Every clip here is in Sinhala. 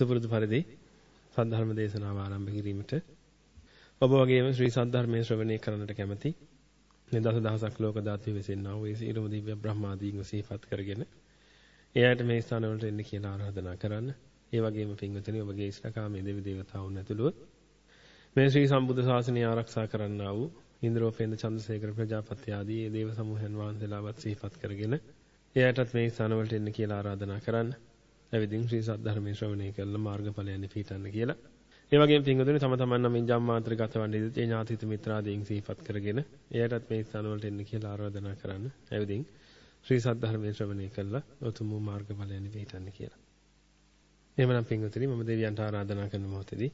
පින්වත්නි. සුපුරුදු පරිදි සද්ධර්ම දේශනාව ආරම්භ කිරීමට ඔබ වගේම ශ්‍රී සද්ධර්මයේ ශ්‍රවණය කරන්නට කැමැති මේ දස දහසක් ලෝක ධාතු විසින්නා වූ සියලුම දිව්‍ය බ්‍රහ්මාදීන්ව සිහිපත් කරගෙන එයාට මේ ස්ථාන වලට එන්න කියලා ආරාධනා කරන්න. ඒ වගේම පින්වතුනි ඔබගේ ඉෂ්ඨකාමී දෙවි දේවතාවුන් ඇතුළුව මේ ශ්‍රී සම්බුද්ධ ශාසනය ආරක්ෂා කරන්නා වූ ඉන්ද්‍රෝපේන්ද්‍ර චන්ද්‍රසේකර ප්‍රජාපති ආදී ඒ දේව සමූහයන් වහන්සේලාවත් සිහිපත් කරගෙන එයාටත් මේ ස්ථාන වලට එන්න කියලා ආරාධනා කරන්න. ඇවිදින් ශ්‍රී සද්ධර්මයේ ශ්‍රවණය කරලා මාර්ගඵලයන් පිහිටන්න කියලා. ඒ වගේම පින්වතුනි තම තමන් නමින් ජම්මාන්තර ගතවන්නේ ඉතින් ඥාතිත මිත්‍රාදීන් සිහිපත් කරගෙන එයාටත් මේ ස්ථාන වලට එන්න කියලා ආරාධනා කරන්න. ඇවිදින් ශ්‍රී සද්ධර්මයේ ශ්‍රවණය කළා උතුම් මාර්ගඵලයන් පිහිටන්න කියලා. එහෙමනම් පින්වතුනි මම දෙවියන්ට ආරාධනා කරන මොහොතේදී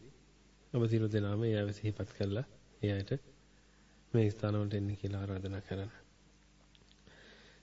ඔබ සියලු දෙනාම එයාව සිහිපත් කළා. එයාට මේ ස්ථාන වලට එන්න කියලා ආරාධනා කරන්න.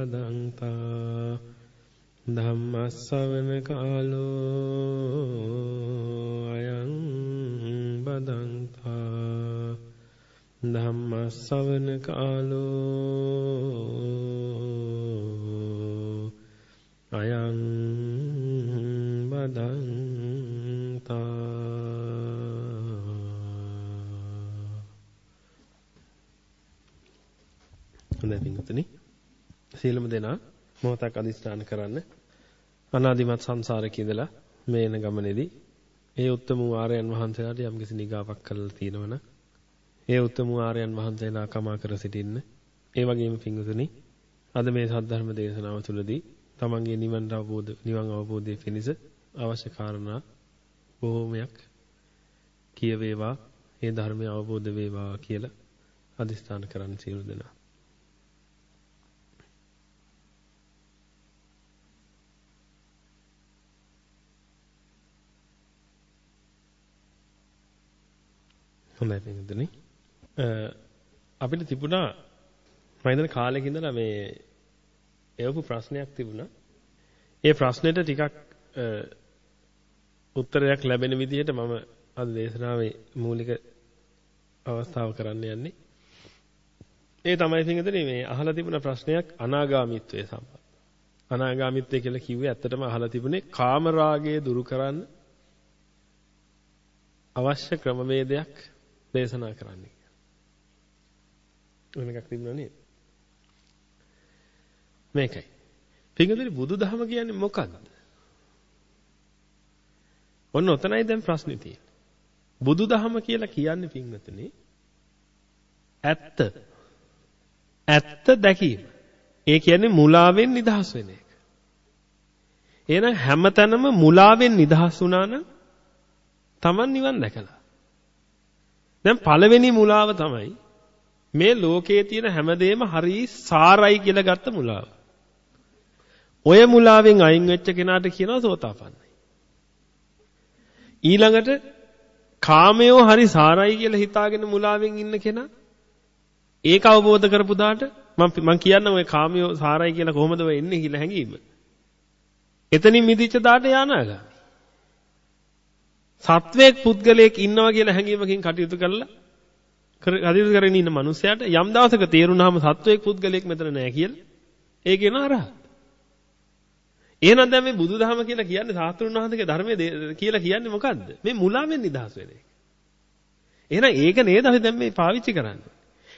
බදන්තා ධම්මස්සවන කාලෝ අයං බදන්තා ධම්මස්සවන කාලෝ අයං බදන්තා හොඳයි පින්වතුනි. සියලුම දෙනා මොහොතක් අදිස්ථාන කරන්න. අනාදිමත් සංසාරේ ඉඳලා මේ එන ගමනේදී ඒ උත්තම වූ ආර්යයන් වහන්සේලාට යම්කිසි නිගාවක් කරලා තියෙනවනම් ඒ උත්තම වූ ආර්යයන් වහන්සේලා කමා කර සිටින්න. ඒ වගේම පිංගුතුනි අද මේ සද්ධර්ම දේශනාව තුළදී තමන්ගේ නිවන් අවබෝධ නිවන් අවබෝධයේ පිණිස අවශ්‍ය කාරණා බොහෝමයක් කියවේවා. ඒ ධර්මය අවබෝධ වේවා කියලා අදිස්ථාන කරන්න සියලු දෙනා. හොඳයි පින්දුනි. අපිට තිබුණා මම හිතන කාලෙක ඉඳලා මේ එවපු ප්‍රශ්නයක් තිබුණා. ඒ ප්‍රශ්නෙට ටිකක් උත්තරයක් ලැබෙන විදිහට මම අද දේශනාවේ මූලික අවස්ථාව කරන්න යන්නේ. ඒ තමයි පින්දුනි මේ අහලා තිබුණ ප්‍රශ්නයක් අනාගාමීත්වයේ සම්බන්ධ. අනාගාමීත්වය කියලා කිව්වේ ඇත්තටම අහලා තිබුණේ කාමරාගය දුරු කරන්න අවශ්‍ය ක්‍රමවේදයක් දේශනා කරන්නේ. වෙන එකක් තිබුණා නේද? මේකයි. පිංගුදුනි බුදුදහම කියන්නේ මොකක්ද? ඔන්න ඔතනයි දැන් ප්‍රශ්නේ තියෙන්නේ. බුදුදහම කියලා කියන්නේ පිංගුතුනි ඇත්ත. ඇත්ත දැකීම. ඒ කියන්නේ මුලාවෙන් නිදහස් වෙන එක. එහෙනම් හැමතැනම මුලාවෙන් නිදහස් වුණා නම් Taman නිවන් දැකලා. දැන් පළවෙනි මුලාව තමයි මේ ලෝකයේ තියෙන හැමදේම හරි සාරයි කියලා ගත්ත මුලාව. ඔය මුලාවෙන් අයින් වෙච්ච කෙනාට කියනවා සෝතාපන්නයි. ඊළඟට කාමයෝ හරි සාරයි කියලා හිතාගෙන මුලාවෙන් ඉන්න කෙනා ඒක අවබෝධ කරපු දාට මම මම කියන්නේ ඔය කාමයෝ සාරයි කියලා කොහොමද වෙන්නේ කියලා හැඟීම. එතනින් මිදිච්ච දාට යනාගා. සත්වයක් පුද්ගලයෙක් ඉන්නවා කියලා හැඟීමකින් කටයුතු කරලා කටයුතු කරගෙන ඉන්න මනුස්සයාට යම් දවසක තේරුණාම සත්වයක් පුද්ගලයෙක් මෙතන නැහැ කියලා ඒ කියන අරහත්. එහෙනම් දැන් මේ බුදුදහම කියලා කියන්නේ සාස්ත්‍රුන් වහන්සේගේ ධර්මයේ කියලා කියන්නේ මොකද්ද? මේ මුලාවෙන් නිදහස් වෙන එක. එහෙනම් ඒක නේද අපි දැන් මේ පාවිච්චි කරන්නේ.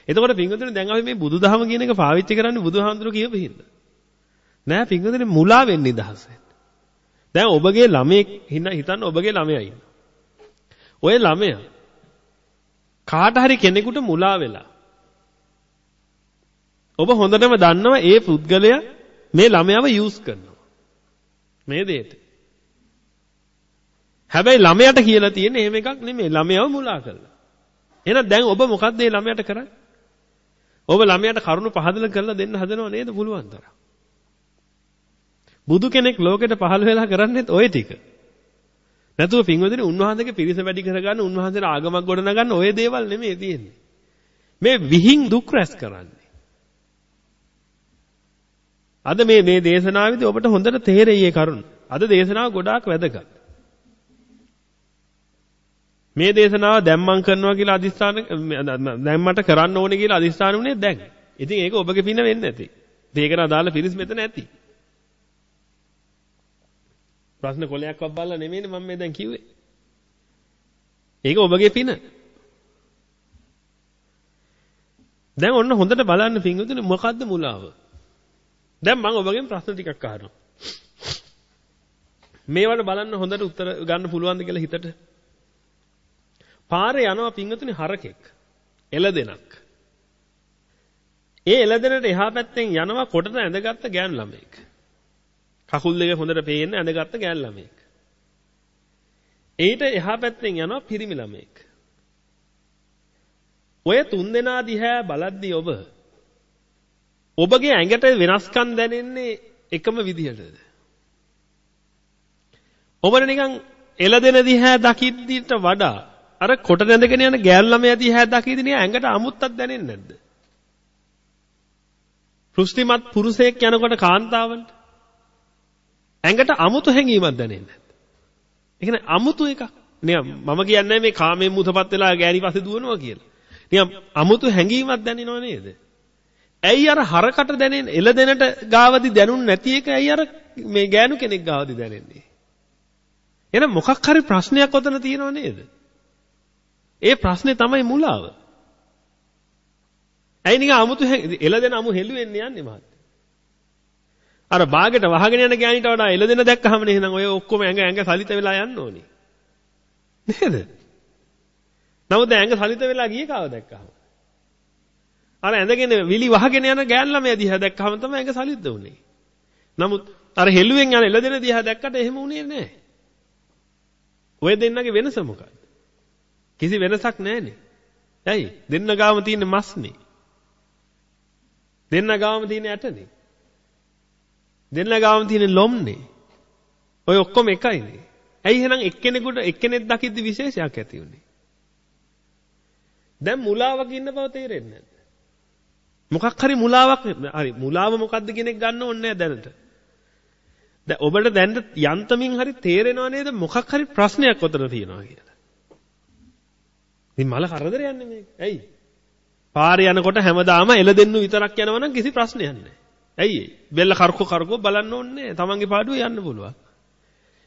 එතකොට පින්වතුනි දැන් අපි මේ බුදුදහම කියන එක පාවිච්චි කරන්නේ බුදුහාමුදුරු කියපු හින්දා. නෑ පින්වතුනි මුලාවෙන් නිදහස් වෙන්න. දැන් ඔබගේ ළමයෙක් හිතන්න ඔබගේ ළමයා ඉන්නවා. ඔය ළමයා කාට හරි කෙනෙකුට මුලා වෙලා ඔබ හොඳටම දන්නවා ඒ පුද්ගලයා මේ ළමයාව යූස් කරනවා. මේ දෙයට. හැබැයි ළමයාට කියලා තියෙන එහෙම එකක් නෙමෙයි. ළමයාව මුලා කරලා. එහෙනම් දැන් ඔබ මොකද්ද මේ ළමයාට කරන්නේ? ඔබ ළමයාට කරුණු පහදලා කරලා දෙන්න හදනව නේද පුළුවන් තරම්? බුදු කෙනෙක් ලෝකෙට පහළ වෙලා කරන්නේත් ওই ටික. නැතුව පින්වදිනේ උන්වහන්සේගේ පිරිස වැඩි කරගන්න උන්වහන්සේලා ආගමක් ගොඩනගන්න ඔය දේවල් නෙමෙයි තියෙන්නේ. මේ විහිං දුක් රැස් කරන්නේ. අද මේ මේ දේශනාවේදී ඔබට හොඳට තේරෙයි මේ කරුණ. අද දේශනාව ගොඩාක් වැදගත්. මේ දේශනාව දැන් මම කරනවා කියලා අදිස්ථාන දැන් මට කරන්න ඕනේ කියලා අදිස්ථාන උනේ දැන්. ඉතින් ඒක ඔබගේ පින වෙන්නේ නැති. ඒකට අදාළ පිරිස් මෙතන ඇති. ප්‍රශ්න කොලයක්වත් බලලා නෙමෙයිනේ මම මේ දැන් කිව්වේ. ඒක ඔබගේ පින. දැන් ඔන්න හොඳට බලන්න පින්වතුනි මොකද්ද මුලාව? දැන් මම ඔබගෙන් ප්‍රශ්න ටිකක් අහනවා. මේවට බලන්න හොඳට උත්තර ගන්න පුළුවන්ද කියලා හිතට. පාරේ යනවා පින්වතුනි හරකෙක්. එළදෙනක්. ඒ එළදෙනට එහා පැත්තෙන් යනවා කොටට ඇඳගත්ත ගෑනු ළමෙක්. කකුල් දෙක හොඳට පේන්න ඇඳගත්ත ගෑනු ළමෙක්. ඊට එහා පැත්තෙන් යනවා පිරිමි ළමෙක්. ඔය තුන් දෙනා දිහා බලද්දී ඔබ ඔබගේ ඇඟට වෙනස්කම් දැනෙන්නේ එකම විදිහටද? ඔබට නිකන් එළදෙන දිහා දකිද්දිට වඩා අර කොට නැඳගෙන යන ගෑල් ළමයා දිහා දකිද්දී නිකන් ඇඟට අමුත්තක් දැනෙන්නේ නැද්ද? පෘෂ්ටිමත් පුරුෂයෙක් යනකොට කාන්තාවන්ට ඇඟට අමුතු හැඟීමක් දැනෙන්නේ නැද්ද? ඒ කියන්නේ අමුතු එකක්. නිකන් මම කියන්නේ මේ කාමයෙන් මුතපත් වෙලා ගෑණි පස්සේ දුවනවා කියලා. නිකන් අමුතු හැඟීමක් දැනෙනව නේද? ඇයි අර හරකට දැනෙන එළදෙනට ගාවදි දැනුන් නැති එක ඇයි අර මේ ගෑනු කෙනෙක් ගාවදි දැනෙන්නේ? එහෙනම් මොකක් හරි ප්‍රශ්නයක් ඔතන තියෙනව නේද? ඒ ප්‍රශ්නේ තමයි මුලාව. ඇයි නිකන් අමුතු එළදෙන අමු හෙළුවෙන්න යන්නේ මහත්තයා? අර බාගෙට වහගෙන යන ගෑණිට වඩා එළදෙන දැක්කහම නේනම් ඔය ඔක්කොම ඇඟ ඇඟ සලිත වෙලා යන්න ඕනේ. නේද? නමුත් ඇඟ සලිත වෙලා ගියේ කාව දැක්කහම. අර ඇඳගෙන විලි වහගෙන යන ගෑන් ළමයා දිහා දැක්කහම තමයි ඇඟ සලිද්ද උනේ. නමුත් අර හෙළුවෙන් යන එළදෙන දිහා දැක්කට එහෙම උනේ නැහැ. ඔය දෙන්නගේ වෙනස මොකක්ද? කිසි වෙනසක් නැහැනේ. ඇයි? දෙන්න ගාම තියෙන මස්නේ. දෙන්න ගාම තියෙන ඇටනේ. දෙන්න ගාම තියෙන ලොම්නේ. ඔය ඔක්කොම එකයිනේ. ඇයි එහෙනම් එක්කෙනෙකුට එක්කෙනෙක් දකිද්දි විශේෂයක් ඇති උනේ? දැන් මුලාවක ඉන්න බව තේරෙන්නේ නැද්ද? මොකක් හරි මුලාවක් හරි මුලාව මොකද්ද කියන එක ගන්න ඕනේ නැහැ දැනට. දැන් ඔබට දැන් යන්තමින් හරි තේරෙනව නේද මොකක් හරි ප්‍රශ්නයක් ඔතන තියෙනවා කියලා. ඉතින් මල කරදර යන්නේ මේක. ඇයි? පාරේ යනකොට හැමදාම එළදෙන්නු විතරක් යනවා නම් කිසි ප්‍රශ්නයක් නැහැ. ඇයි ඒ? බෙල්ල කරකෝ කරකෝ බලන්න ඕනේ තමන්ගේ පාඩුවේ යන්න පුළුවන්.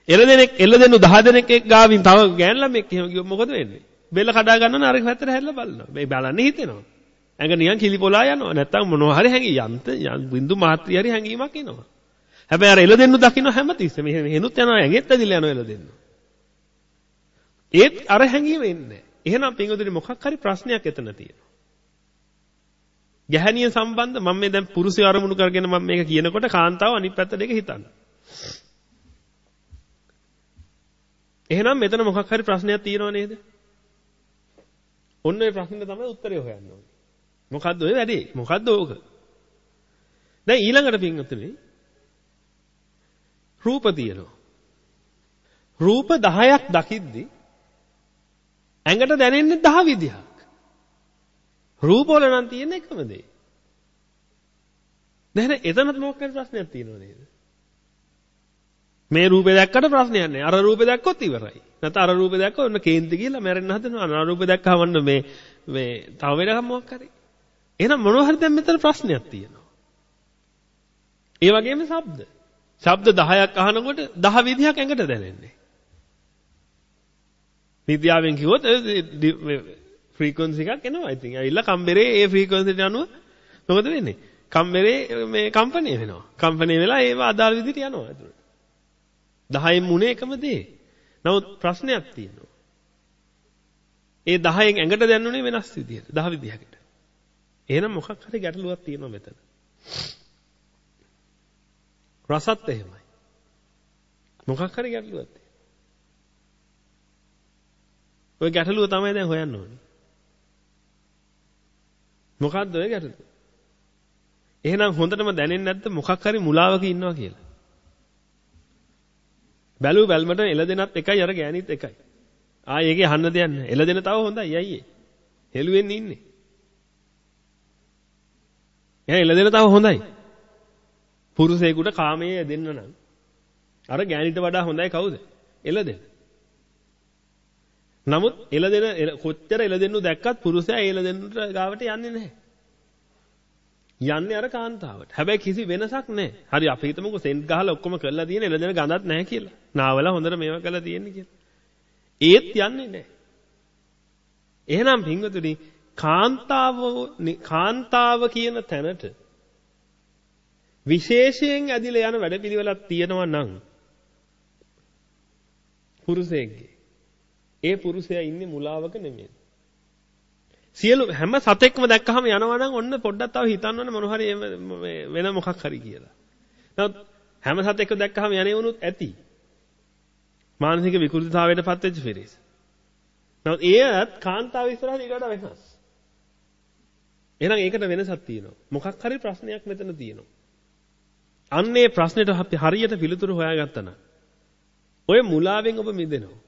එළදෙනෙක් එළදෙන්නු 10 දෙනෙක් එක් ගාවින් තව ගෑන් ළමෙක් එහෙම කිව්වොත් මොකද වෙන්නේ? බෙල්ල කඩා ගන්නවනම් අර පැත්තට හැරිලා බලනවා. මේ බලන්නේ හිතෙනවා. ඇඟ නිකන් කිලිපොලා යනවා. නැත්තම් මොනවා හරි හැංගි යන්ත බින්දු මාත්‍රි හරි හැංගීමක් එනවා. හැබැයි අර එළදෙන්නු දකින්න හැමතිස්සෙම මෙහෙම හෙනුත් යනවා ඇඟෙත් ඇදිලා යනවා එළදෙන්නු. ඒත් අර හැංගීම එන්නේ එහෙනම් පින්වතුනි මොකක් හරි ප්‍රශ්නයක් එතන තියෙනවා. ගැහණිය සම්බන්ධ මම මේ දැන් පුරුෂය අරමුණු කරගෙන මම මේක කියනකොට කාන්තාව අනිත් පැත්තට ඒක හිතන්න. එහෙනම් මෙතන මොකක් හරි ප්‍රශ්නයක් තියෙනව නේද? ඔන්න ඒ ප්‍රශ්නෙට තමයි උත්තරය හොයන්න ඕනේ. මොකද්ද ඔය වැඩේ? මොකද්ද ඕක? දැන් ඊළඟට පින්වතුනි රූප තියෙනවා. රූප 10ක් දකිද්දි ඇඟට දැනෙන්නේ 10 විදිහක්. රූප වල නම් තියෙන එකම දේ. දැන් එතනත් මොකක් හරි ප්‍රශ්නයක් තියෙනව නේද? මේ රූපේ දැක්කට ප්‍රශ්නයක් නැහැ. අර රූපේ දැක්කොත් ඉවරයි. නැත්නම් අර රූපේ දැක්කොත් ඔන්න කේන්ති කියලා මැරෙන්න හදනවා. අර රූපේ දැක්කම මේ මේ තව වෙනකම් මොකක් හරි. එහෙනම් මොනවා හරි දැන් මෙතන ප්‍රශ්නයක් තියෙනවා. ඒ වගේම ශබ්ද. ශබ්ද 10ක් අහනකොට 10 විදිහක් ඇඟට දැනෙන්නේ. විද්‍යාවෙන් කිව්වොත් ෆ්‍රීකවන්සි එකක් එනවා. ඉතින් ඇවිල්ලා කම්බරේ ඒ ෆ්‍රීකවන්සිට අනුව මොකද වෙන්නේ? කම්බරේ මේ කම්පණය වෙනවා. කම්පණය වෙලා ඒව අදාළ විදිහට යනවා ඇතුළට. 10න් මුනේ එකම දේ. නමුත් ප්‍රශ්නයක් තියෙනවා. ඒ 10න් ඇඟට දැනුනේ වෙනස් විදිහට. 10 විදිහකට. එහෙනම් මොකක් හරි ගැටලුවක් තියෙනවා මෙතන. රසත් එහෙමයි. මොකක් හරි ගැටලුවක් තියෙනවා. ඔය ගැටලුව තමයි දැන් හොයන්න ඕනේ. මොකද්ද ඔය ගැටලුව? එහෙනම් හොඳටම දැනෙන්නේ නැද්ද මොකක් හරි මුලාවක ඉන්නවා කියලා? බැලු බැල්මට එළදෙනත් එකයි අර ගෑනිත් එකයි. ආ ඒකේ අහන්න දෙයක් නැහැ. එළදෙන තව හොඳයි අයියේ. හෙළුවෙන් ඉන්නේ. එයා එළදෙන තව හොඳයි. පුරුෂයෙකුට කාමයේ දෙන්න නම් අර ගෑනිට වඩා හොඳයි කවුද? එළදෙන. නමුත් එළදෙන කොච්චර එළදෙන්නු දැක්කත් පුරුෂයා එළදෙන්නට ගාවට යන්නේ නැහැ. යන්නේ අර කාන්තාවට. හැබැයි කිසි වෙනසක් නැහැ. හරි අපි හිතමුකෝ සෙන්ට් ගහලා ඔක්කොම කරලා තියෙන එළදෙන ගඳක් නැහැ කියලා. නාවල හොඳට මේවා කරලා තියෙන්නේ කියලා. ඒත් යන්නේ නැහැ. එහෙනම් පින්වතුනි කාන්තාව කාන්තාව කියන තැනට විශේෂයෙන් ඇදිලා යන වැඩපිළිවෙලක් තියෙනවා නම් පුරුෂයෙක්ගේ ඒ පුරුෂයා ඉන්නේ මුලාවක නෙමෙයි. සියලු හැම සතෙක්ම දැක්කහම යනවා නම් ඔන්න පොඩ්ඩක් තව හිතන්න ඕනේ මොන හරි වෙන මොකක් හරි කියලා. නමුත් හැම සතෙක්ව දැක්කහම යන්නේ වුණොත් ඇති. මානසික විකෘතිතාවයට පත් වෙච්ච පිරිස. නමුත් ඒත් කාන්තාව ඉස්සරහට ඊට වඩා වෙනස්. එහෙනම් ඒකට වෙනසක් තියෙනවා. මොකක් හරි ප්‍රශ්නයක් මෙතන තියෙනවා. අන්නේ ප්‍රශ්නෙට අපි හරියට පිළිතුරු හොයාගත්තා නම් ඔය මුලාවෙන් ඔබ මිදෙනවා.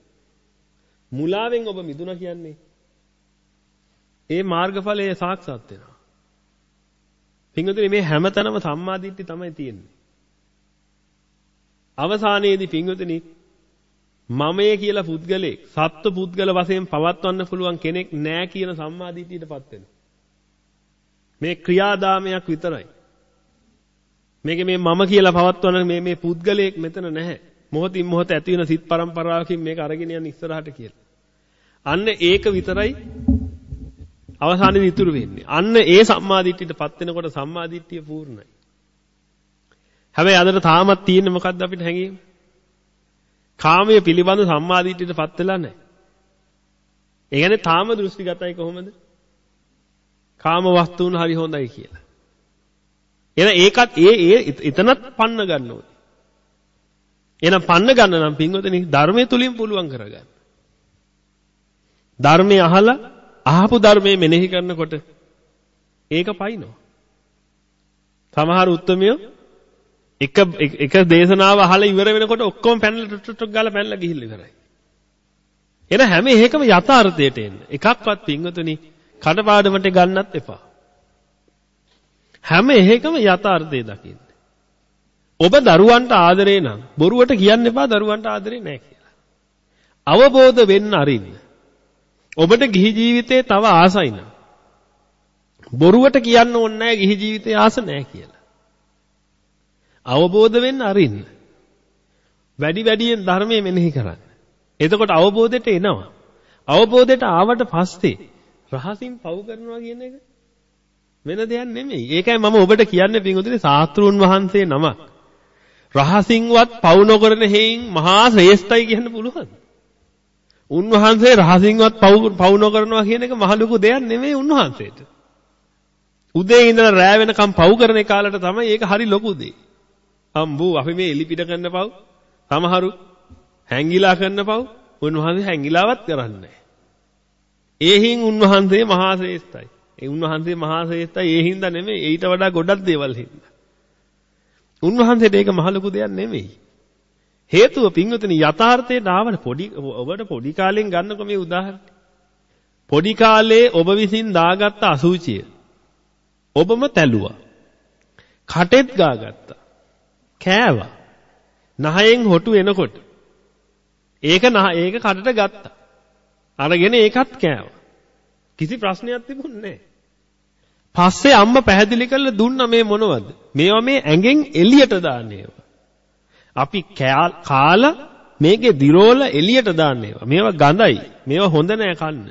මුලාවෙන් ඔබ මිදුණා කියන්නේ ඒ මාර්ගඵලයේ සාක්ෂාත් වෙනවා. පින්වතුනි මේ හැමතැනම සම්මාදිට්ඨි තමයි තියෙන්නේ. අවසානයේදී පින්වතුනි මමයේ කියලා පුද්ගලෙක් සත්ව පුද්ගල වශයෙන් පවත්වන්න පුළුවන් කෙනෙක් නෑ කියන සම්මාදිට්ඨියටපත් වෙනවා. මේ ක්‍රියාදාමයක් විතරයි. මේකේ මේ මම කියලා පවත්වන මේ මේ පුද්ගලයෙක් මෙතන නැහැ. මොහොතින් මොහොත ඇති වෙන සිත් පරම්පරාවකින් මේක අරගෙන යන ඉස්සරහට කියලා. අන්න ඒක විතරයි අවසානයේ ඉතුරු වෙන්නේ. අන්න ඒ සම්මාදිට්ඨියටපත් වෙනකොට සම්මාදිට්ඨිය පූර්ණයි. හැබැයි අදට තාමත් තියෙන්නේ මොකද්ද අපිට හැංගීම? කාමයේ පිළිබඳ සම්මාදිට්ඨියටපත් වෙලා නැහැ. ඒ කියන්නේ තාම දෘෂ්ටිගතයි කොහොමද? කාම වස්තුන් හරි හොඳයි කියලා. එහෙනම් ඒකත් ඒ ඒ එතනත් පන්න ගන්න ඕනේ. එහෙනම් පන්න ගන්න නම් පින්වතුනි ධර්මයේ තුලින් පුළුවන් කරගන්න. ධර්මයේ අහලා අහපු ධර්මයේ මෙනෙහි කරනකොට ඒක පයින්නවා. සමහර උත්මයෝ එක එක දේශනාව අහලා ඉවර වෙනකොට ඔක්කොම පැනලා ටොට් ටොට් ගාලා පැනලා ගිහිල්ලා ඉවරයි. එන හැම එකම යථාර්ථයට එන්න. එකක්වත් පින්වතුනි කඩපාඩමට ගන්නත් එපා. හැම එකම යථාර්ථය දකින්න. ඔබ දරුවන්ට ආදරේ නම් බොරුවට කියන්න එපා දරුවන්ට ආදරේ නැහැ කියලා. අවබෝධ වෙන්න අරින්න. ඔබට ගිහි ජීවිතේ තව ආසයි නම් බොරුවට කියන්න ඕනේ නැහැ ගිහි ජීවිතේ ආස නැහැ කියලා. අවබෝධ වෙන්න අරින්න. වැඩි වැඩියෙන් ධර්මයේ මෙනෙහි කරන්න. එතකොට අවබෝධයට එනවා. අවබෝධයට ආවට පස්සේ රහසින් පව් කරනවා කියන එක වෙන දෙයක් නෙමෙයි. ඒකයි මම ඔබට කියන්නේ පින්වතුනි සාස්ත්‍රුන් වහන්සේ නමක්. රහසින්වත් පව් නොකරන හේයින් මහා ශ්‍රේෂ්ඨයි කියන්න පුළුවන්. උන්වහන්සේ රහසින්වත් පව් පව් නොකරනවා කියන එක මහ ලොකු දෙයක් නෙමෙයි උන්වහන්සේට. උදේ ඉඳලා රෑ වෙනකම් පව් කරන කාලයට තමයි ඒක හරි ලොකු දෙයක්. අම්බෝ අපි මේ එලිපිට කරන පව් සමහරු හැංගිලා කරන පව් උන්වහන්සේ හැංගිලාවත් කරන්නේ ඒ හින් උන්වහන්සේ මහා ශ්‍රේෂ්ඨයි. ඒ උන්වහන්සේ මහා ශ්‍රේෂ්ඨයි ඒ හින්දා නෙමෙයි ඊට වඩා ගොඩක් දේවල් හින්දා. උන්වහන්සේට ඒක මහ ලොකු දෙයක් නෙමෙයි. හේතුව පින්වතුනි යථාර්ථයට ආවට පොඩි ඔබට පොඩි කාලෙන් ගන්නකො මේ උදාහරණ. පොඩි කාලේ ඔබ විසින් දාගත්ත අසුචිය ඔබම තැළුවා. කටෙත් ගාගත්තා. කෑවා. නහයෙන් හොටු එනකොට ඒක නහ ඒක කටට ගත්තා. අරගෙන ඒකත් කෑවා. කිසි ප්‍රශ්නයක් තිබුණේ නැහැ. පස්සේ අම්මා පැහැදිලි කරලා දුන්නා මේ මොනවද? මේවා මේ ඇඟෙන් එළියට දාන්න ඒවා. අපි කාලා මේකේ දිරෝල එළියට දාන්න ඒවා. මේවා ගඳයි. මේවා හොඳ නෑ කන්න.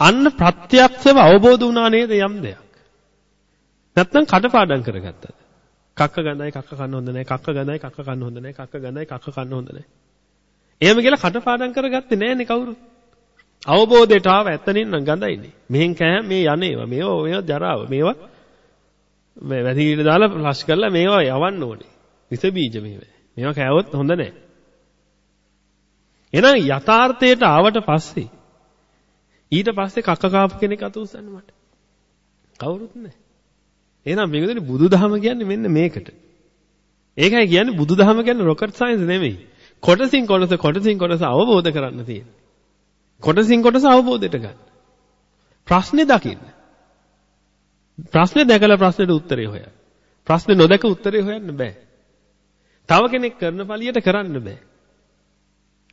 අන්න ප්‍රත්‍යක්ෂව අවබෝධ වුණා නේද යම් දෙයක්. නැත්නම් කටපාඩම් කරගත්තද? කක්ක ගඳයි කක්ක කන්න හොඳ නෑ. කක්ක ගඳයි කක්ක කන්න හොඳ නෑ. කක්ක ගඳයි කක්ක කන්න හොඳ නෑ. එහෙම කියලා කටපාඩම් කරගත්තේ නෑනේ කවුරුත්. අවබෝධයට ආව ඇත්තනින් නම් ගඳයිනේ. මෙහෙන් කෑ මේ යන්නේවා. මේවා මේවා ජරාව. මේවා මේ වැසිකිලි දාලා ෆ්ලෂ් කරලා මේවා යවන්න ඕනේ. විස බීජ මේවා. මේවා කෑවොත් හොඳ නැහැ. එහෙනම් යථාර්ථයට ආවට පස්සේ ඊට පස්සේ කක්ක කාපු කෙනෙක් අත උස්සන්න මට. කවුරුත් නැහැ. එහෙනම් මේකදනේ බුදුදහම කියන්නේ මෙන්න මේකට. ඒකයි කියන්නේ බුදුදහම කියන්නේ රොකට් සයන්ස් නෙමෙයි. කොටසින් කොටස කොටසින් කොටස අවබෝධ කරන්න තියෙන්නේ. කොටසින් කොටස අවබෝධයට ගන්න. ප්‍රශ්නේ දකින්න. ප්‍රශ්නේ දැකලා ප්‍රශ්නෙට උත්තරේ හොයන්න. ප්‍රශ්නේ නොදක උත්තරේ හොයන්න බෑ. තව කෙනෙක් කරන පළියට කරන්න බෑ.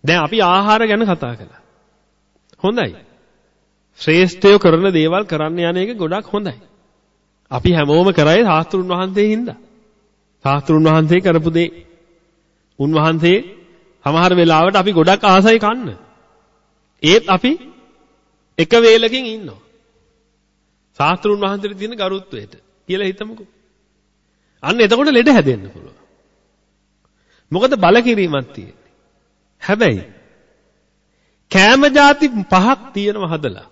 දැන් අපි ආහාර ගැන කතා කළා. හොඳයි. ශ්‍රේෂ්ඨයෝ කරන දේවල් කරන්න යන එක ගොඩක් හොඳයි. අපි හැමෝම කරයි සාස්ත්‍රුන් වහන්සේ හින්දා. සාස්ත්‍රුන් වහන්සේ කරපු දේ උන්වහන්සේ සමහර වෙලාවට අපි ගොඩක් ආසයි කන්න. ඒත් අපි එක වේලකින් ඉන්නවා. සාස්ත්‍රුන් වහන්සේට තියෙන ගරුත්වයට කියලා හිතමුකෝ. අන්න එතකොට ලෙඩ හැදෙන්න පුළුවන්. මොකද බලකිරීමක් තියෙන්නේ. හැබැයි කෑම જાති පහක් තියෙනව හදලා.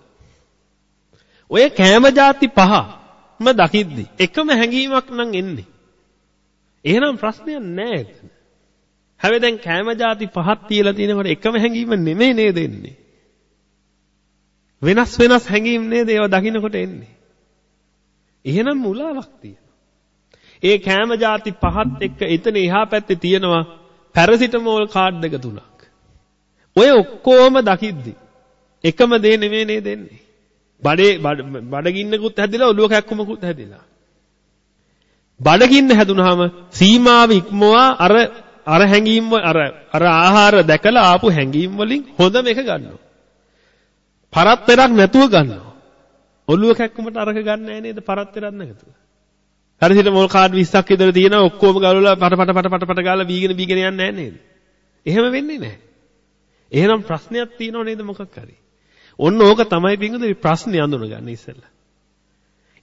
ඔය කෑම જાති පහම දකිද්දි එකම හැඟීමක් නම් එන්නේ. එහෙනම් ප්‍රශ්නයක් නෑ එතන. හැබැයි දැන් කෑම જાති පහක් තියලා තිනකොට එකම හැඟීම නෙමෙයි නේද එන්නේ. වෙනස් වෙනස් හැඟීම් නේද ඒවා දකින්නකොට එන්නේ. එහෙනම් මුලාවක් තියෙනවා. ඒ කෑම જાති පහත් එක්ක එතන එහා පැත්තේ තියෙනවා පැරසිටමෝල් කාඩ් එක තුනක්. ඔය ඔක්කොම දකිද්දි එකම දේ නෙමෙයි නේද එන්නේ. බඩේ බඩගින්නකුත් හැදිලා ඔළුව කැක්කුමකුත් හැදිලා. බඩගින්න හැදුනහම සීමාව ඉක්මවා අර අර හැංගීම් අර අර ආහාර දැකලා ආපු හැංගීම් වලින් හොඳම එක ගන්නවා. පරත්තරක් නැතුව ගන්නවා. ඔළුව කැක්කුමට අරක ගන්න නැහැ නේද පරත්තරක් නැතුව. හරියට මොල් කාඩ් 20ක් විතර තියෙනවා ඔක්කොම ගලවලා පට පට පට පට පට ගාලා බීගෙන බීගෙන යන්නේ නැහැ නේද? එහෙම වෙන්නේ නැහැ. එහෙනම් ප්‍රශ්නයක් තියෙනව නේද මොකක් හරි? ඔන්න ඕක තමයි පින්වතුනි ප්‍රශ්නේ අඳුනගන්න ඉස්සෙල්ලා.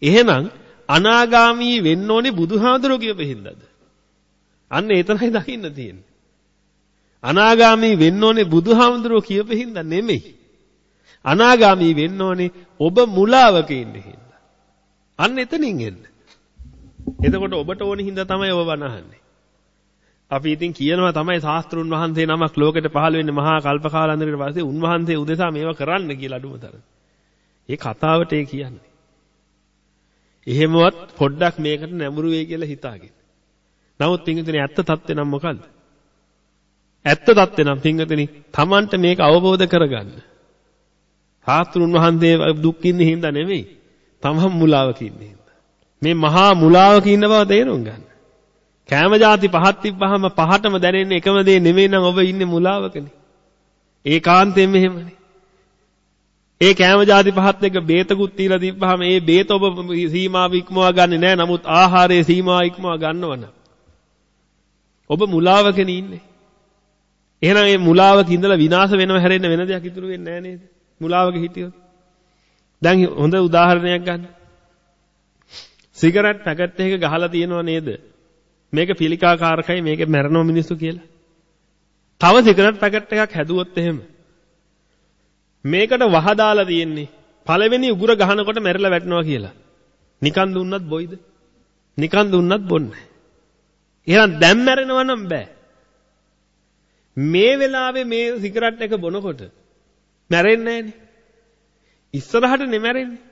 එහෙනම් අනාගාමී වෙන්න ඕනේ බුදුහාඳුරෝ කියපෙහින්දද? අන්න එතනයි දකින්න තියෙන්නේ. අනාගාමී වෙන්න ඕනේ බුදුහාමුදුරුවෝ කියපෙහින්ද නෙමෙයි. අනාගාමී වෙන්න ඕනේ ඔබ මුලාවක ඉන්නේ හින්දා. අන්න එතනින් එන්න. එතකොට ඔබට ඕනේ හින්දා තමයි ඔබ බනහන්නේ. අපි ඉතින් කියනවා තමයි ශාස්ත්‍රුන් වහන්සේ නමක් ලෝකෙට පහළ වෙන්නේ මහා කල්පකාලන්දරයට පස්සේ උන්වහන්සේ උදෙසා මේවා කරන්න කියලා අඩුමතර. ඒ කතාවට ඒ කියන්නේ. එහෙමවත් පොඩ්ඩක් මේකට නැඹුරු වෙයි කියලා හිතාගෙන. නමුත් පින්විතනේ ඇත්ත தත්ත්වය නම් මොකද්ද? ඇත්ත தත්ත්වය නම් පින්විතනේ Tamanට මේක අවබෝධ කරගන්න. සාස්ත්‍රුන් වහන්සේ දුක් ඉන්නේ හින්දා නෙමෙයි. තමන් මුලාවක ඉන්නේ හින්දා. මේ මහා මුලාවක ඉන්න බව තේරුම් ගන්න. කෑම જાති පහක් තිබ්බහම පහටම දැනෙන්නේ එකම දේ නෙමෙයි නම් ඔබ ඉන්නේ මුලාවකනේ. ඒකාන්තයෙන් මෙහෙමනේ. ඒ කෑම જાති පහත් එක්ක බේතකුත් තියලා තිබ්බහම ඒ බේත ඔබ සීමාව ඉක්මවා ගන්නෙ නෑ. නමුත් ආහාරයේ සීමාව ඉක්මවා ගන්නවනම් ඔබ මුලාවකනේ ඉන්නේ. එහෙනම් මේ මුලාවක ඉඳලා විනාශ වෙනව හැරෙන්න වෙන දෙයක් ඉතුරු වෙන්නේ නෑ නේද? මුලාවක හිටියොත්. දැන් හොඳ උදාහරණයක් ගන්න. සිගරට් පැකට් එකක ගහලා තියෙනව නේද? මේක පිළිකාකාරකයි මේක මැරෙනව මිනිස්සු කියලා. තව සිගරට් පැකට් එකක් හැදුවොත් එහෙම මේකට වහ දාලා තියෙන්නේ පළවෙනි උගුර ගහනකොට මැරිලා වැටෙනවා කියලා. නිකන් දුන්නත් බොයිද? නිකන් දුන්නත් බොන්නේ. එහෙනම් දැන් මැරෙනවා නම් බෑ. මේ වෙලාවේ මේ සිගරට් එක බොනකොට මැරෙන්නේ නැහනේ. ඉස්සරහට නෙමැරෙන්නේ.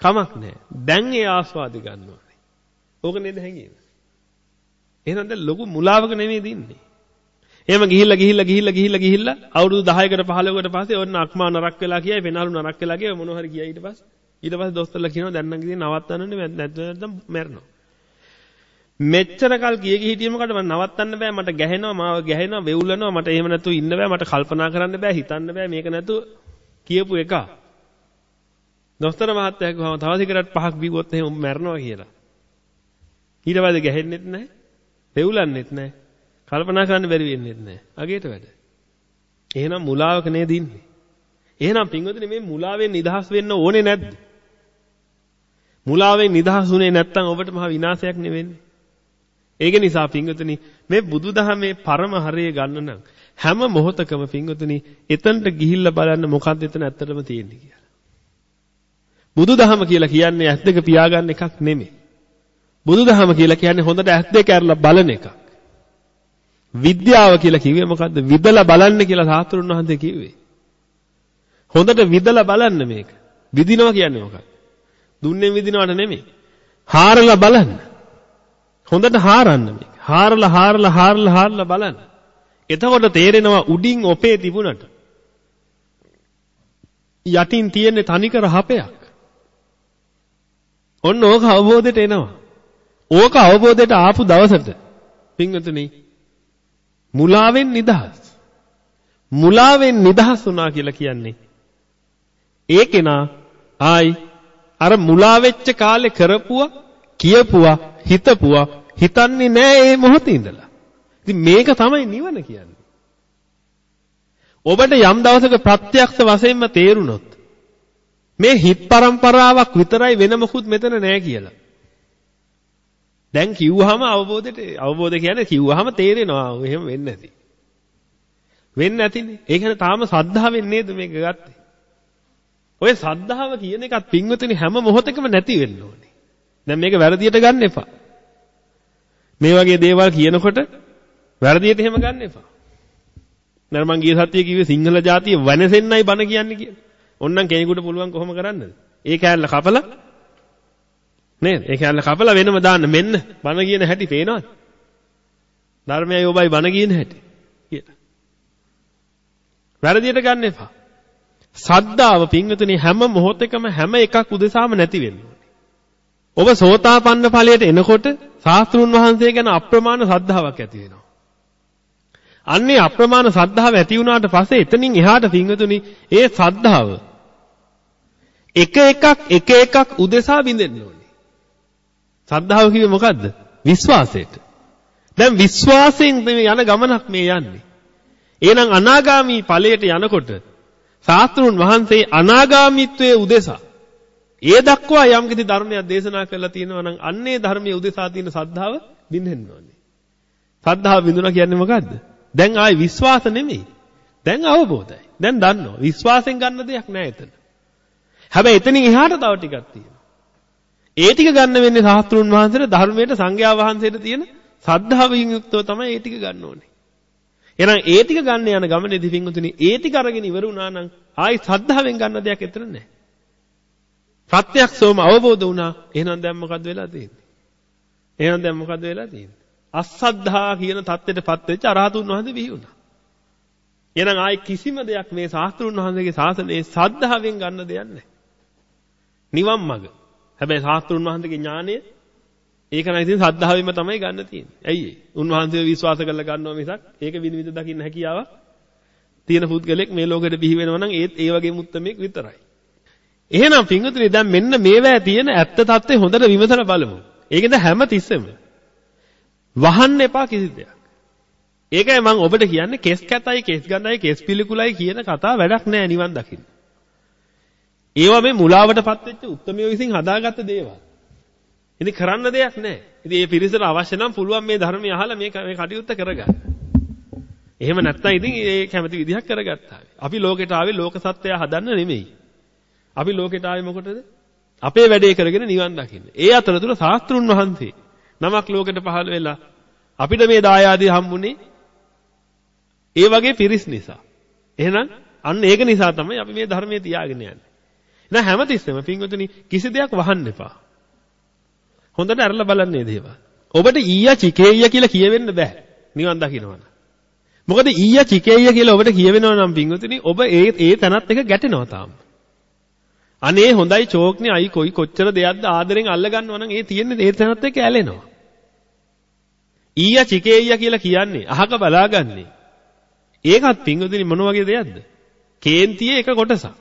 කමක් නැහැ. දැන් ඒ ආස්වාද ගන්නවානේ. ඕක නේද හැංගීම. එහෙනම් දැන් ලොකු මුලාවක නෙමෙයි දින්නේ. එහෙම ගිහිල්ලා ගිහිල්ලා ගිහිල්ලා ගිහිල්ලා ගිහිල්ලා අවුරුදු 10කට 15කට පස්සේ ඔන්න අක්මා නරක් වෙලා කියයි වෙනාලු නරක් වෙලා කියයි මොන හරි කියයි ඊට පස්සේ ඊට පස්සේ දොස්තරලා කියනවා දැන් නම් ඉතින් නවත්තන්නනේ නැත්නම් මැරෙනවා මෙච්චර කල් ගිය ගිය හිටියේ මොකද මම නවත්තන්න බෑ. මට ගැහෙනවා මාව ගැහෙනවා වෙවුලනවා. මට එහෙම නැතුව ඉන්න බෑ. මට කල්පනා කරන්න බෑ හිතන්න බෑ. මේක නැතුව කියපු එක දොස්තර මහත්තයා කිව්වම තව සිගරට් පහක් බිව්වොත් එහෙම මැරෙනවා කියලා. ඊට පස්සේ ගැහෙන්නෙත් නැහැ වෙවුලන්නෙත් නැහැ කල්පනා කරන්න බැරි වෙන්නෙත් නැහැ අගේට වැඩ. එහෙනම් මුලාවක නේද ඉන්නේ? එහෙනම් පින්වතුනි මේ මුලාවෙන් නිදහස් වෙන්න ඕනේ නැද්ද? මුලාවෙන් නිදහස් වුණේ නැත්නම් ඔබට මහ විනාශයක් නෙවෙන්නේ. ඒක නිසා පින්වතුනි මේ බුදුදහමේ පරම හරය ගන්න නම් හැම මොහොතකම පින්වතුනි එතනට ගිහිල්ලා බලන්න මොකක්ද එතන ඇත්තටම තියෙන්නේ කියලා. බුදුදහම කියලා කියන්නේ ඇස් දෙක පියාගන්න එකක් නෙමෙයි. බුදුදහම කියලා කියන්නේ හොඳට ඇස් දෙක අරලා බලන එකක්. විද්‍යාව කියලා කිව්වේ මොකද්ද? විදලා බලන්න කියලා සාස්ත්‍රුන් වහන්සේ කිව්වේ. හොඳට විදලා බලන්න මේක. විදිනවා කියන්නේ මොකක්ද? දුන්නේ විදිනවට නෙමෙයි. හාරලා බලන්න. හොඳට හාරන්න මේක. හාරලා හාරලා හාරලා හාරලා බලන්න. එතකොට තේරෙනවා උඩින් ඔපේ තිබුණට යටින් තියෙන්නේ තනිකර හපයක්. ඔන්න ඕක අවබෝධයට එනවා. ඕක අවබෝධයට ආපු දවසට පින්වතුනි මුලාවෙන් නිදහස්. මුලාවෙන් නිදහස් වුණා කියලා කියන්නේ ඒ කෙනා ආයි අර මුලා වෙච්ච කාලේ කරපුවා කියපුවා හිතපුවා හිතන්නේ නෑ මේ මොහොතේ ඉඳලා. ඉතින් මේක තමයි නිවන කියන්නේ. ඔබට යම් දවසක ප්‍රත්‍යක්ෂ වශයෙන්ම තේරුණොත් මේ හිත් પરම්පරාවක් විතරයි වෙන මොකුත් මෙතන නෑ කියලා. දැන් කිව්වහම අවබෝධයට අවබෝධ කියන්නේ කිව්වහම තේරෙනවා එහෙම වෙන්නේ නැති. වෙන්නේ නැතිනේ. ඒ කියන්නේ තාම සද්ධාවෙන් නේද මේක ගත්තේ. ඔය සද්ධාව කියන එකත් පින්වතුනි හැම මොහොතකම නැති වෙන්න ඕනේ. දැන් මේක වැරදියට ගන්න එපා. මේ වගේ දේවල් කියනකොට වැරදියට එහෙම ගන්න එපා. නේද මං ගිය සතියේ කිව්වේ සිංහල ජාතිය වෙනසෙන්නයි බන කියන්නේ කියලා. ඕන්නම් කෙනෙකුට පුළුවන් කොහොම කරන්නද? ඒ කෑල්ල කපලා නේද? ඒ කෑල්ල කපලා වෙනම දාන්න මෙන්න බන කියන හැටි පේනවද? ධර්මයයි ඔබයි බන කියන හැටි කියලා. වැරදියට ගන්න එපා. සද්දාව පින්වතුනි හැම මොහොතකම හැම එකක් උදෙසාම නැති වෙන්න ඔබ සෝතාපන්න ඵලයට එනකොට ශාස්ත්‍රුන් වහන්සේ ගැන අප්‍රමාණ සද්ධාාවක් ඇති වෙනවා. අන්නේ අප්‍රමාණ සද්ධාව ඇති වුණාට පස්සේ එතනින් එහාට පින්වතුනි ඒ සද්ධාව එක එකක් එක එකක් උදෙසා බින්දෙන්න ඕනේ. සද්ධාව කිව්වේ මොකද්ද? විශ්වාසයට. දැන් විශ්වාසයෙන් යන ගමනක් මේ යන්නේ. එහෙනම් අනාගාමි ඵලයට යනකොට ශාස්ත්‍රුන් වහන්සේ අනාගාමීත්වයේ උදෙසා ඒ දක්වා යම්කිසි ධර්මයක් දේශනා කරලා තියෙනවා නම් අන්නේ ධර්මයේ උදෙසා තියෙන සද්ධාව බින්දෙන්න ඕනේ. සද්ධාව බින්දුනා කියන්නේ මොකද්ද? දැන් ආයි විශ්වාස නෙමෙයි. දැන් අවබෝධයි. දැන් දන්නවා. විශ්වාසයෙන් ගන්න දෙයක් නෑ එතන. හැබැයි එතනින් එහාට තව ටිකක් තියෙනවා. ඒ ටික ගන්න වෙන්නේ ශාස්ත්‍රුන් වහන්සේට ධර්මයට සංඝයා වහන්සේට තියෙන සද්ධාවෙන් යුක්තව තමයි ඒ ටික ගන්න ඕනේ. එහෙනම් ඒ ටික ගන්න යන ගමනේදී පින්වතුනි ඒ ටික අරගෙන ඉවර වුණා නම් ආයි සද්ධාවෙන් ගන්න දෙයක් එතන නැහැ. ප්‍රත්‍යක්ෂවම අවබෝධ වුණා. එහෙනම් දැන් මොකද්ද වෙලා තියෙන්නේ? එහෙනම් දැන් මොකද්ද වෙලා තියෙන්නේ? අසද්ධා කියන தත්ත්වයටපත් වෙච්ච අරහතුන් වහන්සේ බිහි වුණා. එහෙනම් ආයි කිසිම දෙයක් මේ ශාස්ත්‍රුන් වහන්සේගේ ශාසනයේ සද්ධාවෙන් ගන්න දෙයක් නැහැ. නිවන් මඟ. හැබැයි ශාස්ත්‍රුන් වහන්සේගේ ඥානය ඒක නම් ඉතින් සද්ධාවෙම තමයි ගන්න තියෙන්නේ. ඇයි ඒ? උන්වහන්සේව විශ්වාස කරලා ගන්නවා මිසක් ඒක විනිවිද දකින්න හැකියාවක් තියෙන පුද්ගලෙක් මේ ලෝකෙට බිහි වෙනවා නම් ඒත් ඒ වගේ මුත්තමෙක් විතරයි. එහෙනම් පින්වතුනි දැන් මෙන්න මේවැය තියෙන ඇත්ත తත්ත්වය හොඳට විමසලා බලමු. ඒකෙන්ද හැම තිස්සෙම වහන්න එපා කිසි දෙයක්. ඒකයි මම ඔබට කියන්නේ කෙස් කැතයි කෙස් ගඳයි කෙස් පිළිකුලයි කියන කතා වැඩක් නෑ නිවන් දකින්න. ඒවා මේ මුලාවටපත් වෙච්ච උත්මයෝ විසින් හදාගත්ත දේවල්. ඉතින් කරන්න දෙයක් නැහැ. ඉතින් මේ පිරිසට අවශ්‍ය නම් පුළුවන් මේ ධර්මය අහලා මේ මේ කටයුත්ත කරගන්න. එහෙම නැත්නම් ඉතින් ඒ කැමති විදිහක් කරගත්තා. අපි ලෝකෙට ආවේ ලෝක සත්‍යය හදන්න නෙමෙයි. අපි ලෝකෙට ආවේ මොකටද? අපේ වැඩේ කරගෙන නිවන් දකින්න. ඒ අතරතුර ශාස්ත්‍රුන් වහන්සේ නමක් ලෝකෙට පහළ වෙලා අපිට මේ දායාදී හම්බුනේ ඒ වගේ පිරිස් නිසා. එහෙනම් අන්න ඒක නිසා තමයි අපි මේ ධර්මයේ තියාගෙන යන්නේ. එහෙනම් හැමතිස්සෙම පින්වතුනි කිසි දෙයක් වහන්න එපා. හොඳට අරලා බලන්නේ දේවල්. ඔබට ඊයා චිකේය කියලා කියවෙන්න බෑ. නිවන් දකින්නවනම්. මොකද ඊයා චිකේය කියලා ඔබට කියවෙනව නම් පින්වතුනි ඔබ ඒ ඒ තැනත් එක ගැටෙනවා තාම. අනේ හොඳයි චෝක්නේ අයි කොයි කොච්චර දෙයක්ද ආදරෙන් අල්ල ගන්නවා නම් ඒ තියෙන්නේ ඒ තැනත් එක්ක ඇලෙනවා. ඊයා චිකේය කියලා කියන්නේ අහක බලාගන්නේ. ඒකත් පින්වතුනි මොන වගේ දෙයක්ද? කේන්තියේ එක කොටසක්.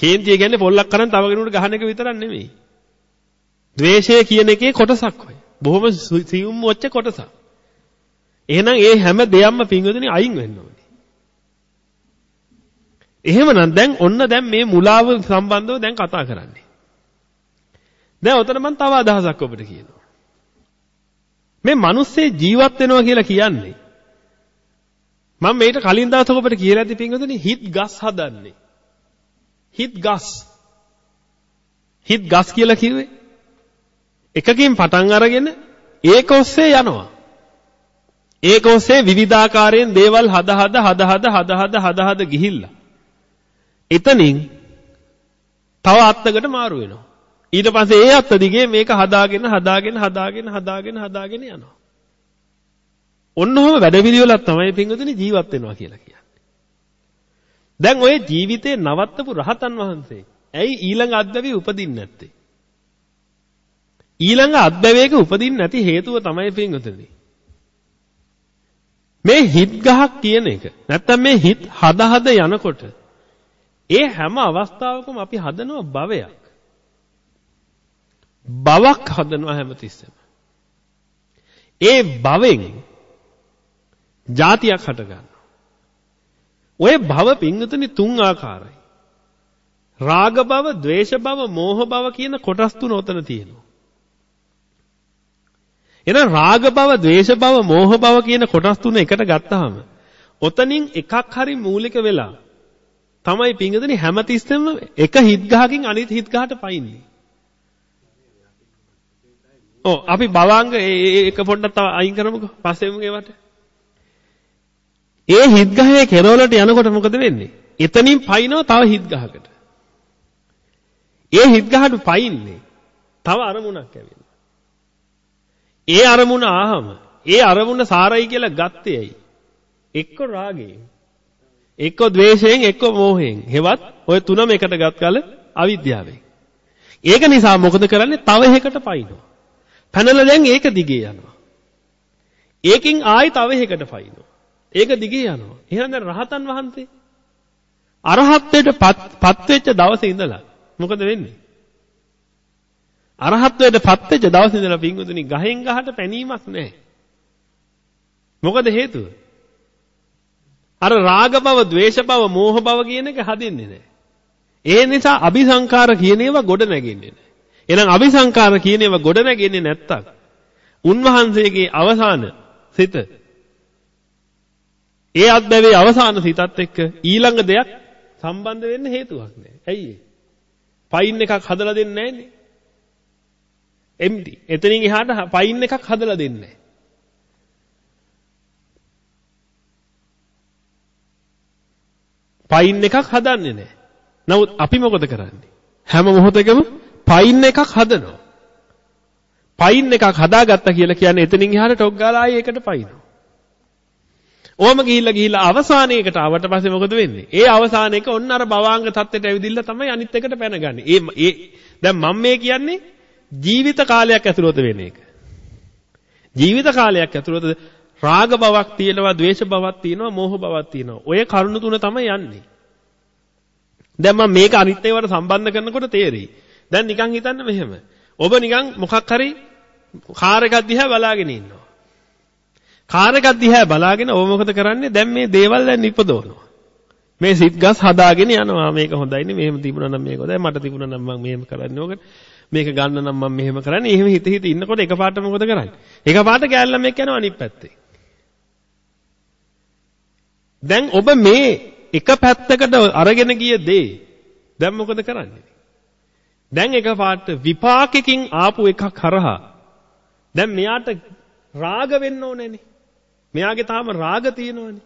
කේන්තිය කියන්නේ පොල්ලක් කරන් තව කෙනෙකුට ගහන එක විතරක් නෙමෙයි. ද්වේෂය කියන එකේ කොටසක් ඔය. බොහොම සියුම් වෙච්ච කොටසක්. එහෙනම් ඒ හැම දෙයක්ම පින්වතුනි අයින් වෙන්න ඕනේ. එහෙමනම් දැන් ඔන්න දැන් මේ මුලාව සම්බන්ධව දැන් කතා කරන්නේ. දැන් උතන මම තව අදහසක් ඔබට කියනවා. මේ මිනිස්සේ ජීවත් වෙනවා කියලා කියන්නේ මම මේකට කලින් දවසක ඔබට කියලා ඇති පින්වතුනි හිත් ගස් හදන්නේ. හිත් ගස්. හිත් ගස් කියලා කිව්වේ එකකින් පටන් අරගෙන ඒක ඔස්සේ යනවා. ඒක ඔස්සේ විවිධාකාරයෙන් දේවල් හද හද හද හද හද හද හද හද ගිහිල්ලා. එතනින් තව අත්තකට මාරු වෙනවා. ඊට පස්සේ ඒ අත්ත දිගේ මේක හදාගෙන හදාගෙන හදාගෙන හදාගෙන හදාගෙන යනවා. ඔන්නෝම වැඩපිළිවෙලක් තමයි පින්වතුනි ජීවත් වෙනවා කියලා කියන්නේ. දැන් ඔය ජීවිතේ නවත්තපු රහතන් වහන්සේ ඇයි ඊළඟ අද්දවේ උපදින්නේ නැත්තේ? ඊළඟ අද්දවේක උපදින්නේ නැති හේතුව තමයි පින්වතුනි. මේ හිත් ගහක් කියන එක නැත්තම් මේ හිත් හද හද යනකොට ඒ හැම අවස්ථාවකම අපි හදනවා භවයක්. බවක් හදනවා හැමතිස්සෙම. ඒ භවෙන් જાතියක් හට ගන්නවා. ඔය භව පිංගතනි තුන් ආකාරයි. රාග භව, ద్వේෂ භව, මෝහ භව කියන කොටස් තුන උතන තියෙනවා. එහෙනම් රාග භව, ద్వේෂ භව, මෝහ භව කියන කොටස් තුන එකට ගත්තාම ඔතනින් එකක් හරි මූලික වෙලා තමයි පිංගුතුනි හැමතිස්සෙම එක හිත් ගහකින් අනිත් හිත් ගහට පයින්නේ. ඔව් අපි භවංග ඒක පොඩ්ඩක් තව අයින් කරමුකෝ. පස්සේ එමුගේ වට. ඒ හිත් ගහේ කෙරවලට යනකොට මොකද වෙන්නේ? එතනින් පයින්නවා තව හිත් ගහකට. ඒ හිත් ගහට පයින්නේ තව අරමුණක් ඇවිල්ලා. ඒ අරමුණ ආහම ඒ අරමුණ සාරයි කියලා ගත්තේ ඇයි? එක්ක රාගයෙන්, එක්ක ద్వේෂයෙන්, එක්ක මෝහයෙන්. හෙවත් ඔය තුනම එකට ගත් කල අවිද්‍යාවෙන්. ඒක නිසා මොකද කරන්නේ? තව එකකට පයින්නවා. පැනලා දැන් ඒක දිගේ යනවා. ඒකෙන් ආයි තව එකකට පයින්නවා. ඒක දිගේ යනවා. එහෙනම් දැන් රහතන් වහන්සේ අරහත්ත්වයට පත් වෙච්ච දවසේ ඉඳලා මොකද වෙන්නේ? අරහත්ත්වයට පත් වෙච්ච දවසේ ඉඳලා පින්වතුනි ගහෙන් ගහට පැනීමක් නැහැ. මොකද හේතුව? අර රාග බව, ద్వේෂ බව, මෝහ බව කියන එක හදින්නේ නැහැ. ඒ නිසා අபிසංකාර කියන ඒවා ගොඩ නැගෙන්නේ නැහැ. එහෙනම් අபிසංකාර කියන ඒවා ගොඩ නැගෙන්නේ නැත්තම් උන්වහන්සේගේ අවසාන සිත ඒ අත්දැවේ අවසාන සිතත් එක්ක ඊළඟ දෙයක් සම්බන්ධ වෙන්න හේතුවක් නැහැ. ඇයි ඒ? පයින් එකක් හදලා දෙන්නේ නැන්නේ. එම්ටි. එතනින් එහාට පයින් එකක් හදලා දෙන්නේ නැහැ. පයින් එකක් හදන්නේ නැහැ. නමුත් අපි මොකද කරන්නේ? හැම මොහොතකම පයින් එකක් හදනවා. පයින් එකක් හදාගත්තා කියලා කියන්නේ එතනින් එහාට ටොක් ගාලා ආයේ ඒකට පයින්නවා. ඕම ගිහිල්ලා ගිහිල්ලා අවසානයකට ආවට පස්සේ මොකද වෙන්නේ? ඒ අවසාන එක ඔන්න අර භවාංග தත්ත්වයට ඇවිදින්න තමයි අනිත් එකට පැනගන්නේ. ඒ ඒ දැන් මම මේ කියන්නේ ජීවිත කාලයක් ඇතුළත වෙන එක. ජීවිත කාලයක් ඇතුළත රාග බවක් තියෙනවා, ద్వේෂ බවක් තියෙනවා, මෝහ බවක් තියෙනවා. ඔය කරුණු තුන තමයි යන්නේ. දැන් මම මේක අනිත් ඒවාට සම්බන්ධ කරනකොට තේරෙයි. දැන් නිකන් හිතන්න මෙහෙම. ඔබ නිකන් මොකක් හරි කාර් එකක් දිහා බලාගෙන ඉන්නවා. කාර් එකක් දිහා බලාගෙන ඔබ මොකද කරන්නේ? දැන් මේ දේවල් දැන් නිපදවනවා. මේ සිත් ගස් හදාගෙන යනවා. මේක හොඳයිනේ. මෙහෙම තිබුණා නම් මේක හොඳයි. මට තිබුණා නම් මම මෙහෙම කරන්නේ ඕක. මේක ගන්න නම් මම මෙහෙම කරන්නේ. එහෙම හිත හිත ඉන්නකොට එකපාරට මොකද කරන්නේ? එකපාරට ගෑල්ලම එක්ක යනවා අනිත් පැත්තේ. දැන් ඔබ මේ එක පැත්තකට අරගෙන ගිය දේ දැන් මොකද කරන්නේ? දැන් එකපාරට විපාකකින් ආපු එකක් හරහා දැන් මෙයාට රාග වෙන්න ඕනේනේ. මෙයාගේ තාම රාග තියෙනවනේ.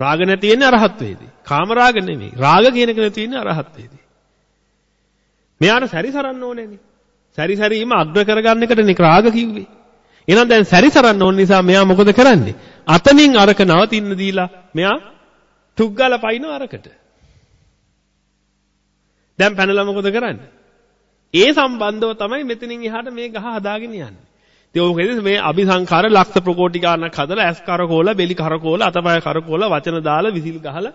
රාග නැති වෙන්නේ අරහත් වේදී. කාම රාග නෙමෙයි. රාග කියන එක නැති වෙන්නේ අරහත් වේදී. මෙයාට සැරිසරන්න ඕනේනේ. සැරිසරීම අග්‍ර කරගන්න එකටනේ රාග කිව්වේ. එහෙනම් දැන් සැරිසරන්න ඕන නිසා මෙයා මොකද කරන්නේ? අතනින් අරක නවතින්න දීලා මෙයා තුග්ගල පයින්න අරකට. දැන් පැනලා මොකද කරන්නේ? ඒ සම්බන්ධව තමයි මෙතනින් එහාට මේ ගහ හදාගෙන යන්නේ. ඉතින් ඕකෙද මේ අபிසංකාර ලක්ෂ ප්‍රකෝටි ගාණක් හදලා ඇස් කරකෝලා බෙලි කරකෝලා අතපය කරකෝලා වචන දාලා විසිල් ගහලා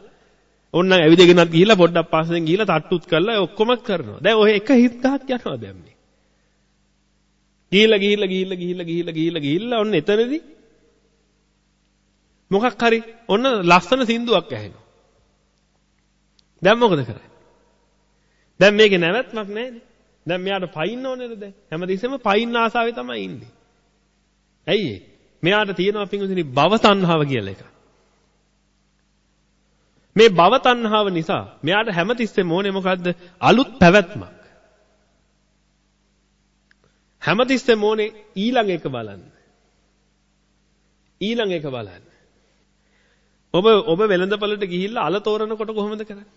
ඕන්න ඇවිදගෙනත් ගිහිල්ලා පොඩ්ඩක් පස්සෙන් ගිහිල්ලා තට්ටුත් කරලා ඔක්කොම කරනවා. දැන් ඔය එක හිත් ගහක් යනවා දැන් මේ. ගිහිල්ලා ගිහිල්ලා ගිහිල්ලා ගිහිල්ලා ගිහිල්ලා ගිහිල්ලා ගිහිල්ලා ඔන්න එතනදී මොකක් හරි ඔන්න ලස්සන සින්දුවක් ඇහෙනවා. දැන් මොකද කරන්නේ? දැන් මේකේ නැවැත්මක් නැහැනේ. දැන් මෙයාට පයින්න ඕනේද දැන්? හැමදෙස්සෙම පයින්න ආසාවේ තමයි ඉන්නේ. ඇයි ඒ? මෙයාට තියෙනවා පින්වතුනි භව තණ්හාව කියලා එක. මේ භව තණ්හාව නිසා මෙයාට හැමතිස්සෙම ඕනේ මොකද්ද? අලුත් පැවැත්මක්. හැමතිස්සෙම ඕනේ ඊළඟ එක බලන්න. ඊළඟ එක බලන්න. ඔබ ඔබ වෙළඳපළට ගිහිල්ලා අල තෝරනකොට කොහොමද කරන්නේ?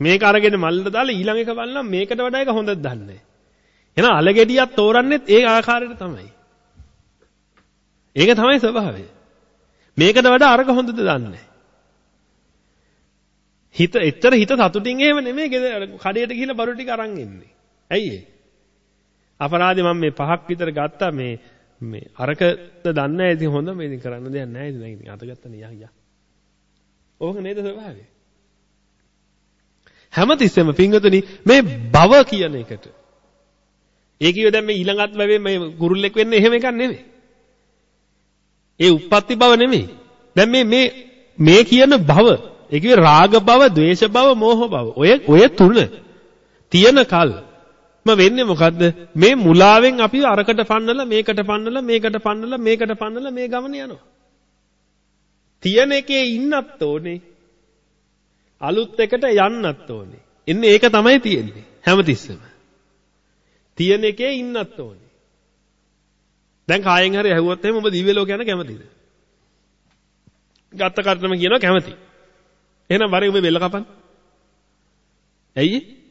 මේක අරගෙන මල්ලට දාලා ඊළඟ එක බලනම් මේකට වඩා එක හොඳද දන්නේ. එහෙනම් අල ගෙඩියක් තෝරන්නෙත් ඒ ආකාරයට තමයි. ඒක තමයි ස්වභාවය. මේකට වඩා අරක හොඳද දන්නේ හිත එච්චර හිත සතුටින් එහෙම නෙමෙයි කඩේට ගිහිල්ලා බරු ටික අරන් එන්නේ. ඇයි ඒ? අපරාධේ මම මේ පහක් විතර ගත්තා මේ මේ අරකද දන්නේ නැහැ ඉතින් හොඳ මේ ඉතින් කරන්න දෙයක් නැහැ ඉතින් ඉතින් අත ගත්තනේ යා යා. ඕක නේද ස්වභාවය? හැමතිස්සෙම පිංගතුනි මේ භව කියන එකට. ඒ කිව්ව දැන් මේ ඊළඟත් වෙවේ මේ කුරුල්ලෙක් වෙන්න එහෙම එකක් නෙමෙයි. ඒ උප්පත්ති භව නෙමෙයි. දැන් මේ මේ මේ කියන භව ඒ කිව්වේ රාග භව, ద్వේෂ භව, මෝහ භව. ඔය ඔය තුන තියෙන කල් ම වෙන්නේ මොකද්ද? මේ මුලාවෙන් අපි අරකට පන්නලා මේකට පන්නලා මේකට පන්නලා මේකට පන්නලා මේ ගමන යනවා. තියෙන එකේ ඉන්නත් ඕනේ. අලුත් එකට යන්නත් ඕනේ. එන්නේ ඒක තමයි තියෙන්නේ හැමතිස්සෙම. තියෙන එකේ ඉන්නත් ඕනේ. දැන් කායෙන් හරි ඇහුවොත් එහෙනම් ඔබ දිව්‍ය ලෝක යන කැමතිද? ගත්ත කර්තම කියනවා කැමති. එහෙනම් වරේ ඔබ බෙල්ල කපන්න. ඇයි?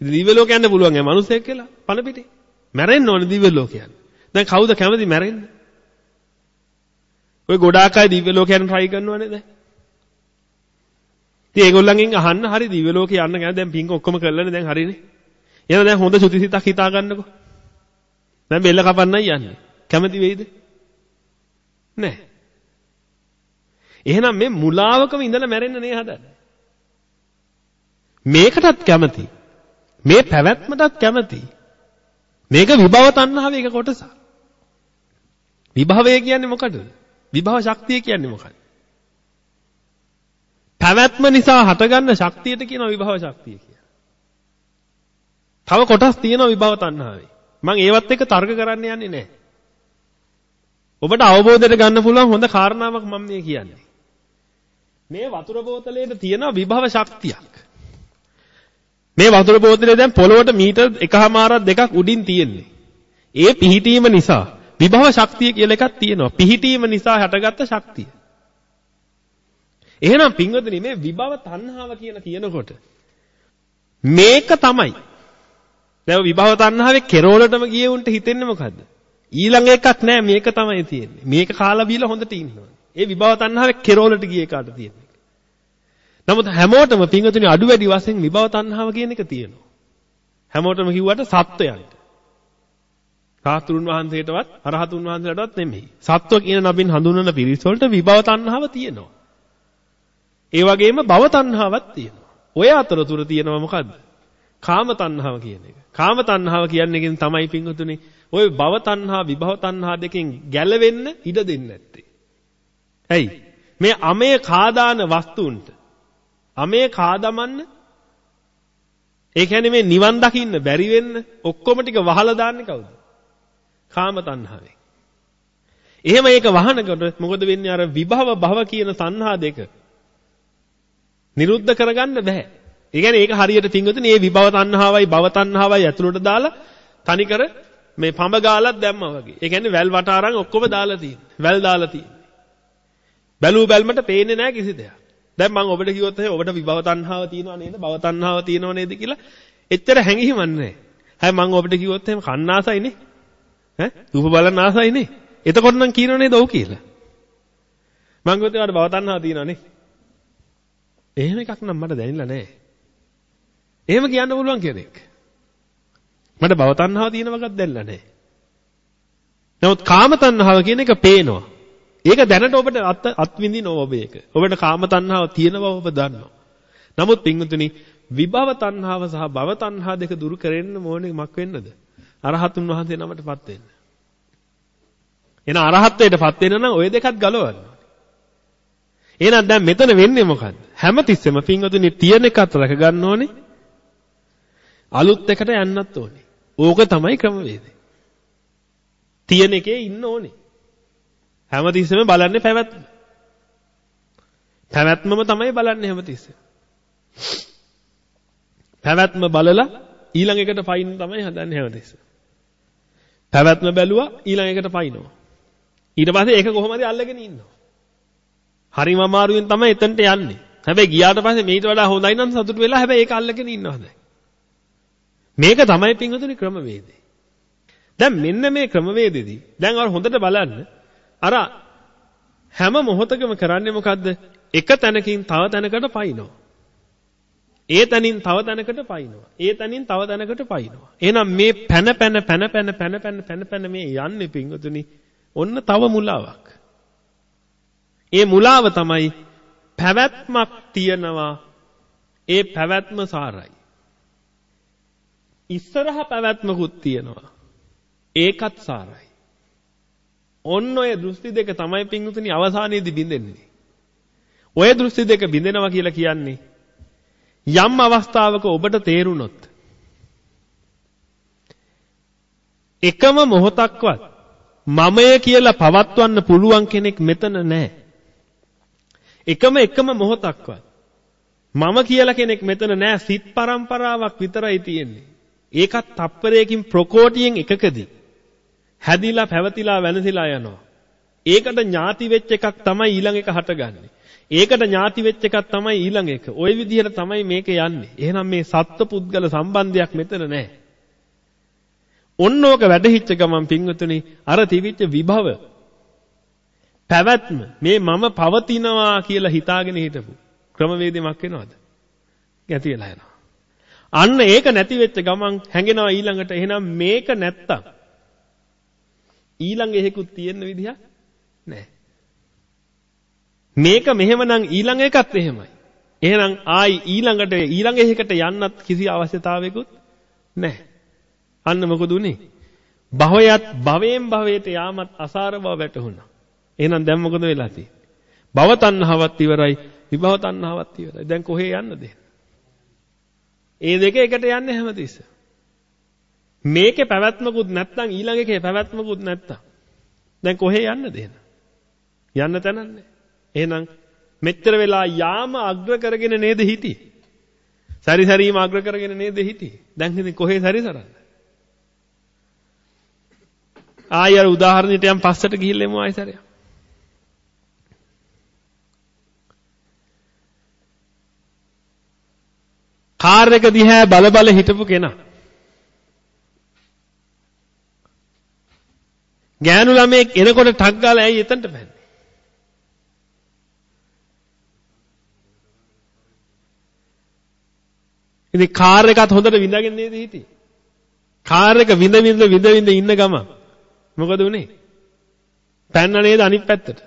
ඉතින් දිව්‍ය ලෝක යන්න පුළුවන් ඈ මිනිසෙක් කියලා පණ පිටේ. මැරෙන්න ඕනේ දිව්‍ය ලෝක යන්න. දැන් කවුද කැමති මැරෙන්න? ඔය ගොඩාක් අය දිව්‍ය ලෝක යන්න try කරනවනේ දැන්. ඉතින් ඒගොල්ලන්ගෙන් අහන්න හරි දිව්‍ය ලෝකේ යන්න ගැන දැන් පිංක ඔක්කොම කළානේ දැන් හරිනේ. එහෙනම් දැන් හොඳ සුතිසිතක් හිතා ගන්නකො. දැන් බෙල්ල කපන්නයි යන්නේ. කැමති වෙයිද? නැහැ. එහෙනම් මේ මුලාවකම ඉඳලා මැරෙන්න නේ හදන්නේ. මේකටත් කැමති. මේ පැවැත්මටත් කැමති. මේක විභව තණ්හාවේ එක කොටසක්. විභවය කියන්නේ මොකටද? විභව ශක්තිය කියන්නේ මොකක්ද? පැවැත්ම නිසා හටගන්න ශක්තියට කියනවා විභව ශක්තිය කියලා. තව කොටස් තියෙනවා විභව තණ්හාවේ. මම ඒවත් එක්ක තර්ක කරන්න යන්නේ නැහැ. ඔබට අවබෝධයට ගන්න පුළුවන් හොඳ කාරණාවක් මම මේ කියන්නේ. මේ වතුර බෝතලයේ තියෙන විභව ශක්තියක්. මේ වතුර බෝතලේ දැන් පොළොවට මීටර් එකහමාරක් දෙකක් උඩින් තියෙන්නේ. ඒ පිහිටීම නිසා විභව ශක්තිය කියලා එකක් තියෙනවා. පිහිටීම නිසා හටගත්ත ශක්තිය. එහෙනම් පින්වතුනි මේ විභව තණ්හාව කියන කියනකොට මේක තමයි. දැන් විභව තණ්හාවේ කෙරෝලටම ගියේ උන්ට හිතෙන්නේ මොකද්ද? ඊළඟ එකක් නෑ මේක තමයි තියෙන්නේ. මේක කාලා බීලා හොඳට ඉන්නවා. ඒ විභව තණ්හාවේ කෙරෝලට ගියේ කාට තියෙන්නේ? නමුත් හැමෝටම පින්වතුනි අඩු වැඩි වශයෙන් විභව තණ්හාව කියන එක තියෙනවා. හැමෝටම කිව්වට සත්වයන්ට. සාතුරුන් වහන්සේටවත් අරහතුන් වහන්සේටවත් නෙමෙයි. සත්ව කියන නමින් හඳුන්වන පිරිස වලට විභව තණ්හාව තියෙනවා. ඒ වගේම භව තණ්හාවක් තියෙනවා. ඔය අතරතුර තියෙනවා මොකද්ද? කාම තණ්හාව කියන එක. කාම තණ්හාව කියන්නේ තමයි පින්වතුනි ඔය භව තණ්හා විභව තණ්හා දෙකෙන් ගැලවෙන්න ඉඩ දෙන්නේ නැත්තේ. ඇයි? මේ අමේ කාදාන වස්තුන්ට අමේ කාදමන්න ඒ කියන්නේ මේ නිවන් දකින්න බැරි වෙන්න ඔක්කොම ටික වහලා දාන්නේ කවුද? කාම තණ්හාවෙන්. එහෙම ඒක වහනකොට මොකද වෙන්නේ අර විභව භව කියන තණ්හා දෙක නිරුද්ධ කරගන්න බෑ. ඒ කියන්නේ ඒක හරියට පින්වතුනි මේ විභව තණ්හාවයි භව තණ්හාවයි ඇතුළට දාලා තනිකර මේ පඹ ගාලක් දැම්මා වගේ. ඒ කියන්නේ වැල් වට අරන් ඔක්කොම දාලා තියෙන්නේ. වැල් දාලා තියෙන්නේ. බැලූ බැල්මට පේන්නේ නැහැ කිසි දෙයක්. දැන් මම ඔබට කිව්වොත් එහෙනම් ඔබට විභව තණ්හාව තියෙනව නේද? භව තණ්හාව තියෙනව නේද කියලා එච්චර හැඟීමක් නැහැ. හැබැයි මම ඔබට කිව්වොත් එහෙනම් කන්න ආසයිනේ. ඈ? රූප බලන්න ආසයිනේ. එතකොට නම් කියනව නේද ඔව් කියලා. මම කිව්වොත් ඒකට භව තණ්හාව තියෙනව නේ. එහෙම එකක් නම් මට දැනෙලා නැහැ. එහෙම කියන්න පුළුවන් කෙනෙක්. මට භව තණ්හාව තියෙන වගක් දැනෙලා නැහැ. නමුත් කාම තණ්හාව කියන එක පේනවා. ඒක දැනට ඔබට අත් අත්විඳිනව ඔබ ඒක. ඔබට කාම තණ්හාව තියෙන බව ඔබ දන්නවා. නමුත් පින්වතුනි විභව තණ්හාව සහ භව තණ්හා දෙක දුරු කරෙන්න ඕනේ මක් වෙන්නද? අරහතුන් වහන්සේ නමටපත් වෙන්න. එන අරහත්ත්වයටපත් වෙන්න නම් ওই දෙකත් ගලවන්න. එහෙනම් දැන් මෙතන වෙන්නේ මොකද්ද? හැමතිස්සෙම පින්වතුනි තියෙන එකත් රැක ගන්න ඕනේ. අලුත් එකට යන්නත් ඕනේ. ඕක තමයි ක්‍රමවේදය. තියෙන එකේ ඉන්න ඕනේ. හැමතිස්සෙම බලන්නේ පැවැත්ම. පැවැත්මම තමයි බලන්නේ හැමතිස්සෙම. පැවැත්ම බලලා ඊළඟ එකට පයින් තමයි හදන්නේ හැමතිස්සෙම. පැවැත්ම බැලුවා ඊළඟ එකට පයින්නවා. ඊට පස්සේ ඒක කොහොමද අල්ලගෙන ඉන්නවා. හරිම අමාරුවෙන් තමයි එතනට යන්නේ. හැබැයි ගියාට පස්සේ මේට වඩා හොඳයි නම් සතුටු වෙලා හැබැයි ඒක අල්ලගෙන ඉන්නවා දැන්. මේක තමයි පින්වතුනි ක්‍රමවේදය. දැන් මෙන්න මේ ක්‍රමවේදෙදී දැන් අර හොඳට බලන්න අර හැම මොහොතකම කරන්නේ මොකද්ද? එක තැනකින් තව තැනකට පයින්නවා. ඒ තැනින් තව තැනකට පයින්නවා. ඒ තැනින් තව තැනකට පයින්නවා. එහෙනම් මේ පැන පැන පැන පැන පැන පැන පැන පැන මේ යන්නේ පිංගුතුනි ඔන්න තව මුලාවක්. ඒ මුලාව තමයි පැවැත්මක් තියනවා. ඒ පැවැත්ම සාරයි. ඉස්සරහ පැවැත්මකුත් තියෙනවා. ඒකත් සාරයි. ඔන්න ඔය දෘෂ්ටි දෙක තමයි පිංගුතුනි අවසානයේදී බින්දෙන්නේ. ඔය දෘෂ්ටි දෙක බින්දෙනවා කියලා කියන්නේ යම් අවස්ථාවක ඔබට තේරුණොත් එකම මොහොතක්වත් මමය කියලා පවත්වන්න පුළුවන් කෙනෙක් මෙතන නැහැ. එකම එකම මොහොතක්වත් මම කියලා කෙනෙක් මෙතන නැහැ. සිත් පරම්පරාවක් විතරයි තියෙන්නේ. ඒකත් තප්පරයකින් ප්‍රකෝටියෙන් එකකදී හැදිලා පැවතිලා වෙනසිලා යනවා. ඒකට ඥාති වෙච්ච එකක් තමයි ඊළඟ එක හටගන්නේ. ඒකට ඥාති වෙච්ච එකක් තමයි ඊළඟ එක. ওই විදිහට තමයි මේක යන්නේ. එහෙනම් මේ සත්ත්ව පුද්ගල සම්බන්ධයක් මෙතන නැහැ. ඔන්න ඕක වැඩහිච්ච ගමන් පින්වතුනි අර තිබිච්ච විභව පැවැත්ම මේ මම පවතිනවා කියලා හිතාගෙන හිටපු ක්‍රමවේදයක් වෙනවද? ගැති වෙලා යනවා. අන්න ඒක නැති වෙච්ච ගමන් හැඟෙනවා ඊළඟට එහෙනම් මේක නැත්තම් ඊළඟ එහෙකුත් තියෙන්න විදිහක් නැහැ. මේක මෙහෙමනම් ඊළඟ එකත් එහෙමයි. එහෙනම් ආයි ඊළඟට ඊළඟ එහෙකට යන්නත් කිසි අවශ්‍යතාවයකුත් නැහැ. අන්න මොකද උනේ? භවයත් භවයෙන් භවයට යාමත් අසාර බව වැටහුණා. එහෙනම් දැන් මොකද වෙලා තියෙන්නේ? භව තණ්හාවත් ඉවරයි, විභව තණ්හාවත් ඉවරයි. දැන් කොහේ යන්නද? ඒ දෙක එකට යන්නේ හැමතිස්සෙම. මේකේ පැවැත්මකුත් නැත්නම් ඊළඟ එකේ පැවැත්මකුත් නැත්නම් දැන් කොහේ යන්නද එහෙනම්? යන්න තැනක් නැහැ. එහෙනම් මෙච්චර වෙලා යාම අග්‍ර කරගෙන නේද හිටියේ? සැරිසැරීම අග්‍ර කරගෙන නේද හිටියේ? දැන් ඉතින් කොහේ සැරිසරන්නේ? ආයෙ අර උදාහරණයට යම් පස්සට ගිහිල්ලා එමු ආයෙසරයක්. කාර් එක දිහා බල බල හිටපු කෙනා ගෑනු ළමයෙක් එනකොට ටක් ගාලා ඇයි එතනට පැන්නේ? ඉතින් කාර් එකත් හොඳට විඳගෙන නේද හිටියේ? කාර් එක විඳ විඳ විඳ විඳ ඉන්න ගම මොකද උනේ? පැන්න නේද අනිත් පැත්තට?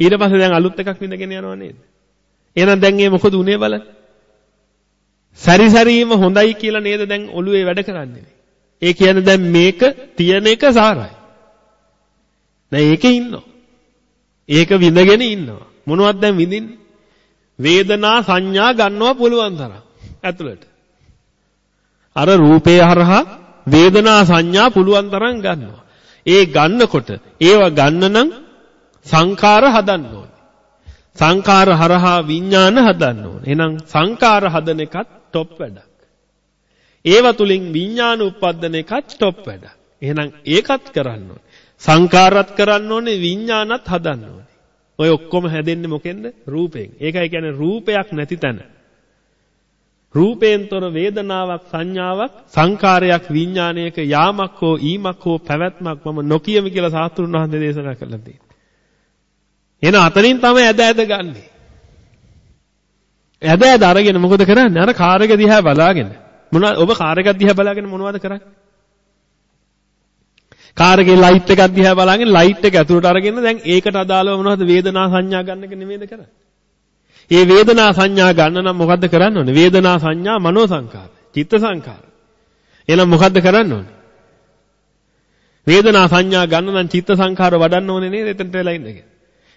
ඊට පස්සේ දැන් අලුත් එකක් විඳගෙන යනවා නේද? එහෙනම් දැන් මේ මොකද උනේ බලන්න? සැරිසැරීම හොඳයි කියලා නේද දැන් ඔළුවේ වැඩ කරන්නේ? ඒ කියන්නේ දැන් මේක තියෙන එක සාරයි. දැන් ඒකේ ඉන්නවා. ඒක විඳගෙන ඉන්නවා. මොනවද දැන් විඳින්නේ? වේදනා සංඥා ගන්නවා පුළුවන් තරම් ඇතුළට. අර රූපය හරහා වේදනා සංඥා පුළුවන් තරම් ගන්නවා. ඒ ගන්නකොට ඒවා ගන්න නම් සංඛාර හදන්න ඕනේ. සංඛාර හරහා විඥාන හදන්න ඕනේ. එහෙනම් සංඛාර හදන එකත් টොප් වැඩක්. ඒව තුලින් විඥාන උප්පද්දන එකත් টොප් වැඩක්. එහෙනම් ඒකත් කරන්න ඕනේ. සංකාරත් කරන්න ඕනේ විඥානත් හදන්න ඕනේ. ඔය ඔක්කොම හැදෙන්නේ මොකෙන්ද? රූපයෙන්. ඒකයි කියන්නේ රූපයක් නැති තැන. රූපයෙන්තර වේදනාවක් සංඥාවක් සංකාරයක් විඥානයක යාමක් හෝ ඊමක් හෝ පැවැත්මක් මම නොකියමි කියලා සාස්ත්‍රුන් වහන්සේ දේශනා කළා තියෙනවා. එහෙනම් අතනින් තමයි ඇද ඇද ගන්නෙ. ඇද ඇද අරගෙන මොකද කරන්නේ? අර කාර් එක දිහා බලාගෙන. මොනවද ඔබ කාර් එක දිහා බලාගෙන මොනවද කරන්නේ? කාර් එකේ ලයිට් එකක් දිහා බලාගෙන ලයිට් එක ඇතුළට අරගෙන දැන් ඒකට අදාළව මොනවද වේදනා සංඥා ගන්න එක නෙමෙයිද කරන්නේ? මේ වේදනා සංඥා ගන්න නම් මොකද්ද කරන්න ඕනේ? වේදනා සංඥා මනෝ සංකාර, චිත්ත සංකාර. එහෙනම් මොකද්ද කරන්න ඕනේ? වේදනා සංඥා ගන්න නම් චිත්ත සංකාර වඩන්න ඕනේ නේද? එතනට වෙලා ඉන්න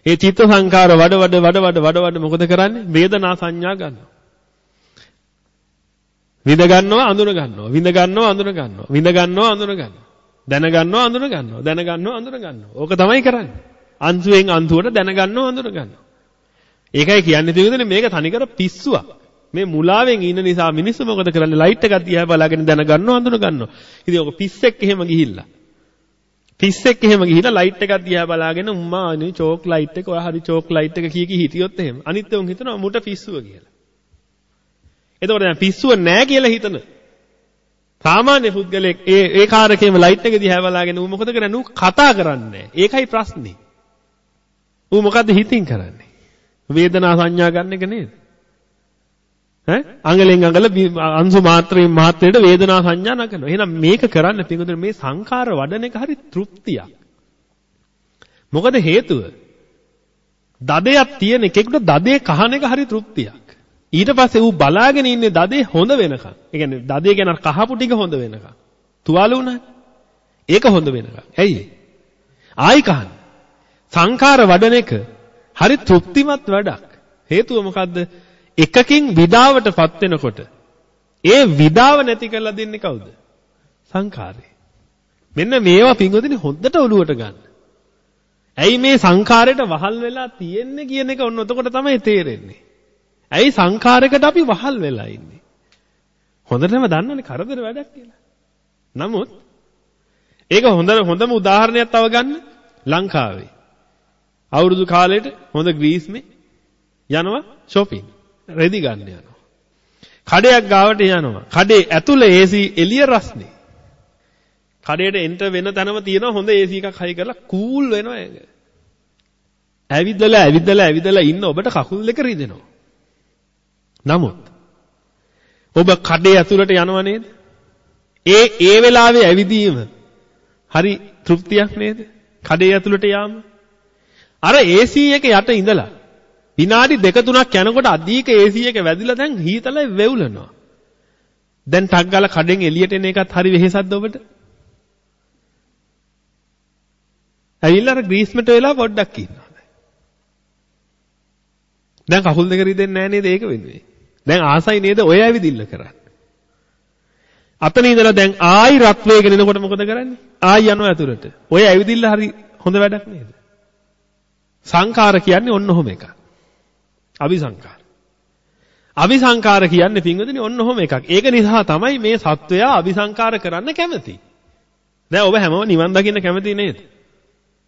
ඒ චිත්ත සංකාර වඩ වඩ වඩ වඩ වඩ වඩ මොකද කරන්නේ? වේදනා සංඥා ගන්නවා. විඳ ගන්නවා අඳුන ගන්නවා. විඳ ගන්නවා අඳුන ගන්නවා. විඳ ගන්නවා අඳුන ගන්නවා. දැනගන්නවා අඳුන ගන්නවා. දැනගන්නවා අඳුන ගන්නවා. ඕක තමයි කරන්නේ. අංශුවෙන් අංශුවට දැනගන්නවා අඳුන ගන්නවා. ඒකයි කියන්නේ තියෙන්නේ මේක තනිකර පිස්සුවක්. මේ මුලාවෙන් ඉන්න නිසා මිනිස්සු මොකද කරන්නේ? ලයිට් එකක් දිහා බලාගෙන දැනගන්නවා අඳුන ගන්නවා. ඉතින් ඔක පිස්සෙක් එහෙම ගිහිල්ලා. පිස්සෙක් එහෙම ගිහිල්ලා ලයිට් එකක් දිහා බලාගෙන උම්මා අනේ චෝක් ලයිට් එක ඔය හරි චෝක් ලයිට් එක කී කී හිටියොත් එහෙම. අනිත් උන් හිතනවා මුට පිස්සුව කියලා. එතකොට දැන් පිස්සුව නෑ කියලා හිතන සාමාන්‍ය පුද්ගලෙක් ඒ ඒ කාරකේම ලයිට් එක දිහා බලාගෙන ඌ මොකද කරන්නේ? ඌ කතා කරන්නේ ඒකයි ප්‍රශ්නේ. ඌ මොකද්ද හිතින් කරන්නේ? වේදනා සංඥා ගන්න එක නේද? ඈ අඟලෙන් අඟල අංශු මාත්‍රයෙන් මාත්‍රයට වේදනා සංඥා නගනවා. එහෙනම් මේක කරන්න පිටුදෙන මේ සංඛාර වඩන එක හරි තෘප්තියක්. මොකද හේතුව? දදයක් තියෙන එකෙකුට දදේ කහන එක හරි තෘප්තියක්. ඊට පස්සේ ඌ බලාගෙන ඉන්නේ දදේ හොඳ වෙනකන්. ඒ කියන්නේ දදේ කියන කහපු ටික හොඳ වෙනකන්. තුවාල වුණානේ. ඒක හොඳ වෙනකන්. ඇයි ආයි කහන. සංඛාර වඩන එක හරි තෘප්තිමත් වැඩක්. හේතුව මොකද්ද? එකකින් විඩාවටපත් වෙනකොට ඒ විඩාව නැති කරලා දෙන්නේ කවුද? සංඛාරය. මෙන්න මේවා පිංගොදිනේ හොද්දට ඔලුවට ගන්න. ඇයි මේ සංඛාරයට වහල් වෙලා තියෙන්නේ කියන එක ඔන්න එතකොට තමයි තේරෙන්නේ. ඇයි සංඛාරයකට අපි වහල් වෙලා ඉන්නේ? හොඳටම දන්නවනේ කරදර වැඩක් කියලා. නමුත් ඒක හොඳ හොඳම උදාහරණයක් තව ගන්න ලංකාවේ. අවුරුදු කාලෙට හොඳ ග්‍රීස්මේ යනවා shopping. රෙදි ගන්න යනවා. කඩයක් ගාවට යනවා. කඩේ ඇතුලේ AC එළිය රස්නේ. කඩේට එන්ටර් වෙන තැනම තියෙනවා හොඳ AC එකක් හයි කරලා කූල් වෙනවා ඒක. ඇවිදලා ඇවිදලා ඇවිදලා ඉන්න ඔබට කකුල් දෙක රිදෙනවා. නමුත් ඔබ කඩේ ඇතුළට යනව නේද? ඒ ඒ වෙලාවේ ඇවිදීම හරි තෘප්තියක් නේද? කඩේ ඇතුළට යාම. අර AC එක යට ඉඳලා විනාඩි දෙක තුනක් යනකොට අධික AC එක වැදිලා දැන් හීතලයි වෙවුලනවා. දැන් ටක් ගාලා කඩෙන් එළියට එන එකත් හරි වෙහෙසක්ද ඔබට? ඇවිල්ලා අර ග්‍රීස්මට වෙලා පොඩ්ඩක් ඉන්නවා. දැන් කකුල් දෙක රිදෙන්නේ නැහැ නේද ඒක වෙනුවේ? දැන් ආසයි නේද ඔය ඇවිදිල්ල කරන්නේ. අතන ඉඳලා දැන් ආයි රත් වේගෙන එනකොට මොකද කරන්නේ? ආයි යනවා ඇතුළට. ඔය ඇවිදිල්ල හරි හොඳ වැඩක් නේද? සංඛාර කියන්නේ ඔන්න ඔහොම එකක්. අවිසංඛාර. අවිසංකාර කියන්නේ පින්වදිනේ ඔන්න ඔහොම එකක්. ඒක නිසා තමයි මේ සත්වයා අවිසංකාර කරන්න කැමති. දැන් ඔබ හැමෝම නිවන් දකින්න කැමති නේද?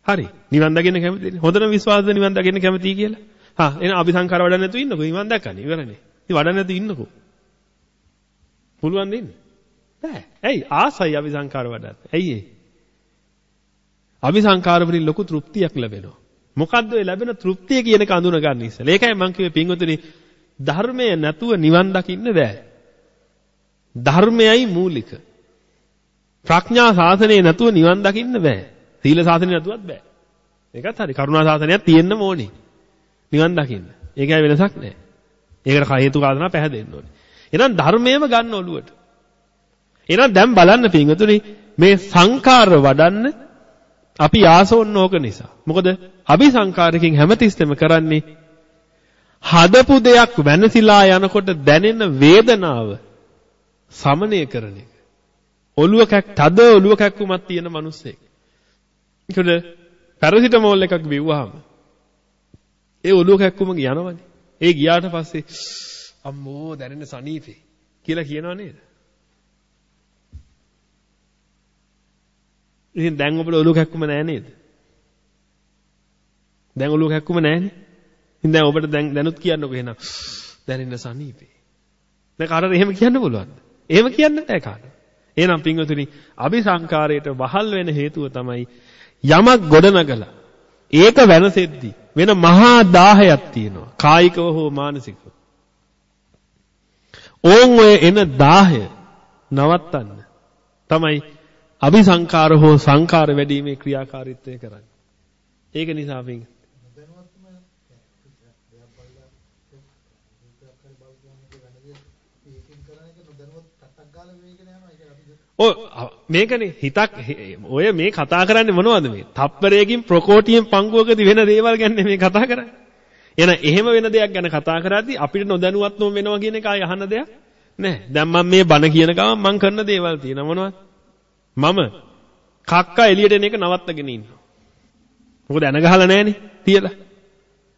හරි. නිවන් දකින්න කැමතිනේ. හොඳටම විශ්වාසද නිවන් දකින්න කැමතියි කියලා? හා එහෙනම් අවිසංකාර වඩන්න නැතුව ඉන්නකෝ. නිවන් දැක්කනේ. ඉවරනේ. ඉතින් වඩන්න නැතුව ඉන්නකෝ. පුළුවන් දෙන්නේ? බෑ. ඇයි? ආසයි අபிසංකාර වඩන්න. ඇයි ඒ? අபிසංකාර වලින් ලොකු තෘප්තියක් ලැබෙනවා. මොකද්ද ඒ ලැබෙන තෘප්තිය කියන එක අඳුන ගන්න ඉස්සෙල්ලා. ඒකයි මම කිව්වේ පින්වතුනි ධර්මය නැතුව නිවන් දකින්න බෑ. ධර්මයයි මූලික. ප්‍රඥා සාසනය නැතුව නිවන් දකින්න බෑ. සීල සාසනය නැතුවත් බෑ. ඒකත් හරි. කරුණා සාසනයක් තියෙන්න ඕනේ. නිවන් දකින්න. ඒකයි වෙනසක් නැහැ. ඒකට හේතු කාරණා පැහැදෙන්න ඕනේ. එහෙනම් ධර්මයේම ගන්න ඔළුවට. එහෙනම් දැන් බලන්න පින්වතුනි මේ සංකාර වඩන්න අපි ආසෝන්න ඕක නිසා. මොකද අபிසංකාරකින් හැමතිස්සෙම කරන්නේ හදපු දෙයක් වෙනසිලා යනකොට දැනෙන වේදනාව සමනය කරන එක. ඔළුව කැක් තද ඔළුව කැක්කුමක් තියෙන මිනිස්සෙක්. ඒකද පැරසිටමෝල් එකක් බිව්වහම ඒ ඔළුව කැක්කුම යනවනේ. ඒ ගියාට පස්සේ අම්මෝ දැනෙන සනීපේ කියලා කියනව නේද? ඉතින් දැන් ඔබට ඔලුව කැක්කුම නෑ නේද? දැන් ඔලුව කැක්කුම නෑනේ. ඉතින් දැන් ඔබට දැන් දැනුත් කියන්නකෝ එහෙනම් දැනෙන්න සනීපේ. දැන් කාටද එහෙම කියන්න පුළුවන්ද? එහෙම කියන්න බෑ කාටද? එහෙනම් පින්වතුනි අபிසංකාරයට වහල් වෙන හේතුව තමයි යමක් ගොඩනගලා ඒක වෙනසෙද්දී වෙන මහා දාහයක් තියෙනවා කායිකව හෝ මානසිකව. ඕන් ඔය එන දාහය නවත්තන්න තමයි අபிසංකාර හෝ සංකාර වැඩිීමේ ක්‍රියාකාරීත්වය කරන්නේ. ඒක නිසා අපි ඔය මේකනේ හිතක් ඔය මේ කතා කරන්නේ මොනවද මේ? තප්පරයකින් ප්‍රකෝටියෙන් පංගුවකදී වෙන දේවල් ගැන මේ කතා කරන්නේ. එහෙනම් එහෙම වෙන දෙයක් ගැන කතා කරද්දී අපිට නොදැනුවත්වම වෙනවා කියන එක ආය අහන දෙයක් නෑ. දැන් මම මේ බණ කියන ගමන් මම කරන දේවල් තියෙනවා මොනවද? මම කක්කා එළියට එන එක නවත්තගෙන ඉන්නවා. මොකද ඇන ගහලා නැහනේ තියලා.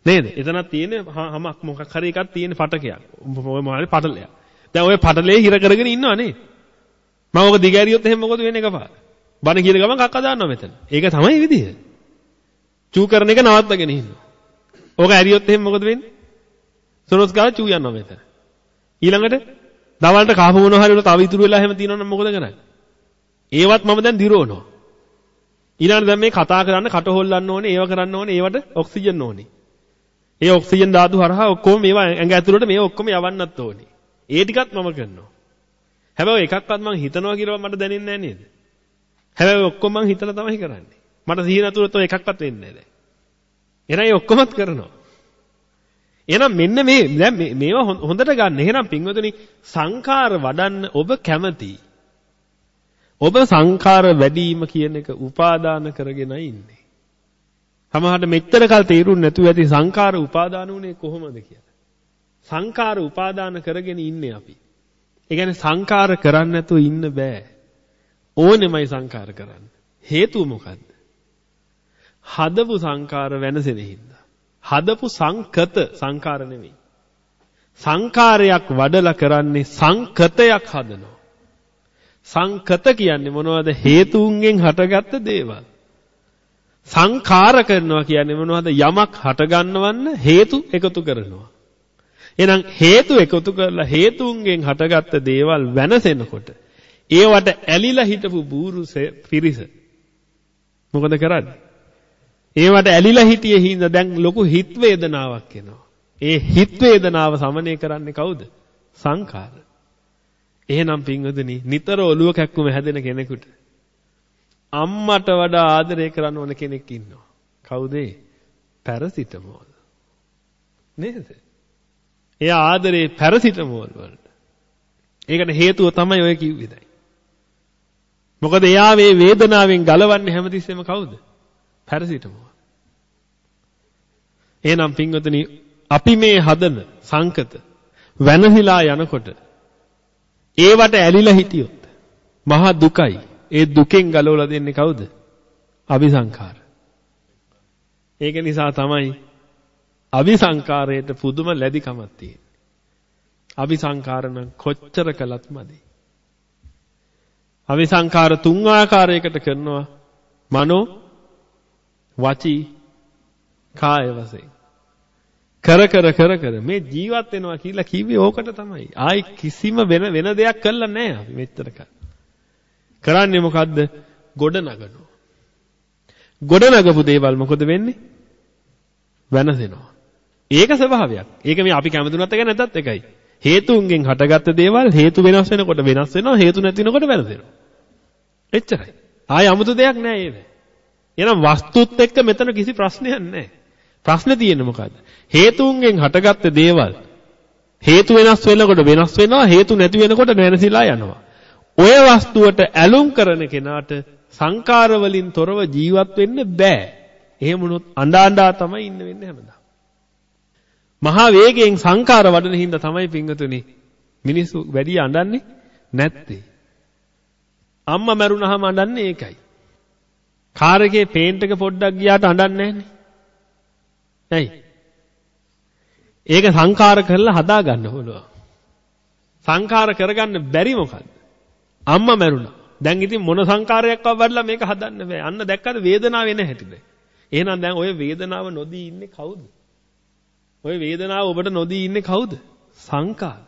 නේද? එතනක් තියෙන්නේ හමක් මොකක් හරි එකක් තියෙන පටකයක්. ඔය මොනවාරි පටලයක්. දැන් ඔය පටලේ හිර කරගෙන ඉන්නවා නේ. මම ඔක දිගෑරියොත් එහෙනම් මොකද වෙන්නේ එකපාර? බන කියන ගමන් කක්ක දාන්නවා මෙතන. ඒක තමයි විදිය. චූ කරන එක නවත්තගෙන ඉන්නවා. ඕක ඇරියොත් එහෙනම් මොකද වෙන්නේ? සොරොස් ගාලා චූ යනවා මෙතන. ඊළඟට දවල්ට කාපු මොන හරි වල තව ඉතුරු වෙලා එහෙම තියෙනවනම් මොකද කරන්නේ? ඒවත් මම දැන් දිරවනවා. ඊළඟට දැන් මේ කතා කරන්න කට හොල්ලන්න ඕනේ, ඒව කරන්න ඕනේ, ඒවට ඔක්සිජන් ඕනේ. ඒ ඔක්සිජන් ධාතු හරහා ඔක්කොම මේවා ඇඟ ඇතුළට මේව ඔක්කොම යවන්නත් ඕනේ. ඒ ටිකත් මම කරනවා. හැබැයි එකක්වත් මම හිතනවා කියලා මට දැනෙන්නේ නැහැ නේද? හැබැයි ඔක්කොම මම හිතලා තමයි කරන්නේ. මට සිහිය නැතුව ඔය එකක්වත් වෙන්නේ නැහැ දැන්. එහෙනම් ඒ ඔක්කොමත් කරනවා. එහෙනම් මෙන්න මේ දැන් මේවා හොඳට ගන්න. එහෙනම් පින්වතුනි සංඛාර වඩන්න ඔබ කැමති. ඔබ සංඛාර වැඩිම කියන එක උපාදාන කරගෙනයි ඉන්නේ. සමහරට මෙච්චර කල් තේරුන්නේ නැතුව ඇති සංඛාර උපාදාන උනේ කොහොමද කියලා. සංඛාර උපාදාන කරගෙන ඉන්නේ අපි. ඒ කියන්නේ සංඛාර කරන්නේ නැතුව ඉන්න බෑ. ඕනෙමයි සංඛාර කරන්න. හේතුව මොකද්ද? හදපු සංඛාර වෙනසෙන හින්දා. හදපු සංකත සංඛාර නෙවෙයි. සංඛාරයක් වඩලා කරන්නේ සංකතයක් හදනවා. සංකත කියන්නේ මොනවද? හේතුන්ගෙන් හටගත්ත දේවල්. සංඛාර කරනවා කියන්නේ මොනවද? යමක් හටගන්නවන්න හේතු එකතු කරනවා. එහෙනම් හේතු එකතු කරලා හේතුන්ගෙන් හටගත්ත දේවල් වෙනසෙනකොට ඒවට ඇලිලා හිටපු බూరు පිරිස මොකද කරන්නේ? ඒවට ඇලිලා හිටියේ හින්දා දැන් ලොකු හිත වේදනාවක් එනවා. ඒ හිත වේදනාව සමනය කරන්නේ කවුද? සංඛාර. එහෙනම් පින්වදනි නිතර ඔළුව කැක්කුම හැදෙන කෙනෙකුට අම්මට වඩා ආදරය කරන්න ඕන කෙනෙක් ඉන්නවා. කවුද ඒ? පැරසිටමෝල්. නේද? එයා ආදරේ පැරසිටමෝල් වලට. ඒකට හේතුව තමයි ඔය කිව්වේ මොකද එයා මේ වේදනාවෙන් ගලවන්නේ හැමතිස්සෙම කවුද? පැරසිටමෝල්. එහෙනම් පින්වතුනි අපි මේ හදන සංකත වෙනහිලා යනකොට ඒවට ඇලිලා හිටියොත් මහා දුකයි. ඒ දුකෙන් ගලවලා දෙන්නේ කවුද? අபிසංකාර. ඒක නිසා තමයි අபிසංකාරයට පුදුම ලැබිකමක් තියෙන්නේ. අபிසංකාරන කොච්චර කළත් මදි. අවිසංකාර තුන් ආකාරයකට කරනවා මනෝ වචී කාය වශයෙන් කර කර කර කර මේ ජීවත් වෙනවා කියලා කිව්වේ ඕකට තමයි. ආයි කිසිම වෙන වෙන දෙයක් කළා නැහැ අපි මෙච්චර කරන්නේ මොකද්ද? ගොඩ නගනවා. ගොඩ නගපු දේවල් මොකද වෙන්නේ? වෙනසෙනවා. ඒක ස්වභාවයක්. ඒක මේ අපි කැමතුනත් එක නැතත් එකයි. හේතුන්ගෙන් හටගත්ත දේවල් හේතු වෙනස් වෙනකොට වෙනස් වෙනවා හේතු නැති වෙනකොට වෙනසෙනවා. එච්චරයි. ආය 아무තු දෙයක් නැහැ ඒක. එහෙනම් වස්තුත් එක්ක මෙතන කිසි ප්‍රශ්නයක් නැහැ. ප්‍රශ්නේ තියෙන්නේ මොකද්ද? හේතුන්ගෙන් හටගත්ත දේවල් හේතු වෙනස් වෙනකොට වෙනස් වෙනවා හේතු නැති වෙනකොට නැනසිලා යනවා. ඔය වස්තුවට ඇලුම් කරන කෙනාට සංකාර වලින් තොරව ජීවත් වෙන්න බෑ. එහෙම වුණොත් අඬා අඬා තමයි ඉන්න වෙන්නේ හැමදාම. මහා වේගයෙන් සංකාර වඩන හින්දා තමයි පිංගතුනි මිනිස්සු වැඩි අඬන්නේ නැත්තේ. අම්මා මැරුණාම අඬන්නේ ඒකයි. කාර් එකේ පේන්ට් එක පොඩ්ඩක් ගියාට අඬන්නේ නැහනේ. ඇයි? ඒක සංකාර කරලා හදා ගන්න ඕනවා. සංකාර කරගන්න බැරි මොකද්ද? අම්මා මැරුණා. දැන් ඉතින් මොන සංකාරයක්වත් වඩලා මේක හදන්න බෑ. අන්න දැක්කද වේදනාව එන හැටිද? එහෙනම් දැන් ඔය වේදනාව නොදී ඉන්නේ කවුද? ඔය වේදනාව ඔබට නොදී ඉන්නේ කවුද? සංකාර.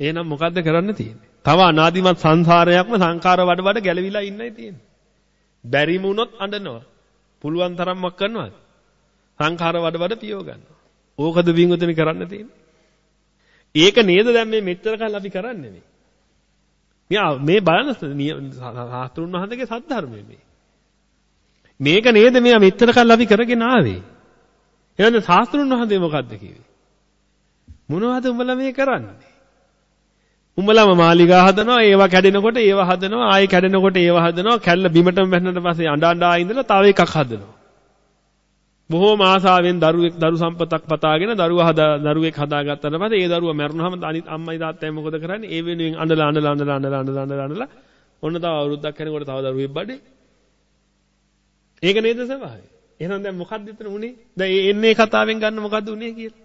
එහෙනම් මොකද්ද කරන්න තියෙන්නේ? තව අනාදිමත් සංසාරයක්ම සංකාර වඩ වඩ ගැලවිලා ඉන්නයි තියෙන්නේ. බැරිම වුණොත් අඬනවා. පුළුවන් තරම්ක් කරනවාද? සංඛාර වඩ වඩ පියව ගන්නවා. ඕකද වින්වතුනි කරන්න තියෙන්නේ. ඒක නේද දැන් මේ මෙච්චර කල් අපි කරන්නේ මේ. මෙයා මේ බලන සාස්ත්‍රුන් වහන්සේගේ සද්ධර්මයේ මේ. මේක නේද මෙයා මෙච්චර කල් අපි කරගෙන ආවේ. එහෙනම් සාස්ත්‍රුන් වහන්සේ මොකද්ද කිව්වේ? මොනවද උඹලා මේ කරන්නේ? උඹලම මාලිගා හදනවා ඒවා කැඩෙනකොට ඒවා හදනවා ආයෙ කැඩෙනකොට ඒවා හදනවා කැල්ල බිමටම වැන්නට පස්සේ අඬ අඬා ඉඳලා තව එකක් හදනවා බොහෝම ආසාවෙන් දරුවෙක් දරු සම්පතක් පතාගෙන දරුවා හදා දරුවෙක් හදාගත්තට පස්සේ ඒ දරුවා මැරුණාම අනිත් අම්මයි තාත්තයි මොකද කරන්නේ? ඒ වෙනුවෙන් අඬලා අඬලා අඬලා අඬලා අඬලා අඬලා අඬලා ඔන්න තව අවුරුද්දක් යනකොට තව දරුවෙක් බඩේ. ඒක නේද ස්වභාවය? එහෙනම් දැන් මොකක්ද එතන උනේ? දැන් එන්නේ කතාවෙන් ගන්න මොකද්ද උනේ කියලා?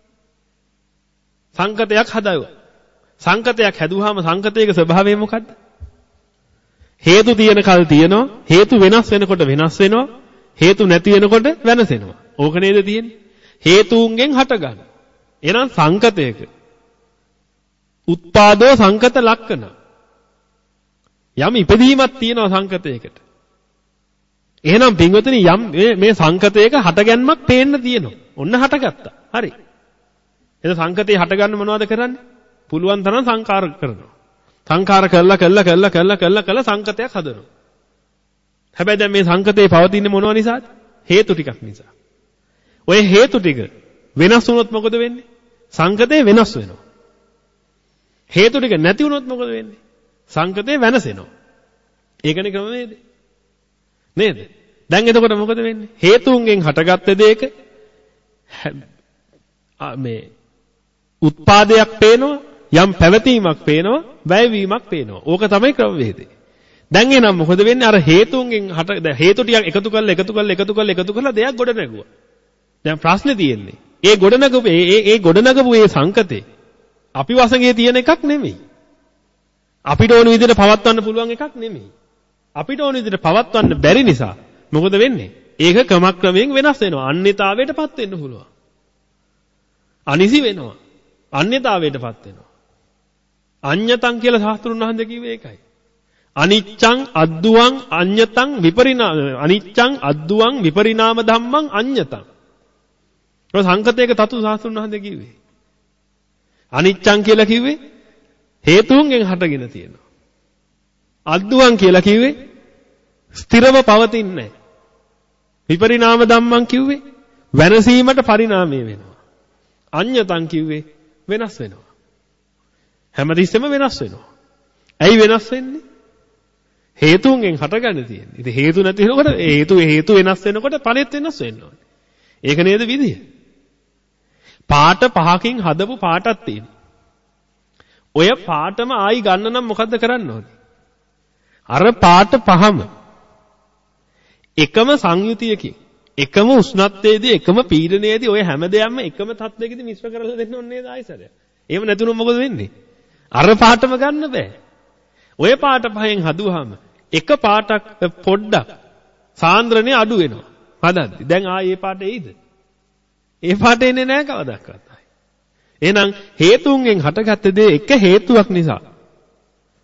සංකතයක් හදායුවා. සංකතයක් හැදුවාම සංකතයක ස්වභාවය මොකද්ද? හේතු තියෙන කල් තියෙනවා. හේතු වෙනස් වෙනකොට වෙනස් වෙනවා. හේතු නැති වෙනකොට වෙනසෙනවා. ඕක නේද තියෙන්නේ? හේතුන්ගෙන් හටගන්න. එහෙනම් සංකතයක උත්පාදෝ සංකත ලක්කන. යම් ඉපදීමක් තියෙනවා සංකතයකට. එහෙනම් පින්වතුනි යම් මේ සංකතයක හටගැන්මක් පේන්න තියෙනවා. ඔන්න හටගත්තා. හරි. එතන සංකතේ හටගන්න මොනවද කරන්නේ? පුළුවන් තරම් සංකාර කරනවා. සංකාර කළා කළා කළා කළා කළා කළා සංකතයක් හදනවා. හැබැයි දැන් මේ සංකතේ පවතින්නේ මොනව නිසාද? හේතු ටිකක් නිසා. ඔය හේතු ටික වෙනස් වුණොත් මොකද වෙන්නේ? සංකතේ වෙනස් වෙනවා. හේතු ටික නැති වුණොත් මොකද වෙන්නේ? සංකතේ වෙනසෙනවා. ඒකනේ ක්‍රමවේදය. නේද? දැන් එතකොට මොකද වෙන්නේ? හේතුන්ගෙන් හටගත්ත දෙයක මේ උත්පාදයක් පේනවා යම් පැවතීමක් පේනවා වැයවීමක් පේනවා. ඕක තමයි ක්‍රමවේදය. දැන් එනම් මොකද වෙන්නේ? අර හේතුන්ගෙන් හට හේතු ටිකක් එකතු කරලා එකතු කරලා එකතු කරලා එකතු කරලා දෙයක් ගොඩ නැගුවා. දැන් ප්‍රශ්නේ තියෙන්නේ. ඒ ගොඩ නැගපු ඒ ඒ ගොඩ නැගපු ඒ සංකතේ අපි වසඟේ තියෙන එකක් නෙමෙයි. අපිට ඕන විදිහට පවත්වන්න පුළුවන් එකක් නෙමෙයි. අපිට ඕන විදිහට පවත්වන්න බැරි නිසා මොකද වෙන්නේ? ඒක ක්‍රමක්‍රමයෙන් වෙනස් වෙනවා. අන්‍යතාවයටපත් වෙන්න පුළුවන්. අනිසි වෙනවා. අන්‍යතාවයටපත් වෙනවා. අඤ්‍යතං කියලා ශාස්ත්‍රුන් වහන්සේ කිව්වේ ඒකයි. අනිච්ඡං අද්දුවං අඤ්‍යතං විපරිණාම අනිච්ඡං අද්දුවං විපරිණාම ධම්මං අඤ්‍යතං. ඔය සංකතයක තතු ශාස්ත්‍රුන් වහන්සේ කිව්වේ. අනිච්ඡං කියලා කිව්වේ හේතුන්ගෙන් හටගෙන තියෙනවා. අද්දුවං කියලා කිව්වේ ස්ථිරව පවතින්නේ විපරිණාම ධම්මං කිව්වේ වෙනසීමට පරිණාමය වෙනවා. අඤ්‍යතං කිව්වේ වෙනස් වෙනවා. හැමතිස්සෙම වෙනස් වෙනවා. ඇයි වෙනස් වෙන්නේ? හේතුන්ගෙන් හටගන්න තියෙන්නේ. ඉතින් හේතු නැති වෙනකොට හේතු හේතු වෙනස් වෙනකොට ඵලෙත් වෙනස් වෙන්න ඕනේ. ඒක නේද විදිය? පාට පහකින් හදපු පාටක් තියෙනවා. ඔය පාටම ආයි ගන්න නම් මොකද්ද කරන්න ඕනේ? අර පාට පහම එකම සංයුතියකින් එකම උෂ්ණත්වයේදී එකම පීඩනයේදී ඔය හැම දෙයක්ම එකම තත්වයකදී මිශ්‍ර කරලා දෙන්න ඕනේ නේද ආයිසරය. එහෙම නැතුනොත් මොකද වෙන්නේ? අර පාටම ගන්න බෑ. ඔය පාට පහෙන් හදුවාම එක පාටක් පොඩ්ඩක් සාන්ද්‍රණය අඩු වෙනවා. හදද්දි. දැන් ආයේ ඒ පාට එයිද? ඒ පාට එන්නේ නැහැ කවදාවත්. එහෙනම් හේතුන්ගෙන් හටගත්ත දේ එක හේතුවක් නිසා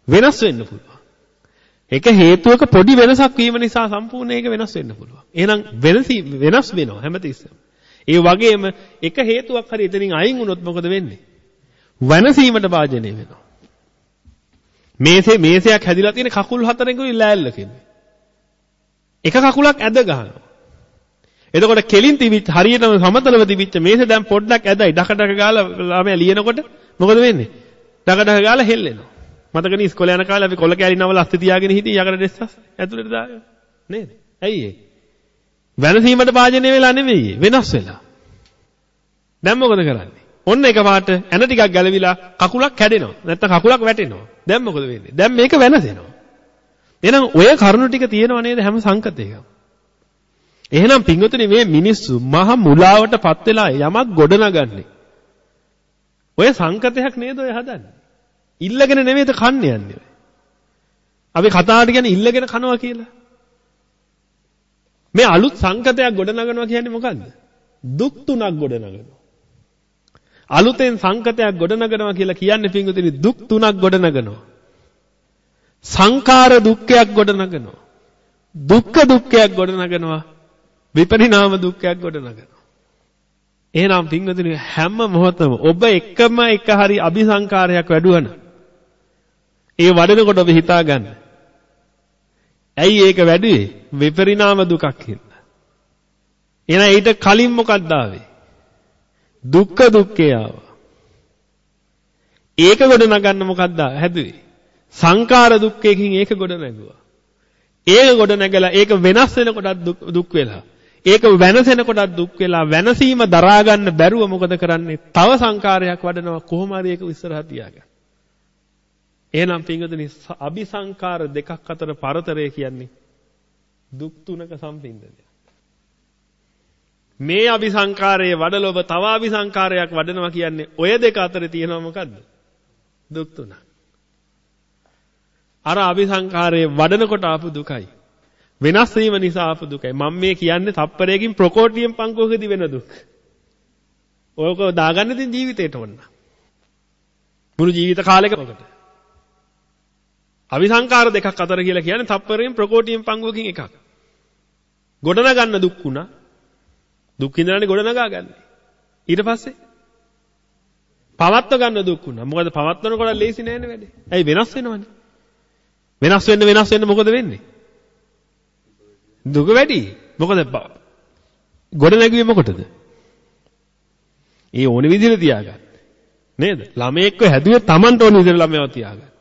වෙනස් වෙන්න පුළුවන්. එක හේතුවක පොඩි වෙනසක් වීම නිසා සම්පූර්ණ ඒක වෙනස් වෙන්න පුළුවන්. එහෙනම් වෙනස් වෙනවා හැමතිස්සෙම. ඒ වගේම එක හේතුවක් හරි එතනින් අයින් වුණොත් මොකද වෙන්නේ? වෙනසීමට වාජනය වෙනවා. මේසේ මේසයක් හැදිලා තියෙන කකුල් හතරකින් ලෑල්ලකින්. එක කකුලක් ඇද ගන්නවා. එතකොට කෙලින් තිබිච්ච හරියටම සමතලව තිබිච්ච මේස දැන් පොඩ්ඩක් ඇදයි ඩක ඩක ගාලා ළමයා ලියනකොට මොකද වෙන්නේ? ඩක ඩක ගාලා හෙල්ලෙනවා. මතකනේ ඉස්කෝලේ යන කාලේ අපි කොල්ල කෑලි නවල අස්ති තියාගෙන හිටියේ යකඩ දෙස්සස් ඇතුළට දාගෙන. නේද? ඇයි ඒ? වෙනසීමට භාජනය වෙලා නෙවෙයි වෙනස් වෙලා. දැන් මොකද කරන්නේ? ඔන්න එකපාරට ඇන ටිකක් ගැලවිලා කකුලක් කැඩෙනවා. නැත්තම් කකුලක් වැටෙනවා. දැන් මොකද වෙන්නේ? දැන් මේක වෙනසෙනවා. එහෙනම් ඔය කරුණු ටික තියෙනව නේද හැම සංකතයකම? එහෙනම් පින්වතුනි මේ මිනිස්සු මහ මුලාවටපත් වෙලා යමක් ගොඩනගන්නේ. ඔය සංකතයක් නේද ඔය හදන්නේ? ඉල්ලගෙන නෙමෙයිද කන්න යන්නේ. අපි කතාවට කියන්නේ ඉල්ලගෙන කනවා කියලා. මේ අලුත් සංකතයක් ගොඩනගනවා කියන්නේ මොකද්ද? දුක් තුනක් ගොඩනගනවා. අලුතෙන් සංකතයක් ගොඩනගනවා කියලා කියන්නේ පින්වතුනි දුක් තුනක් ගොඩනගනවා. සංකාර දුක්ඛයක් ගොඩනගනවා. දුක්ඛ දුක්ඛයක් ගොඩනගනවා. විපරිණාම දුක්ඛයක් ගොඩනගනවා. එහෙනම් පින්වතුනි හැම මොහොතම ඔබ එකම එක හරි අபிසංකාරයක් වැඩුවන. ඒ වඩනකොට ඔබ හිතා ගන්න. ඇයි ඒක වැඩුවේ? විපරිණාම දුකක් හින්දා. එහෙනම් ඊට කලින් මොකක්ද ආවේ? දුක්ඛ දුක්ඛය ආවා. ඒක ගොඩ නගන්න මොකක්ද හැදුවේ? සංකාර දුක්ඛයකින් ඒක ගොඩ නැගුවා. ඒක ගොඩ නැගලා ඒක වෙනස් වෙනකොටත් දුක් වෙලා. ඒක වෙනසෙන කොටත් දුක් වෙලා වෙනසීම දරා ගන්න බැරුව මොකද කරන්නේ? තව සංකාරයක් වඩනවා කොහොම හරි ඒක ඉස්සරහා තියාගන්න. එහෙනම් පින්වතුනි අபிසංකාර දෙකක් අතර පරතරය කියන්නේ දුක් තුනක සම්පින්දනය. මේ අபிසංකාරයේ වඩල ඔබ තව අபிසංකාරයක් වඩනවා කියන්නේ ඔය දෙක අතරේ තියෙනව මොකද්ද? දුක් තුනක්. අර අபிසංකාරයේ වඩනකොට ආපු දුකයි. වෙනස් වීම නිසා ආපු දුකයි. මම මේ කියන්නේ තප්පරයකින් ප්‍රකෝටියෙන් පංකෝකදී වෙන දුක්. ඕක දාගන්න ඉතින් ජීවිතේට ඕන. මුළු ජීවිත කාලෙකම ඔකට. අවිසංකාර දෙකක් අතර කියලා කියන්නේ තප්පරයෙන් ප්‍රකෝටියෙන් පංගුවකින් එකක්. ගොඩනගන්න දුක් වුණා. දුක් විඳලානේ ගොඩනගා ගන්න. ඊට පස්සේ පවත්ව ගන්න දුක් වුණා. මොකද පවත්වනකොට ලේසි නෑනේ වැඩේ. ඇයි වෙනස් වෙනවනේ. වෙනස් වෙන්න වෙනස් වෙන්න මොකද වෙන්නේ? දුක වැඩි. මොකද ගොඩ නැගුවේ මොකටද? ඒ ඕන විදිහට තියාගන්න. නේද? ළමයෙක්ව හැදුවේ Tamanට ඕන විදිහට ළමයව තියාගන්න.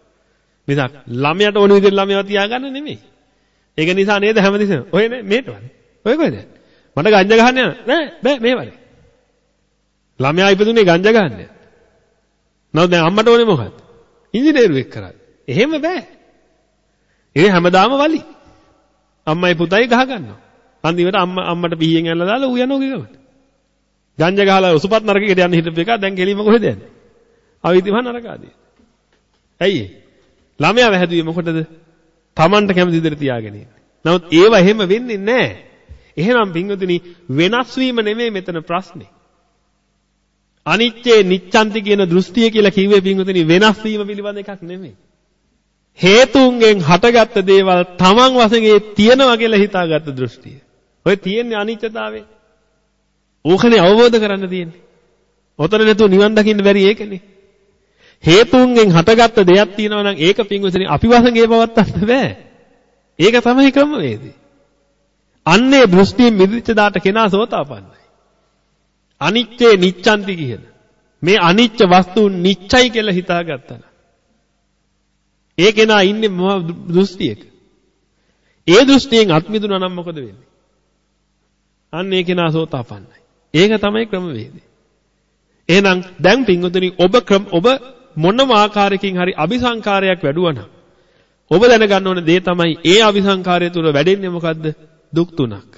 මිසක් ළමයට ඕන විදිහට ළමයව තියාගන්න නෙමෙයි. ඒක නිසා නේද හැමතිස්සෙම ඔය නේ මේට වනේ. ඔය කොහෙද? මට ගංජා ගහන්න යන. නෑ බෑ මේ වනේ. ළමයා ඉපදුනේ ගංජා ගහන්න. නමුත් දැන් අම්මට ඕනේ මොකක්ද? ඉංජිනේරුවෙක් කරන්න. එහෙම බෑ. ඒ හැමදාම වලි. අම්මයි පුතයි ගහ ගන්නවා. අන්තිමට අම්මා අම්මට පිහියෙන් ඇල්ලලා දාලා ඌ යනවා ගිගමට. ගංජා ගහලා උසුපත් නරකයකට යන්න හිටපු එක දැන් ගෙලීම කොහෙද යන්නේ? අවිදිමහ නරකාදී. ඇයි ළමයා වැහැදුවේ මොකටද? Tamanට කැමති විදිහට තියාගෙන ඉන්නේ. නමුත් ඒව එහෙම වෙන්නේ නැහැ. එහෙනම් පින්වතුනි වෙනස් වීම නෙමෙයි මෙතන ප්‍රශ්නේ. අනිච්චේ නිච්ඡන්ති කියන දෘෂ්ටිය කියලා කිව්වේ පින්වතුනි වෙනස් වීම පිළිබඳ එකක් නෙමෙයි. හේතුන්ගෙන් හටගත්ත දේවල් තමන් වශයෙන් ඒ තියෙනවා කියලා හිතාගත්ත දෘෂ්ටිය. ඔය තියෙන්නේ අනිත්‍යතාවය. ඕකනේ අවබෝධ කරන්න තියෙන්නේ. ඔතන නැතුව නිවන් දකින්න බැරි ඒකනේ. හේතුන්ගෙන් හටගත්ත දෙයක් තියෙනවා නම් ඒක පින්වතුනි අපි වශයෙන් ඒ පවත්තන්න බෑ. ඒක තමයි ක්‍රමවේදය. අන්නේ දෘෂ්ටියෙන් මිදිච්ච දාට කෙනා සෝතාපන්නයි. අනිච්චේ නිච්ඡන්ති කියන. මේ අනිච්ච වස්තුන් නිච්චයි කියලා හිතාගත්තා. ඒ කෙනා ඉන්නේ මොහ දෘෂ්ටියක. ඒ දෘෂ්ටියෙන් අත්මිදුණා නම් මොකද වෙන්නේ? අන්න ඒ කෙනා සෝතාපන්නයි. ඒක තමයි ක්‍රමවේදය. එහෙනම් දැන් පින්වතුනි ඔබ ඔබ මොනම ආකාරයකින් හරි අபிසංකාරයක් වැඩුවා ඔබ දැනගන්න ඕන දේ තමයි ඒ අபிසංකාරය තුල වැඩෙන්නේ මොකද්ද? දුක් තුනක්.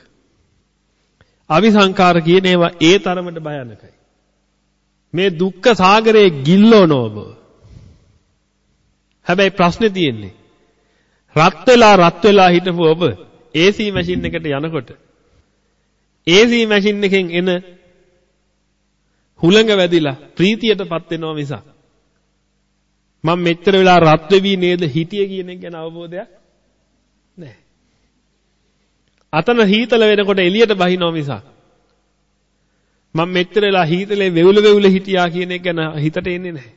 අවිසංකාර කියන ඒවා ඒ තරමට භයානකයි. මේ දුක්ඛ සාගරයේ ගිල්ලෝන ඔබ. හැබැයි ප්‍රශ්නේ තියෙන්නේ රත් වෙලා රත් වෙලා හිටපු ඔබ AC මැෂින් එකට යනකොට AC මැෂින් එකෙන් එන හුළඟ වැදිලා ප්‍රීතියටපත් වෙනවා මිසක් මම මෙච්චර වෙලා රත් වෙවි නේද හිටියේ කියන එක ගැන අවබෝධයක් නැහැ. අතන හීතල වෙනකොට එළියට බහිනවා මිසක් මම මෙච්චර වෙලා හීතලේ වෙවුල වෙවුල හිටියා කියන එක ගැන හිතට එන්නේ නැහැ.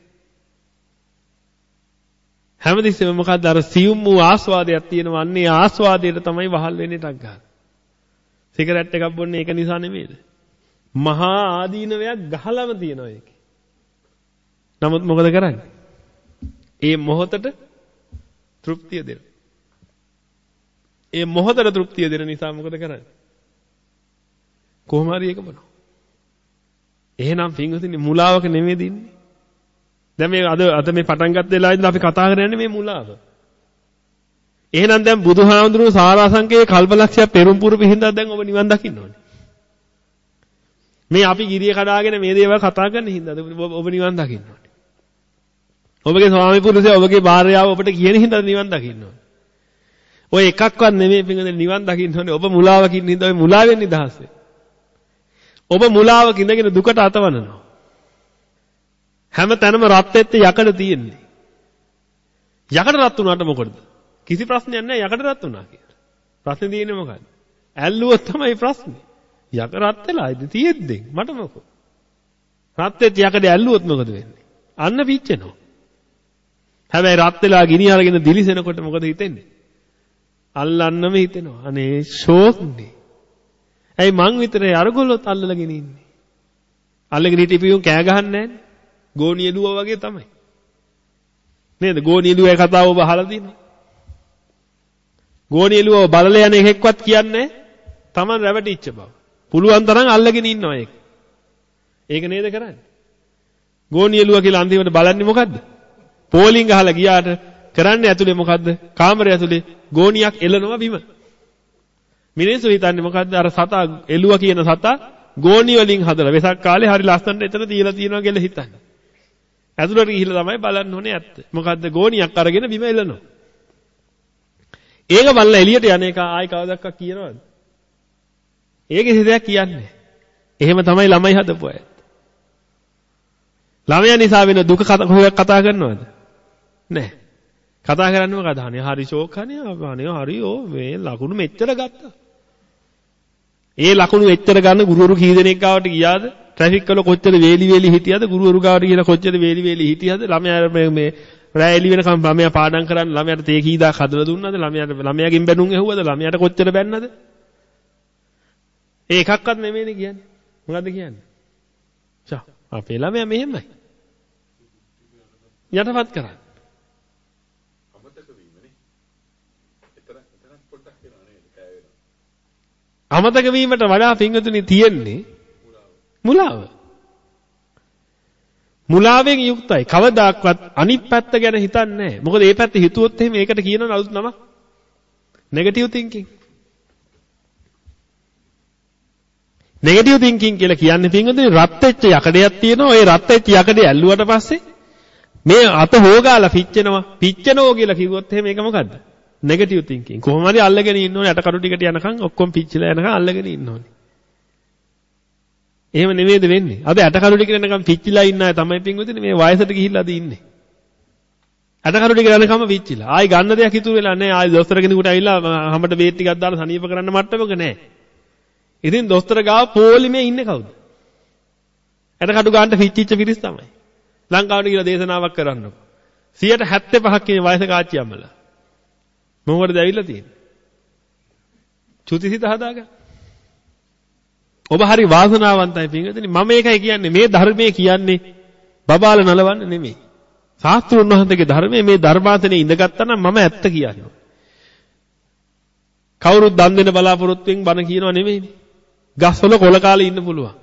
හැමතිස්සෙම මොකද්ද අර සියුම් වූ ආස්වාදයක් තියෙනවා. අන්නේ ආස්වාදයට තමයි වහල් වෙන්නේ ටක් ගන්න. සිගරට් එකක් බොන්නේ ඒක නිසා නෙමෙයිද? මහා ආදීනවයක් ගහලම තියෙනවා ඒකේ. නමුත් මොකද කරන්නේ? ඒ මොහොතට තෘප්තිය දෙන්න. ඒ මොහොතට තෘප්තිය දෙන නිසා මොකද කරන්නේ? කොහොම හරි ඒක බලන්න. එහෙනම් පින්වතුනි මුලාවක නෙමෙයි දින්නේ. දැන් මේ අද අද මේ පටන් ගත්ත වෙලාවේදී අපි කතා කරන්නේ මේ මුලාව. එහෙනම් දැන් බුදුහාමුදුරුවෝ සාරාංශකයේ කල්පලක්ෂය පෙරම්පුරු පිහින්දා දැන් ඔබ නිවන් දකින්න ඕනේ. මේ අපි ගිරිය කඩාගෙන මේ දේවල් කතා කරන හින්දාද ඔබ නිවන් දකින්න ඕනේ. ඔබගේ ස්වාමි පුරුෂයා ඔබගේ භාර්යාව ඔබට කියන හින්දා නිවන් දකින්න ඕනේ. ඔය එකක්වත් නෙමෙයි පින්වතුනි නිවන් දකින්න ඕනේ. ඔබ මුලාවකින් හින්දා ඔය මුලාවෙන් නිදහස් ඔබ මුලාවක ඉඳගෙන දුකට අතවනවා. හැම තැනම රත් වෙච්ච යකඩ තියෙන්නේ. යකඩ රත් වුණාට මොකටද? කිසි ප්‍රශ්නයක් නැහැ යකඩ රත් වුණා කියලා. ප්‍රශ්නේ තියෙන්නේ මොකක්ද? ඇල්ලුවොත් තමයි ප්‍රශ්නේ. යක රත් වෙලා ඉඳ තියෙද්දි මට මොකෝ? රත් වෙච්ච යකඩ ඇල්ලුවොත් මොකද වෙන්නේ? අන්න පිච්චෙනවා. හැබැයි රත් වෙලා ගිනි අරගෙන දිලිසෙනකොට මොකද හිතෙන්නේ? අල්ලන්නම හිතෙනවා. අනේ ෂෝක්නේ. ඇයි මං විතරේ අරගොල්ලොත් අල්ලලාගෙන ඉන්නේ? අල්ලගෙන හිටියපියුන් කෑ ගහන්නේ නැන්නේ. ගෝණියලුවා වගේ තමයි. නේද? ගෝණියලුවේ කතාව ඔබ අහලා තියෙනවා. ගෝණියලුව බලල යන එකෙක්වත් කියන්නේ Taman රැවටිච්ච බව. පුළුවන් තරම් අල්ලගෙන ඉන්නවා ඒක. ඒක නේද කරන්නේ? ගෝණියලුව කියලා අන්තිමට බලන්නේ මොකද්ද? පෝලිං ගහලා ගියාට කරන්නේ ඇතුලේ මොකද්ද? කාමරය ඇතුලේ ගෝණියක් එලනවා බිම. මිනිස්සු හිතන්නේ මොකද්ද? අර සතා එළුවා කියන සතා ගෝණි වලින් හදලා වෙසක් කාලේ හරි ලස්සනට එතන තියලා තියෙනවා කියලා හිතන්නේ. ඇතුළට ගිහිල්ලා තමයි බලන්න ඕනේ ඇත්ත. මොකද්ද ගෝණියක් අරගෙන බිම එලනවා. ඒක බලලා එළියට යන එක ආයි කවදාවත් කියනවද? ඒක කිසි දෙයක් කියන්නේ. එහෙම තමයි ළමයි හදපු අය. ළමයා නිසා වෙන දුක කතා කරනවද? නැහැ. කතා කරන්නේ මොකද? අනේ හරි ෂෝක් අනේ අනේ හරි ඕ මේ ලකුණු මෙච්චර ගත්තා. ඒ ලකුණු එච්චර ගන්න ගුරුවරු කී දෙනෙක් ගාවට ගියාද? ට්‍රැෆික් වල කොච්චර වේලි වේලි හිටියද? ගුරුවරු ගාවට ගිහලා කොච්චර වේලි වේලි හිටියද? ළමයා මේ මේ රෑ එළි වෙනකම් ළමයා පාඩම් කරන්න ළමයාට තේ කීදාක් හදලා දුන්නද? ළමයාට ළමයාගෙන් බැනුම් ඇහුවද? ළමයාට කොච්චර බැන්නද? ඒ එකක්වත් නෙමෙයිනේ කියන්නේ. මොකද්ද කියන්නේ? චා අපේ ළමයා මෙහෙමයි. යටපත් කරන්නේ. අමතක වීමට වඩා පිංගතුනි තියෙන්නේ මුලාව. මුලාවෙන් යුක්තයි. කවදාක්වත් අනිත් පැත්ත ගැන හිතන්නේ නැහැ. මොකද මේ පැත්ත හිතුවොත් එහෙම ඒකට කියනවා අලුත් නමක්. Negative thinking. නෙගටිව් තින්කින් කියලා කියන්නේ පිංගතුනි රත් වෙච්ච යකඩයක් තියෙනවා. ඒ රත් වෙච්ච යකඩය ඇල්ලුවට පස්සේ මේ අත හොගාලා පිච්චෙනවා. පිච්චෙනෝ කියලා කිව්වොත් එහෙම ඒක මොකද්ද? Negative thinking. කොහොම හරි අල්ලගෙන ඉන්න ඕනේ යට කඩු ටිකට යනකම් ඔක්කොම පිච්චිලා යනකම් අල්ලගෙන ඉන්න ඕනේ. එහෙම නෙමෙයිද වෙන්නේ? අද යට කඩු ටිකට යනකම් පිච්චිලා ඉන්න අය තමයි පින්වතුනි මේ වයසට ගිහිල්ලා අද ඉන්නේ. යට කඩු ටික යනකම් පිච්චිලා. ආයි ගන්න දෙයක් ඉතුරු වෙලා නැහැ. ආයි දොස්තර කෙනෙකුට ඇවිල්ලා හැමත බේත් ටිකක් දාලා සනීප කරන්න මට්ටමක නැහැ. ඉතින් දොස්තර ගාව පොලිමේ ඉන්නේ කවුද? යට කඩු ගන්නට පිච්චිච්ච පිරිස් තමයි. ලංකාවට ගිහලා දේශනාවක් කරන්නකො. 175ක් කියන වයස කාච්චි අම්මලා. මොකටද ඇවිල්ලා තියෙන්නේ? චුතිසිත හදාගන්න. ඔබ හරි වාසනාවන්තයි පින්වතුනි. මම ඒකයි කියන්නේ මේ ධර්මයේ කියන්නේ බබාල නලවන්න නෙමෙයි. ශාස්ත්‍රුන් වහන්සේගේ ධර්මයේ මේ ධර්මාසනේ ඉඳගත්තා නම් මම ඇත්ත කියන්නේ. කවුරුත් දන් දෙන බලාපොරොත්තුෙන් බණ කියනව නෙමෙයිනේ. ගස්වල කොල කාලේ ඉන්න පුළුවන්.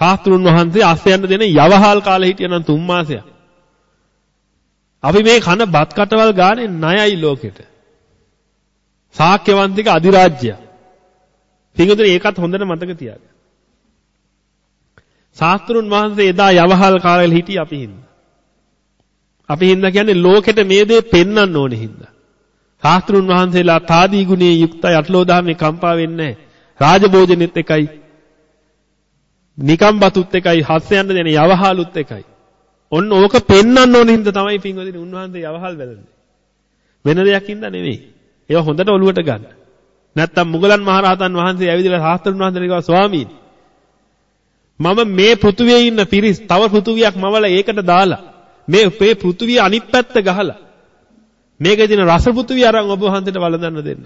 ශාස්ත්‍රුන් වහන්සේ අස්සයන්ට දෙන යවහල් කාලේ හිටියනම් තුන් මාසයක්. අපි මේ කන බත් කටවල් ගානේ ණයයි ලෝකෙට. ශාක්‍යවන්තික අධිරාජ්‍යය. පිටුදුනේ ඒකත් හොඳට මතක තියාගන්න. ශාස්ත්‍රුන් වහන්සේ එදා යවහල් කාලේ හිටියේ අපි හින්දා. අපි හින්දා කියන්නේ ලෝකෙට මේ දේ පෙන්වන්න ඕනේ හින්දා. ශාස්ත්‍රුන් වහන්සේලා තාදී ගුණයේ යුක්තයි අටලෝ දහමේ කම්පා වෙන්නේ නැහැ. රාජභෝජනෙත් එකයි. නිකම්බතුත් එකයි හස්සයන්ට දෙන යවහලුත් එකයි. ඔන්න ඕක පෙන්වන්න ඕන හින්දා තමයි පින්වදින උන්වහන්සේ යවහල් වැළඳේ. වෙන දෙයක් හින්දා නෙවෙයි. ඒවා හොඳට ඔලුවට ගන්න. නැත්තම් මුගලන් මහරහතන් වහන්සේ ඇවිදලා සාස්ත්‍රුන් වහන්සේට කිව්වා ස්වාමීනි මම මේ පෘථුවියේ ඉන්න පිරිස් තව පෘථුවියක් මවලා ඒකට දාලා මේ මේ පෘථුවිය අනිත් පැත්ත ගහලා මේකේ තියෙන රස පෘථුවිය අරන් ඔබ වහන්සේට වළඳන්න දෙන්න.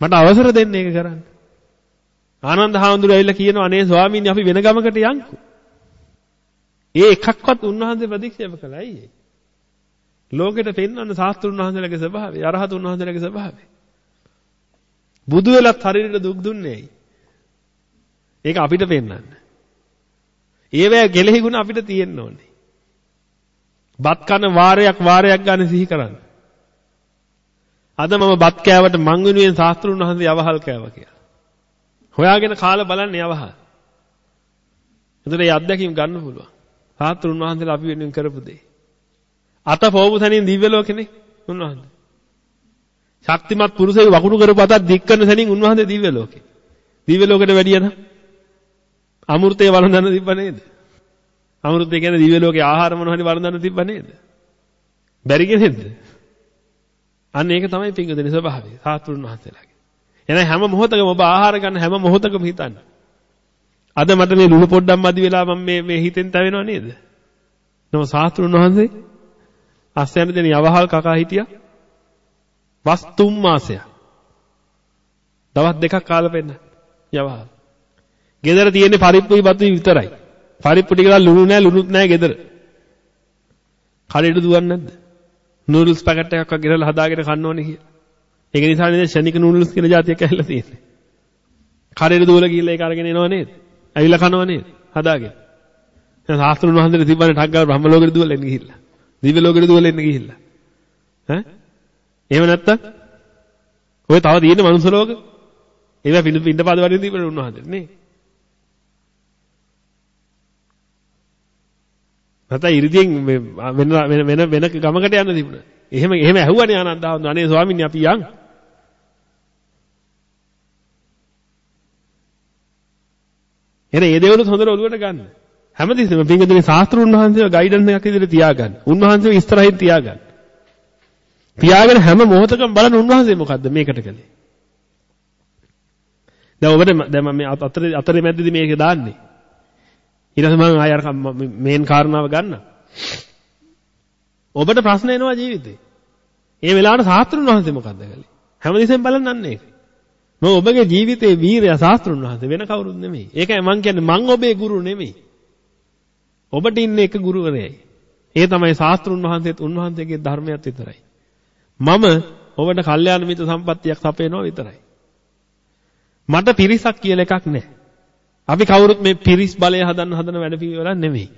මට අවසර දෙන්න ඒක කරන්න. ආනන්ද හාමුදුරුවෝ ඇවිල්ලා කියනවා අනේ ස්වාමීනි අපි වෙන ගමකට යන්කෝ. ඒ එකක්වත් උන්වහන්සේ ප්‍රතික්ෂේප කළා අයියේ. ලෝකෙට පෙන්වන්න ශාස්ත්‍රුන් වහන්සේලාගේ ස්වභාවය, අරහතුන් වහන්සේලාගේ ස්වභාවය. බුදු වෙලත් හරියට දුක් දුන්නේ ඇයි? ඒක අපිට පෙන්වන්න. ඒවැ කෙලෙහි ගුණ අපිට තියෙන්න ඕනේ. බත් කන වාරයක් වාරයක් ගන්න සිහි කරන්න. අද මම බත් කෑවට මං වෙනුවෙන් ශාස්ත්‍රුන් වහන්සේ යවහල් කෑවා කියලා. හොයාගෙන කාලා බලන්න යවහල්. එතකොට මේ අත්දැකීම් ගන්න පුළුවන්. සාත්‍රුන් වහන්සේලා අපි වෙනුවෙන් කරපු දේ. අත පොවපු තැනින් දිව්‍ය ලෝකෙනේ උන්වහන්සේ. ශක්තිමත් පුරුෂයෙකු වකුණු කරපු අතක් දික් කරන තැනින් උන්වහන්සේ දිව්‍ය ලෝකේ. දිව්‍ය ලෝකෙට වැඩිය නම් අමෘතේ වළඳන්න තිබ්බ නේද? අමෘතේ කියන්නේ දිව්‍ය ලෝකේ ආහාර මොන හරි වළඳන්න තිබ්බ නේද? බැරි කෙනෙක්ද? අන්න ඒක තමයි පිංගුදෙන ස්වභාවය. සාත්‍රුන් වහන්සේලාගේ. එහෙනම් හැම මොහොතකම ඔබ ආහාර ගන්න හැම මොහොතකම හිතන්න. අද මට මේ ලුණු පොඩ්ඩක් මදි වෙලා මම මේ මේ හිතෙන් තැවෙනව නේද? නම සාස්ත්‍රුන් වහන්සේ අස්සයන් දෙන යවහල් කකා හිටියා. වස් තුන් මාසයක්. දවස් දෙකක් කාලා පෙන්න යවහල්. ගෙදර තියෙන්නේ පරිප්පුයි බතුයි විතරයි. පරිප්පු ටිකලා ලුණු නැහැ ලුණුත් නැහැ ගෙදර. කඩේට දුවන්නේ නැද්ද? නූඩල්ස් පැකට් එකක් ගෙනල්ලා හදාගෙන කන්න ඕනේ කියලා. ඒක නිසා නේද ෂණික නූඩල්ස් කියන જાතියක් ඇවිල්ලා තියෙන්නේ. කඩේට දුවලා ගිහලා ඒක අරගෙන එනව නේද? ඇවිල්ලා කනව නේද? හදාගෙන. දැන් සාස්ත්‍රුන් වහන්සේට තිබ්බනේ ටක් ගාලා බ්‍රහ්ම ලෝකෙට දුවලා එන්න ගිහිල්ලා. දිව්‍ය ලෝකෙට දුවලා එන්න ගිහිල්ලා. ඈ? එහෙම නැත්තම් ඔය තව තියෙන මනුස්ස ලෝක ඒවා පින්න පින්න පාද වලින් තිබුණේ උන්වහන්සේට නේ. නැත්නම් ඉරිදියෙන් වෙන වෙන වෙන ගමකට යන්න තිබුණා. එහෙම එහෙම ඇහුවනේ ආනන්ද අනේ ස්වාමීනි අපි යන්. එහෙනම් මේ දේවලුත් හොඳට ඔලුවට ගන්න. හැමතිස්සෙම පිංගුතුනි ශාස්ත්‍රුන් වහන්සේව ගයිඩන්ස් එකක් විදිහට තියාගන්න. උන්වහන්සේව ඉස්සරහින් තියාගන්න. තියාගෙන හැම මොහොතකම බලන උන්වහන්සේ මොකද්ද මේකට කළේ? දැන් ඔබට දැන් මම මේ අතරේ අතරේ මැද්දේදී මේක දාන්නේ. ඊට පස්සේ මම ආය අර මේන් කාරණාව ගන්න. ඔබට ප්‍රශ්න එනවා ජීවිතේ. ඒ වෙලාවට ශාස්ත්‍රුන් වහන්සේ මොකද්ද කළේ? හැමදෙස්සෙන් බලන්නන්නේ ඒක. මම ඔබගේ ජීවිතේ වීරය ශාස්ත්‍රුන් වහන්සේ වෙන කවුරුත් නෙමෙයි. ඒකයි මං කියන්නේ මං ඔබේ ගුරු නෙමෙයි. ඔබට ඉන්නේ එක ගුරුවරයයි. ඒ තමයි ශාස්ත්‍රුන් වහන්සේත් උන්වහන්සේගේ ධර්මයක් විතරයි. මම ඔබට කල්යාණ මිත්‍ර සම්පත්තියක් සපයනවා විතරයි. මට පිරිසක් කියලා එකක් නැහැ. අපි කවුරුත් මේ පිරිස් බලය හදන්න හදන වැඩ පිළිවෙලක් නෙමෙයි.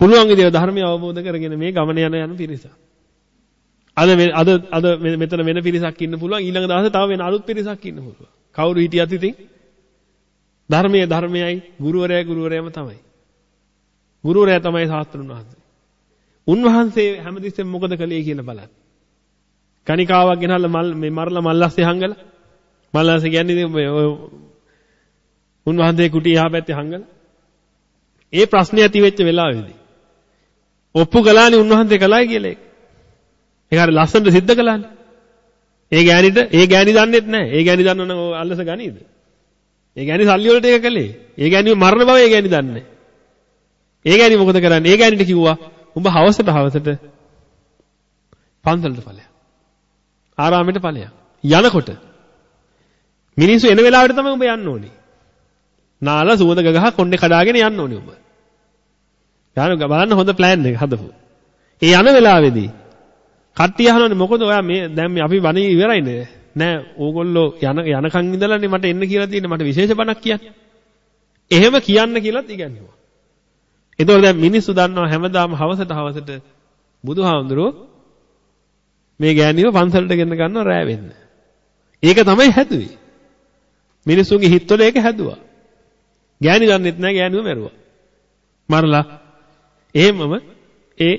පුළුවන් විදිහට ධර්මය අවබෝධ කරගෙන මේ ගමන යන යන පිරිසක්. අද අද අද මෙතන වෙන පිරිසක් ඉන්න පුළුවන් ඊළඟ දවසේ තව වෙන අලුත් පිරිසක් ඉන්න පුළුවන්. කවුරු හිටියත් ඉතින් ධර්මයේ ධර්මයයි ගුරුවරයා ගුරුවරයාම තමයි. ගුරුවරයා තමයි ශාස්ත්‍රුන් වහන්සේ. උන්වහන්සේ හැමතිස්සෙම මොකද කළේ කියලා බලන්න. කණිකාවක් ගෙනල්ලා මල් මේ මරලා මල්ලස්සේ හංගලා මල්ලස්සේ කියන්නේ ඔය උන්වහන්සේ කුටි එහා පැත්තේ හංගලා ඒ ප්‍රශ්නේ ඇති වෙච්ච වෙලාවේදී ඔප්පු කළානේ උන්වහන්සේ කළායි කියලා ඒක. ඒක හරි ලස්සනට සිද්ධ කළානේ. ඒ ගෑණිට ඒ ගෑණි දන්නෙත් නැහැ. ඒ ගෑණි දන්නවනම් ඔය අල්ලස ගනීද? ඒ ගෑණි සල්ලි වලට ඒක කළේ. ඒ ගෑණි මරණ බව ඒ ගෑණි දන්නේ ඒ ගෑණි මොකද කරන්නේ? ඒ ගෑණිට කිව්වා උඹ හවසට හවසට පන්සලට ඵලයක්. ආරාමෙට ඵලයක්. යනකොට මිනිස්සු එන වෙලාවට තමයි උඹ යන්න ඕනේ. නාලා සුවඳ ගගහ කොණ්ඩේ කඩාගෙන යන්න ඕනේ උඹ. යන්න බලන්න හොඳ ප්ලෑන් එක හදපු. ඒ යන වෙලාවේදී කට්ටිය අහනවානේ මොකද ඔයා මේ දැන් මේ අපි වණේ ඉවරයිනේ. නෑ ඕගොල්ලෝ යන යනකන් ඉඳලානේ මට එන්න කියලා තියෙන්නේ මට විශේෂ බණක් කියන්න. එහෙම කියන්න කියලාත් ඉගන්නවා. ඒතකොට දැන් මිනිස්සු දන්නවා හැමදාම හවසට හවසට බුදුහාමුදුරුවෝ මේ ගෑණිව පන්සලට ගෙන්න ගන්නව රෑ වෙන්න. ඒක තමයි හැදුවේ. මිනිස්සුන්ගේ හිතවල ඒක හැදුවා. ගෑණි දන්නෙත් නෑ ගෑණිව මැරුවා. මරලා එහෙමම ඒ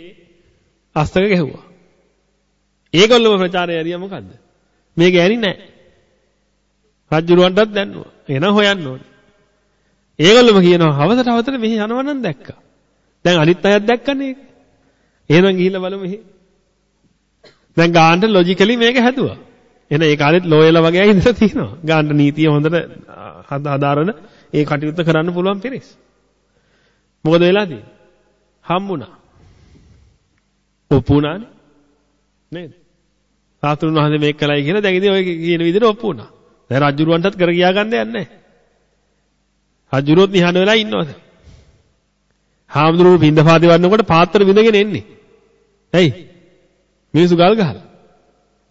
අස්තක ගැහුවා. ඒගොල්ලෝම ප්‍රචාරය ඇරියා මොකද්ද? මේ ගෑණි නෑ. රජුරවන්ටත් දැන්නුවා. එහෙනම් හොයන්න ඕනේ. ඒගොල්ලෝම කියනවා හවසට හවසට මෙහි යනවා නම් දැක්කා. දැන් අනිත් අයත් දැක්කනේ ඒක. එහෙනම් ගිහිල්ලා බලමු මෙහි. දැන් ගාන්ට ලොජිකලි මේක හැදුවා. එහෙනම් ඒ කාලෙත් ලෝයලා වගේ අය ඉඳලා තියෙනවා. ගාන්ට නීතිය හොඳට හදාරන ඒ කටයුත්ත කරන්න පුළුවන් පිරිස්. මොකද වෙලා තියෙන්නේ? හම්බුණා. ඔප්පුණානේ. නේද? සාතුරුන් වහන්සේ මේක කළයි කියලා දැන් ඉතින් ඔය කියන විදිහට ඔප්පු වුණා. දැන් රජුරුවන්ටත් කර ගියා ගන්න යන්නේ නැහැ. රජුරුවොත් නිහඬ වෙලා ඉන්නවද? හාමුදුරුවෝ පින්දපාතේ වන්නකොට පාත්‍ර විඳගෙන එන්නේ. ඇයි? මිනිස්සු ගල් ගහලා.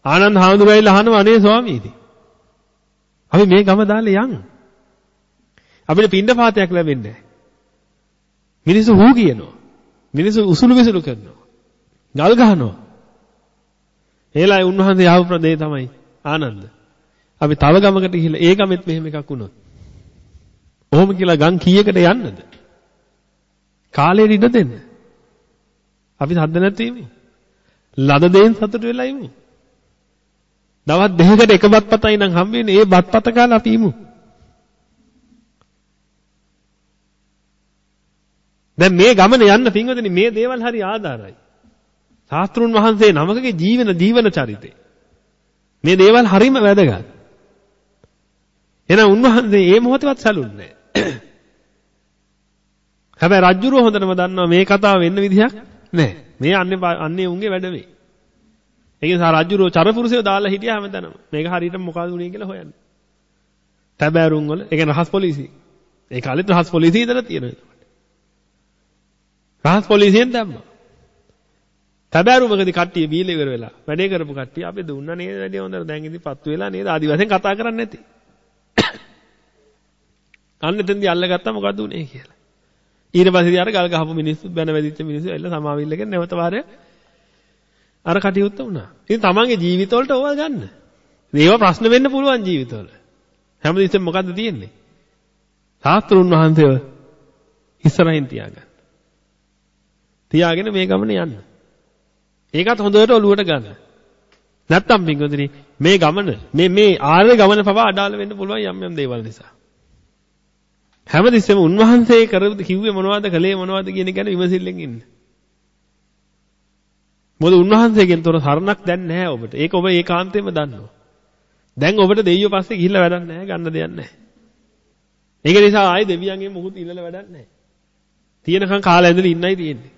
ආනන්ද හාමුදුරුවෝ ඇවිල්ලා අහනවා අනේ ස්වාමීනි. අපි මේ ගම දාලා යන්. අපිට පින්දපාතයක් ලැබෙන්නේ නැහැ. මිනිස්සු හූ කියනවා. මිනිස්සු උසුළු විසුළු කරනවා. ගල් ගහනවා. ඒලයි උන්වහන්සේ ආව ප්‍රදේ තමයි ආනන්ද. අපි තව ගමකට ගිහිල්ලා ඒ ගමෙත් මෙහෙම එකක් වුණොත්. ඔහොම කියලා ගම් කීයකට යන්නද? කාලේ ඉඩ දෙන්න. අපි සද්ද නැතිවමු. ලද දෙයින් සතුට වෙලා ඉමු. දවස් දෙකකට එක බත් පතයි නම් හම්බ වෙන්නේ ඒ බත් පත කාලා අපි ඉමු. දැන් මේ ගමන යන්න පින්වතුනි මේ දේවල් හරි ආධාරයි. ශාස්ත්‍රුන් වහන්සේ නමකගේ ජීවන ජීවන චරිතය. මේ දේවල් හරිම වැදගත්. එහෙනම් උන්වහන්සේ මේ මොහොතවත් සැලුන්නේ නැහැ. හැබැයි රජ්ජුරුව හොඳටම දන්නවා මේ කතාව වෙන්න විදිහක් නැහැ. මේ අන්නේ අන්නේ උන්ගේ වැඩ වෙයි. ඒ නිසා රජ්ජුරුව චරපුරුෂයව දාලා හිටියා හැමතැනම. මේක හරියට මොකද උනේ කියලා හොයන්න. තැබෑරුම් වල ඒ කියන්නේ රහස් පොලිසිය. ඒ කාලෙත් රහස් පොලිසිය ඉඳලා තියෙනවා. රහස් පොලිසියෙන් දැම්මා. තැබෑරුමකදී කට්ටිය බීලා ඉවර වෙලා වැඩේ කරපු කට්ටිය අපි දුන්නා නේද වැඩේ හොඳට දැන් ඉතින් පත්තු වෙලා නේද ආදි වශයෙන් කතා කරන්නේ නැති. අන්න එතෙන්දී අල්ලගත්තා මොකද උනේ කියලා. ඊට පස්සේ අර ගල් ගහපු මිනිස්සු බැන වැදිච්ච මිනිස්සු එල්ල සමාවිල්ලගෙන නැවත වාරය අර කටයුත්ත වුණා. ඉතින් තමන්ගේ ජීවිතවලට ඕවා ගන්න. ඒවා ප්‍රශ්න වෙන්න පුළුවන් ජීවිතවල. හැමදෙස්සෙම මොකද්ද තියෙන්නේ? සාස්ත්‍රුන් වහන්සේව ඉස්සරහින් තියාගන්න. තියාගෙන මේ ගමනේ යන්න. ඒකත් හොඳට ඔලුවට ගන්න. නැත්තම් පින්වතුනි මේ ගමන මේ මේ ආර්ය ගමන පවා අඩාල වෙන්න පුළුවන් යම් යම් දේවල් නිසා. හැමතිස්සෙම උන්වහන්සේ කරපු කිව්වේ මොනවද කළේ මොනවද කියන එක ගැන විමසිල්ලෙන් ඉන්න. මොකද උන්වහන්සේගෙන් තොර සරණක් දැන් නැහැ ඔබට. ඒක ඔබ ඒකාන්තයෙන්ම දන්නවා. දැන් ඔබට දෙයියෝ පස්සේ ගිහිල්ලා වැඩක් නැහැ ගන්න දෙයක් නැහැ. ඒක නිසා ආයේ දෙවියන්ගෙන් මොකුත් ඉල්ලලා වැඩක් නැහැ. තියෙනකන් කාලා ඇඳලා ඉන්නයි තියෙන්නේ.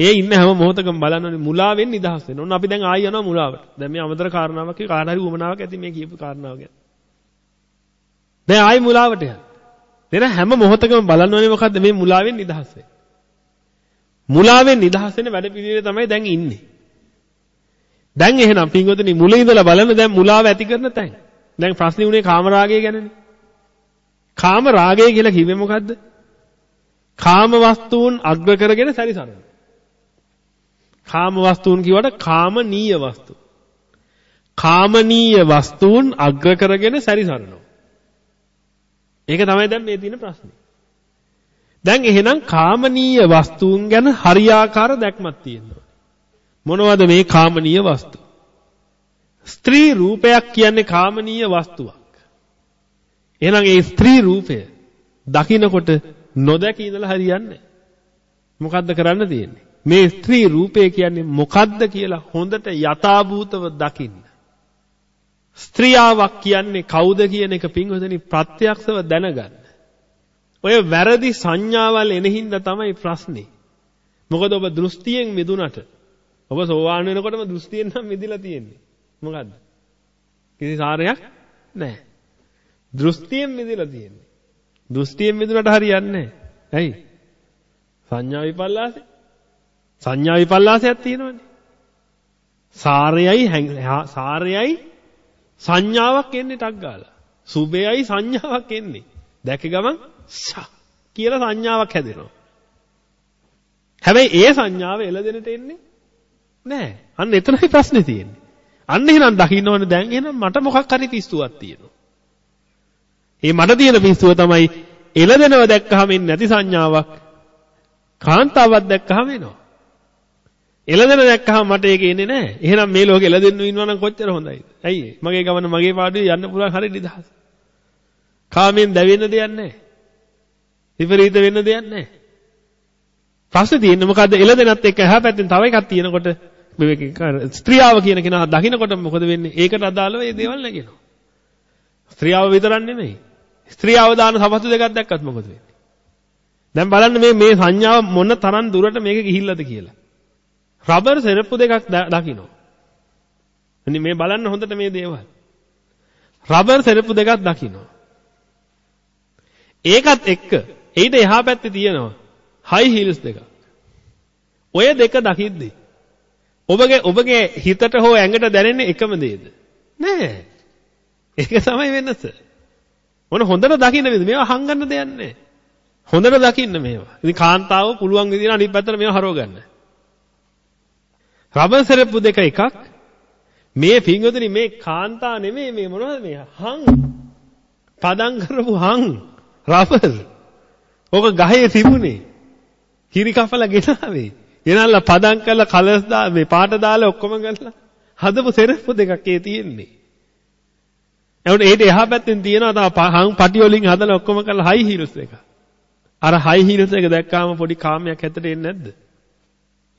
ඒ ඉන්න හැම මොහොතකම බලන්න මුලාවෙන් නිදහස් වෙන්න. ඔන්න අපි දැන් ආයි යනවා මුලාවට. දැන් මේ අමතර කාරණාවක් කිය කාට හරි උවමනාවක් ඇති මේ කියපු කාරණාව ගැන. දැන් ආයි මුලාවට යන්න. දෙන හැම මොහොතකම බලන්න ඕනේ මොකද්ද මේ මුලාවෙන් නිදහස් වෙන්න. මුලාවෙන් නිදහස් වෙන වැඩ පිළිවෙල තමයි දැන් ඉන්නේ. දැන් එහෙනම් පින්වතුනි මුල ඉඳලා බලන්න දැන් මුලාව ඇති කරන තැන්. දැන් ප්‍රශ්නේ උනේ කාමරාගය ගැනනේ. කාමරාගය කියලා කිව්වේ මොකද්ද? කාම වස්තුන් අග්‍ර කරගෙන සැරිසරන. කාම වස්තුන් කියවට කාමනීය වස්තු. කාමනීය වස්තුන් අග්‍ර කරගෙන සැරිසරනවා. ඒක තමයි දැන් මේ තියෙන ප්‍රශ්නේ. දැන් එහෙනම් කාමනීය වස්තුන් ගැන හරියාකාර දැක්මක් තියෙනවා. මොනවද මේ කාමනීය වස්තු? ස්ත්‍රී රූපයක් කියන්නේ කාමනීය වස්තුවක්. එහෙනම් ඒ ස්ත්‍රී රූපය දකින්නකොට නොදැකී ඉඳලා හරියන්නේ මොකද්ද කරන්න තියෙන්නේ? මේ ස්ත්‍රී රූපය කියන්නේ මොකද්ද කියලා හොඳට යථාභූතව දකින්න. ස්ත්‍රියාවක් කියන්නේ කවුද කියන එක පින්වදනි ප්‍රත්‍යක්ෂව දැනගන්න. ඔය වැරදි සංඥාවල් එන හින්දා තමයි ප්‍රශ්නේ. මොකද ඔබ දෘෂ්ටියෙන් මිදුනට ඔබ සෝවාන් වෙනකොටම දෘෂ්ටියෙන් නම් මිදිලා තියෙන්නේ. මොකද්ද? කිසි සාරයක් නැහැ. දෘෂ්ටියෙන් මිදලා තියෙන්නේ. දෘෂ්ටියෙන් මිදුනට හරියන්නේ නැහැ. ඇයි? සංඥා විපල්ලාසෙ. සංඥා විපල්ලාසයක් තියෙනවනේ. සාරයයි සාරයයි සංඥාවක් එන්නේ ටක් ගාලා. සුභයයි සංඥාවක් එන්නේ. දැක ගමන් ෂා කියලා සංඥාවක් හැදෙනවා. හැබැයි ඒ සංඥාව එළදෙනට එන්නේ නැහැ. අන්න එතනයි ප්‍රශ්නේ තියෙන්නේ. අන්න එහෙනම් දකින්න ඕනේ දැන් එහෙනම් මට මොකක් හරි පිස්සුවක් තියෙනවා. ඒ මට තියෙන පිස්සුව තමයි එළදෙනව දැක්කහම එන්නේ නැති සංඥාවක් කාන්තාවක් දැක්කහම එනවා. එළදෙන දැක්කහම මට ඒක එන්නේ නැහැ. එහෙනම් මේ ලෝකෙ එළදෙන්නු ඉන්නවා නම් කොච්චර හොඳයිද? ඇයි මගේ ගමන මගේ පාඩුවේ යන්න පුළුවන් හරිය නිදහස. කාමෙන් දැවෙන්න දෙයක් නැහැ. විපරීත වෙන්න දෙයක් නැහැ. ප්‍රශ්නේ තියෙන්නේ මොකද්ද? එළදෙනත් එක්ක එහා පැත්තෙන් තව එකක් තියෙනකොට මේක ස්ත්‍රියාව කියන කෙනා දකින්නකොට මොකද වෙන්නේ? ඒකට අදාළව මේ දේවල් නැගෙනවා. ස්ත්‍රියාව විතරක් නෙමෙයි. ස්ත්‍රියව දාන සපත්තු දෙකක් දැක්කත් මොකද වෙන්නේ? දැන් බලන්න මේ මේ සංඥාව මොන තරම් දුරට මේක ගිහිල්ලාද කියලා. රබර් සෙරප්පු දෙකක් දකින්න. අනේ මේ බලන්න හොඳට මේ දේවල්. රබර් සෙරප්පු දෙකක් දකින්න. ඒකත් එක්ක ඊට එහා පැත්තේ තියෙනවා හයි හීල්ස් දෙකක්. ඔය දෙක දකිද්දි ඔබගේ ඔබගේ හිතට හෝ ඇඟට දැනෙන්නේ එකම දේද? නෑ. ඒක තමයි වෙනස. මොන හොඳට දකින්න විදිහ මේවා හංගන්න දෙයක් නැහැ. හොඳට දකින්න මේවා. ඉතින් කාන්තාව පුළුවන් විදිහට අනිත් පැත්තට මේවා හරව ගන්න. රබර් සෙරප්පු දෙක එකක් මේ පිංගුතුනි මේ කාන්තා නෙමෙයි මේ මොනවද මේ හං පදම් කරපු හං රබර්. ඕක ගහේ තිබුණේ. කිරි කපලා ගෙනාවේ. ගෙනල්ලා පදම් කරලා කලර්ස් දා මේ පාට දාලා ඔක්කොම ගන්නලා හදපු සෙරප්පු දෙකක් ඒ තියෙන්නේ. එතකොට ඒට එහා පැත්තෙන් තියෙනවා තව හම් පටි වලින් හදලා ඔක්කොම කරලා හයි හීල්ස් එක. අර හයි හීල්ස් එක දැක්කාම පොඩි කාමයක් ඇත්තට එන්නේ නැද්ද?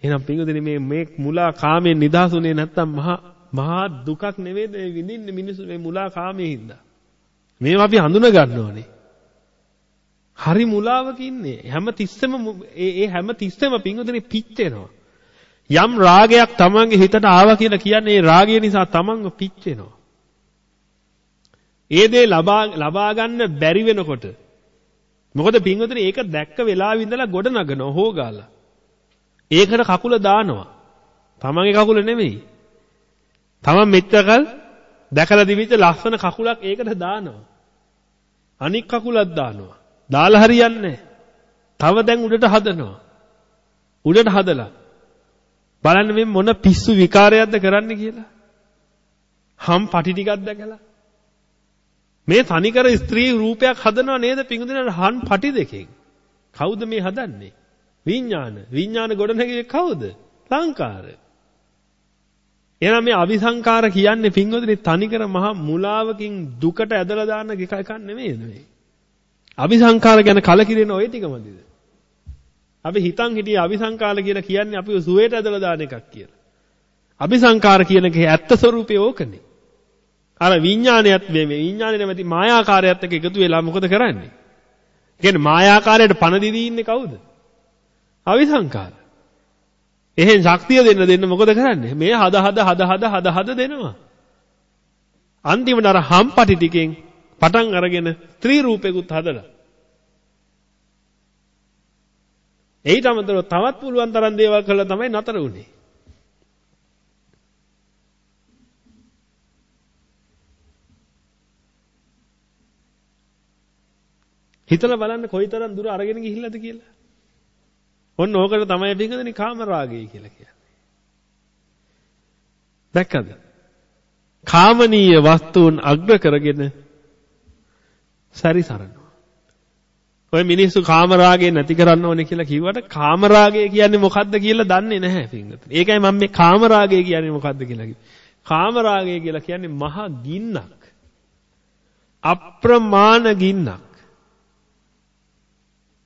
එහෙනම් පිංගුදෙනි මේ මේ මුලා කාමයෙන් නිදහසුනේ නැත්තම් මහා මහා දුකක් නෙවෙයිද මේ විඳින්නේ මිනිස්සු මේ මුලා කාමයේ හින්දා. මේවා අපි හඳුන ගන්න ඕනේ. හරි මුලාවක ඉන්නේ. හැම තිස්සෙම ඒ ඒ හැම තිස්සෙම පිංගුදෙනි පිච්චෙනවා. යම් රාගයක් තමන්ගේ හිතට ආවා කියලා කියන්නේ ඒ රාගය නිසා තමන්ව පිච්චෙනවා. ඒ දේ ලබා ලබා ගන්න බැරි වෙනකොට මොකද පින්වතුනි ඒක දැක්ක වෙලාවෙ ඉඳලා ගොඩ නගනවා හොගාලා. ඒකට කකුල දානවා. තමන්ගේ කකුල නෙමෙයි. තමන් මෙච්චරකල් දැකලා දිවිච්ච ලස්සන කකුලක් ඒකට දානවා. අනික් කකුලක් දානවා. දාලා හරියන්නේ තව දැන් උඩට හදනවා. උඩට හදලා බලන්න මේ මොන පිස්සු විකාරයක්ද කරන්න කියලා. හම් පටි ටිකක් දැකලා මේ තනිකර ස්ත්‍රී රූපයක් හදනව නේද පිඟුදින හන් පටි දෙකෙන්. කවුද මේ හදන්නේ? විඥාන. විඥාන ගොඩනැගිලි කවුද? සංකාර. එහෙනම් මේ අවිසංකාර කියන්නේ පින්වතුනි තනිකර මහා මුලාවකින් දුකට ඇදලා දාන එක එකක් නෙමෙයිද මේ? අවිසංකාර ගැන කලකිරෙන ඔය ටිකමදිද? අපි හිතන් හිටියේ අවිසංකාර කියලා කියන්නේ අපිව සුවේට ඇදලා දාන එකක් කියලා. අවිසංකාර කියන එකේ ඇත්ත ස්වરૂපය ඕකනේ. අර විඥානයත් මේ විඥානේ නැමැති මායාකාරයත් එක්ක එකතු වෙලා මොකද කරන්නේ? කියන්නේ මායාකාරයට පණ දෙදී ඉන්නේ කවුද? අවිසංකාර. එහෙන් ශක්තිය දෙන්න දෙන්න මොකද කරන්නේ? මේ හද හද හද හද හද හද දෙනවා. අන්තිමට අර හම්පටි ටිකෙන් පටන් අරගෙන ත්‍රී රූපෙකුත් හදලා. ඒඊට අමතරව තවත් පුළුවන් තරම් දේවල් කළා තමයි නතර වුනේ. හිතලා බලන්න කොයිතරම් දුර අරගෙන ගිහිල්ලාද කියලා. ඔන්න ඕකට තමයි පිටකදනේ කාමරාගය කියලා කියන්නේ. දැක්කද? කාමනීය වස්තුන් අග්‍ර කරගෙන සැරිසරනවා. ඔය මිනිස්සු කාමරාගය නැති කරන්න ඕනේ කියලා කිව්වට කාමරාගය කියන්නේ මොකද්ද කියලා දන්නේ නැහැ පින්වතුනි. ඒකයි මම මේ කාමරාගය කියන්නේ මොකද්ද කියලා කිව්වේ. කාමරාගය කියලා කියන්නේ මහා ගින්නක්. අප්‍රමාණ ගින්නක්.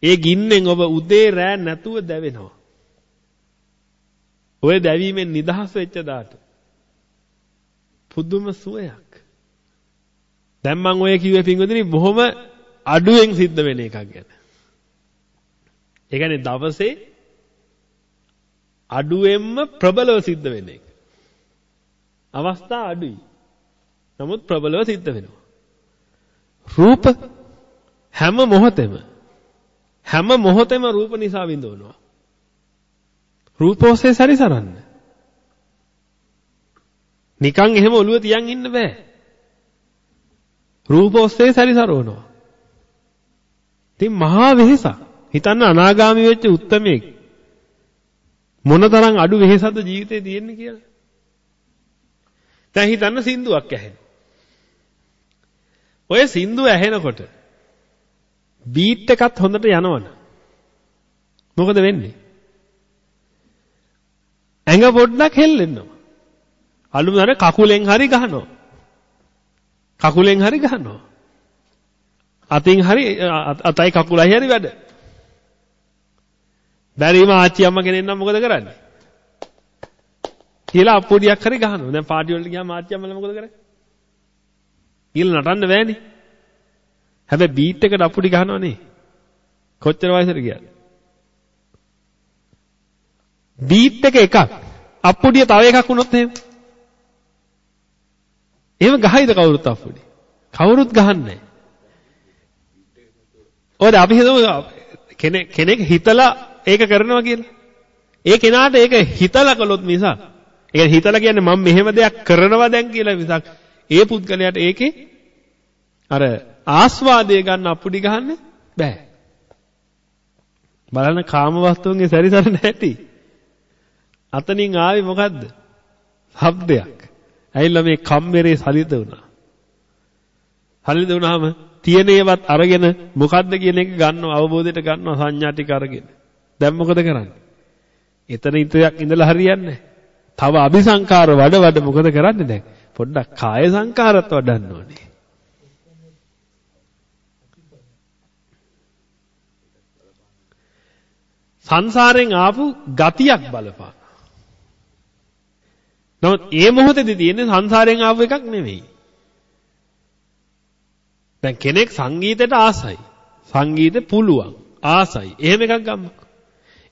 ඒ ගින්නෙන් ඔබ උදේ රෑ නැතුව දැවෙනවා. ඔය දැවීමෙන් නිදහස් වෙච්ච දාට පුදුම සුවයක්. දැන් මම ඔය කිව්වේ පින්වතුනි බොහොම අඩුවෙන් සිද්ධ වෙන එකක් ගැන. ඒ කියන්නේ දවසේ අඩුවෙන්ම ප්‍රබලව සිද්ධ වෙන එක. අවස්ථා අඩුයි. නමුත් ප්‍රබලව සිද්ධ වෙනවා. රූප හැම මොහොතෙම හැම මොහොතෙම රූප නිසා විඳවනවා. රූප ඔස්සේ සැරිසරන්න. නිකන් එහෙම ඔළුව තියන් ඉන්න බෑ. රූප ඔස්සේ සැරිසරවනවා. ඉතින් මහා වෙහෙසක්. හිතන්න අනාගාමි වෙච්ච උත්තමයෙක් මොනතරම් අඩු වෙහෙසක්ද ජීවිතේ තියෙන්නේ කියලා. දැන් හිතන්න සින්දුවක් ඇහෙන. ඔය සින්දුව ඇහෙනකොට බීට් එකත් හොඳට යනවනේ. මොකද වෙන්නේ? ඇඟ පොඩ්ඩක් හෙල්ලෙනවා. අලුමන කකුලෙන් හරි ගහනවා. කකුලෙන් හරි ගහනවා. අතින් හරි අතයි කකුලයි හරි වැඩ. බැරිම ආච්චි අම්මා කෙනෙක් නම් මොකද කරන්නේ? කියලා අප්පුඩියක් හරි ගහනවා. දැන් පාටි වලට ගියාම ආච්චි අම්මලා මොකද කරන්නේ? කියලා නටන්න බෑනේ. හැබැයි බීට් එකට අප්පුඩි ගහනවා නේ. කොච්චර වයසට ගියාද? බීට් එක එකක්. අප්පුඩිය තව එකක් වුණොත් එහෙම. එහෙම ගහයිද කවුරුත් අප්පුඩි? කවුරුත් ගහන්නේ නැහැ. අපි හිතමු කෙනෙක් කෙනෙක් හිතලා ඒක කරනවා කියලා. ඒ කෙනාට ඒක හිතලා කළොත් මිසක් ඒ හිතලා කියන්නේ මම මෙහෙම දෙයක් කරනවා දැන් කියලා මිසක් ඒ පුද්ගලයාට ඒකේ අර ආස්වාදය ගන්න අපුඩි ගහන්න බෑ. බලන්න කාම වස්තුන්ගේ සැරිසරන හැටි. අතනින් ආවේ මොකද්ද? ශබ්දයක්. ඇයිලා මේ කම්මරේ සලිත වුණා. සලිත වුණාම තියෙන ඒවත් අරගෙන මොකද්ද කියන එක ගන්නව අවබෝධයට ගන්නව සංඥා ටික අරගෙන. දැන් මොකද කරන්නේ? එතන ඉතයක් ඉඳලා හරියන්නේ තව අபிසංකාර වඩ වඩ මොකද කරන්නේ දැන්? පොඩ්ඩක් කාය සංකාරත් වඩන්න ඕනේ. සංසාරයෙන් ආපු ගතියක් බලපා. නමුත් ඒ මොහොතේදී තියෙන්නේ සංසාරයෙන් ආපු එකක් නෙවෙයි. දැන් කෙනෙක් සංගීතයට ආසයි. සංගීත පුළුවන්. ආසයි. එහෙම එකක් ගම්මක.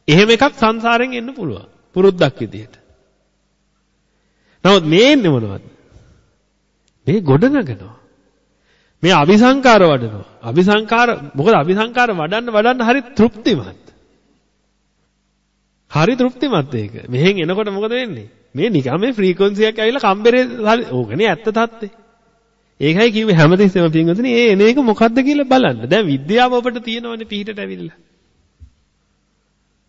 එහෙම එකක් සංසාරයෙන් එන්න පුළුවන්. පුරුද්දක් විදියට. නමුත් මේ එන්නේ මොනවද? මේ ගොඩනගනවා. මේ අபிසංකාර වඩනවා. අபிසංකාර මොකද අபிසංකාර වඩන්න වඩන්න හරි තෘප්තිමත්. හරි තෘප්තිමත් ඒක. මෙහෙන් එනකොට මොකද වෙන්නේ? මේ නිකන් මේ ෆ්‍රීකවන්සි එකක් ඇවිල්ලා කම්බරේ ඕකනේ ඇත්ත තත්ත්වේ. ඒකයි කිව්වේ හැමතිස්සෙම පින්වතුනි ඒ එන එක මොකද්ද කියලා බලන්න. දැන් විද්‍යාව ඔබට තියෙනවනේ පිටට ඇවිල්ලා.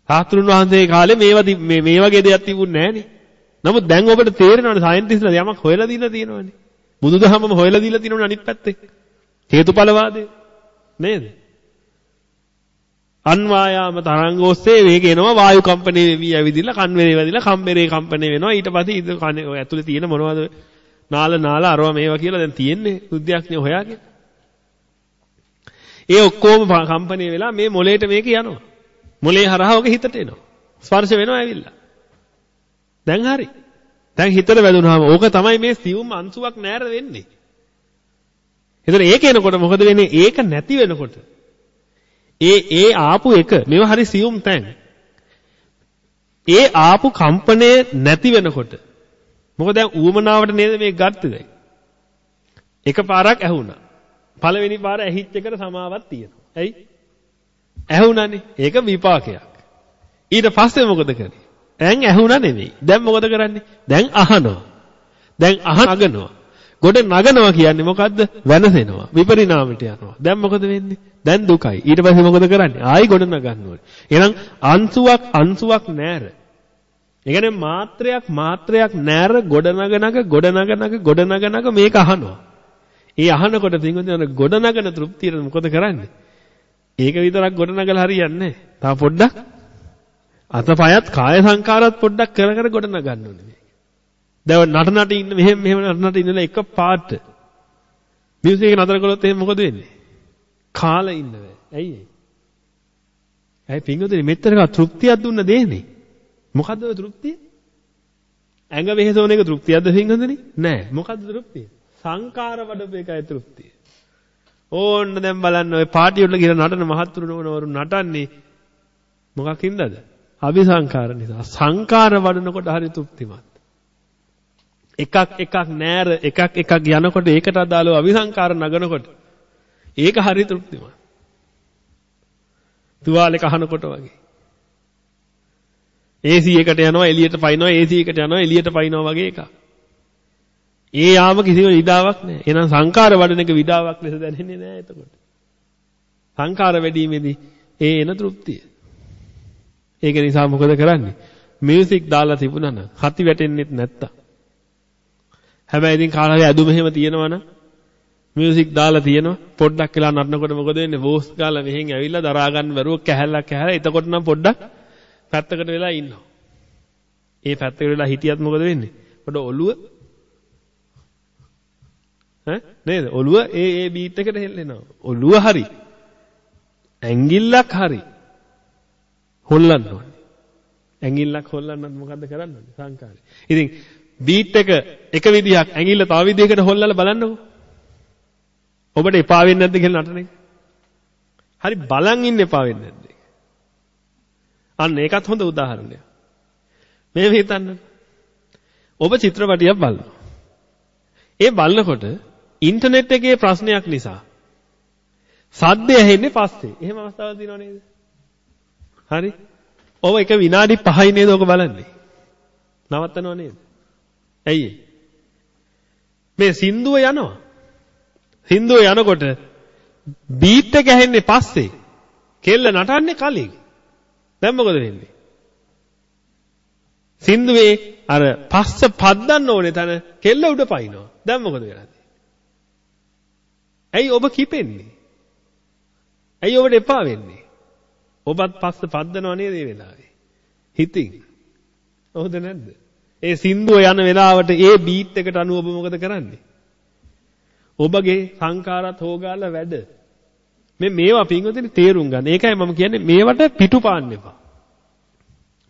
සාස්ත්‍රුන් වහන්සේ කාලේ මේවා මේ මේ වගේ දෙයක් තිබුණේ නැහනේ. නමුත් දැන් ඔබට තේරෙනවනේ සයන්ටිස්ලා යමක් හොයලා දීලා තියෙනවනේ. බුදුදහමම හොයලා දීලා තියෙනවනේ අනිත් පැත්තේ. හේතුඵලවාදය. නේද? අන්වායාම තරංග ඔස්සේ මේක එනවා වායු කම්පණය වෙවි ඇවිදිලා කන්වැරේ වැදිලා කම්බරේ කම්පණය වෙනවා ඊට පස්සේ ඉත කන ඔය ඇතුලේ තියෙන මොනවද නාල නාල අරවා මේවා කියලා දැන් තියෙන්නේ බුද්ධියක්නේ හොයාගෙන ඒ ඔක්කොම කම්පණය වෙලා මේ මොලේට මේක යනවා. මොලේ හරහා ඔක හිතට එනවා. ස්පර්ශ වෙනවා ඇවිල්ලා. දැන් හරි. දැන් හිතට වැදුනහම ඕක තමයි මේ සියුම් අංශුවක් නෑර වෙන්නේ. එතන ඒක එනකොට මොකද වෙන්නේ? ඒක නැති වෙනකොට. ඒ ඒ ආපු එක මේව හරි සියුම් තැන්. ඒ ආපු කම්පණය නැති වෙනකොට මොකද දැන් ඌමනාවට නේද මේ ගත්තේ දැන්. එකපාරක් ඇහුණා. පළවෙනි පාර ඇහිච්ච එකට සමාවක් තියෙනවා. ඇයි? ඇහුණානේ. ඒක විපාකයක්. ඊට පස්සේ මොකද කරන්නේ? දැන් ඇහුණා නෙමෙයි. දැන් මොකද කරන්නේ? දැන් අහනවා. දැන් අහන නගනවා. ගොඩ නගනවා කියන්නේ මොකද්ද? වෙනසෙනවා. විපරිණාමයට යනවා. දැන් මොකද වෙන්නේ? දැන් දුකයි. ඊට පස්සේ මොකද කරන්නේ? ආයි ගොඩ නගන්න ඕනේ. එහෙනම් අංශුවක් අංශුවක් නෑර. ඒ කියන්නේ මාත්‍රයක් මාත්‍රයක් නෑර ගොඩ නග නග ගොඩ නග නග ගොඩ නග නග මේක අහනවා. ඒ අහනකොට පින්වතුනි ගොඩ නගන තෘප්තියට මොකද කරන්නේ? ඒක විතරක් ගොඩ නගලා හරියන්නේ නැහැ. තව පොඩ්ඩක් අතපයත් කාය සංකාරات පොඩ්ඩක් කර කර ගොඩ නගන්න ඕනේ. දැන් නට නට ඉන්න මෙහෙම මෙහෙම නට නට ඉන්නලා එක පාට මියුසික් එක නතර කළොත් එහෙනම් මොකද වෙන්නේ? කාලා ඉන්න බෑ. ඇයි ඒ? ඇයි පිංගුතුනි මෙච්චරක තෘප්තියක් දුන්න දෙන්නේ? මොකද්ද ඔය තෘප්තිය? ඇඟ වෙහෙසෝන එක තෘප්තියක්ද පිංගුතුනි? නෑ. මොකද්ද තෘප්තිය? සංකාර වඩපු එකයි තෘප්තිය. ඕන්න දැන් බලන්න ඔය පාටි වල ගිහලා නටන මහත්තුරු නෝනවරු නටන්නේ මොකකින්දද? අபிසංකාර නිසා. සංකාර වඩනකොට හරි තෘප්තිමත්. එකක් එකක් නෑර එකක් එකක් යනකොට ඒකට අදාළව අවිසංකාර නගනකොට ඒක හරි තෘප්තිමත්. තුවාලේ කහනකොට වගේ. AC එකට යනවා එළියට පයින්නවා AC එකට යනවා එළියට පයින්නවා වගේ එකක්. ඒ යාම කිසිම විඩාවක් නැහැ. එහෙනම් සංකාර වඩන එක විඩාවක් ලෙස දැනෙන්නේ නැහැ එතකොට. සංකාර වැඩිීමේදී ඒ එන තෘප්තිය. ඒක නිසා මොකද කරන්නේ? මියුසික් දාලා තිබුණා නම් හති වැටෙන්නෙත් නැත්තම්. හැබැයි ඉතින් කාලාවේ ඇදුම එහෙම තියෙනවනම් මියුසික් දාලා තියෙනවා පොඩ්ඩක් වෙලා නටනකොට මොකද වෙන්නේ? වෝස් ගාලා මෙහෙන් ඇවිල්ලා දරා ගන්න බැරුව කැහැල්ලක් කැහැලා එතකොට නම් පොඩ්ඩක් පැත්තකට වෙලා ඉන්නවා. ඒ පැත්තකට වෙලා හිටියත් මොකද වෙන්නේ? පොඩ ඔළුව ඈ නේද? ඔළුව ඒ ඒ බීට් එකට හෙල්ලෙනවා. ඔළුව හරි. ඇඟිල්ලක් හරි. හොල්ලන්න ඕනේ. ඇඟිල්ලක් හොල්ලන්නත් මොකද්ද කරන්න ඕනේ? සංකාරය. ඉතින් බීට් එක එක විදිහක් ඇඟිල්ල තව විදිහකට හොල්ලලා බලන්නකෝ. ඔබට එපා වෙන්නේ නැද්ද කියලා නටන එක? හරි බලන් ඉන්න එපා වෙන්නේ නැද්ද? අන්න ඒකත් හොඳ උදාහරණයක්. මේ හිතන්න. ඔබ චිත්‍රපටියක් බලනවා. ඒ බලනකොට ඉන්ටර්නෙට් එකේ ප්‍රශ්නයක් නිසා සද්දය ඇහෙන්නේ පස්සේ. එහෙම අවස්ථාවක් තියෙනව නේද? හරි. ඔව එක විනාඩි 5යි නේද ඔක බලන්නේ. නවත්තනව නේද? ඇයි මේ සින්දුව යනවා. සින්දුව යනකොට බීට් එක ඇහෙන්නේ පස්සේ. කෙල්ල නටන්නේ කලින්. දැන් මොකද වෙන්නේ? සින්දුවේ අර පස්ස පද්දන්න ඕනේ තන කෙල්ල උඩ පයින්නවා. දැන් මොකද වෙන්නේ? ඇයි ඔබ කිපෙන්නේ? ඇයි ඔබට එපා වෙන්නේ? ඔබත් පස්ස පද්දනව නේද මේ වෙලාවේ? හිතින්. ඔහොද නැද්ද? ඒ සින්දුව යන වෙලාවට ඒ බීට් එකට අනුව ඔබ මොකද කරන්නේ? ඔබගේ සංකාරات හොගාලා වැඩ. මේ මේවා පින්වතුනි තේරුම් ගන්න. ඒකයි මම කියන්නේ මේවට පිටුපාන්න එපා.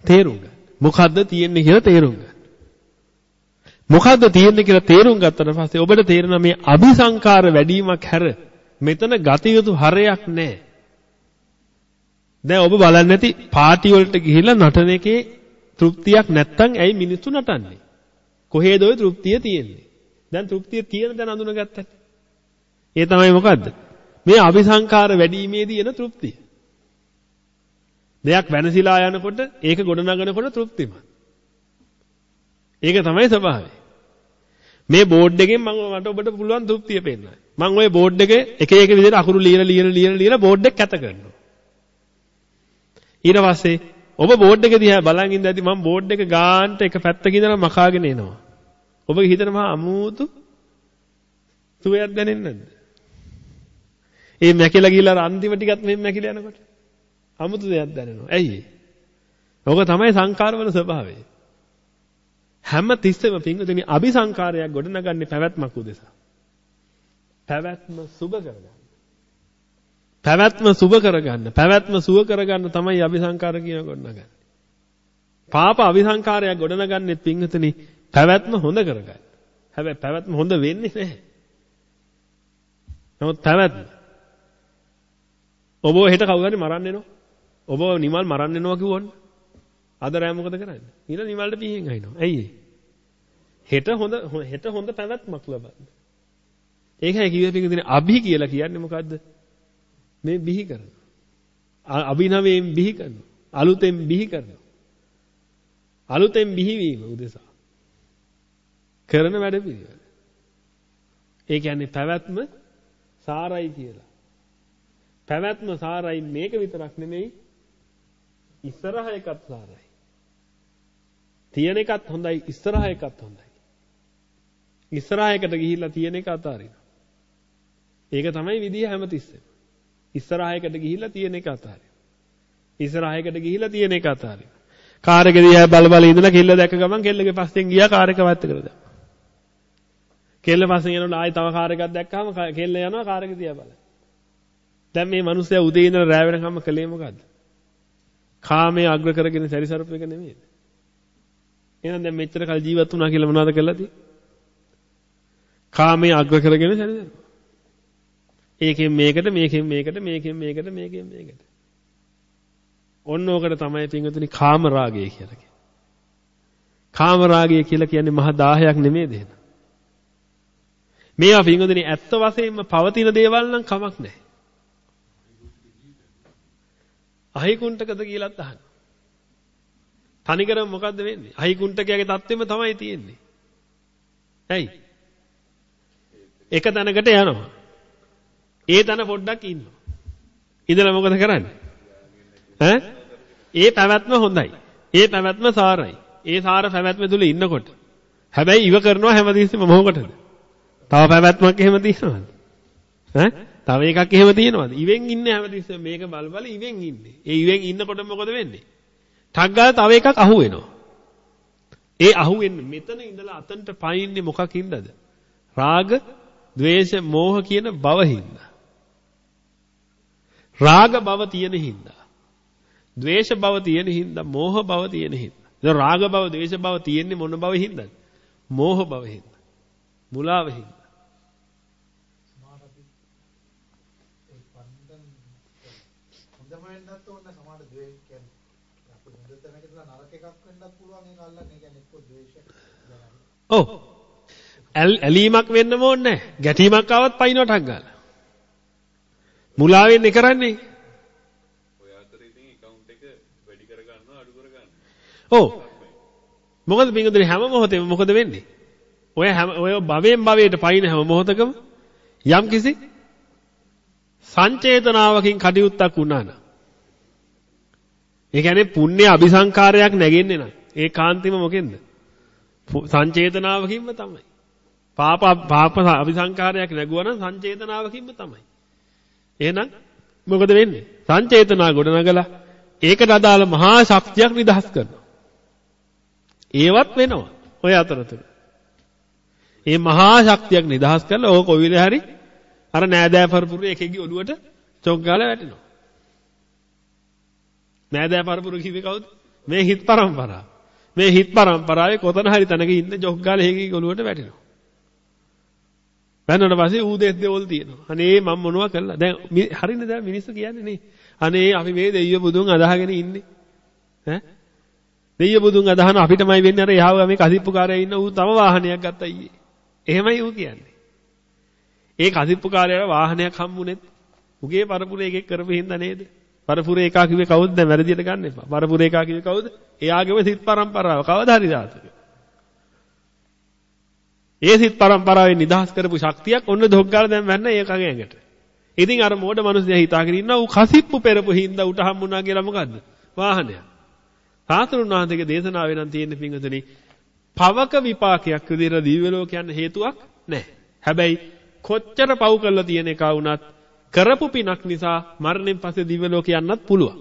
තේරුම් ගන්න. මොකද්ද තියෙන්නේ කියලා තේරුම් ගන්න. මොකද්ද තියෙන්නේ කියලා තේරුම් ගත්තට පස්සේ ඔබට තේරෙනවා මේ අபிසංකාර වැඩිවීමක් හැර මෙතන ගත යුතු හරයක් නැහැ. දැන් ඔබ බලන්නේ නැති පාටි වලට ගිහිල්ලා නටන එකේ තෘප්තියක් නැත්තම් ඇයි මිනිස්සු නටන්නේ? කොහේද ওই තෘප්තිය තියෙන්නේ? දැන් තෘප්තිය තියෙන දැන් අඳුනගත්තට. ඒ තමයි මොකද්ද? මේ අபிසංකාර වැඩිීමේදී එන තෘප්තිය. දෙයක් වෙනසිලා යනකොට ඒක ගොඩනගනකොට තෘප්තිමත්. ඒක තමයි ස්වභාවය. මේ බෝඩ් එකෙන් මම මට ඔබට පුළුවන් තෘප්තිය පෙන්නන්න. මම ওই බෝඩ් එකේ එක එක විදිහට අකුරු ලියන ලියන ලියන ලියන බෝඩ් එක කැත කරනවා. ඊට පස්සේ ඔබ බෝඩ් එක දිහා බලන් ඉඳද්දි මම බෝඩ් එක ගාන්ට එක පැත්තක ඉඳලා මකාගෙන එනවා. ඔබගේ හිතට මහා අමුතු සුවයක් දැනෙන්නේ නැද්ද? ඒ මැකිලා ගිහලා අන්තිම ටිකත් මෙහෙම මැකිලා යනකොට අමුතු දෙයක් දැනෙනවා. ඇයි? ඕක තමයි සංකාරවල ස්වභාවය. හැම තිස්සෙම පිංගුතුනි අபிසංකාරයක් ගොඩනගන්නේ පැවැත්මක් උදෙසා. පැවැත්ම සුබ කරගන්න. පැවැත්ම සුබ කරගන්න. පැවැත්ම සුව කරගන්න තමයි අபிසංකාර කියන ගොඩනගන්නේ. පාප අபிසංකාරයක් ගොඩනගන්නෙත් පින්විතනි පැවැත්ම හොඳ කරගන්න. හැබැයි පැවැත්ම හොඳ වෙන්නේ නැහැ. නමුත් පැවැත්ම ඔබ හෙට කවුරු හරි මරන්න එනවා. ඔබ නිමල් මරන්න එනවා කිව්වොත් අද රෑ මොකද කරන්නේ? ඊළ නිමල්ට පිහින් අයින්නවා. ඇයි හෙට හොඳ හෙට හොඳ පැවැත්මක් ලබන්න. ඒකයි කිව්වේ පිටින් අභි කියලා කියන්නේ මොකද්ද? මේ බිහි කරනවා. අභිනවයෙන් බිහි කරනවා. අලුතෙන් බිහි කරනවා. අලුතෙන් බිහිවීම උදෙසා. කරන වැඩ පිළිවෙල. ඒ කියන්නේ පැවැත්ම සාරයි කියලා. පැවැත්ම සාරයි මේක විතරක් නෙමෙයි ඉස්සරහ එකත් සාරයි. තියෙන එකත් හොඳයි ඉස්සරහ එකත් හොඳයි. ඉස්සරහ එකට ගිහිල්ලා තියෙන එක අතාරිනවා. ඒක තමයි විදිය හැමතිස්සෙම. ඉස්සරහයකට ගිහිල්ලා තියෙන එක අතාරිනවා. ඉස්සරහයකට ගිහිල්ලා තියෙන එක අතාරිනවා. කාර් එක දිහා බල බල ඉඳලා කෙල්ල දැක්ක ගමන් කෙල්ලගේ පස්සෙන් ගියා කාර් එක වැත්ත කරලා දැම්මා. කෙල්ල පස්සෙන් යනකොට ආයෙ තව කාර් එකක් දැක්කම කෙල්ල යනවා කාර් එක දිහා බලන. දැන් මේ මිනිස්සයා උදේ ඉඳලා රෑ වෙනකම් කළේ මොකද්ද? කාමයේ අග්‍ර කරගෙන සැරිසරපු එක නෙමෙයිද? එහෙනම් දැන් මෙච්චර කල් ජීවත් වුණා කියලා මොනවද කළාද? කාමයේ අග්‍ර කරගෙන සැරිසරපු. ඒකෙන් මේකට මේකෙන් මේකට මේකෙන් මේකට මේකෙන් මේකට. ඔන්න ඕකට තමයි පින්වතුනි කාම රාගය කියලා කියන්නේ. කාම රාගය කියලා කියන්නේ මහා දාහයක් නෙමෙයි දෙන. මේවා පින්වතුනි ඇත්ත වශයෙන්ම පවතින දේවල් නම් කමක් නැහැ. අහිකුණ්ඨකද කියලාත් අහන්න. තනිකරම මොකද්ද වෙන්නේ? අහිකුණ්ඨකයාගේ தත්වෙම තමයි තියෙන්නේ. ඇයි? එක තැනකට යනවා. ඒ තන පොඩ්ඩක් ඉන්නවා. ඉඳලා මොකද කරන්නේ? ඈ? ඒ පැවැත්ම හොඳයි. ඒ පැවැත්ම සාරයි. ඒ සාර පැවැත්ම තුල ඉන්නකොට. හැබැයි ඉව කරනවා හැමදෙස්සෙම මොකටද? තව පැවැත්මක් එහෙම තියෙනවද? ඈ? තව එකක් එහෙම තියෙනවද? ඉවෙන් ඉන්නේ හැමදෙස්සෙම මේක බල බල ඉවෙන් ඉන්නේ. ඒ ඉවෙන් ඉන්නකොට මොකද වෙන්නේ? ටක් ගාලා තව එකක් අහු වෙනවා. ඒ අහු වෙන්නේ මෙතන ඉඳලා අතන්ට පයින්නේ මොකකින්දද? රාග, ద్వේෂ, මෝහ කියන බවින්ද. රාග බව තියෙන හින්දා. ද්වේෂ බව තියෙන හින්දා, මෝහ බව තියෙන හින්දා. දැන් රාග බව, ද්වේෂ බව තියෙන්නේ මොන බව හින්දාද? මෝහ බව හින්දා. මුලාව හින්දා. ඔව්. ඇලීමක් වෙන්න ඕනේ නැහැ. ගැටීමක් ආවත් පයින්වටක් ගාලා. මුලා වෙන්නේ කරන්නේ. ඔය අතරේ ඉතින් account එක වැඩි කර ගන්නවා අඩු කර ගන්නවා. ඔව්. මොකද පින්වතුනි හැම මොහොතෙම මොකද වෙන්නේ? ඔය හැම ඔය භවයෙන් භවයට පයින් හැම මොහොතකම යම් කිසි සංචේතනාවකින් කටයුත්තක් වුණා නම් ඒ කියන්නේ පුණ්‍ය අபிසංකාරයක් නැගෙන්නේ නම් ඒ කාන්තිම මොකෙන්ද? සංචේතනාවකින්ම තමයි. පාප පාප අபிසංකාරයක් නැගුවා නම් සංචේතනාවකින්ම තමයි. එහෙනම් මොකද වෙන්නේ? සංචේතනා ගොඩනගලා ඒකට අදාළ මහා ශක්තියක් නිදහස් කරනවා. ඒවත් වෙනවා ඔය අතරතුර. මේ මහා ශක්තියක් නිදහස් කරලා ඕක කොවිල හරි අර නෑදෑ පරපුර එකෙක්ගේ ඔළුවට චොක් ගාලා වැටෙනවා. නෑදෑ පරපුර කිව්වේ කවුද? මේ හිත් පරම්පරාව. මේ හිත් පරම්පරාවේ කොතන හරි තැනක ඉන්න චොක් ගාලා එකෙක්ගේ ඔළුවට වැටෙනවා. වැන්නට පස්සේ ඌ දෙස් දෙවල් තියෙනවා. අනේ මම මොනවා කළා? දැන් හරිනේ දැන් මිනිස්සු කියන්නේ නේ. අනේ අපි මේ දෙවිය බුදුන් අදහගෙන ඉන්නේ. ඈ? දෙවිය බුදුන් අදහන අපිටමයි වෙන්නේ අර යහව මේ කසිප්පුකාරයා ඉන්න ඌ තම වාහනයක් ගත්තා ඊයේ. එහෙමයි ඌ කියන්නේ. ඒ කසිප්පුකාරයාට වාහනයක් හම්බුනේත් උගේ පරපුරේ එකෙක් කරපු හින්දා නේද? පරපුරේ එකා කිව්වේ කවුද දැන් වැරදියට ගන්න එපා. පරපුරේ එකා කිව්වේ කවුද? එයාගේම සිත් පරම්පරාව. කවදා හරි දාතක. ඒ සිත් පරම්පරාවෙන් නිදහස් කරපු ශක්තියක් ඔන්න දොග්ගාල දැන් වැන්න ඒකගේ ඇඟට. ඉතින් අර මෝඩ මිනිස්සයා හිතාගෙන ඉන්නවා ඌ කසිප්පු පෙරපු හින්දා උට හම්බුණා කියලා මොකද්ද? වාහනයක්. සාතුරුන් වහන්සේගේ දේශනාවේ නම් තියෙන පිංගුතුනි පවක විපාකයක් විදිහට දිව්‍ය ලෝක යන හේතුවක් නැහැ. හැබැයි කොච්චර පව් කරලා තියෙන එක වුණත් කරපු පිනක් නිසා මරණයෙන් පස්සේ දිව්‍ය ලෝක යන්නත් පුළුවන්.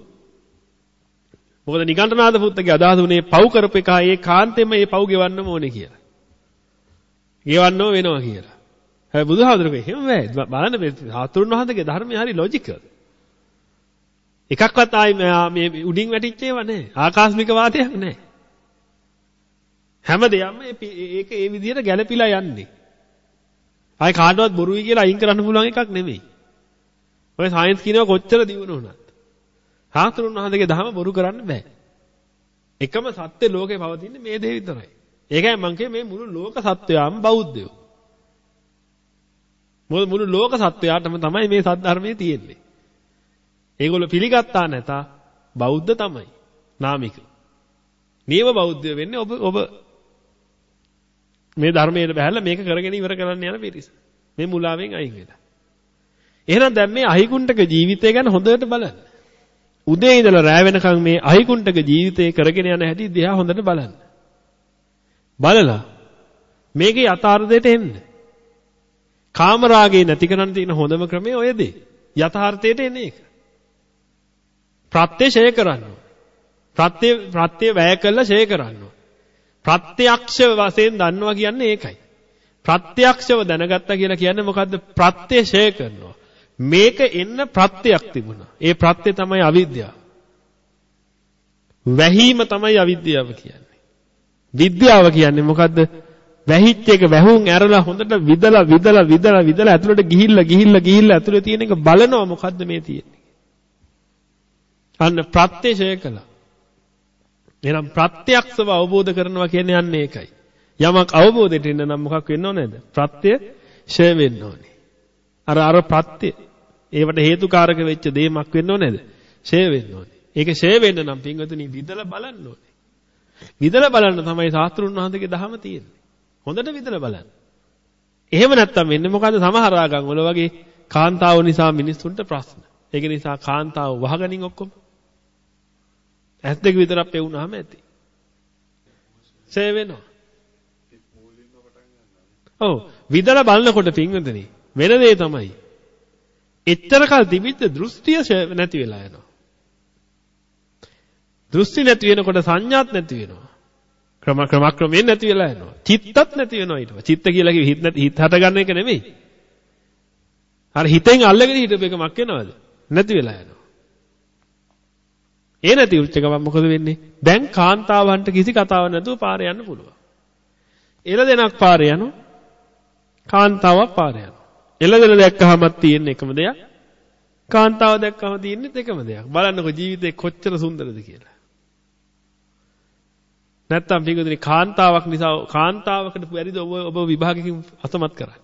මොකද නිගණ්ඨනාථ පුත්තගේ අදහස උනේ පව් කරපු එක ඒ කාන්තෙම ඒ පව් ගෙවන්නම ඕනේ කියලා. ගෙවන්නම වෙනවා කියලා. හැබැයි බුදුහාමුදුරුවෝ එහෙම බෑ. බලන්න මේ සාතුරුන් වහන්සේගේ ධර්මය හරි ලොජිකල්. එකක්වත් ආයි මේ උඩින් වැටිච්ච ඒවා නැහැ. ආකාශමික වාතයක් නැහැ. හැම දෙයක්ම ඒක ඒ විදිහට ගැළපිලා යන්නේ. ආයි කාටවත් බොරුයි කියලා අයින් කරන්න පුළුවන් එකක් නෙමෙයි. ඔය සයන්ස් කියනවා කොච්චර දියුණු වුණත්. හාතුරුන් වහන්සේගේ දහම බොරු කරන්න බෑ. එකම සත්‍ය ලෝකේ පවතින්නේ මේ දේ විතරයි. ඒකයි මං කියේ මේ මුළු ලෝක සත්වයාම බෞද්ධයෝ. මුළු ලෝක සත්වයාටම තමයි මේ සද්ධර්මයේ තියෙන්නේ. ඒගොල්ලෝ පිළිගත්තා නැතා බෞද්ධ තමයි. නාමික. නියම බෞද්ධය වෙන්නේ ඔබ ඔබ මේ ධර්මයට බහැලා මේක කරගෙන ඉවර කරන්න යන පිරිස. මේ මුලාවෙන් අයින් වෙලා. එහෙනම් දැන් මේ අහිකුණ්ඩක ජීවිතය ගැන හොඳට බලන්න. උදේ ඉඳලා රෑ වෙනකන් මේ අහිකුණ්ඩක ජීවිතය කරගෙන යන හැටි දිහා හොඳට බලන්න. බලලා මේකේ යථාර්ථයට එන්න. කාමරාගේ නැති කරන්න තියෙන හොඳම ක්‍රමය ඔය දේ. යථාර්ථයට එන එක. ප්‍රත්‍ය ෂය කරන්න. ප්‍රත්‍ය ප්‍රත්‍ය වැය කළා ෂය කරන්න. ප්‍රත්‍යක්ෂ වශයෙන් දන්නවා කියන්නේ ඒකයි. ප්‍රත්‍යක්ෂව දැනගත්තා කියලා කියන්නේ මොකද්ද? ප්‍රත්‍ය ෂය කරනවා. මේක එන්න ප්‍රත්‍යක් තිබුණා. ඒ ප්‍රත්‍ය තමයි අවිද්‍යාව. වැහීම තමයි අවිද්‍යාව කියන්නේ. විද්‍යාව කියන්නේ මොකද්ද? වැහිච්ච එක වැහුම් ඇරලා හොඳට විදලා විදලා විදලා විදලා ඇතුළට ගිහිල්ලා ගිහිල්ලා ගිහිල්ලා ඇතුළේ තියෙන එක බලනවා මොකද්ද මේ තියෙන්නේ. අන්න ප්‍රත්‍යක්ෂය කළා. එහෙනම් ප්‍රත්‍යක්ෂව අවබෝධ කරනවා කියන්නේ අන්න ඒකයි. යමක් අවබෝධයට එන්න නම් මොකක් වෙන්න ඕනේද? ප්‍රත්‍ය ෂය වෙන්න ඕනේ. අර අර ප්‍රත්‍ය ඒවට හේතුකාරක වෙච්ච දේමක් වෙන්න ඕනේද? ෂය වෙන්න ඕනේ. ඒක ෂය වෙන්න නම් පින්වතුනි විදලා බලන්න ඕනේ. විදලා බලන්න තමයි සාස්ත්‍රුන් වහන්සේගේ දහම තියෙන්නේ. හොඳට විදලා බලන්න. එහෙම නැත්තම් වෙන්නේ මොකද්ද සමහර ආගම් වල වගේ කාන්තාව නිසා මිනිස්සුන්ට ප්‍රශ්න. ඒක නිසා කාන්තාව වහගනින් ඔක්කොම. ඇස් දෙක විතරක් පෙවුනහම ඇති. ෂය වෙනවා. ඔව් විදලා බලනකොට පින්වතුනි වෙන දේ තමයි. එච්චර කල් තිබිච්ච දෘෂ්ටිය නැති වෙලා යනවා. දෘෂ්ටි නැති වෙනකොට සංඥාත් නැති වෙනවා. ක්‍රම ක්‍රමක්‍රමයෙන් නැති වෙලා යනවා. චිත්තත් නැති වෙනවා ඊට පස්සේ. චිත්ත කියලා කිව්වෙ හිත නැති හිත හට ගන්න එක නෙමෙයි. අර හිතෙන් අල්ලගෙන හිටපු එක මක් වෙනවද? නැති වෙලා යනවා. ඒ නැති උච්ච ගමන් මොකද වෙන්නේ? දැන් කාන්තාවන්ට කිසි කතාවක් නැතුව පාරේ යන්න පුළුවන්. එළ දෙනක් පාරේ යනවා. කාන්තාවක් පාරේ යනවා. එළදෙන දැක්කහමත් තියෙන එකම දෙයක්. කාන්තාව දැක්කම තියෙන්නේ එකම දෙයක්. බලන්නකො ජීවිතේ කොච්චර සුන්දරද කියලා. නැත්තම් පිටුදිනේ කාන්තාවක් නිසා කාන්තාවකට බැරිද ඔබ ඔබ විභාගකින් අසමත් කරන්නේ.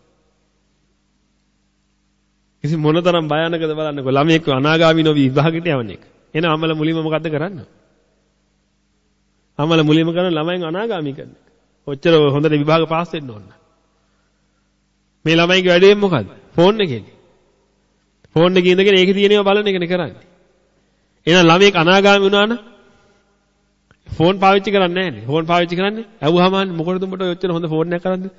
කිසි මොනතරම් භයානකද බලන්නකො ළමයෙක් අනාගාමී නොවි විභාගෙට යවන එක. එන අමල මුලින්ම මොකද්ද කරන්නේ? අමල මුලින්ම කරන ළමයින් අනාගාමී කරන එක. ඔච්චර හොඳට විභාග පාස් වෙන්න ඕන. මේ ළමයිගේ වැඩේ මොකද්ද? ෆෝන් එකේනේ. ෆෝන් එකේ ඉඳගෙන ඒකේ තියෙනේව බලන එකනේ කරන්නේ. එහෙනම් ළමයෙක් අනාගාමී වුණා නම් ෆෝන් පාවිච්චි කරන්නේ නැහැනේ. ෆෝන් පාවිච්චි කරන්නේ ඇහුවාම මොකටද උඹට ඔය ඔච්චර හොඳ ෆෝන් එකක් කරන්නේ?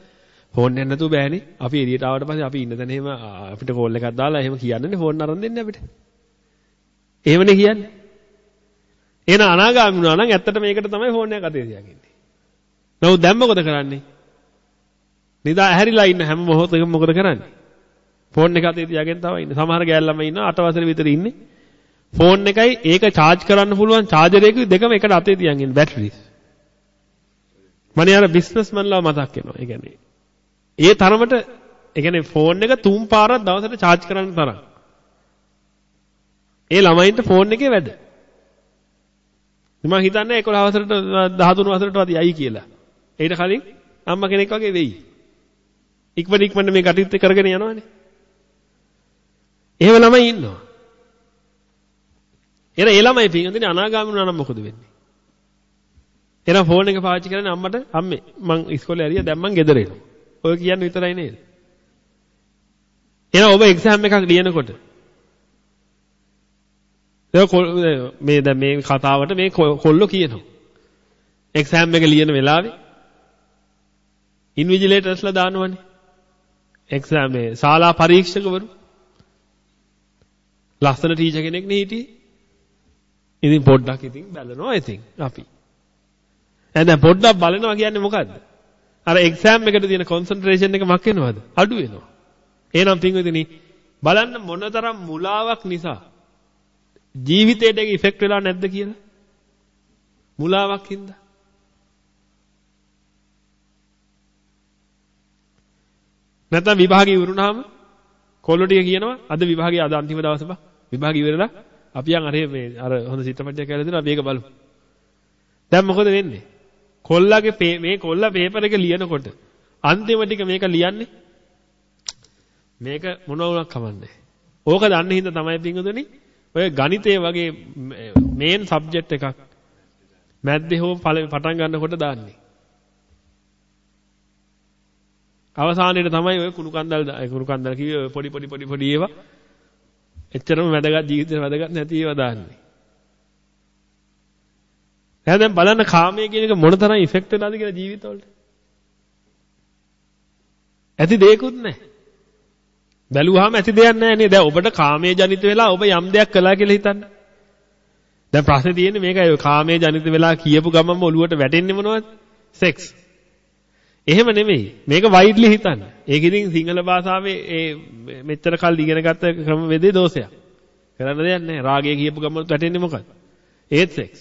ෆෝන් එකක් නැතුව බෑනේ. අපි එළියට ආවට පස්සේ අපි ඉන්න තැන එහෙම අපිට කෝල් එකක් දාලා එහෙම කියන්නේනේ ෆෝන් අරන් දෙන්නේ අපිට. එහෙමනේ කියන්නේ. එහෙනම් අනාගාමී වුණා නම් ඇත්තට මේකට තමයි ෆෝන් එක අතේ තියාගන්නේ. නමුත් දැන් මොකද කරන්නේ? නිදා ඇහැරිලා ඉන්න හැම මොහොතකම මොකද කරන්නේ? ෆෝන් එක අතේ තියාගෙන තමයි ඉන්නේ. සමහර ගෑල් ළමයි ඉන්නවා 8 වසර විතර ඉන්නේ. ෆෝන් එකයි ඒක charge කරන්න පුළුවන් charger එකයි දෙකම එකට අතේ තියන් ඉන්නේ බැටරිස්. මනේ අර බිස්නස්මන්ලා මතක් වෙනවා. ඒ කියන්නේ ඒ තරමට ඒ කියන්නේ ෆෝන් එක තුන් පාරක් දවසට charge කරන්න තරම්. ඒ ළමයින්ට ෆෝන් එකේ වැඩ. මම හිතන්නේ 11 වසරට 13 වසරටවත් යයි කියලා. ඊට කලින් අම්මා කෙනෙක් වගේ වෙයි. ඉක්මන ඉක්මන මේ කටයුත්ත කරගෙන යනවානේ. එහෙම ළමයි ඉන්නවා. එන ඒ ළමයි පිටින් අනාගාමී වුණා නම් මොකද වෙන්නේ? එහෙනම් ෆෝන් එක පාවිච්චි කරන්නේ අම්මට අම්මේ මං ඉස්කෝලේ ඇරියා දැන් මං ගෙදර එනවා. ඔය කියන්නේ විතරයි නේද? එහෙනම් ඔබ එක්සෑම් එකක් ලියනකොට මේ දැන් මේ කතාවට මේ කොල්ලෝ කියනවා. එක්සෑම් එක ලියන වෙලාවේ ඉන්විජිලේටර්ස්ලා දානවනේ. එක්සෑම් මේ ශාලා පරීක්ෂකවරු ලස්සන ටීචර් කෙනෙක් නේ හිටියේ. ඉතින් පොඩ්ඩක් ඉතින් බලනවා ඉතින් අපි. එහෙනම් පොඩ්ඩක් බලනවා කියන්නේ මොකද්ද? අර එක්සෑම් එකට තියෙන කොන්සන්ට්‍රේෂන් එක මක් වෙනවද? අඩු වෙනවා. එහෙනම් පින්විතනි බලන්න මොනතරම් මුලාවක් නිසා ජීවිතේට ඒක ඉෆෙක්ට් වෙලා නැද්ද කියලා? මුලාවක් හින්දා. නැත්නම් විභාගේ ඉවරුනහම කොල්ලෝ ටික කියනවා අද විභාගේ අද අන්තිම දවසේ බා විභාගය ඉවරලා අපි යන් අර මේ අර හොඳ චිත්‍රපටයක් කියලා දෙනවා අපි ඒක බලමු. දැන් මොකද වෙන්නේ? කොල්ලාගේ මේ කොල්ලා පේපර් එක ලියනකොට අන්තිම ටික මේක ලියන්නේ මේක මොන වුණක් කමන්නේ. ඕක දන්න හින්දා තමයි පිංගුදුනි ඔය ගණිතය වගේ මේන් සබ්ජෙක්ට් එකක් මැද්දේ හෝ පටන් ගන්නකොට දාන්නේ. අවසානයේට තමයි ඔය කුණු කන්දල් කුණු කන්දල් කිව්වේ පොඩි පොඩි පොඩි පොඩි ඒවා එච්චරම වැදගත් ජීවිතේ වැදගත් නැති ඒවා දාන්නේ. එහෙනම් දැන් බලන්න කාමයේ කියන එක මොන තරම් ඉෆෙක්ට් වෙනවද කියලා ජීවිතවලට. ඇති දෙයක්වත් නැහැ. බැලුවාම ඇති දෙයක් නැහැ නේ. දැන් ඔබට කාමයේ ජනිත වෙලා ඔබ යම් දෙයක් කළා කියලා හිතන්න. දැන් ප්‍රශ්නේ තියෙන්නේ මේකයි කාමයේ ජනිත වෙලා කියපු ගමන්ම ඔලුවට වැටෙන්නේ මොනවද? සෙක්ස්. එහෙම නෙමෙයි. මේක වයිඩ්ලි හිතන්න. ඒක ඉතින් සිංහල භාෂාවේ ඒ මෙච්චර කල් ඉගෙන ගත්ත ක්‍රමවේදේ දෝෂයක්. කරන්න දෙයක් නැහැ. රාගය කියපු ගමන් වැටෙන්නේ මොකක්ද? ඒත් සෙක්ස්.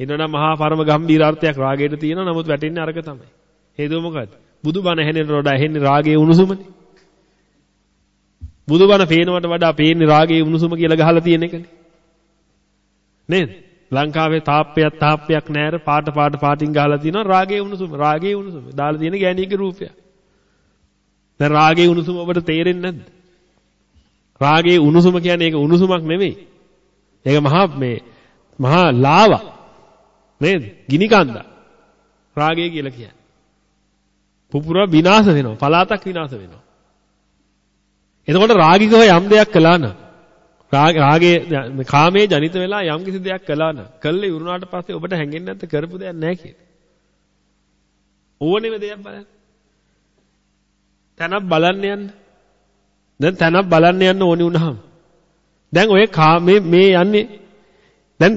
එනනම් මහා පරම ගම්බීර අර්ථයක් රාගයට තියෙනවා. නමුත් වැටෙන්නේ අරක තමයි. හේතුව මොකද්ද? බුදුබණ ඇහෙනට වඩා ඇහෙන්නේ රාගයේ උණුසුමනේ. බුදුබණ පේනවට වඩා පේන්නේ රාගයේ උණුසුම කියලා ගහලා තියෙන එකනේ. නේද? ලංකාවේ තාප්පයක් තාප්පයක් නැර පාට පාට පාටින් ගහලා තියෙනවා රාගයේ උණුසුම රාගයේ උණුසුම. දාලා තියෙන ගෑණියගේ රූපය. දැන් රාගයේ උණුසුම ඔබට තේරෙන්නේ නැද්ද? රාගයේ උණුසුම කියන්නේ ඒක උණුසුමක් නෙමෙයි. ඒක මහා මේ මහා ලාවා. නේද? ගිනි කන්දා. රාගය කියලා කියන්නේ. පුපුරව විනාශ වෙනවා. පලාතක් විනාශ වෙනවා. එතකොට රාගිකව යම් දෙයක් කළා නම් රාගයේ කාමයේ ජනිත වෙලා යම් කිසි දෙයක් කළා නම් කළ ඉවරුනාට පස්සේ ඔබට හැංගෙන්නේ නැත්te කරපු දෙයක් නැහැ කියන්නේ. ඕනෙම දෙයක් බලන්න. තැනක් බලන්න යන්න. දැන් තැනක් බලන්න යන්න ඕනි වුණාම. දැන් ඔය මේ මේ යන්නේ දැන්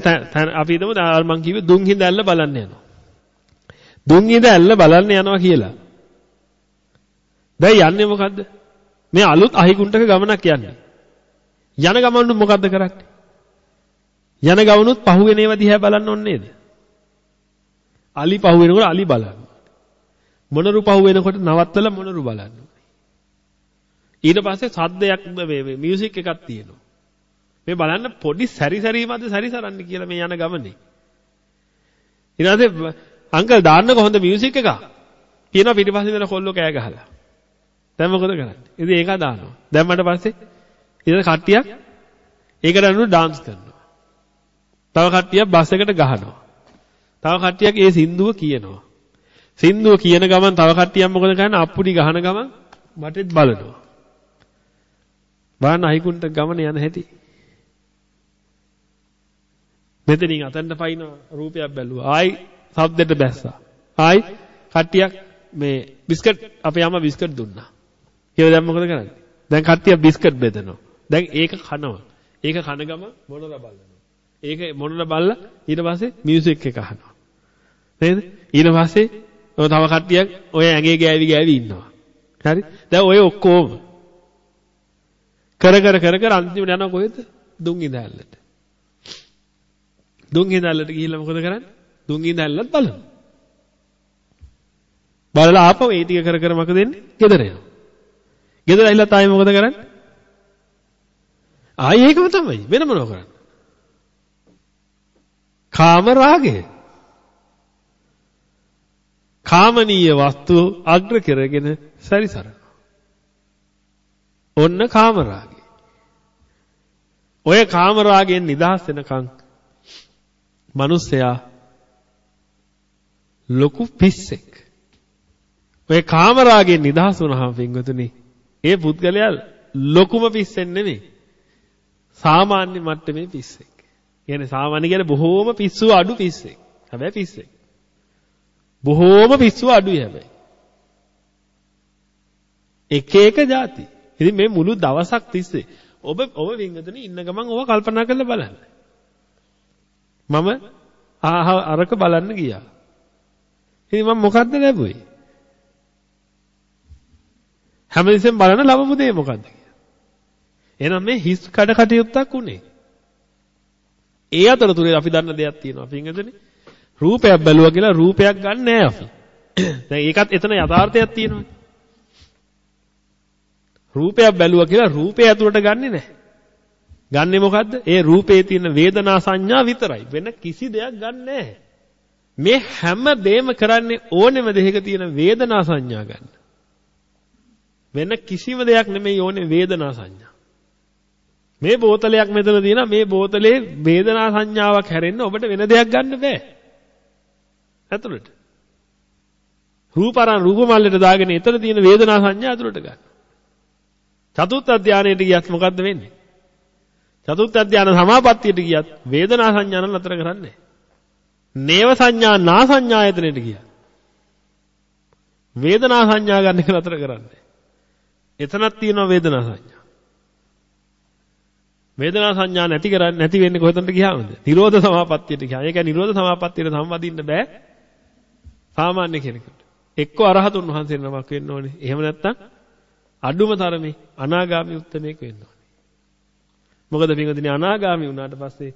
අපි හිතමු මම කිව්වේ දුන් හිඳ ඇල්ල බලන්න යනවා. දුන් හිඳ ඇල්ල බලන්න යනවා කියලා. දැන් යන්නේ මොකද්ද? මේ අලුත් අහිගුන්ටක ගමනක් යන්නේ. යන ගමනුත් මොකද්ද කරන්නේ? යන ගමනුත් පහුවෙන ඒවා දිහා බලන්න ඕනේ නේද? අලි පහුවෙනකොට අලි බලන්න. මොනරු පහුවෙනකොට නවත්තලා මොනරු බලන්න. ඊට පස්සේ සද්දයක් මේ මියුසික් එකක් තියෙනවා. මේ බලන්න පොඩි සැරිසරීමද සැරිසරන්න කියලා මේ යන ගමනේ. ඊට පස්සේ අංකල් දාන්නකො හොඳ මියුසික් එකක්. කියනවා පිටිපස්සේ වෙන කොල්ලෝ කෑ ගහලා. දැන් මොකද කරන්නේ? ඉතින් ඒක දානවා. දැම්මට පස්සේ ඊට කට්ටියක් ඒකට අනුව ඩාන්ස් කරනවා. තව කට්ටියක් බස් එකට ගහනවා. තව කට්ටියක් ඒ සින්දුව කියනවා. සින්දුව කියන ගමන් තව කට්ටියක් මොකද කරන්නේ? අප්පුඩි ගහන ගමන් මටෙත් බලනවා. බලන්න අහිකුන්ට ගමන යන හැටි. මෙතනින් අතන්න පයින් රූපයක් බැලුවා. ආයි සබ්දෙට බැස්සා. ආයි කට්ටියක් මේ බිස්කට් අපේ අම්මා බිස්කට් දුන්නා. කියලා දැන් මොකද කරන්නේ? දැන් කට්ටිය බිස්කට් බෙදනවා. දැන් ඒක කනවා. ඒක කන ගම මොනර බලනවා. ඒක මොනර බලලා ඊට පස්සේ මියුසික් එක අහනවා. නේද? ඊට පස්සේ ඔය තව කට්ටියක් ඔය ඇඟේ ගෑවි ගෑවි ඉන්නවා. හරි? දැන් ඔය ඔක්කොම කර කර කර කර අන්තිමට යනවා කොහෙද? දුන් ඉඳල්ලට. දුන් ඉඳල්ලට ගිහිල්ලා මොකද කරන්නේ? දුන් ඉඳල්ලත් බලනවා. බලලා ආපහු ඒ ටික කර කර මොකද වෙන්නේ? ගෙදර යනවා. ගෙදර ඇවිල්ලා තායි මොකද කරන්නේ? ආයි ඒකම තමයි. වෙන මොනව කරන්නේ? කාම රාගය. කාමනීය වස්තු අග්‍ර කරගෙන සැරිසරන. ඔන්න කාම රාගය. ඔය කාම රාගයෙන් නිදහස් වෙනකන් මිනිස්සයා ලොකු පිස්සෙක්. ඔය කාම රාගයෙන් නිදහස් වුණාම පින්වතුනි ඒ පුද්ගලයා ලොකුම පිස්සෙන් නෙමෙයි. සාමාන්‍ය මට්ටමේ පිස්සෙක්. කියන්නේ සාමාන්‍ය කියන්නේ බොහෝම පිස්සුව අඩු පිස්සෙක්. හැබැයි පිස්සෙක්. බොහෝම පිස්සුව අඩුයි හැබැයි. එක එක જાති. ඉතින් මේ මුළු දවසක් තිස්සේ ඔබ ඔබ වින්ගතනේ ඉන්න ගමන් ඔබ කල්පනා කරලා බලන්න. මම ආහ අරක බලන්න ගියා. ඉතින් මම මොකද්ද ලැබුවේ? හැමතිස්සෙම බලන ලබපු දේ මොකද්ද කියලා. එහෙනම් මේ හිස් කඩ කටයුත්තක් උනේ. ඒ අතරතුරේ අපි දන්න දෙයක් තියෙනවා. පින්වතුනි. රූපයක් බැලුවා කියලා රූපයක් ගන්න නෑ අපි. දැන් ඒකත් එතන යථාර්ථයක් තියෙනවා. රූපයක් බැලුවා කියලා රූපය ඇතුළට ගන්නෙ නෑ. ගන්නෙ මොකද්ද? ඒ රූපේ තියෙන වේදනා සංඥා විතරයි. වෙන කිසි දෙයක් ගන්නෑ. මේ හැම දෙයක්ම කරන්නේ ඕනෙම දෙයක තියෙන වේදනා සංඥා ගන්න. වෙන කිසිම දෙයක් නෙමෙයි ඕනේ වේදනා සංඥා. මේ බෝතලයක් මෙතන තියෙනවා මේ බෝතලේ වේදනා සංඥාවක් හැරෙන්න ඔබට වෙන දෙයක් ගන්න බෑ. ඇතුළට. රූපරන් රූප මල්ලට දාගෙන එතන තියෙන වේදනා සංඥා ඇතුළට ගන්න. චතුත්ථ ධානයට ගියත් මොකද්ද වෙන්නේ? චතුත්ථ ධාන සමාපත්තියට ගියත් වේදනා සංඥා නතර කරන්නේ නේව සංඥා නා සංඥායතනෙට ගියා. වේදනා සංඥා ගන්න එක නතර කරන්නේ. එතනක් තියෙනවා වේදනා සංඥා. වේදනා සංඥා නැති කරන්නේ නැති වෙන්නේ කොහෙන්ද ගියාමද? නිරෝධ සමාපත්තියට ගියා. ඒක නිරෝධ සමාපත්තියට සම්බන්ධින්න බෑ. සාමාන්‍ය කෙනෙකුට. එක්ක අරහතුන් වහන්සේ නමක් වෙන්න ඕනේ. එහෙම නැත්නම් අඩුම තරමේ අනාගාමී උත්තමයෙක් වෙන්න ඕනේ. මොකද පින්වතුනි අනාගාමී වුණාට පස්සේ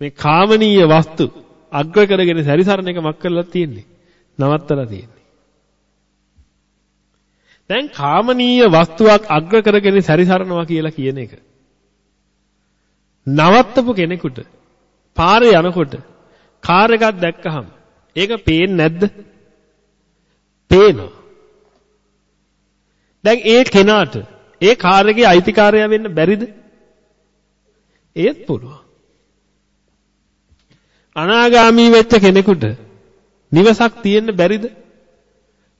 මේ කාමනීය වස්තු අග්‍ර කරගෙන සැරිසරන එක මක් කරලා තියෙන්නේ. නවත්තලා තියෙන්නේ. දැන් කාමනීය වස්තුවක් අග්‍ර කරගෙන සැරිසරනවා කියලා කියන එක. නවත්තපු කෙනෙකුට පාරේ යනකොට කාර් එකක් දැක්කහම ඒක පේන්නේ නැද්ද? පේනවා. දැන් ඒ කෙනාට ඒ කාර් එකේ අයිතිකාරයා වෙන්න බැරිද? ඒත් පුළුවන්. අනාගාමී වෙච්ච කෙනෙකුට නිවසක් තියෙන්න බැරිද?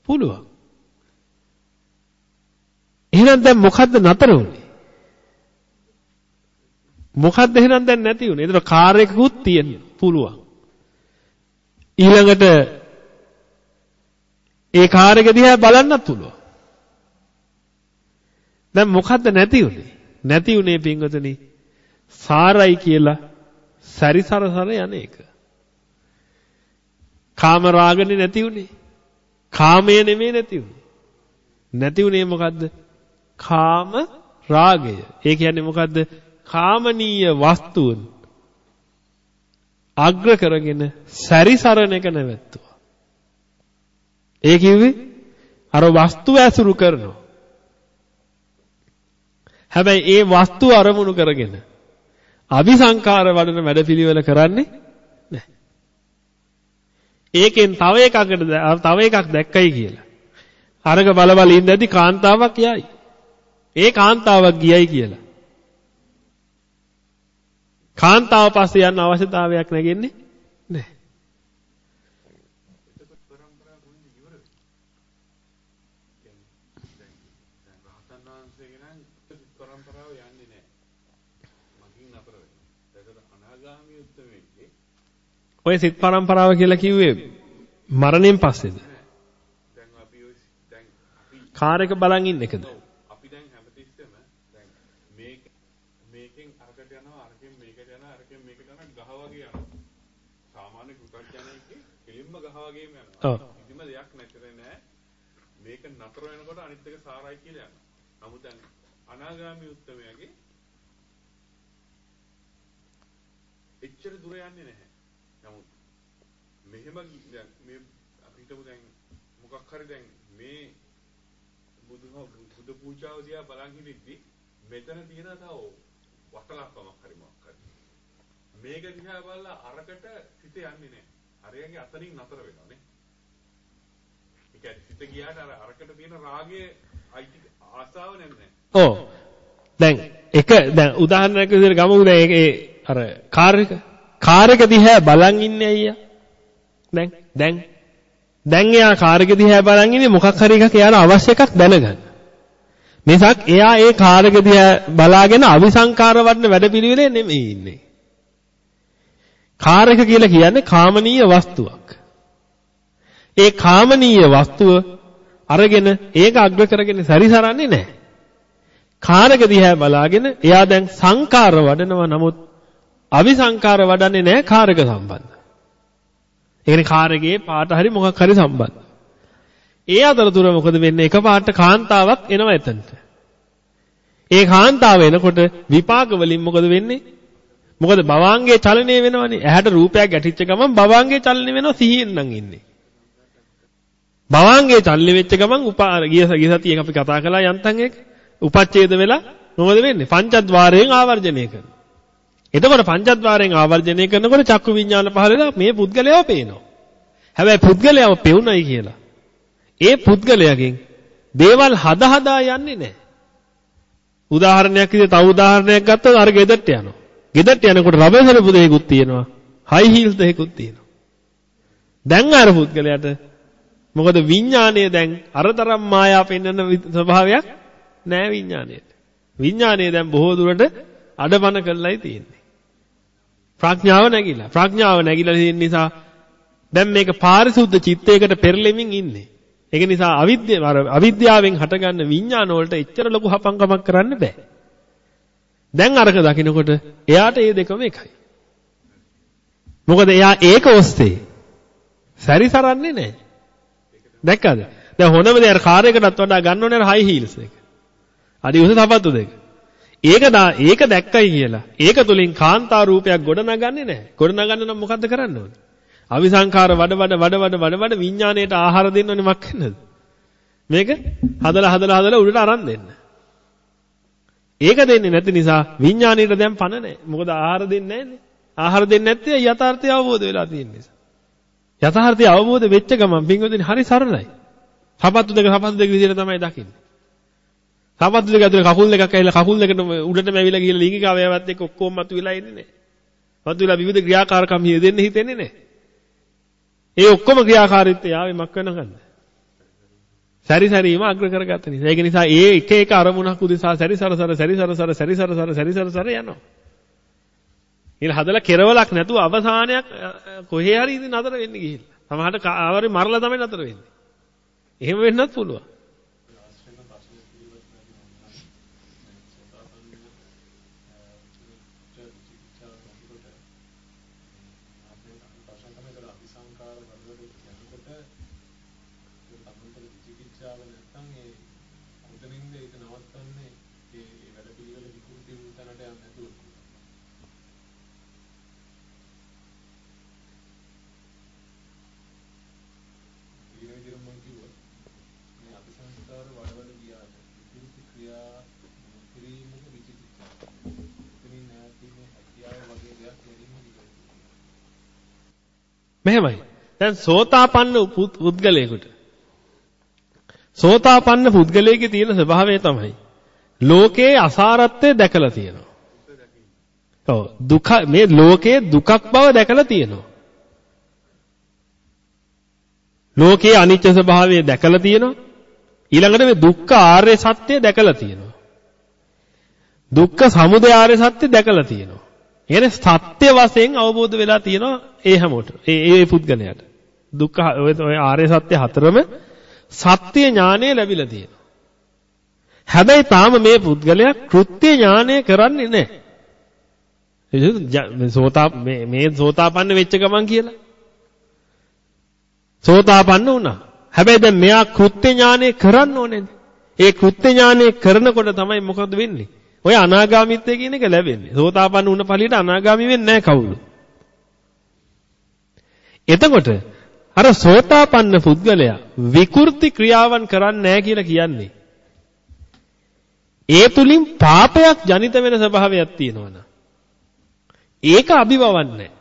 පුළුවන්. එහෙනම් දැන් මොකද්ද නතර වුනේ? මොකද්ද එහෙනම් දැන් නැති වුනේ? ඒතර කාර් එකකුත් තියෙන්න පුළුවන්. ඊළඟට ඒ කාර් එක දිහා බලන්නත් පුළුවන්. දැන් මොකද්ද නැති වුනේ? නැති වුනේ පින්වතුනි සාරයි කියලා සැරිසරසර යන එක. කාම රාගනේ නැති උනේ. කාමය නෙමෙයි නැති උනේ. නැති උනේ මොකද්ද? කාම රාගය. ඒ කියන්නේ මොකද්ද? කාමනීය වස්තුන් අග්‍ර කරගෙන සැරිසරන එක නැවැත්තුවා. ඒ කිව්වේ අර වස්තුව ඇසුරු කරනවා. හැබැයි ඒ වස්තුව අරමුණු කරගෙන අபிසංකාර වඩන වැඩපිළිවෙල කරන්නේ නැහැ. ඒකෙන් තව එකකට තව එකක් දැක්කයි කියලා. අරක බල බල ඉඳදී කාන්තාවක් යයි. ඒ කාන්තාවක් ගියයි කියලා. කාන්තාව පස්සේ යන්න අවශ්‍යතාවයක් නැගෙන්නේ නැහැ. ඔය සිත් පරම්පරාව කියලා කිව්වේ මරණයෙන් පස්සේද? දැන් අපි දැන් අපි කාර් එක බලන් ඉන්න එකද? අපි දැන් හැමතිස්සෙම දැන් මේක මේකෙන් අරකට යනවා අරකින් මේකට යනවා අරකින් මේකට යනවා ගහ වගේ යනවා. සාමාන්‍ය කෘතඥයෙක්ගේ කෙලින්ම ගහ වගේම යනවා. කිසිම දෙයක් නැතරේ නෑ. මේක නතර වෙනකොට අනිත් එක සාරයි කියලා යනවා. නමුත් දැන් අනාගාමී උත්තමයාගේ එච්චර දුර යන්නේ නැහැ. නමුත් මෙහෙම දැන් මේ අපි හිතමු දැන් මොකක් හරි දැන් මේ බුදු බුදු පූජාව දිහා බලන් හිටිද්දි මෙතන තියෙන තව වටලක්කමක් හරි මොකක් හරි මේක දිහා බලලා අරකට සිත යන්නේ නැහැ. අරයගේ අතනින් නතර වෙනවානේ. ඒ කියන්නේ සිත ගියාට අර අරකට තියෙන රාගයේ අයිති ආසාව නැහැ. ඔව්. දැන් එක දැන් උදාහරණයක් විදිහට ගමු දැන් ඒ අර කාර් එක කාර් එක දිහා බලන් ඉන්නේ අයියා. දැන් දැන් දැන් එයා කාර් එක දිහා බලන් ඉන්නේ මොකක් හරි එකක් එයාට අවශ්‍ය එකක් දැනගන්න. මිසක් එයා ඒ කාර් එක දිහා බලාගෙන අවිසංකාර වඩන වැඩපිළිවෙලේ නෙමෙයි ඉන්නේ. කාර් එක කියලා කියන්නේ කාමනීය වස්තුවක්. ඒ කාමනීය වස්තුව අරගෙන ඒක අග්‍ර කරගෙන සැරිසරන්නේ නැහැ. කාර් එක දිහා බලාගෙන එයා දැන් සංකාර වඩනවා නමුත් අවිසංකාර වඩන්නේ නැහැ කාරක සම්බන්ධ. ඒ කියන්නේ කාරකේ පාට හරි මොකක් හරි සම්බන්ධ. ඒ අතරතුර මොකද වෙන්නේ? එක පාට කාන්තාවක් එනවා එතනට. ඒ කාන්තාව එනකොට විපාක වලින් මොකද වෙන්නේ? මොකද භවාංගයේ චලනය වෙනවනේ. ඇහැට රූපයක් ගැටිච්ච ගමන් භවාංගයේ චලනය වෙනවා සිහියෙන් නම් ඉන්නේ. භවාංගයේ චලනය වෙච්ච ගමන් උපා ගිය ගිය සතියේ අපි කතා කළා යන්තම් එක. උපච්ඡේද වෙලා මොකද වෙන්නේ? පංචද්වාරයෙන් ආවර්ජනය කරනවා. එතකොට පංචද්වාරයෙන් ආවර්ජනය කරනකොට චක්කු විඤ්ඤාණ පහළ වෙලා මේ පුද්ගලයාව පේනවා. හැබැයි පුද්ගලයාව පෙවුනයි කියලා. ඒ පුද්ගලයාගෙන් දේවල් හද හදා යන්නේ නැහැ. උදාහරණයක් විදිහට තව උදාහරණයක් ගත්තොත් අර ගෙදරට යනවා. ගෙදරට යනකොට රබර් සරපු දෙයක්ත් තියෙනවා. හයි හීල්ස් දෙකකුත් තියෙනවා. දැන් අර පුද්ගලයාට මොකද විඥාණය දැන් අරතරම් මායා පෙන්වන ස්වභාවයක් නෑ විඥාණයට. විඥාණය දැන් බොහෝ දුරට අඩබන කරලායි තියෙන්නේ. ප්‍රඥාව නැగిලා. ප්‍රඥාව නැగిලා තියෙන නිසා දැන් මේක පාරිශුද්ධ චිත්තයකට පෙරලෙමින් ඉන්නේ. ඒක නිසා අවිද්‍යාව අර අවිද්‍යාවෙන් හටගන්න විඥාන වලට එච්චර ලොකු හපංකමක් කරන්න බෑ. දැන් අරක දකින්නකොට එයාට මේ දෙකම එකයි. මොකද එයා ඒක ඔස්සේ සැරිසරන්නේ නැහැ. දැක්කද? දැන් හොඳම දේ අර කාර් එකටත් වඩා ගන්න ඕනේ අර හයි හීල්ස් එක. අඩි උස සපත්තු දෙක. ඒක ඒක දැක්කයි කියලා. ඒක තුලින් කාන්තා රූපයක් ගොඩනගන්නේ නැහැ. ගොඩනගන්න නම් මොකද්ද කරන්න ඕනේ? අවිසංකාර වඩ වඩ වඩ වඩ වඩ වඩ විඥාණයට ආහාර දෙන්න ඕනේ මක් වෙන්නද? මේක හදලා හදලා හදලා උඩට අරන් දෙන්න. ඒක දෙන්නේ නැති නිසා විඥාණයට දැන් පණ නැහැ. මොකද ආහාර දෙන්නේ නැන්නේ. ආහාර දෙන්නේ නැත්තේ යථාර්ථය අවබෝධ වෙලා තියෙන නිසා. යථාර්ථය අවබෝධ වෙච්ච ගමන් පින්වදින හරි සරලයි. සපත්තු දෙක සපත්තු දෙක විදිහට තමයි දකින්නේ. සපත්තු දෙක ඇතුලේ කකුල් දෙකක් ඇවිල්ලා කකුල් දෙකට උඩටම ඇවිල්ලා ගිහලා ලිංගික අවයවත් එක්ක ඔක්කොම මතුවලා ඉන්නේ නැහැ. මතුවලා විවිධ ක්‍රියාකාරකම් හිතෙන්න හිතෙන්නේ නැහැ. ඒ ඔක්කොම ක්‍රියාකාරීත්වය ආවේ මක් වෙනකන්ද? සැරිසැරීම අග්‍ර කරගත්ත නිසා. ඒක නිසා ඒ එක එක අරමුණක් උදෙසා සැරිසරසර සැරිසරසර සැරිසරසර සැරිසරසර යනවා. ඊළ හදලා කෙරවලක් නැතුව අවසානයක් කොහේ හරි ඉතින් නතර වෙන්නේ ගිහිල්ලා. සමහරට ආවරි මරලා තමයි නතර වෙන්නේ. එහෙම වෙන්නත් පුළුවන්. මෙහෙමයි. දැන් සෝතාපන්න පුද්ගලයෙකුට සෝතාපන්න පුද්ගලයෙකුගේ තියෙන ස්වභාවය තමයි ලෝකේ අසාරත්වය දැකලා තියෙනවා. ඔව් දුක මේ ලෝකේ දුකක් බව දැකලා තියෙනවා. ලෝකේ අනිත්‍ය ස්වභාවය දැකලා තියෙනවා. ඊළඟට මේ දුක්ඛ ආර්ය සත්‍ය දැකලා තියෙනවා. දුක්ඛ සමුදය ආර්ය සත්‍ය දැකලා තියෙනවා. කියන්නේ සත්‍ය වශයෙන් අවබෝධ වෙලා තියෙනවා ඒ හැමෝට. ඒ ඒ පුද්ගලයාට. දුක්ඛ ඔය ආර්ය සත්‍ය හතරම සත්‍ය ඥානය ලැබිලා තියෙනවා. හැබැයි තාම මේ පුද්ගලයා කෘත්‍ය ඥානය කරන්නේ නැහැ. සෝතා මේ මේ සෝතාපන්න වෙච්ච ගමන් කියලා. සෝතාපන්න වුණා. හැබැයි දැන් මෙයා කෘත්‍ය ඥානය කරන්න ඕනේ. ඒ කෘත්‍ය ඥානය කරනකොට තමයි මොකද වෙන්නේ? ඔය අනාගාමීත්වය කියන එක ලැබෙන්නේ. සෝතාපන්න වුණ ඵලියට අනාගාමී වෙන්නේ නැහැ කවුරු. එතකොට අර සෝතාපන්න පුද්ගලයා විකෘති ක්‍රියාවන් කරන්නේ නැහැ කියලා කියන්නේ. ඒ තුලින් පාපයක් ජනිත වෙන ස්වභාවයක් තියෙනවනේ. ඒක අභිවවන්නේ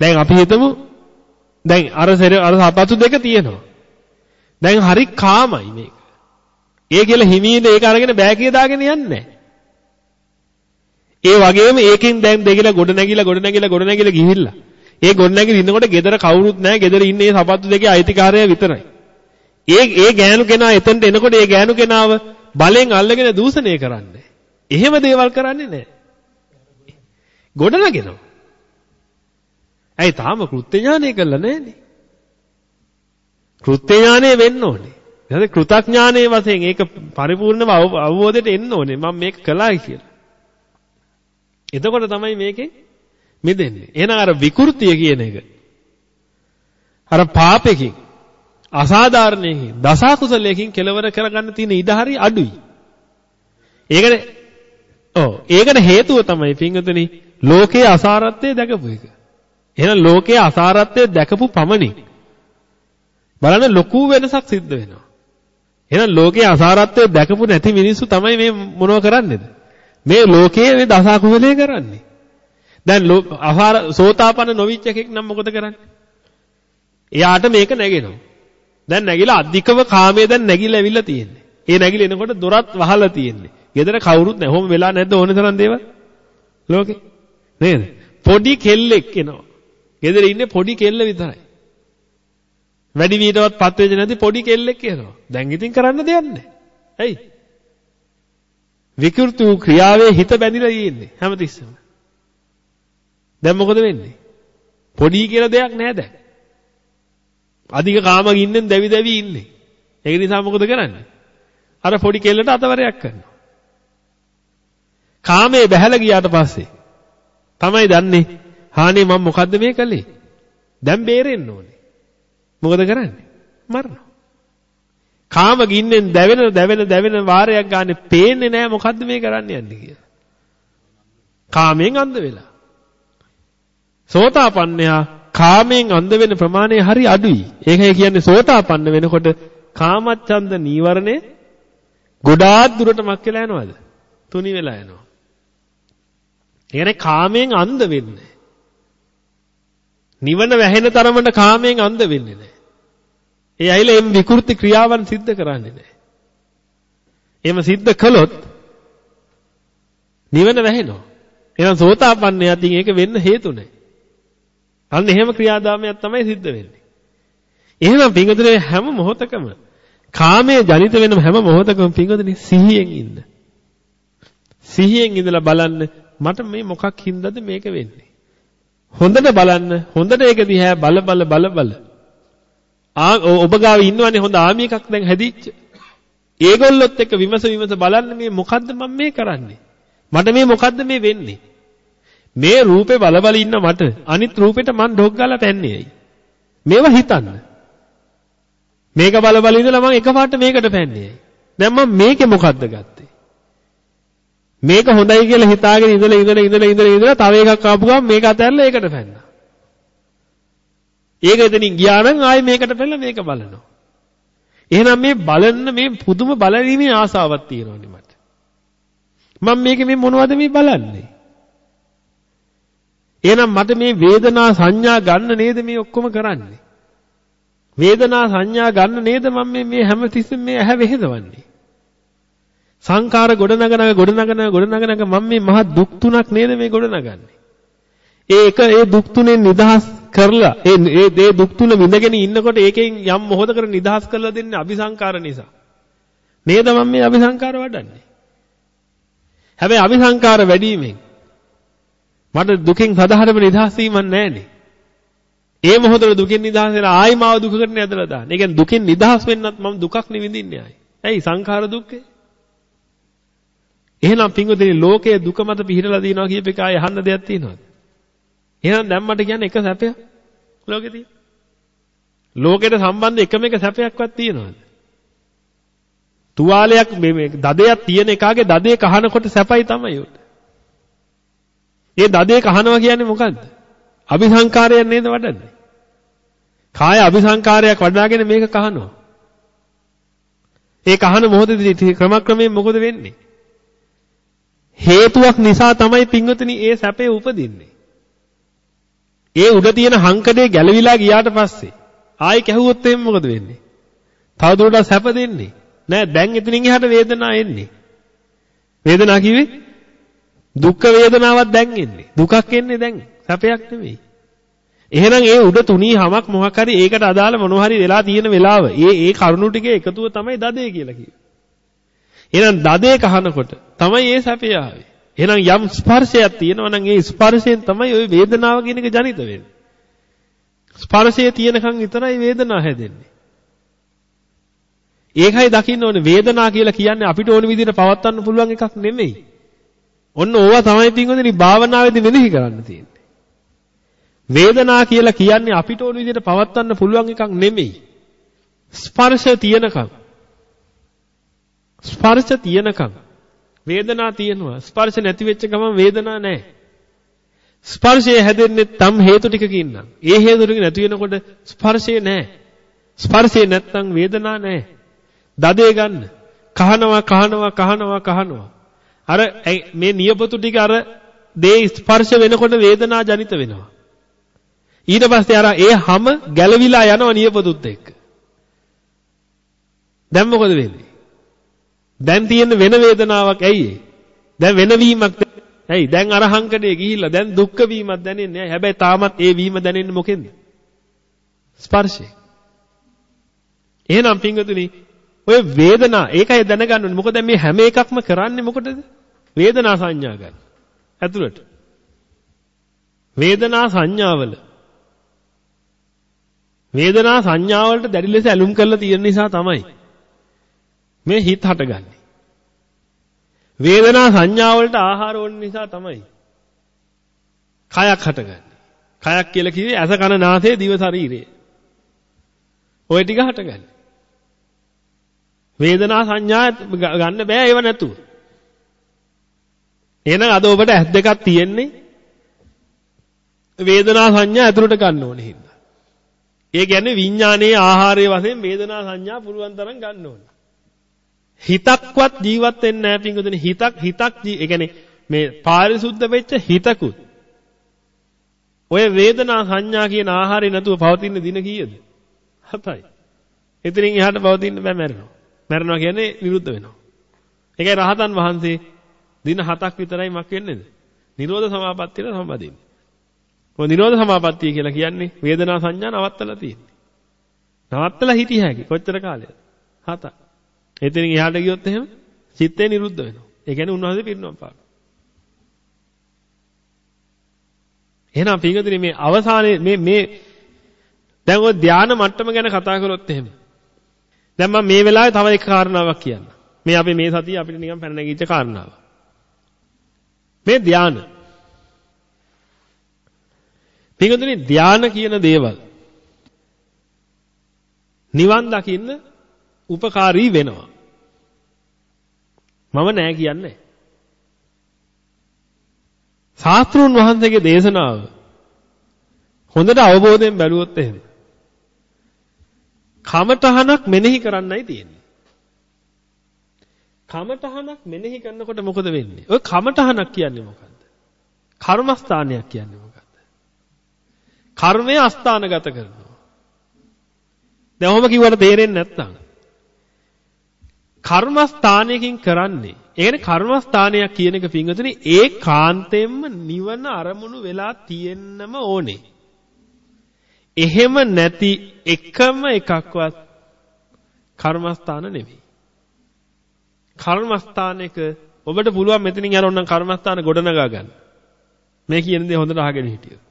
දැන් අපි හිතමු දැන් අර අර සපත්තු දෙක තියෙනවා. දැන් හරි කාමයි මේක. ඒ කියලා හිමීන ඒක අරගෙන බෑ කිය දාගෙන යන්නේ ඒ වගේම ඒකෙන් දැන් දෙගිලා ගොඩ නැගිලා ගොඩ නැගිලා ගොඩ නැගිලා ගිහිල්ලා. ඒ ගොඩ නැගිලා ඉන්නකොට ගෙදර කවුරුත් නැහැ. ගෙදර ඉන්නේ මේ සපත්තු දෙකේ අයිතිකාරය විතරයි. ඒ ඒ ගෑනු කෙනා එතනට එනකොට ඒ ගෑනු කෙනාව බලෙන් අල්ලගෙන දූෂණය කරන්නේ. එහෙම දේවල් කරන්නේ නැහැ. ගොඩ නැගෙනවා. ඇයි තාම කෘත්‍ය ඥානය කළා නැහනේ? කෘත්‍ය ඥානය වෙන්න ඕනේ. එහෙනම් කෘතඥානයේ වශයෙන් ඒක පරිපූර්ණව අවබෝධයට එන්න ඕනේ මම මේක කළායි කියලා. එතකොට තමයි මේකේ මිදෙන්නේ. එහෙනම් අර විකෘතිය කියන එක අර පාපෙකින් අසාධාරණයකින් දසකුසලයකින් කෙලවර කරගන්න තියෙන ඉඩ හරි අඩුයි. ඒකනේ ඔව් ඒකට හේතුව තමයි පින්වතුනි ලෝකයේ අසාරත්වය දැකපු එක. එහෙනම් ලෝකයේ අසාරත්වය දැකපු පමණින් බලන්න ලොකු වෙනසක් සිද්ධ වෙනවා. එහෙනම් ලෝකයේ අසාරත්වය දැකපු නැති මිනිස්සු තමයි මේ මොනව කරන්නේද? මේ ලෝකයේ මේ දස අකුසලයේ කරන්නේ. දැන් අසාර සෝතාපන්න නොවිච්ච එකෙක් නම් මොකද කරන්නේ? එයාට මේක නැගෙනවා. දැන් නැගිලා අධිකව කාමයේ දැන් නැගිලා ඇවිල්ලා තියෙන්නේ. ඒ නැගිලා එනකොට දොරත් වහලා තියෙන්නේ. ගෙදර කවුරුත් නැහැ. ඔහොම වෙලා නැද්ද ඕනේ තරම් දේවල්? ලෝකේ. නේද? පොඩි කෙල්ලෙක් එනවා. ගෙදර ඉන්නේ පොඩි කෙල්ල විතරයි. වැඩි වියටවත් පත් වෙන්නේ නැති පොඩි කෙල්ලෙක් එනවා. දැන් ඉතින් කරන්න දෙයක් නැහැ. ඇයි? විකෘති වූ ක්‍රියාවේ හිත බැඳිලා ඉන්නේ හැමතිස්සෙම. දැන් මොකද වෙන්නේ? පොඩි කියලා දෙයක් නැහැ දැන්. අධික කාමගින්නෙන් දැවි දැවි ඉන්නේ. ඒක නිසා මොකද කරන්නේ? අර පොඩි කෙල්ලට අතවරයක් කරනවා. කාමයේ බැහැලා ගියාට පස්සේ තමයි දන්නේ හානේ මම මොකද්ද මේ කළේ? දැන් බේරෙන්න ඕනේ. මොකද කරන්නේ? මරනවා. කාම ගින්නෙන් දැවෙන දැවෙන දැවෙන වාරයක් ගන්න පේන්නේ නැහැ මොකද්ද මේ කරන්න යන්නේ කියලා. කාමයෙන් අන්ධ වෙලා. සෝතාපන්නයා කාමයෙන් අන්ධ වෙන ප්‍රමාණය හරි අඩුයි. ඒකයි කියන්නේ සෝතාපන්න වෙනකොට කාමච්ඡන්ද නීවරණය ගොඩාක් දුරට මක් වෙලා යනවද? තුනි වෙලා යනවා. ඒ කාමයෙන් අන්ධ වෙන්නේ. නිවන වැහෙන තරමට කාමයෙන් අන්ධ වෙන්නේ නැහැ. ඒ අයල එම් විකෘති ක්‍රියාවන් සිද්ධ කරන්නේ නැහැ. එහෙම සිද්ධ කළොත් නිවන වැහෙනවා. එහෙනම් සෝතාපන්නයා ඉතින් ඒක වෙන්න හේතු නැහැ. අන්න එහෙම ක්‍රියාදාමයක් තමයි සිද්ධ වෙන්නේ. එහෙනම් පිංගුතුනේ හැම මොහොතකම කාමයේ ජනිත වෙන හැම මොහොතකම පිංගුතුනේ සිහියෙන් ඉන්න. සිහියෙන් ඉඳලා බලන්න මට මේ මොකක් හින්දාද මේක වෙන්නේ. හොඳට බලන්න හොඳට ඒක දිහා බල බල බල බල. ආ ඔබ ගාව ඉන්නවනේ හොඳ ආමි එකක් දැන් හැදිච්ච. ඒගොල්ලොත් එක්ක විමස විමස බලන්න මේ මොකද්ද මම මේ කරන්නේ? මට මේ මොකද්ද මේ වෙන්නේ? මේ රූපේ බලබල ඉන්න මට අනිත් රූපෙට මං ඩොග් ගාලා පැන්නේ ඇයි? මේව හිතන්න. මේක බලබල ඉඳලා මං එකපාරට මේකට පැන්නේ ඇයි? දැන් මම මේකේ මොකද්ද ගත්තේ? මේක හොඳයි කියලා හිතාගෙන ඉඳලා ඉඳලා ඉඳලා ඉඳලා ඉඳලා තව එකක් ආපු ගමන් මේක අතහැරලා ඒකට පැන්නා. ඒක එතනින් ගියා නම් ආයේ මේකට පැනලා මේක බලනවා. එහෙනම් මේ බලන්න මේ පුදුම බලීමේ ආසාවක් තියෙනවනේ මට. මම මේක මේ මොනවද මේ බලන්නේ? එහෙනම් මට මේ වේදනා සංඥා ගන්න නේද මේ ඔක්කොම කරන්නේ? වේදනා සංඥා ගන්න නේද මම මේ මේ හැමතිස්සෙම මේ ඇහැ වෙහෙදවන්නේ? සංඛාර ගොඩනගන ගොඩනගන ගොඩනගන මම මේ මහා දුක් තුනක් නේද මේ ගොඩනගන්නේ. ඒක ඒ දුක් තුනෙන් නිදහස් කරලා ඒ ඒ දුක් තුන විඳගෙන ඉන්නකොට ඒකෙන් යම් මොහොතකට නිදහස් කරලා දෙන්නේ අபிසංකාර නිසා. නේද මම මේ අபிසංකාර වඩන්නේ. හැබැයි අபிසංකාර වැඩිවීමෙන් මට දුකෙන් සදහරම නිදහස් වීමක් නැහැනේ. ඒ මොහොතේ දුකෙන් නිදහස් වෙලා ආයි මාව දුකකට නෑදලා දාන්න. ඒ කියන්නේ දුකෙන් නිදහස් වෙන්නත් මම දුකක් නිවිඳින්නේ ආයි. ඇයි සංඛාර දුක්කේ? එහෙනම් පින්වතුනි ලෝකයේ දුක මත පිහිටලා දිනවා කියප එක ආයි අහන්න දෙයක් තියෙනවද? එහෙනම් දැන් මට කියන්නේ එක සැපයක් ලෝකේ තියෙන. ලෝකෙට සම්බන්ධ එකම එක සැපයක්වත් තියෙනවද? තුවාලයක් මේ දදයක් තියෙන එකාගේ දදේ කහනකොට සැපයි තමයි උට. ඒ දදේ කහනවා කියන්නේ මොකද්ද? අபிසංකාරයක් නේද වඩන්නේ? කාය අபிසංකාරයක් වඩාගෙන මේක කහනවා. ඒ කහන මොහොතේදී ක්‍රමක්‍රමයෙන් මොකද වෙන්නේ? හේතුවක් නිසා තමයි පින්වතුනි ඒ සැපේ උපදින්නේ. ඒ උඩ තියෙන හංකඩේ ගැලවිලා ගියාට පස්සේ ආයි කැහුවොත් එහෙනම් මොකද වෙන්නේ? තවදුරටත් සැප දෙන්නේ. නෑ දැන් එතනින් එහාට වේදනාව එන්නේ. වේදනාව කිව්වේ දුක් වේදනාවක් දැන් එන්නේ. දුකක් එන්නේ දැන්. සැපයක් නෙමෙයි. එහෙනම් ඒ උඩ තුනී හමක් මොකක් හරි ඒකට අදාළ මොනවා හරි වෙලා තියෙන වෙලාව ඒ ඒ කරුණු ටිකේ එකතුව තමයි දදේ කියලා කිව්වේ. එහෙනම් දදේ කහනකොට තමයි ඒ සැපය ආවේ. එහෙනම් යම් ස්පර්ශයක් තියෙනවා නම් ඒ ස්පර්ශයෙන් තමයි ওই වේදනාව කියන එක ජනිත වෙන්නේ. ස්පර්ශයේ තියෙනකන් විතරයි වේදනාව හැදෙන්නේ. ඒකයි දකින්න ඕනේ වේදනාව කියලා කියන්නේ අපිට ඕන විදිහට පවත්වන්න පුළුවන් එකක් නෙමෙයි. ඔන්න ඕවා තමයි පින්වදිනේ භාවනාවේදී මෙනෙහි කරන්න තියෙන්නේ. වේදනා කියලා කියන්නේ අපිට ඕන විදිහට පවත්වන්න පුළුවන් එකක් නෙමෙයි. ස්පර්ශ තියෙනකම්. ස්පර්ශ තියෙනකම් වේදනා තියෙනවා. ස්පර්ශ නැති වෙච්ච ගමන් වේදනා නැහැ. ස්පර්ශය හැදෙන්නේ තම් හේතු ටිකකින් නම්. ඒ හේතු ටික නැති වෙනකොට ස්පර්ශය නැහැ. ස්පර්ශය නැත්තම් වේදනා නැහැ. දදේ ගන්න. කහනවා කහනවා කහනවා කහනවා. අර මේ නියපොතු ටික අර දේ ස්පර්ශ වෙනකොට වේදනා ජනිත වෙනවා. ඊට පස්සේ අර ඒ හැම ගැලවිලා යනවා නියපොතුත් එක්ක. දැන් මොකද වෙන්නේ? දැන් තියෙන වෙන වේදනාවක් ඇයි දැන් වෙනවීමක් ඇයි දැන් අර හංකඩේ ගිහිල්ලා දැන් දුක්ඛ වීමක් දැනෙන්නේ නැහැ. හැබැයි තාමත් ඒ වීම දැනෙන්නේ මොකෙන්ද? ස්පර්ශය. එහෙනම් පින්වතුනි ඔය වේදනා ඒකයි දැනගන්න ඕනේ. මොකද මේ හැම එකක්ම කරන්නේ මොකටද? වේදනා සංඥා ගන්න. ඇතුළට. වේදනා සංඥාවල වේදනා සංඥාවලට දැඩි ලෙස ඇලුම් කරලා තියෙන නිසා තමයි මේ හිත හටගන්නේ. වේදනා සංඥා වලට ආහාර ඕන නිසා තමයි කයක් හටගන්නේ. කයක් කියලා කිව්වේ ඇස කන නාසය දිව ශරීරය. ওই ටික හටගන්නේ. වේදනා සංඥා ගන්න බෑ ඒව නැතුව. එහෙනම් අද ඔබට ඇස් දෙකක් තියෙන්නේ වේදනා සංඥා ඇතුළට ගන්න ඕනේ හින්දා. ඒ කියන්නේ විඥානයේ ආහාරයේ වශයෙන් වේදනා සංඥා පුළුවන් තරම් ගන්න ඕනේ. හිතක්වත් ජීවත් වෙන්නේ නැහැ පිංගුතුනි හිතක් හිතක් ඒ කියන්නේ මේ පාරිශුද්ධ වෙච්ච හිතකුත් ඔය වේදනා සංඥා කියන ආහාරය නැතුව පවතින දින කීයද? 7යි. එතනින් එහාට පවතින්න බෑ මැරෙනවා. මැරෙනවා කියන්නේ විරුද්ධ වෙනවා. ඒකයි රහතන් වහන්සේ දින 7ක් විතරයි මක් වෙන්නේද? නිරෝධ සමාපත්තියට සම්බන්ධින්නේ. ඔය නිරෝධ සමාපත්තිය කියලා කියන්නේ වේදනා සංඥා නවත්තලා තියෙන්නේ. නවත්තලා හිටිය හැකි. කොච්චර කාලයද? 7ක්. එතනින් එහාට ගියොත් එහෙම චිත්තේ නිරුද්ධ වෙනවා. ඒ කියන්නේ උන්වහන්සේ පිරිනොම් පානවා. එහෙනම් පින්වතුනි මේ අවසානයේ මේ මේ දැන් ඔය ධානා මට්ටම ගැන කතා කරොත් එහෙම. දැන් මම මේ වෙලාවේ තව එක කාරණාවක් කියන්න. මේ අපි මේ සතිය අපිට නිකන් පැන නැගිච්ච කාරණාව. මේ ධාන. පින්වතුනි ධාන කියන දේවල් නිවන් දකින්න උපකාරී වෙනවා. මම නෑ කියන්නේ. ශාස්ත්‍රුන් වහන්සේගේ දේශනාව හොඳට අවබෝධයෙන් බැලුවොත් එහෙම කමඨහනක් මෙනෙහි කරන්නයි තියෙන්නේ. කමඨහනක් මෙනෙහි කරනකොට මොකද වෙන්නේ? ඔය කමඨහනක් කියන්නේ මොකද්ද? කර්මස්ථානයක් කියන්නේ මොකද්ද? කර්මය අස්ථානගත කරනවා. දැන් ඔහොම කිව්වට තේරෙන්නේ නැත්නම් කර්මස්ථානයකින් කරන්නේ. ඒ කියන්නේ කර්මස්ථානයක් කියන එක පින්වතුනි ඒ කාන්තෙන්ම නිවන අරමුණු වෙලා තියෙන්නම ඕනේ. එහෙම නැති එකම එකක්වත් කර්මස්ථාන නෙවෙයි. කර්මස්ථානයක ඔබට පුළුවන් මෙතනින් යන ඕනනම් කර්මස්ථාන ගොඩනගා ගන්න. මේ කියන දේ හොඳට අහගෙන හිටියොත්.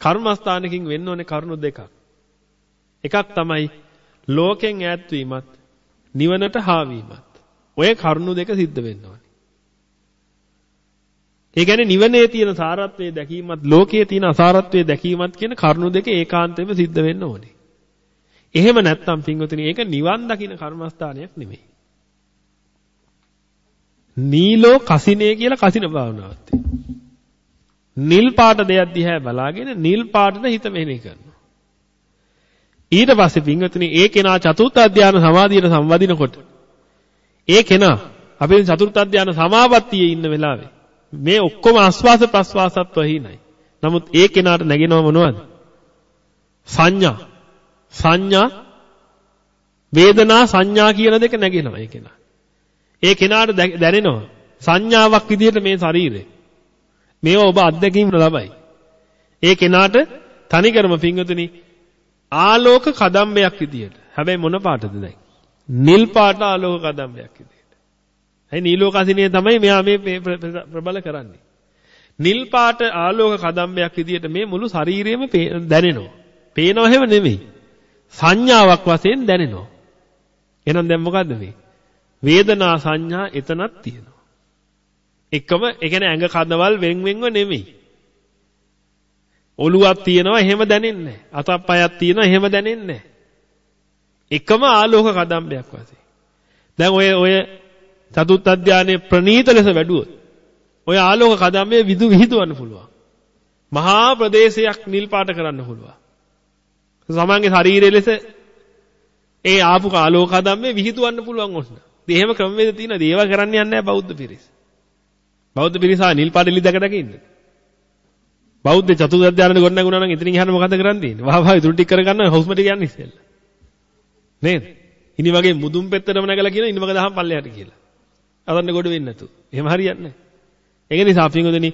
කර්මස්ථානකින් වෙන්න ඕනේ කරුණු දෙකක්. එකක් තමයි ලෝකෙන් ඈත් වීමත් නිවනට හාවීමත්. ඔය කරුණු දෙක සිද්ධ වෙන්න ඕනේ. ඒ කියන්නේ නිවනේ තියෙන සාරත්වයේ දැකීමත් ලෝකයේ තියෙන අසාරත්වයේ දැකීමත් කියන කරුණු දෙක ඒකාන්තයෙන්ම සිද්ධ වෙන්න ඕනේ. එහෙම නැත්නම් පින්වතුනි ඒක නිවන් දකින්න කර්මස්ථානයක් නෙමෙයි. නීලෝ කසිනේ කියලා කසින භාවනාවක් තියෙනවා. නිල් පාට දෙයක් දිහා බලාගෙන නිල් පාටට හිත මෙහෙණි කරනවා. ඊට පස්සේ පින්වතුනි ඒ කෙනා චතුර්ථ අධ්‍යාන සමාධියට සම්වදිනකොට ඒ කෙනා අපි චතුර්ථ අධ්‍යාන සමාපත්තියේ ඉන්න වෙලාවේ මේ ඔක්කොම ආස්වාස ප්‍රස්වාසත් වහිනයි. නමුත් ඒ කෙනාට නැගෙනව මොනවද? සංඥා. සංඥා වේදනා සංඥා කියන දෙක නැගෙනවා ඒ කෙනා. ඒ කෙනාට දැනෙනවා සංඥාවක් විදිහට මේ ශරීරය. මේවා ඔබ අත්දැකීම් ලබයි. ඒ කෙනාට තනිකරම පිංගුතුනි ආලෝක කදම්බයක් විදියට. හැබැයි මොන පාටද දැන්? නිල් පාට ආලෝක කදම්බයක් විදියට. ඒ නීලෝකසිනිය තමයි මෙයා මේ ප්‍රබල කරන්නේ. නිල් පාට ආලෝක කදම්බයක් විදියට මේ මුළු ශරීරෙම දැනෙනවා. පේනව හැම නෙමෙයි. සංඥාවක් වශයෙන් දැනෙනවා. එහෙනම් දැන් මොකද්ද මේ? වේදනා සංඥා එතනක් තියෙනවා. එකම ඒ කියන්නේ ඇඟ කදවල් වෙන් වෙන්ව නෙමෙයි. ඔළුවක් තියෙනවා එහෙම දැනෙන්නේ නැහැ. අතක් පයක් තියෙනවා එහෙම දැනෙන්නේ නැහැ. එකම ආලෝක කදම්බයක් වශයෙන්. දැන් ඔය ඔය චතුත් අධ්‍යානයේ ප්‍රනීත ලෙස වැඩුවොත් ඔය ආලෝක කදම්බේ විදු විහිදුවන්න පුළුවන්. මහා ප්‍රදේශයක් නිල් පාට කරන්න පුළුවන්. සමන්ගේ ශරීරය ලෙස ඒ ආපු ආලෝක කදම්බේ විහිදුවන්න පුළුවන් ඔන්න. ඉතින් එහෙම ක්‍රමවේද තියෙනවා. ඒව කරන්න යන්නේ නැහැ බෞද්ධ පිරිස. බෞද්ධ පිරිස නිල් පාට එලි දැක දැක ඉන්නේ. බෞද්ධ චතුත් අධ්‍යානයේ ගොඩ නැගුණා නම් ඉතින් ඉහන මොකද කරන්න තියෙන්නේ? වහ වහ ඉතුරු ටික කරගන්න හවුස් මට කියන්නේ ඉස්සෙල්ලා. නේද? ඉනි වගේ මුදුන් පෙත්තටම නැගලා කියන ඉනිමක දහම් පල්ලෙහාට කියලා. අදන්න ගොඩ වෙන්නේ නැතු. එහෙම හරියන්නේ නැහැ. ඒක නිසා පින්වදනි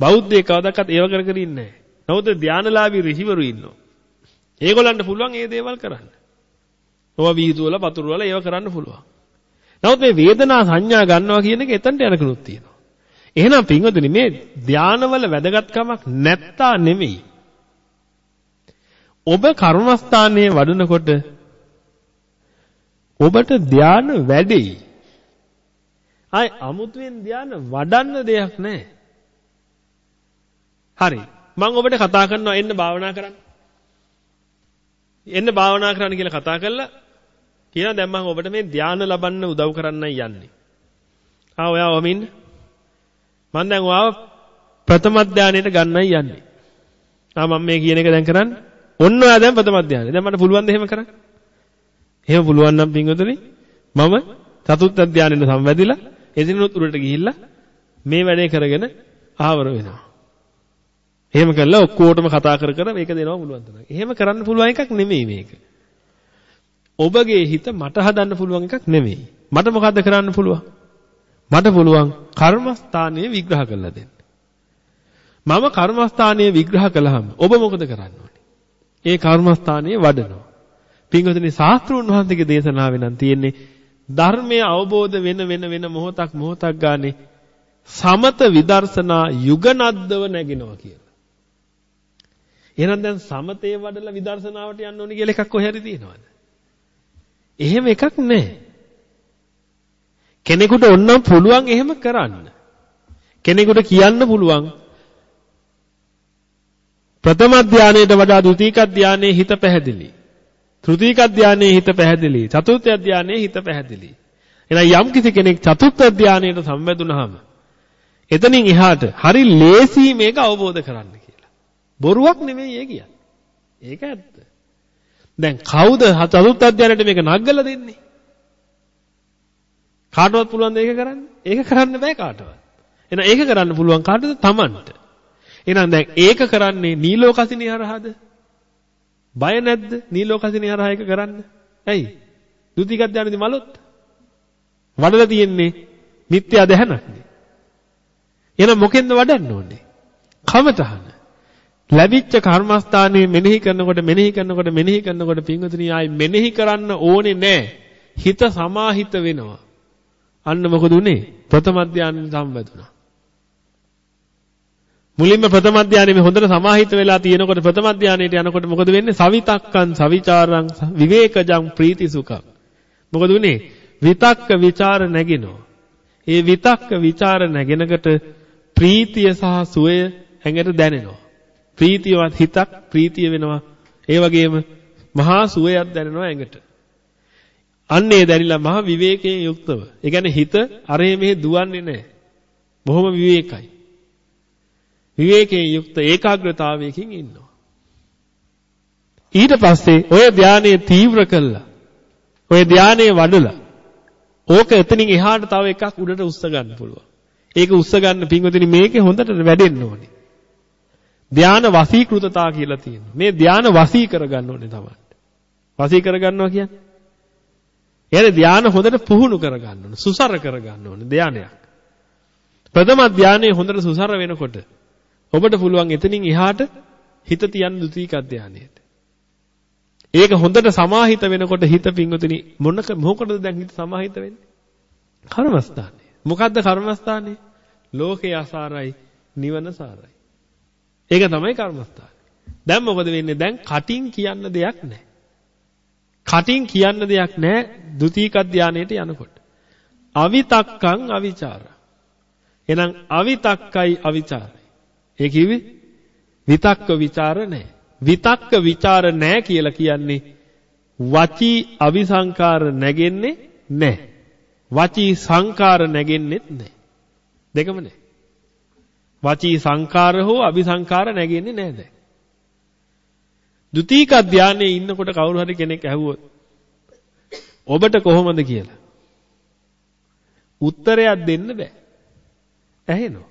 බෞද්ධයෙක් කවදාවත් ඒව කර කර ඉන්නේ නැහැ. නමුත් ධානලාභී ඍෂිවරු ඉන්නවා. ඒගොල්ලන්ට පුළුවන් මේ දේවල් කරන්න. ඔවා වීදුව වල පතුරු වල ඒව කරන්න පුළුවන්. නමුත් මේ වේදනා සංඥා ගන්නවා කියන එක එතනට යනකනුත් තියෙනවා. එහෙනම් පින්වතුනි මේ ධානවල වැදගත්කමක් නැත්තා නෙමෙයි. ඔබ කර්මස්ථානයේ වඩනකොට ඔබට ධාන වැඩෙයි. ආයි අමුතුවෙන් ධාන වඩන්න දෙයක් නැහැ. හරි. මම ඔබට කතා කරනවා එන්න භාවනා කරන්න. එන්න භාවනා කරන්න කියලා කතා කළා. කියනවා දැන් මම ඔබට මේ ධාන ලබන්න උදව් කරන්නයි යන්නේ. ආ ඔයා ඔම ඉන්න. මම දැන් ඔයාව ප්‍රථම ධානයට ගන්නයි යන්නේ. ආ මම මේ කියන එක දැන් කරන්නේ. ඔන්න ඔයා දැන් ප්‍රථම ධානය. දැන් මට පුළුවන් ද එහෙම කරන්න? එහෙම පුළුවන් නම් පින්වතුනි මම චතුත්ථ ධානයෙට සම්වැදිලා එදිනුත් උරට ගිහිල්ලා මේ වැඩේ කරගෙන ආවර වෙනවා. එහෙම කළා ඔක්කොටම කතා කර කර මේක දෙනවා පුළුවන් තරම්. එහෙම කරන්න පුළුවන් එකක් නෙමෙයි මේක. ඔබගේ හිත මට හදන්න පුළුවන් එකක් නෙමෙයි. මට මොකද්ද කරන්න පුළුවන්? මට පුළුවන් කර්මස්ථානයේ විග්‍රහ කරලා දෙන්න. මම කර්මස්ථානයේ විග්‍රහ කළාම ඔබ මොකද කරන්න ඕනේ? ඒ කර්මස්ථානයේ වඩනවා. පින්වතුනි ශාස්ත්‍රුන් වහන්සේගේ දේශනාවේ නම් තියෙන්නේ ධර්මය අවබෝධ වෙන වෙන වෙන මොහොතක් මොහොතක් ගානේ සමත විදර්ශනා යුගනද්දව නැගිනවා කියලා. එහෙනම් දැන් සමතේ වඩලා විදර්ශනාවට යන්න ඕනේ කියලා එකක් කොහේ හරි තියෙනවද? එහෙම එකක් නැහැ. කෙනෙකුට ඕනම් පුළුවන් එහෙම කරන්න. කෙනෙකුට කියන්න පුළුවන් ප්‍රථම ධානයේට වඩා ද්විතීක ධානයේ හිත පැහැදිලි. තෘතීක ධානයේ හිත පැහැදිලි. චතුර්ථ ධානයේ හිත පැහැදිලි. එහෙනම් යම් කිසි කෙනෙක් චතුර්ථ ධානයට සම්බන්ධුනහම එතනින් එහාට හරි ලේසි මේක අවබෝධ කරන්න කියලා. බොරුවක් නෙමෙයි ඒ කියන්නේ. ඒක ඇත්ත. දැන් කවුද චතුර්ථ ධානයට මේක නග්ගලා දෙන්නේ? කාටවත් පුළුවන් ද ඒක කරන්න? ඒක කරන්න බෑ කාටවත්. එහෙනම් ඒක කරන්න පුළුවන් කාටද? Tamanට. එහෙනම් දැන් ඒක කරන්නේ නීලෝකසිනිය හරහාද? බය නැද්ද? නීලෝකසිනිය හරහා ඒක කරන්න? ඇයි? දුතික ධානයේදී මලොත් වඩලා තියෙන්නේ මිත්‍යා දැහනක්නේ. එහෙනම් මොකෙන්ද වඩන්න ඕනේ? කමතහන. ලැබිච්ච කර්මස්ථානයේ මෙනෙහි කරනකොට මෙනෙහි කරනකොට මෙනෙහි කරනකොට පින්වතුනි ආයි මෙනෙහි කරන්න ඕනේ නැහැ. හිත සමාහිත වෙනවා. අන්න මොකද උනේ? ප්‍රථම ධානයෙන් සම්බැඳුණා. මුලින්ම ප්‍රථම ධානයේ මේ හොඳට සමාහිත වෙලා තියෙනකොට ප්‍රථම ධානයට යනකොට මොකද වෙන්නේ? සවිතක්කං, සවිචාරං, විවේකජං, ප්‍රීතිසුඛං. මොකද උනේ? විතක්ක ਵਿਚාර නැගිනවා. ඒ විතක්ක ਵਿਚාර නැගෙනකට ප්‍රීතිය සහ සුවය ඇඟට දැනෙනවා. ප්‍රීතියවත් හිතක් ප්‍රීතිය වෙනවා. ඒ වගේම මහා සුවයක් දැනෙනවා ඇඟට. අන්නේ දැරිලා මහා විවේකයෙන් යුක්තව. ඒ කියන්නේ හිත අරේ මෙහෙ දුවන්නේ නැහැ. බොහොම විවේකයි. විවේකයෙන් යුක්ත ඒකාග්‍රතාවයකින් ඉන්නවා. ඊට පස්සේ ඔය ධානයේ තීව්‍ර කළා. ඔය ධානයේ වඩලා ඕක එතනින් එහාට තව එකක් උඩට උස්ස ගන්න පුළුවන්. ඒක උස්ස ගන්න පින්වතුනි මේකේ හොඳට වැඩෙන්න ඕනේ. ධාන වසීකృతතා කියලා තියෙනවා. මේ ධාන වසී කරගන්න ඕනේ තමයි. වසී කරගන්නවා කියන්නේ එයානේ ධාන හොඳට පුහුණු කරගන්න ඕනේ. සුසර කරගන්න ඕනේ ධානයක්. ප්‍රථම ධානයේ හොඳට සුසර වෙනකොට ඔබට පුළුවන් එතනින් එහාට හිත තියන්න ද්විතීක ධානයට. ඒක හොඳට සමාහිත වෙනකොට හිත පිංගුතුනි මොනක මොකටද දැන් හිත සමාහිත වෙන්නේ? කර්මස්ථානේ. මොකද්ද කර්මස්ථානේ? ලෝකේ අසාරයි, නිවන සාරයි. ඒක තමයි කර්මස්ථානේ. දැන් මොකද වෙන්නේ? දැන් කටින් කියන්න දෙයක් නැහැ. කටින් කියන්න දෙයක් නැහැ ද්විතීක ධානයට යනකොට. අවිතක්කං අවිචාර. එහෙනම් අවිතක්කයි අවිචාරයි. ඒ කිව්වේ විතක්ක ਵਿਚාර නැහැ. විතක්ක ਵਿਚාර නැහැ කියලා කියන්නේ වචී අවිසංකාර නැගෙන්නේ නැහැ. වචී සංකාර නැගෙන්නෙත් නැහැ. දෙකම නැහැ. වචී සංකාර හෝ අවිසංකාර නැගෙන්නේ නැහැ දැන්. ද්විතීක ධානයේ ඉන්නකොට කවුරු හරි කෙනෙක් ඇහුවොත් ඔබට කොහොමද කියලා? උත්තරයක් දෙන්න බෑ. ඇහෙනවා.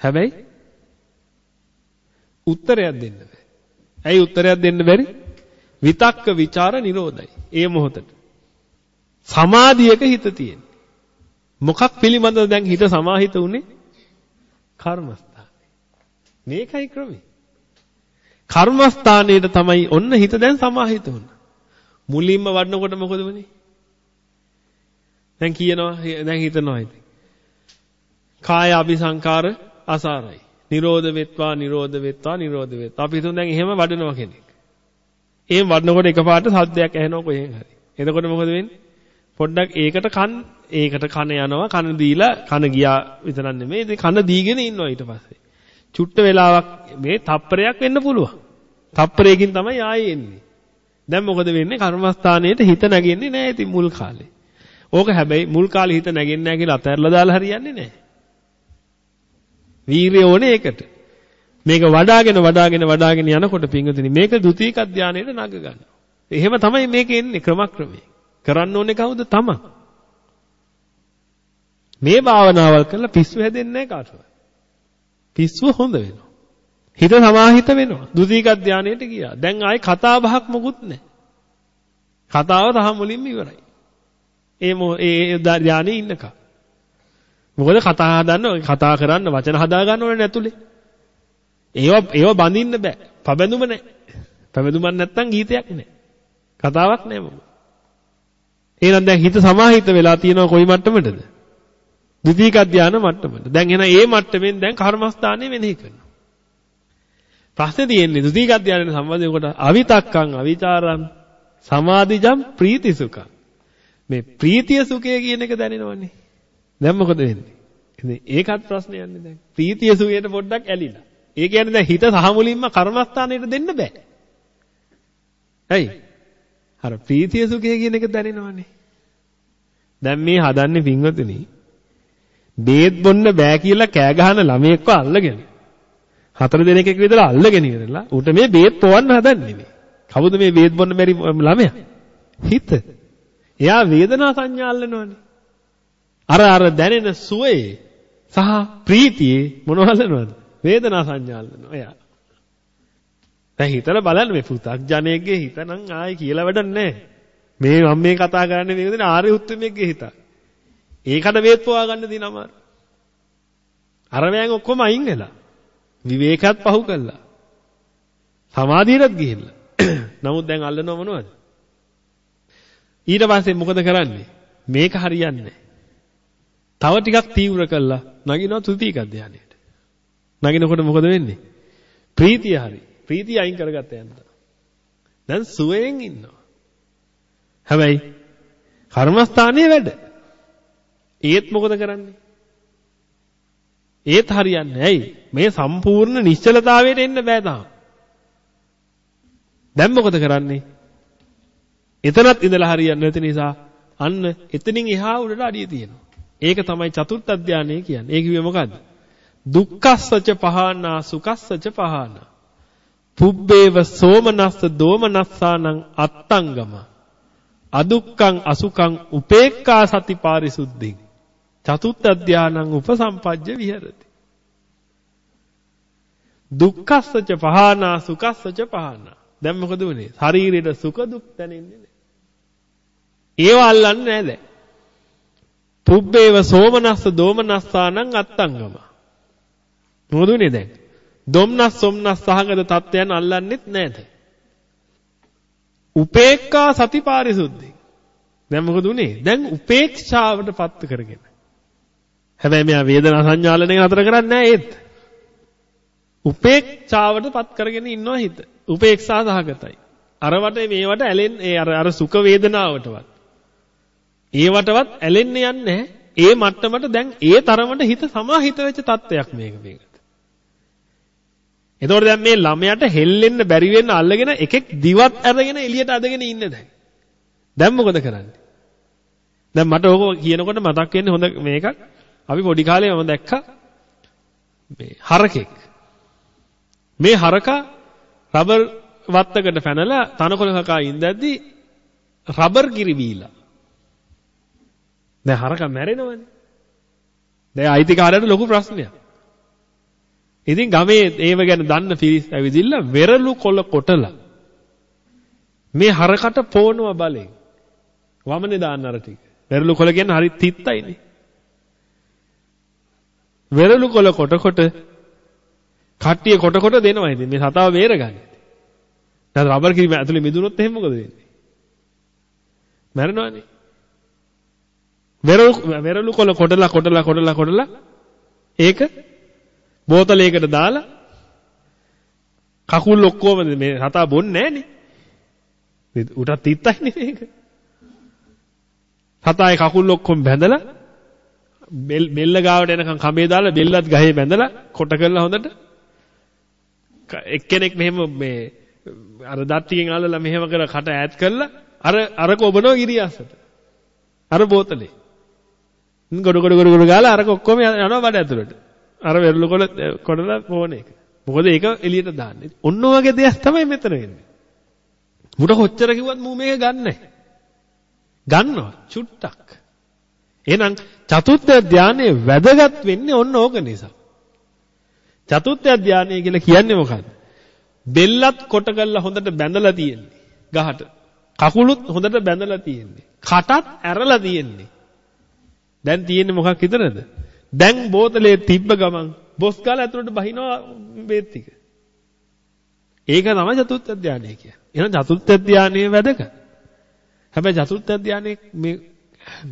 හැබැයි උත්තරයක් දෙන්න බෑ. ඇයි උත්තරයක් දෙන්න බැරි? විතක්ක ਵਿਚාර නිරෝධයි. ඒ මොහොතට. සමාධියක හිත තියෙන. මොකක් පිළිබඳව දැන් හිත සමාහිත උනේ? කර්මස්ථානේ මේකයි ක්‍රමේ කර්මස්ථානයේට තමයි ඔන්න හිත දැන් සමාහිත වුණා. මුලින්ම වඩනකොට මොකද වුනේ? දැන් කියනවා දැන් හිතනවා ඉතින්. කාය අபிසංකාර අසාරයි. නිරෝධ වෙත්වා නිරෝධ වෙත්වා නිරෝධ වෙත්වා. අපි හිතමු දැන් එහෙම වඩනවා කෙනෙක්. එහෙම වඩනකොට එකපාරට සද්දයක් ඇහෙනවා කොහෙන් හරි. එතකොට මොකද වෙන්නේ? පොඩ්ඩක් ඒකට කන් ඒකට කන යනවා කන දීලා කන ගියා විතරක් නෙමෙයි ඉතින් කන දීගෙන ඉන්නවා ඊට පස්සේ. චුට්ට වෙලාවක් මේ තප්පරයක් වෙන්න පුළුවන්. තප්පරයකින් තමයි ආයේ එන්නේ. දැන් මොකද වෙන්නේ? කර්මස්ථානයේට හිත නැගෙන්නේ නැහැ ඉතින් මුල් කාලේ. ඕක හැබැයි මුල් කාලේ හිත නැගෙන්නේ නැහැ කියලා අතහැරලා දාලා හරියන්නේ නැහැ. වීරිය ඕනේ ඒකට. මේක වඩාගෙන වඩාගෙන වඩාගෙන යනකොට පිංගුතුනි මේක ද්විතීක ධානයට නග ගන්නවා. එහෙම තමයි මේක එන්නේ ක්‍රමක්‍රමයෙන්. කරන්න ඕනේ කවුද? තමන්. මේ භාවනාවල් කරලා පිස්සු හැදෙන්නේ නැහැ කාටවත්. පිස්සුව හොඳ වෙනවා. හිත සමාහිත වෙනවා. ද්විතීක ධානයට ගියා. දැන් ආයේ කතා බහක් මොකුත් නැහැ. කතාව තහම මුලින්ම ඉවරයි. ඒ ඒ ධානයේ ඉන්නකම්. මොකද කතා හදන්න කතා කරන්න වචන හදා ගන්න ඕනේ නැතුලේ. ඒව ඒව බඳින්න බෑ. පබඳුම නැහැ. පබඳුමක් නැත්තම් ගීතයක් නැහැ. කතාවක් නැහැ මොකද. එහෙනම් දැන් හිත සමාහිත වෙලා තියෙනවා කොයි මට්ටමටද? ද්විතීක ධානය මට්ටමට. දැන් එහෙනම් ඒ මට්ටමින් දැන් කර්මස්ථානය වෙනෙහි කරනවා. ප්‍රශ්නේ තියෙන්නේ ද්විතීක ධානයට සම්බන්ධ කොට අවිතක්කං අවිචාරං සමාධිජම් ප්‍රීතිසුඛං. මේ ප්‍රීතිය සුඛය කියන එක දැනෙනවනේ. දැන් මොකද වෙන්නේ? ඉතින් ඒකත් ප්‍රශ්නයක්නේ දැන්. ප්‍රීතිය සුඛයට පොඩ්ඩක් ඇලිලා. ඒ කියන්නේ දැන් හිත සහ මුලින්ම කර්මස්ථානයට දෙන්න බෑ. ඇයි? අර ප්‍රීතිය සුඛය කියන එක දැනෙනවනේ. දැන් මේ හදන්නේ පින්වතුනි බේත් බොන්න බෑ කියලා කෑ ගහන ළමයෙක්ව අල්ලගෙන හතර දිනකෙක් විතර අල්ලගෙන ඉවරලා ඌට මේ බේත් පොවන්න හදන්නේ මේ. කවුද මේ බේත් බොන්න බැරි ළමයා? හිත. එයා වේදනා සංඥා අල්ලනවනේ. අර අර දැනෙන සුවේ සහ ප්‍රීතියේ මොනවද අල්ලනවද? වේදනා සංඥා අල්ලනවා එයා. දැන් හිතලා බලන්න මේ පු탁ජනෙක්ගේ හිත නම් ආයේ කියලා වැඩක් නැහැ. මේ මම මේ කතා කරන්නේ මේක දෙන ආර්ය උත්තරමෙක්ගේ හිත. ඒකට වේත් පවා ගන්න දින අමාරු. අර වෑන් ඔක්කොම අයින් වෙලා. විවේකත් පහු කළා. සමාධියටත් ගිහිල්ලා. නමුත් දැන් අල්ලනව මොනවද? ඊට පස්සේ මොකද කරන්නේ? මේක හරියන්නේ තව ටිකක් තීව්‍ර කළා නගිනවා තුතික ධානයට. නගිනකොට මොකද වෙන්නේ? ප්‍රීතිය හරි. ප්‍රීතිය අයින් කරගත්ත යන්න. දැන් සුවයෙන් ඉන්නවා. හැබැයි කර්මස්ථානයේ වැඩ. ඒත් මොකද කරන්නේ? ඒත් හරියන්නේ ඇයි? මේ සම්පූර්ණ නිශ්චලතාවයට එන්න බෑ තාම. දැන් මොකද කරන්නේ? එතනත් ඉඳලා හරියන්නේ නැති නිසා අන්න එතනින් එහා උඩට අඩිය තියෙනවා. ඒක තමයි චතුර්ථ ධානය කියන්නේ. ඒ කිව්වේ මොකද්ද? දුක්ඛස්සච පහනා සුඛස්සච පහනා. පුබ්බේව සෝමනස්ස දෝමනස්සානං අත්තංගම. අදුක්ඛං අසුඛං උපේක්ඛා සති පාරිසුද්ධින්. චතුත්ථ ධානං උපසම්පජ්ජ විහෙරති. දුක්ඛස්සච පහනා සුඛස්සච පහනා. දැන් මොකද උනේ? ශරීරයට සුඛ දුක් දැනෙන්නේ නැහැ. ඒව අල්ලන්නේ නැහැ දැන්. පුබ්බේව සෝමනස්ස දෝමනස්සානං අත්තංගම. මොකද උනේ දැන්? දොම්නස් සොම්නස් සහගත තත්ත්වයන් අල්ලන්නෙත් නැහැ දැන්. උපේක්ඛා සති පාරිසුද්ධි. දැන් මොකද උනේ? දැන් උපේක්ෂාවට පත් කරගෙන. හැබැයි මෙයා වේදනා සංඥාලනය අතර කරන්නේ නැහැ ඒත්. උපේක්ෂාවට පත් කරගෙන ඉන්නවා හිත. උපේක්ෂා සහගතයි. අරවට මේවට ඇලෙන්නේ අර අර සුඛ වේදනාවටවත්. ඒවටවත් ඇලෙන්න යන්නේ ඒ මට්ටමට දැන් ඒ තරමට හිත සමාහිත වෙච්ච තත්වයක් මේක මේකට. එතකොට දැන් මේ ළමයාට හෙල්ලෙන්න බැරි වෙන්න අල්ලගෙන එකෙක් දිවත් අරගෙන එළියට අදගෙන ඉන්නේ දැන්. දැන් මොකද කරන්නේ? දැන් මට ඕක කියනකොට මතක් වෙන්නේ හොඳ මේකක්. අපි පොඩි කාලේ මම දැක්කා මේ හරකෙක්. මේ හරකා රබර් වත්තකට පැනලා තනකොළ කකා ඉඳද්දි රබර් කිරි බීලා. දැන් හරකා මැරෙනවනේ. දැන් අයිතිකාරයට ලොකු ප්‍රශ්නයක්. ඉතින් ගමේ ඒව ගැන දන්න පිරිස් ඇවිදින්න වෙරළු කොළ කොටලා මේ හරකට පොවනවා බලෙන්. වමනේ දාන්න අර ටික. වෙරළු කොළ කියන්නේ හරි තිත්තයිනේ. වෙරළු කොළ කොට කොට කට්ටිය කොට කොට දෙනවා ඉතින් මේ සතාව බේරගන්න. දැන් රබර් කිරි ඇතුලේ මිදුනොත් එහෙම මොකද වෙන්නේ? මැරෙනවනේ. වෙරළු වෙරළු කොළ කොටලා කොටලා කොටලා කොටලා ඒක බෝතලයකට දාලා කකුල් ඔක්කොම මේ සතා බොන්නේ නැහනේ. උටත් තිත්තයිනේ මේක. සතායේ කකුල් ඔක්කොම බැඳලා බෙල්ල ගාවට එනකන් කඹේ දාලා බෙල්ලත් ගහේ බැඳලා කොට කරලා හොඳට එක්කෙනෙක් මෙහෙම මේ අර දත් ටිකෙන් අල්ලලා මෙහෙම කර කට ඈත් කරලා අර අර කොබනෝ ගිරියස්සට අර බෝතලේ. ගොඩ ගොඩ ගොඩ ගොඩ ගාලා අරක ඔක්කොම යනවා බඩ ඇතුළට. අර වෙරළු කොළ කොටලා පොවන එක. මොකද ඒක එළියට දාන්නේ. ඔන්න ඔයගේ දෙයක් තමයි මෙතන වෙන්නේ. මුට කොච්චර කිව්වත් මූ මේක ගන්නෑ. ගන්නවා. චුට්ටක්. එහෙනම් චතුත්ථ ධානයේ වැදගත් වෙන්නේ ඔන්න ඕක නිසා. චතුත්ථ ධානය කියලා කියන්නේ මොකක්ද? බෙල්ලත් කොට කරලා හොඳට බැඳලා තියෙන්නේ. ගහට. කකුලුත් හොඳට බැඳලා තියෙන්නේ. කටත් ඇරලා තියෙන්නේ. දැන් තියෙන්නේ මොකක් විතරද? දැන් බෝතලේ තිබ්බ ගමන් බොස් කාලා ඇතුළට බහිනවා බේත් ටික. ඒක තමයි චතුත්ථ ධානය කියන්නේ. එහෙනම් චතුත්ථ ධානයේ වැදගත්. හැබැයි චතුර්ථ ධානයේ මේ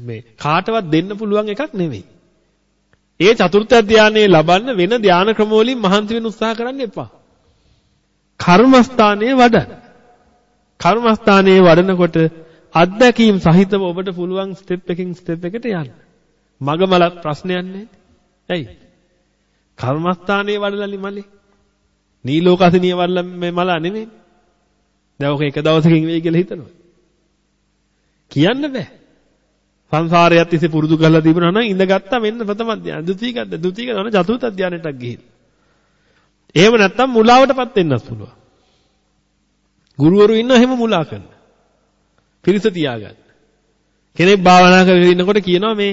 මේ කාටවත් දෙන්න පුළුවන් එකක් නෙවෙයි. ඒ චතුර්ථ ධානයේ ලබන්න වෙන ධාන ක්‍රම වලින් මහන්සි වෙන්න උත්සාහ කරන්න එපා. කර්මස්ථානයේ වඩන්න. කර්මස්ථානයේ වඩනකොට අත්දැකීම් සහිතව ඔබට පුළුවන් ස්ටෙප් එකකින් ස්ටෙප් එකට යන්න. මගමල ප්‍රශ්නයක් නැහැ. ඇයි? කර්මස්ථානයේ වඩලාලි මලේ. නීලෝකසිනිය වඩලා මේ මල නෙමෙයි. දැන් ඔක එක දවසකින් වෙයි කියලා හිතනවා. කියන්න බෑ. සංසාරයත් ඉස්සේ පුරුදු කරලා තිබුණා නම් ඉඳගත්තා මෙන්න ප්‍රථම ධානය. ද්විතීක ද්විතීක ධානය චතුර්ථ ධානයටත් ගිහින්. එහෙම නැත්තම් මුලාවටපත් වෙන්නත් පුළුවන්. ගුරුවරු ඉන්න එහෙම මුලා කරන. පිරිස තියාගන්න. කෙනෙක් භාවනා කරගෙන ඉන්නකොට කියනවා මේ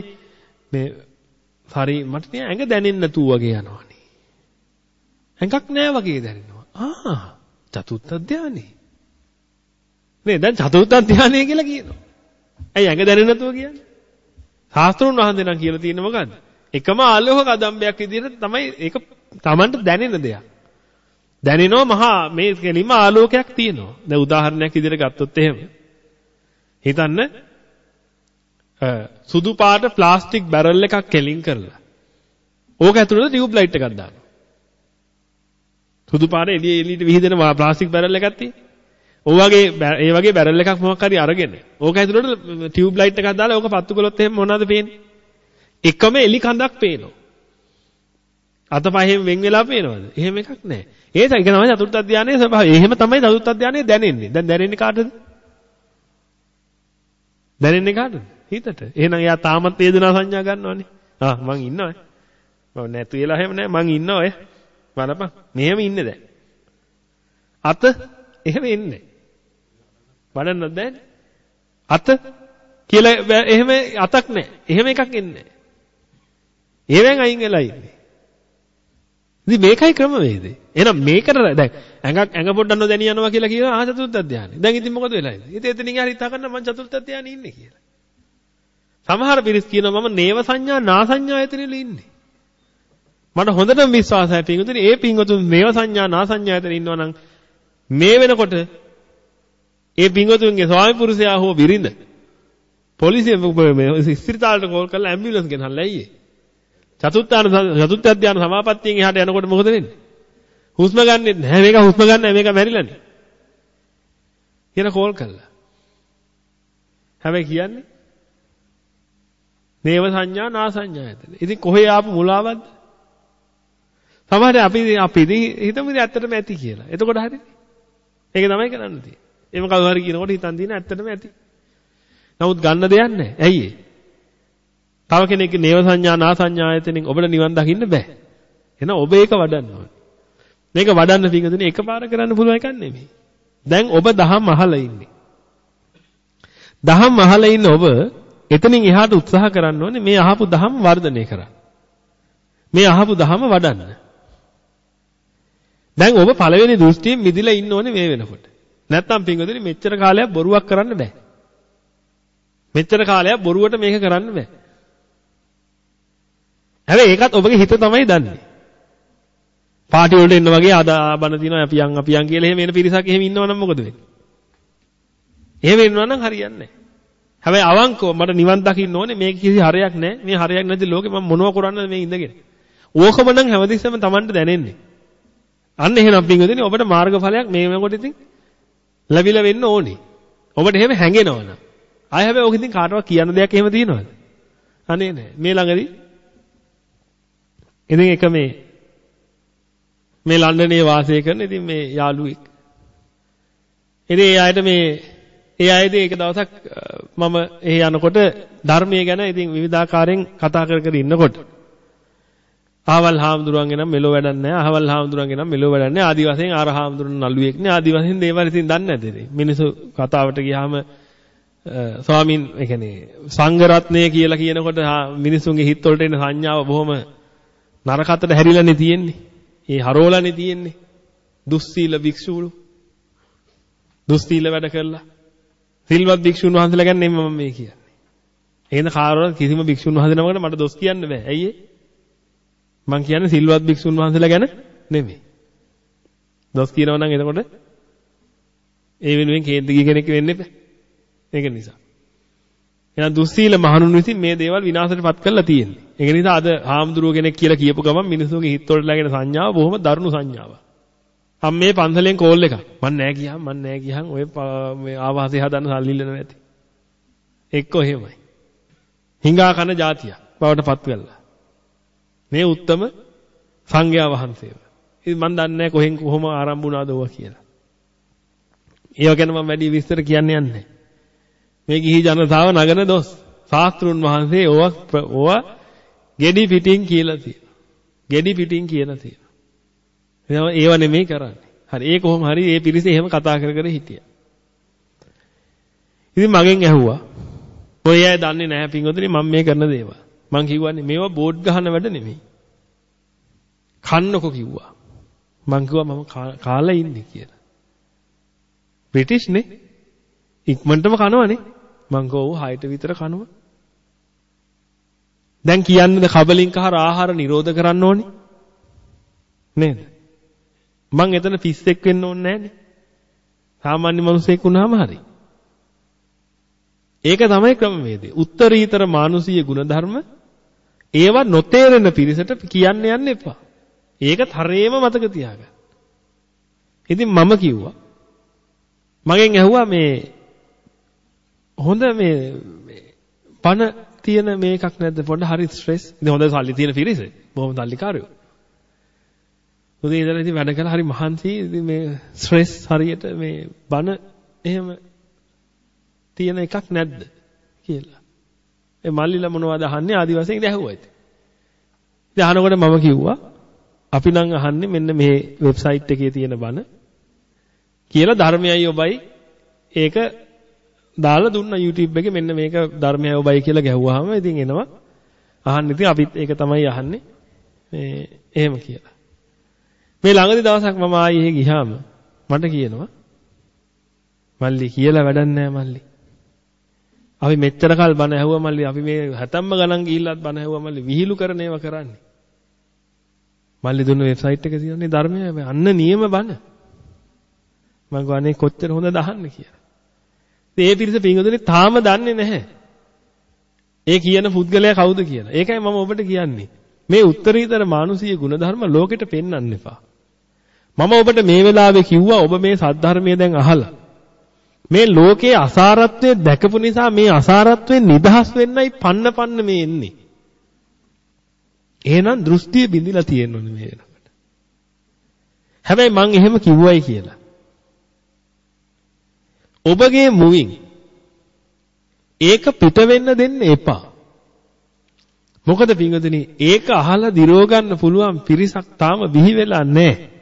මේ හරි මට නිකන් ඇඟ දැනෙන්නේ නැතුව වගේ යනවානේ. ඇඟක් නෑ වගේ දැනෙනවා. ආ චතුත්ථ ධානය. නේ දැන් චතුත්ථ ධානය කියලා කියනවා. ඇයි ඇඟ දැනෙන්නේ නැතුව කියන්නේ? ශාස්ත්‍රුන් වහන්සේ නම් කියලා තියෙන්නේ මොකද්ද? එකම ආලෝක කදම්බයක් විදිහට තමයි ඒක Tamanට දැනෙන දෙයක්. දැනෙනවා මහා මේ කෙලින්ම ආලෝකයක් තියෙනවා. දැන් උදාහරණයක් විදිහට ගත්තොත් එහෙම. හිතන්න සුදු පාට ප්ලාස්ටික් බැරල් එකක් කෙලින් කරලා. ඕක ඇතුළට ටියුබ් ලයිට් එකක් දානවා. සුදු පාට එළිය එළියට විහිදෙන ප්ලාස්ටික් බැරල් එකක් තියෙන්නේ. ඔය වගේ ඒ වගේ බැරල් එකක් මොකක් හරි අරගෙන ඕක ඇතුළට ටියුබ් ලයිට් එකක් දාලා ඕක පත්තු කළොත් එහෙම මොනවද පේන්නේ? එකම එලි කඳක් පේනවා. අතපහෙන් වෙන් වෙලා පේනවද? එහෙම එකක් නැහැ. ඒක ඒක තමයි චතුර්ථ ධානයේ ස්වභාවය. එහෙම තමයි චතුර්ථ ධානයේ දැනෙන්නේ. දැන් දැනෙන්නේ කාටද? දැනෙන්නේ කාටද? හිතට. එහෙනම් එයා තාමත් වේදනා සංඥා ගන්නවනේ. ආ මං ඉන්නවා. මම නැතු වෙලා එහෙම නැහැ. මං ඉන්නවා ඔය. බලපන්. මෙහෙම ඉන්නේ දැන්. අත එහෙම එන්නේ. වඩන්නත් බෑනේ. අත කියලා එහෙම අතක් නැහැ. එහෙම එකක් එන්නේ නැහැ. ඒවෙන් අයින් වෙලා ඉන්නේ. ඉතින් මේකයි ක්‍රමවේදය. එහෙනම් මේකට දැන් ඇඟක් ඇඟ පොඩ්ඩක් නොදැනී යනවා කියලා කියනවා ආ චතුර්ථ ධානය. දැන් ඉතින් මොකද වෙලා ඉන්නේ? ඉතින් එතනින් හරි හිතා ගන්න මම චතුර්ථ ධානය ඉන්නේ කියලා. සමහර පිරිස් කියනවා මම නේව සංඥා නා සංඥා ඇතනෙල ඉන්නේ. මට හොඳටම විශ්වාසයි පින්වතුනි ඒ පින්වතුන් නේව සංඥා නා සංඥා ඇතන ඉන්නවා නම් මේ වෙනකොට ඒ පින්වතුන්ගේ ස්වාමි පුරුෂයා හෝ බිරිඳ. පොලිසිය මේ ස්ථිරතාවලට කෝල් කරලා ඇම්බියුලන්ස් ගෙනල්ලා ඇයියේ? චතුත්ථාන චතුත්ථ ධානය සමාපත්තියෙන් එහාට යනකොට මොකද වෙන්නේ? හුස්ම ගන්නෙත් නැහැ. මේක හුස්ම ගන්න නැහැ. මේක මැරිලානේ. කියලා කෝල් කළා. හැබැයි කියන්නේ නේව සංඥා නා සංඥා ඇතන. ඉතින් කොහේ ආපු මුලාවක්ද? සමහර අපි අපි හිතමු ඉතින් ඇත්තටම ඇති කියලා. එතකොට හරිනේ. ඒක තමයි කරන්න තියෙන්නේ. එහෙම කවුරු හරි කියනකොට හිතන් දින ඇත්තටම ඇති. නමුත් ගන්න දෙයක් නැහැ. ඇයි තව කෙනෙක්ගේ නේව සංඥා නා සංඥා ආයතනෙන් ඔබට නිවන් දකින්න බෑ. එහෙනම් ඔබ ඒක වඩන්න ඕනේ. මේක වඩන්න පිඟුතුනේ එකපාර කරන්න පුළුවන් එකක් නෙමෙයි. දැන් ඔබ දහම් අහලා ඉන්නේ. දහම් අහලා ඉන්න ඔබ එතනින් එහාට උත්සාහ කරන්න ඕනේ මේ අහපු දහම් වර්ධනය කරන්න. මේ අහපු දහම වඩන්න. දැන් ඔබ පළවෙනි දෘෂ්ටියෙන් මිදිලා ඉන්න ඕනේ මේ වෙනකොට. නැත්තම් පින්වතුනි මෙච්චර කාලයක් බොරුවක් කරන්න බෑ. මෙච්චර කාලයක් බොරුවට මේක කරන්න බෑ. හැබැයි ඒකත් ඔබගේ හිත තමයි දන්නේ. පාටි වලට එන්න වගේ ආද බන තිනවා අපියන් අපියන් කියලා එහෙම එන පිරිසක් එහෙම ඉන්නවනම් මොකද වෙන්නේ? එහෙම ඉන්නවා නම් හරියන්නේ නැහැ. හැබැයි අවංකව මට නිවන් දකින්න ඕනේ මේක කිසි හරයක් නැහැ. මේ හරයක් නැති ලෝකෙ මම මොනව කරන්නද මේ ඉඳගෙන. ඕකම නම් හැමතිස්සෙම Tamanට දැනෙන්නේ. අන්න එහෙනම් පින්වදින ඔබට මාර්ගඵලයක් මේ වෙනකොට ඉතින් ලැබිලා වෙන්න ඕනේ. ඔබට එහෙම හැඟෙනවනම්. ආය හැබැයි ඔක ඉතින් කාටවත් කියන්න දෙයක් එහෙම තියෙනවද? අනේ නෑ. මේ ළඟදී ඉතින් එක මේ මේ ලන්ඩනයේ වාසය කරන ඉතින් මේ යාළුවෙක්. ඉතින් ඒ අයට මේ ඒ අයද ඒක දවසක් මම එහි යනකොට ධර්මයේ ගැන ඉතින් විවිධාකාරයෙන් කතා කර කර ඉන්නකොට ආවල් හාමුදුරුවන්ගේ නම් මෙලෝ වැඩක් නැහැ. අහවල් හාමුදුරුවන්ගේ නම් මෙලෝ වැඩක් නැහැ. ආදි වශයෙන් ආර හාමුදුරුවෝ නළුවෙක් නේ. ආදි වශයෙන් දේවල් ඉතින් දන්නේ නැද්ද ඉතින්? මිනිස්සු කතාවට ගියාම ස්වාමින් ඒ කියන්නේ සංඝ රත්නය කියලා කියනකොට මිනිස්සුන්ගේ හිත වලට එන සංඥාව බොහොම නරකතට හැරිලානේ තියෙන්නේ. ඒ හරෝලානේ තියෙන්නේ. දුස්සීල භික්ෂුවරු දුස්සීල වැඩ කරලා. සිල්වත් භික්ෂුන් වහන්සේලා ගැන නෙමෙයි මම මේ කියන්නේ. එහෙනම් කාටවත් කිසිම භික්ෂුන් වහන්සේ නමකට මට දොස් කියන්න බෑ. ඇයි ඒ? මං කියන්නේ සිල්වත් භික්ෂුන් වහන්සේලා ගැන නෙමෙයි. දොස් කියනවා නම් එතකොට ඒ වෙනුවෙන් කේන්ද්‍රීය කෙනෙක් වෙන්න එපා. ඒක නිසා. එහෙනම් දුස්සීල මහණුන් විසින් මේ දේවල් විනාශයටපත් කරලා තියෙන්නේ. ඒක නිසා අද හාමුදුරුව කෙනෙක් කියලා කියපු ගමන් මිනිස්සුගේ හිත වලට läගෙන සංඥාව බොහොම දරුණු සංඥාවක්. මම මේ පන්සලෙන් කෝල් එකක්. මම නෑ ගියාම මම නෑ ගියහන් ඔය මේ ආවාසය හදන්න සල්ලි ඉල්ලන නැති. එක්ක එහෙමයි. හිඟා කන જાතියක් බවට පත් වෙලා. මේ උත්තම සංඝයා වහන්සේව. ඉතින් මම දන්නේ නැහැ කොහෙන් කොහොම ආරම්භ වුණාද ඔවා කියලා. ඒව ගැන මම වැඩි විස්තර කියන්න යන්නේ මේ ගිහි ජනතාව නගන දොස්. ශාස්ත්‍රුන් වහන්සේ ඕවා ඕවා ගෙඩි පිටින් කියලා තියෙනවා. ගෙඩි පිටින් කියලා තියෙනවා. ඒව නෙමෙයි කරන්නේ. හරි ඒ කොහොම හරි ඒ පිරිස එහෙම කතා කර කර හිටියා. ඉතින් මගෙන් ඇහුවා ඔය අය දන්නේ නැහැ පින්වතුනි මම මේ කරන දේවල්. මං කිව්වනේ මේවා බෝඩ් ගහන වැඩ නෙමෙයි. කන්නකො කිව්වා. මං කිව්වා මම කාලා ඉන්නේ කියලා. බ්‍රිටිෂ් නේ? ඉක්මනටම කනවනේ. මං කෝ ඔව් 6ට විතර කනවා. දැන් කියන්නේද කබලින්කාර ආහාර නිරෝධ කරන්න ඕනේ? නේද? මං එතන පිස්සෙක් වෙන්න ඕනේ නැහනේ. සාමාන්‍ය මිනිසෙක් වුණාම හරි. ඒක තමයි ක්‍රමවේදය. උත්තරීතර මානුෂීය ගුණධර්ම ඒවා නොතේරෙන පිරිසට කියන්න යන්න එපා. ඒක තරේම මතක තියාගන්න. ඉතින් මම කිව්වා මගෙන් ඇහුවා මේ හොඳ මේ පණ තියෙන මේකක් නැද්ද පොඩ්ඩ හරි ස්ට්‍රෙස්. ඉතින් හොඳ සල්ලි තියෙන පිරිස. බොහොම සල්ලිකාරයෝ. උදේ ඉඳලා ඉතින් වැඩ කළා හරි මහන්සි ඉතින් මේ ස්ට්‍රෙස් හරියට මේ බන එහෙම තියෙන එකක් නැද්ද කියලා. ඒ මල්ලිලා මොනවද අහන්නේ ආදි වශයෙන් ඉතින් ඇහුවා ඉතින්. ඉතින් අහනකොට මම කිව්වා අපි නම් අහන්නේ මෙන්න මේ වෙබ්සයිට් එකේ තියෙන බන කියලා ධර්මයයි ඔබයි ඒක දාලා දුන්නා YouTube එකේ මෙන්න මේක ධර්මයයි ඔබයි කියලා ගැහුවාම ඉතින් එනවා අහන්න ඉතින් අපිත් ඒක තමයි අහන්නේ මේ එහෙම කියලා. මේ ළඟදි දවසක් මම ආයේ ගියාම මට කියනවා මල්ලි කියලා වැඩක් නැහැ මල්ලි. අපි මෙච්චර කල් බණ ඇහුවා මල්ලි අපි මේ හැතැම්ම ගණන් ගිහිල්ලත් බණ ඇහුවා මල්ලි විහිළු කරන ඒවා කරන්නේ. මල්ලි දුන්න වෙබ්සයිට් එක තියෙන්නේ ධර්මය අන්න නියම බණ. මම ගානේ කොච්චර හොඳද අහන්න කියලා. ඉතින් ඒ පිරිස පිංගුදුනේ තාම දන්නේ නැහැ. ඒ කියන පුද්ගලයා කවුද කියලා. ඒකයි මම ඔබට කියන්නේ. මේ උත්තරීතර මානුෂීය ගුණධර්ම ලෝකෙට පෙන්වන්න එපා. මම ඔබට මේ වෙලාවේ කිව්වා ඔබ මේ සද්ධර්මය දැන් අහලා. මේ ලෝකයේ අසාරත්වය දැකපු නිසා මේ අසාරත්වයෙන් නිදහස් වෙන්නයි පන්න පන්න මේ එන්නේ. එහෙනම් දෘෂ්ටිය බිඳිලා තියෙනවනේ මේ වෙනකොට. හැබැයි මං එහෙම කිව්වයි කියලා. ඔබගේ මුවින් ඒක පිට වෙන්න දෙන්න එපා. මොකද පින්වතුනි ඒක අහලා දිරව ගන්න පුළුවන් පිරිසක් තාම බිහි වෙලා නැහැ.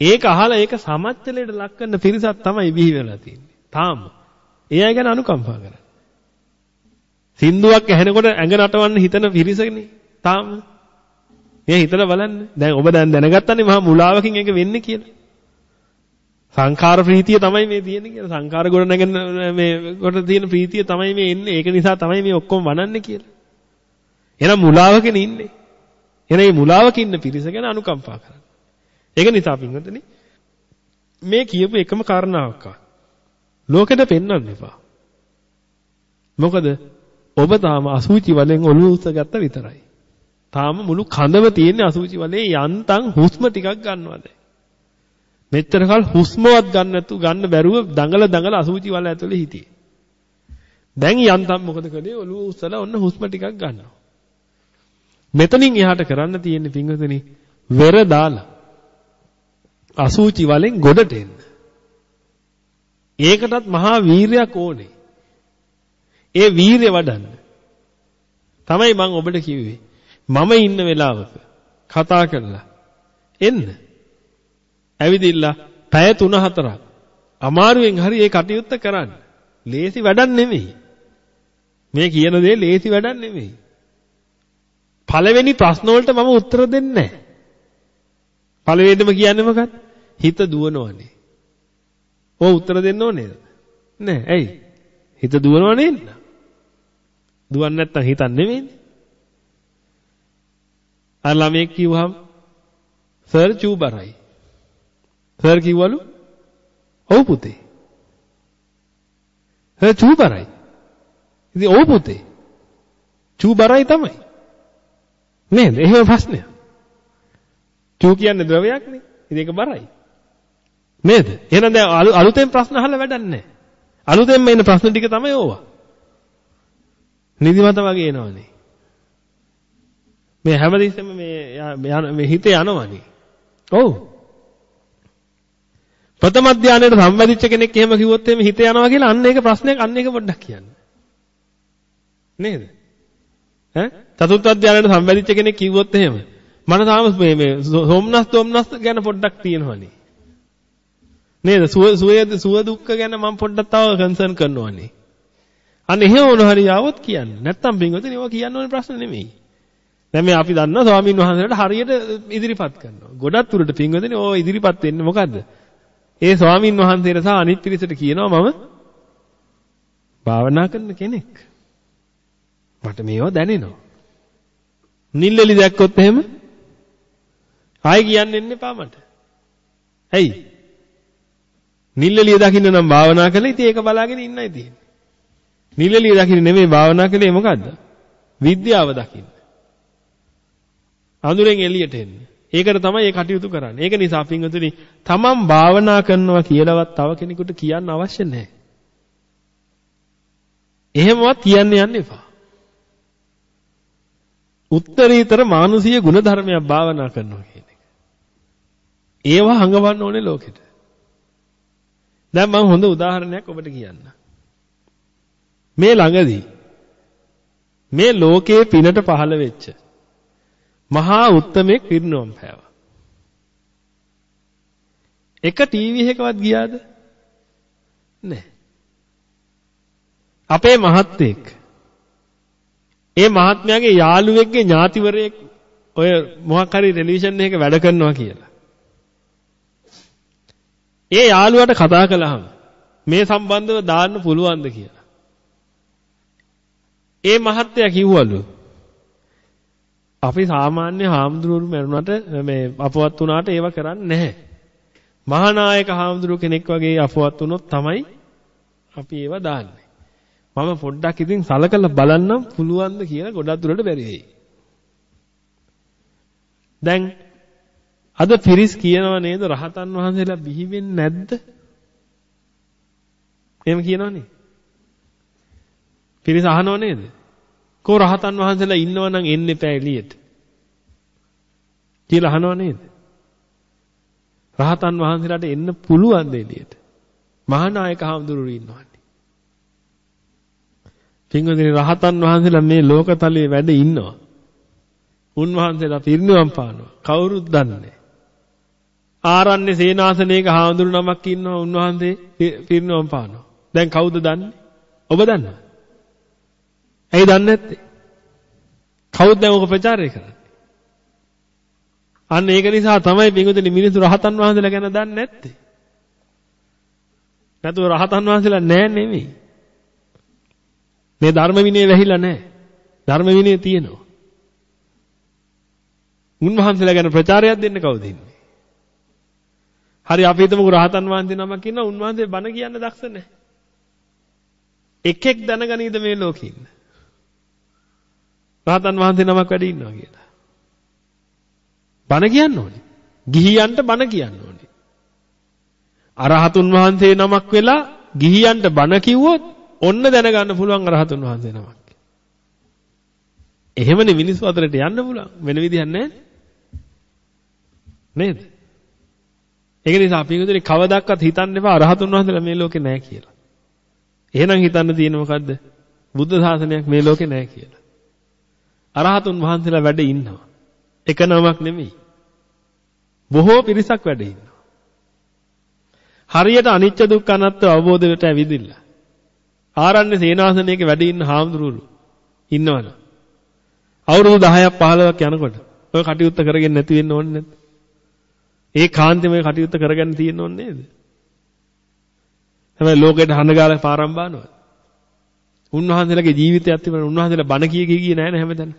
ඒක අහලා ඒක සමච්චලයට ලක් කරන පිරිසක් තමයි බිහි වෙලා තියෙන්නේ. තාම. ඒ අය ගැන අනුකම්පා කරන්න. සින්දුවක් ඇහෙනකොට ඇඟ නටවන්න හිතන පිරිසකනේ. තාම. මේ හිතලා බලන්න. දැන් ඔබ දැන් දැනගත්තනේ මහා මුලාවකින් ඒක වෙන්නේ කියලා. සංඛාර ප්‍රීතිය තමයි මේ තියෙන්නේ කියලා. සංඛාර ගොඩ නැගෙන මේ කොට තියෙන ප්‍රීතිය තමයි මේ එන්නේ. ඒක නිසා තමයි මේ ඔක්කොම වනන්නේ කියලා. එහෙනම් මුලාවකනේ ඉන්නේ. එහෙනම් මේ මුලාවක ඉන්න පිරිස ගැන අනුකම්පා කරන්න. ඒක නිසා පින්වතුනි මේ කියපු එකම කාරණාවක් ලෝකෙට පෙන්වන්න එපා. මොකද ඔබ තාම අසුචි වලෙන් ඔළුව උස්සගත්ත විතරයි. තාම මුළු කඳම තියෙන අසුචි වලේ යන්තම් හුස්ම ටිකක් ගන්නවද? මෙච්චර කල් හුස්මවත් ගන්න නැතු ගන්න බැරුව දඟල දඟල අසුචි වල ඇතුලේ හිටියේ. දැන් යන්තම් මොකද කළේ? ඔළුව උස්සලා ඔන්න හුස්ම ටිකක් ගන්නවා. මෙතනින් එහාට කරන්න තියෙන්නේ පින්වතුනි වෙර දාලා අසුචි වලෙන් ගොඩට එන්න. ඒකටත් මහා වීරයක් ඕනේ. ඒ වීරය වඩන්න. තමයි මම ඔබට කිව්වේ. මම ඉන්න වෙලාවක කතා කරලා එන්න. ඇවිදින්න පැය 3-4ක් අමාරුවෙන් හරි ඒ කටයුත්ත කරන්න. ලේසි වැඩක් නෙමෙයි. මේ කියන දේ ලේසි වැඩක් නෙමෙයි. පළවෙනි ප්‍රශ්න වලට මම උත්තර දෙන්නේ නැහැ. පළවෙනිම කියන්නේ මොකක්ද? හිත දුවනවනේ. ඔව් උත්තර දෙන්න ඕනේද? නෑ. ඇයි? හිත දුවනව නේද? දුවන්නේ නැත්තම් හිතන්නේ නෙමෙයිනේ. අර ළමයෙක් කිව්වහම සර් චූබරයි. සර් කිව්වලු ඔව් පුතේ. සර් චූබරයි. ඉතින් ඔව් පුතේ. චූබරයි තමයි. නේද? එහෙම ප්‍රශ්නයක්. චූ කියන්නේ ද්‍රවයක් නේ. ඉතින් ඒක බරයි. නේද? එහෙනම් දැන් අලුතෙන් ප්‍රශ්න අහලා වැඩක් නැහැ. අලුතෙන්ම එන ප්‍රශ්න ටික තමයි ඕවා. නිදිමත වගේ එනවනේ. මේ හැමදෙස්සෙම මේ මේ හිතේ යනවනේ. ඔව්. ප්‍රථම ධානයට සම්බන්ධිච්ච කෙනෙක් එහෙම කිව්වොත් එහෙම හිතේ යනවා කියලා අන්න ඒක ප්‍රශ්නයක් අන්න ඒක පොඩ්ඩක් කියන්න. නේද? ඈ චතුර්ථ ධානයට සම්බන්ධිච්ච කෙනෙක් කිව්වොත් එහෙම මට තාම මේ මේ සෝම්නස් දොම්නස් ගැන පොඩ්ඩක් තියෙනවනේ. නේද? සුව සුවේද සුව දුක්ඛ ගැන මම පොඩ්ඩක් තව කන්සර්න් කරනවානේ. අන්න එහෙම මොන හරි ආවොත් කියන්න. නැත්තම් පින්වතුනි ඒවා කියන්න ඕනේ ප්‍රශ්න නෙමෙයි. දැන් මේ අපි දන්නවා ස්වාමීන් වහන්සේලාට හරියට ඉදිරිපත් කරනවා. ගොඩක් දුරට පින්වතුනි ඕවා ඉදිරිපත් වෙන්නේ මොකද්ද? ඒ ස්වාමීන් වහන්සේට සහ අනිත් පිරිසට කියනවා මම භාවනා කරන කෙනෙක්. මට මේවා දැනෙනවා. නිල්ලලි දැක්කොත් එහෙම ආයි කියන්න එන්න එපා මට. ඇයි? නිල්ලලිය දකින්න නම් භාවනා කළා ඉතින් ඒක බලාගෙන ඉන්නයි තියෙන්නේ. නිල්ලලිය දකින්න නෙමෙයි භාවනා කළේ මොකද්ද? විද්‍යාව දකින්න. අඳුරෙන් එළියට එන්න. ඒකට තමයි මේ කටයුතු කරන්නේ. ඒක නිසා පින්වතුනි තමන් භාවනා කරනවා කියලාවත් තව කෙනෙකුට කියන්න අවශ්‍ය නැහැ. එහෙමවත් කියන්න යන්න එපා. උත්තරීතර මානුෂීය ගුණධර්මයක් භාවනා කරනවා කියන එක. ඒවා හංගවන්න ඕනේ ලෝකෙට. දැන් මම හොඳ උදාහරණයක් ඔබට කියන්න. මේ ළඟදී මේ ලෝකයේ පිනට පහළ වෙච්ච මහා උත්තමෙක් පිරිනොම් පෑවා. එක ටීවී එකවත් ගියාද? නැහැ. අපේ මහත්තයෙක් ඒ මහත්මයාගේ යාළුවෙක්ගේ ඥාතිවරයෙක් ඔය මොකක් හරි ටෙලිවිෂන් එකක වැඩ කරනවා කියලා. ඒ යාළුවාට කතා කළාම මේ සම්බන්ධව දාන්න පුළුවන්ද කියලා. ඒ මහත්තයා කිව්වලු අපි සාමාන්‍ය හාමුදුරුවෝ මරුණාට මේ අපවත් වුණාට ඒව කරන්නේ නැහැ. මහානායක හාමුදුරුව කෙනෙක් වගේ අපවත් වුණොත් තමයි අපි ඒව දාන්නේ. මම පොඩ්ඩක් ඉතින් සලකලා බලන්නම් පුළුවන්ද කියලා ගොඩක් දුරට බැරි වෙයි. දැන් අද පිරිස් කියනව නේද රහතන් වහන්සේලා බිහි වෙන්නේ නැද්ද? එහෙම කියනවනේ. පිරිස අහනව නේද? කෝ රහතන් වහන්සේලා ඉන්නව නම් එන්න එපා එළියට. කියලා අහනව නේද? රහතන් වහන්සේලාට එන්න පුළුවන් ද එළියට? මහානායක හාමුදුරුවෝ ඉන්නවනේ. පින්වතුනි රහතන් වහන්සේලා මේ ලෝකතලයේ වැඩ ඉන්නවා. උන්වහන්සේලා පිරිනිවන් පානවා. කවුරුත් දන්නේ ආරණ්‍ය සේනාසනයක හාමුදුරු නමක් ඉන්නවා උන්වහන්සේ පිරිනිවන් පානවා. දැන් කවුද දන්නේ? ඔබ දන්නවද? ඇයි දන්නේ නැත්තේ? කවුද දැන් ඔක ප්‍රචාරය කරන්නේ? අන්න ඒක නිසා තමයි පින්වතුනි මිනිස්සු රහතන් වහන්සේලා ගැන දන්නේ නැත්තේ. නැතුව රහතන් වහන්සේලා නෑ නෙමෙයි. මේ ධර්ම විනය වැහිලා නෑ. ධර්ම විනය තියෙනවා. උන්වහන්සේලා ගැන ප්‍රචාරයක් දෙන්න කවුද ඉන්නේ? හරි අපි හිතමුකෝ රහතන් වහන්සේ නමක් ඉන්නවා උන්වහන්සේ බණ කියන්න දක්ෂ නැහැ. එකෙක් දැනගනීද මේ ලෝකේ ඉන්න? රහතන් වහන්සේ නමක් වැඩ ඉන්නවා කියලා. බණ කියන්න ඕනේ. ගිහියන්ට බණ කියන්න ඕනේ. අරහතුන් වහන්සේ නමක් වෙලා ගිහියන්ට බණ කිව්වොත් ඔන්න දැනගන්න පුළුවන් අරහතුන් වහන්සේ නමක්. එහෙමනේ මිනිස්සු අතරට යන්න පුළුවන්. වෙන විදිහක් නැහැ. නේද? ඒක නිසා අපි හිතුවේ කවදාවත් හිතන්න එපා අරහතුන් වහන්සේලා මේ ලෝකේ නැහැ කියලා. එහෙනම් හිතන්න තියෙන මොකද්ද? බුද්ධ ශාසනයක් මේ ලෝකේ නැහැ කියලා. අරහතුන් වහන්සේලා වැඩ ඉන්නවා. එක නමක් නෙමෙයි. බොහෝ පිරිසක් වැඩ ඉන්නවා. හරියට අනිච්ච දුක්ඛ අනාත්ම අවබෝධයට ඇවිදින්න. ආරණ්‍ය සේනාසනයක වැඩ ඉන්න හාමුදුරුවෝ ඉන්නවනේ. අවුරුදු 10ක් 15ක් යනකොට ඔය කටයුත්ත කරගෙන නැති වෙන්න ඕනේ නැද්ද? ඒ කාන්තේම කටයුත්ත කරගන්න තියෙන්න ඕනේ නේද? හැබැයි ලෝකෙට හඳගාලා පාරම් බානවා. උන්වහන්සේලාගේ ජීවිතයක් තිබුණා උන්වහන්සේලා බණ කිය කිය ගියේ නැහැ නේ හැමදැන.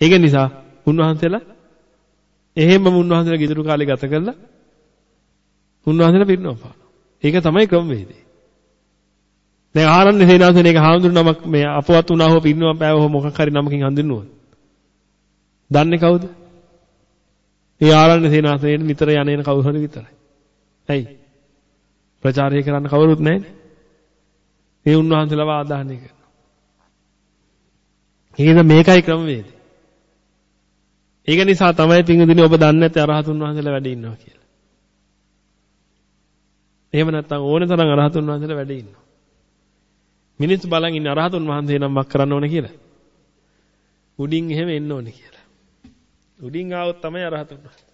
ඒක නිසා උන්වහන්සේලා එහෙමම උන්වහන්සේලා ගිදුරු කාලේ ගත කළා. උන්වහන්සේලා පිරිනවම් පානවා. ඒක තමයි ක්‍රමවේදය. දැන් ආරණ්‍ය සේනාසනයක හාමුදුරු නමක් මේ අපවත් වුණා හෝ පිරිනවම් පෑව හෝ මොකක් හරි නමකින් හඳුන්වුවොත්. දන්නේ කවුද? ඒ ආරණ්‍ය සේනාසනයේ නිතර යන එන කවුරු හරි විතරයි. ඇයි? ප්‍රචාරය කරන්න කවුරුත් නැහැනේ. මේ උන්වහන්සේලාව ආදාහනය කරනවා. ඒකද මේකයි ක්‍රමවේදය. ඒක නිසා තමයි පිංගුදිනේ ඔබ දන්නේ නැත්තේ අරහතුන් වහන්සේලා වැඩ ඉන්නවා කියලා. එහෙම නැත්නම් ඕනේ තරම් අරහතුන් වහන්සේලා වැඩ ඉන්නවා. මිනිස්සු බලන් ඉන්නේ අරහතුන් වහන්සේ නමක් කරන්න ඕනේ කියලා. උඩින් එහෙම එන්න ඕනේ කියලා. උඩින් ආවොත් තමයි අරහතුන් වහන්සේ.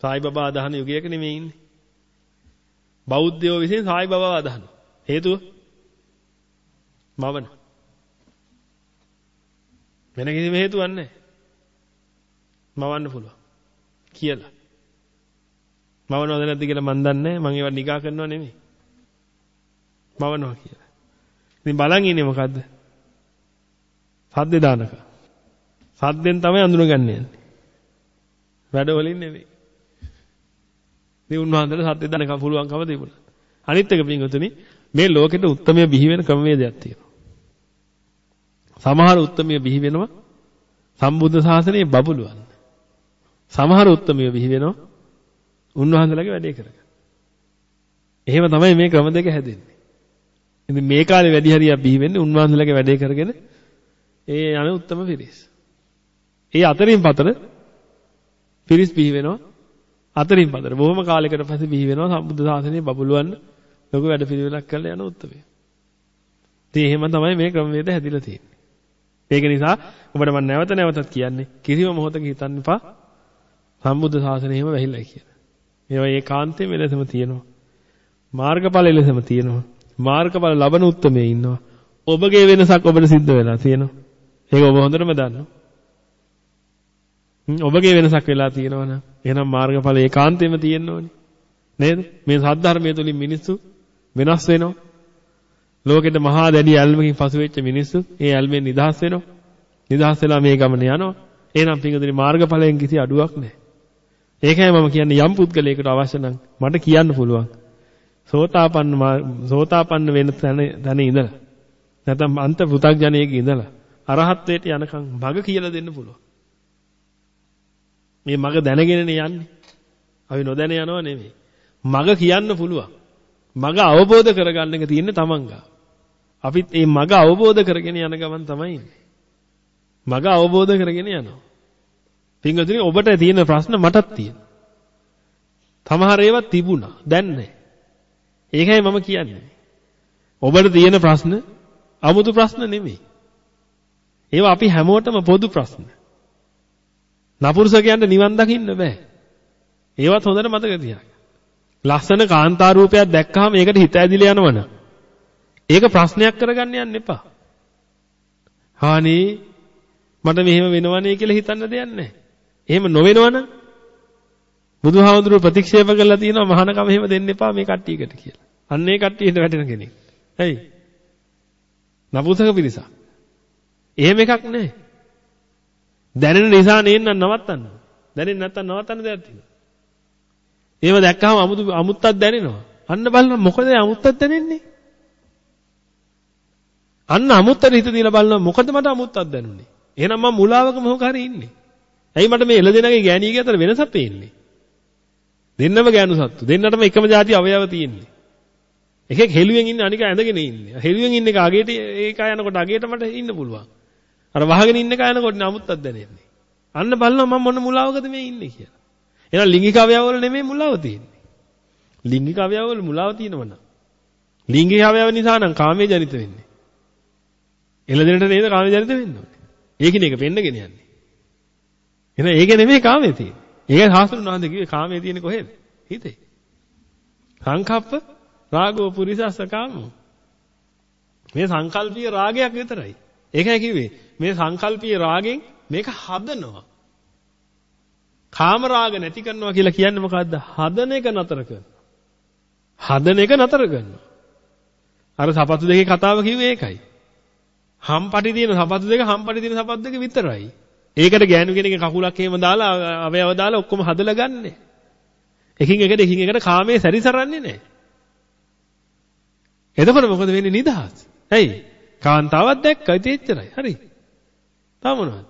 සායි බබා අදහන යුගයක නෙමෙයි ඉන්නේ. බෞද්ධයෝ විසින් සායි බබා අදහනවා. හේතුව මවන. වෙන කිසිම හේතුවක් නැහැ. මවන්න පුළුවන්. කියලා. මවනවද නැද්ද කියලා මන් දන්නේ මම ඒවා නිගා කරනව නෙමෙයි. මවනවා කියලා. ඉතින් බලන් ඉන්නේ මොකද්ද? සද්දේ දානක. සද්දෙන් තමයි අඳුනගන්නේ. වැඩ වලින් නෙමෙයි. මේ උන්වහන්සේට සද්දේ දානක පුළුවන්කම තිබුණා. අනිත් එක පින්වතුනි මේ ලෝකෙට උත්තරමය බිහි වෙන ක්‍රමවේදයක් තියෙනවා. සමහර උත්තරමය බිහි වෙනවා සම්බුද්ධ ශාසනයේ බබළුවන්. සමහර උත්තරමය බිහි වෙනවා උන්වහන්සේලාගේ වැඩේ කරගෙන. එහෙම තමයි මේ ක්‍රම දෙක හැදෙන්නේ. ඉතින් මේ කාලේ වැඩි හරියක් බිහි වෙන්නේ උන්වහන්සේලාගේ වැඩේ කරගෙන ඒ යන උත්තම පිරිස්. ඒ අතරින් පතර පිරිස් බිහි වෙනවා අතරින් පතර බොහොම කාලයකට පස්සේ බිහි වෙනවා සම්බුද්ධ ශාසනයේ බබළුවන් ලොකු වැඩ පිළිවෙලක් කරලා යන උත්තරය. ඉතින් එහෙම තමයි මේ ක්‍රමවේද හැදිලා තියෙන්නේ. ඒක නිසා ඔබට මම නැවත නැවතත් කියන්නේ කිසිම මොහොතක හිතන්න එපා සම්බුද්ධ ශාසනය එහෙම වැහිලා කියලා. මේවා ඒකාන්තයෙන් මෙලෙසම තියෙනවා. මාර්ගඵල එලෙසම තියෙනවා. මාර්ගඵල ලබන උත්මයේ ඉන්නවා. ඔබගේ වෙනසක් ඔබට සිද්ධ වෙලා තියෙනවා. ඒක ඔබ හොඳටම දන්නවා. ඔබගේ වෙනසක් වෙලා තියෙනවනම් එහෙනම් මාර්ගඵල ඒකාන්තයෙන්ම තියෙන්න ඕනේ. නේද? මේ සද්ධර්මයේ තුලින් මිනිස්සු වෙනස් වෙනවා. ලෝකෙට මහා දැඩි ඇල්මකින් පසු වෙච්ච මිනිස්සු ඒ ඇල්මෙන් නිදහස් වෙනවා. නිදහස් වෙලා මේ ගමන යනවා. එහෙනම් පිංගුදුනි මාර්ගඵලයෙන් කිසි අඩුවක් නැහැ. ඒකයි මම කියන්නේ යම් පුද්ගලයෙකුට අවශ්‍ය නම් මට කියන්න පුළුවන්. සෝතාපන්න සෝතාපන්න වෙන තැන තැන ඉඳලා නැත්නම් අන්ත පෘථග්ජනයක ඉඳලා අරහත්ත්වයට යනකම් මග කියලා දෙන්න පුළුවන්. මේ මග දැනගෙනනේ යන්නේ. අපි නොදැන යනව නෙමෙයි. මග කියන්න පුළුවන්. මග අවබෝධ කරගන්න එක තියෙන්නේ Taman ගාව. අපිත් මේ මග අවබෝධ කරගෙන යන ගමන් තමයි ඉන්නේ. මග අවබෝධ කරගෙන යනවා. පින්වතුනි ඔබට තියෙන ප්‍රශ්න මටත් තියෙනවා. සමහර ඒවා තිබුණා. දැන් නැහැ. ඒකයි මම කියන්නේ. ඔබට තියෙන ප්‍රශ්න 아무තු ප්‍රශ්න නෙමෙයි. ඒවා අපි හැමෝටම පොදු ප්‍රශ්න. නපුරුෂකයන්ට නිවන් දකින්න බෑ. ඒවත් හොඳට මතක තියාගන්න. ලස්සන කාන්තා රූපයක් දැක්කහම ඒකට හිත ඇදිලා යනවනම් ඒක ප්‍රශ්නයක් කරගන්න යන්න එපා. හානේ මට මෙහෙම වෙනවනේ කියලා හිතන්න දෙයක් නැහැ. එහෙම නොවෙනවනම් බුදුහාමුදුරුව ප්‍රතික්ෂේප කරලා තියෙනවා මහානකම එහෙම දෙන්න එපා මේ කට්ටියකට කියලා. අන්න ඒ කට්ටියට වැටෙන කෙනෙක්. ඇයි? නපුසක පිරිසක්. එහෙම එකක් නැහැ. දැනෙන නිසා නේන්න නවත්තන්න. දැනෙන්නේ නැත්තම් නවත්තන්න දෙයක් තියෙනවා. ඒව දැක්කම අමුතු අමුත්තක් දැනෙනවා. අන්න බලන්න මොකද අමුත්තක් දැනෙන්නේ? අන්න අමුත්තට හිත දීලා බලනවා මොකද මට අමුත්තක් දැනුනේ? එහෙනම් මම මුලාවක මොකක් හරි ඉන්නේ. ඇයි මට මේ එළදෙනගේ ගෑණියගේ අතර වෙනසක් පේන්නේ? දෙන්නම ගෑනු සත්තු. දෙන්නටම එකම જાති අවයව තියෙන්නේ. එකෙක් හෙළුවෙන් ඉන්නේ අනික ඇඳගෙන ඉන්නේ. හෙළුවෙන් ඉන්න එක අගේට ඒක යනකොට අගේට මට ඉන්න පුළුවන්. අර වහගෙන ඉන්න එක යනකොට නමුත්තක් දැනෙන්නේ. අන්න බලනවා මම මොන මුලාවකද මේ ඉන්නේ කියලා. එහෙනම් ලිංගික අවයව වල නෙමෙයි මුලාව තියෙන්නේ. ලිංගික අවයව වල මුලාව තියෙනවනම්. ලිංගික අවයව නිසා නම් කාමයේ ජනිත වෙන්නේ. එළදෙනට නේද කාමයේ ජනිත වෙන්නේ. ඒකින එක පෙන්නගෙන යන්නේ. එහෙනම් ඒක නෙමෙයි කාමයේ තියෙන්නේ. ඒක සාස්ත්‍රුන් වහන්සේ කිව්වේ කාමයේ තියෙන්නේ කොහෙද? හිතේ. සංකප්ප රාගෝ පුරිසස්ස කාමෝ. මේ සංකල්පීය රාගයක් විතරයි. ඒකයි කිව්වේ මේ සංකල්පීය රාගෙන් මේක හදනවා. කාම රාග නැති කරනවා කියලා කියන්නේ මොකද්ද? හදන එක නතර කරනවා. හදන එක නතර කරනවා. අර සපත්තු දෙකේ කතාව කිව්වේ ඒකයි. හම්පටි තියෙන සපත්තු දෙක හම්පටි තියෙන සපත්තු දෙක විතරයි. ඒකට ගෑනු කෙනෙක්ගේ කකුලක් එහෙම දාලා අවයව දාලා ඔක්කොම හදලා ගන්නෙ. එකින් එකට එකින් එකට කාමයේ සැරිසරන්නේ නැහැ. එතකොට මොකද වෙන්නේ නිදහස්? ඇයි? කාන්තාවක් දැක්කයි තේච්චරයි. හරි. තා මොනවද?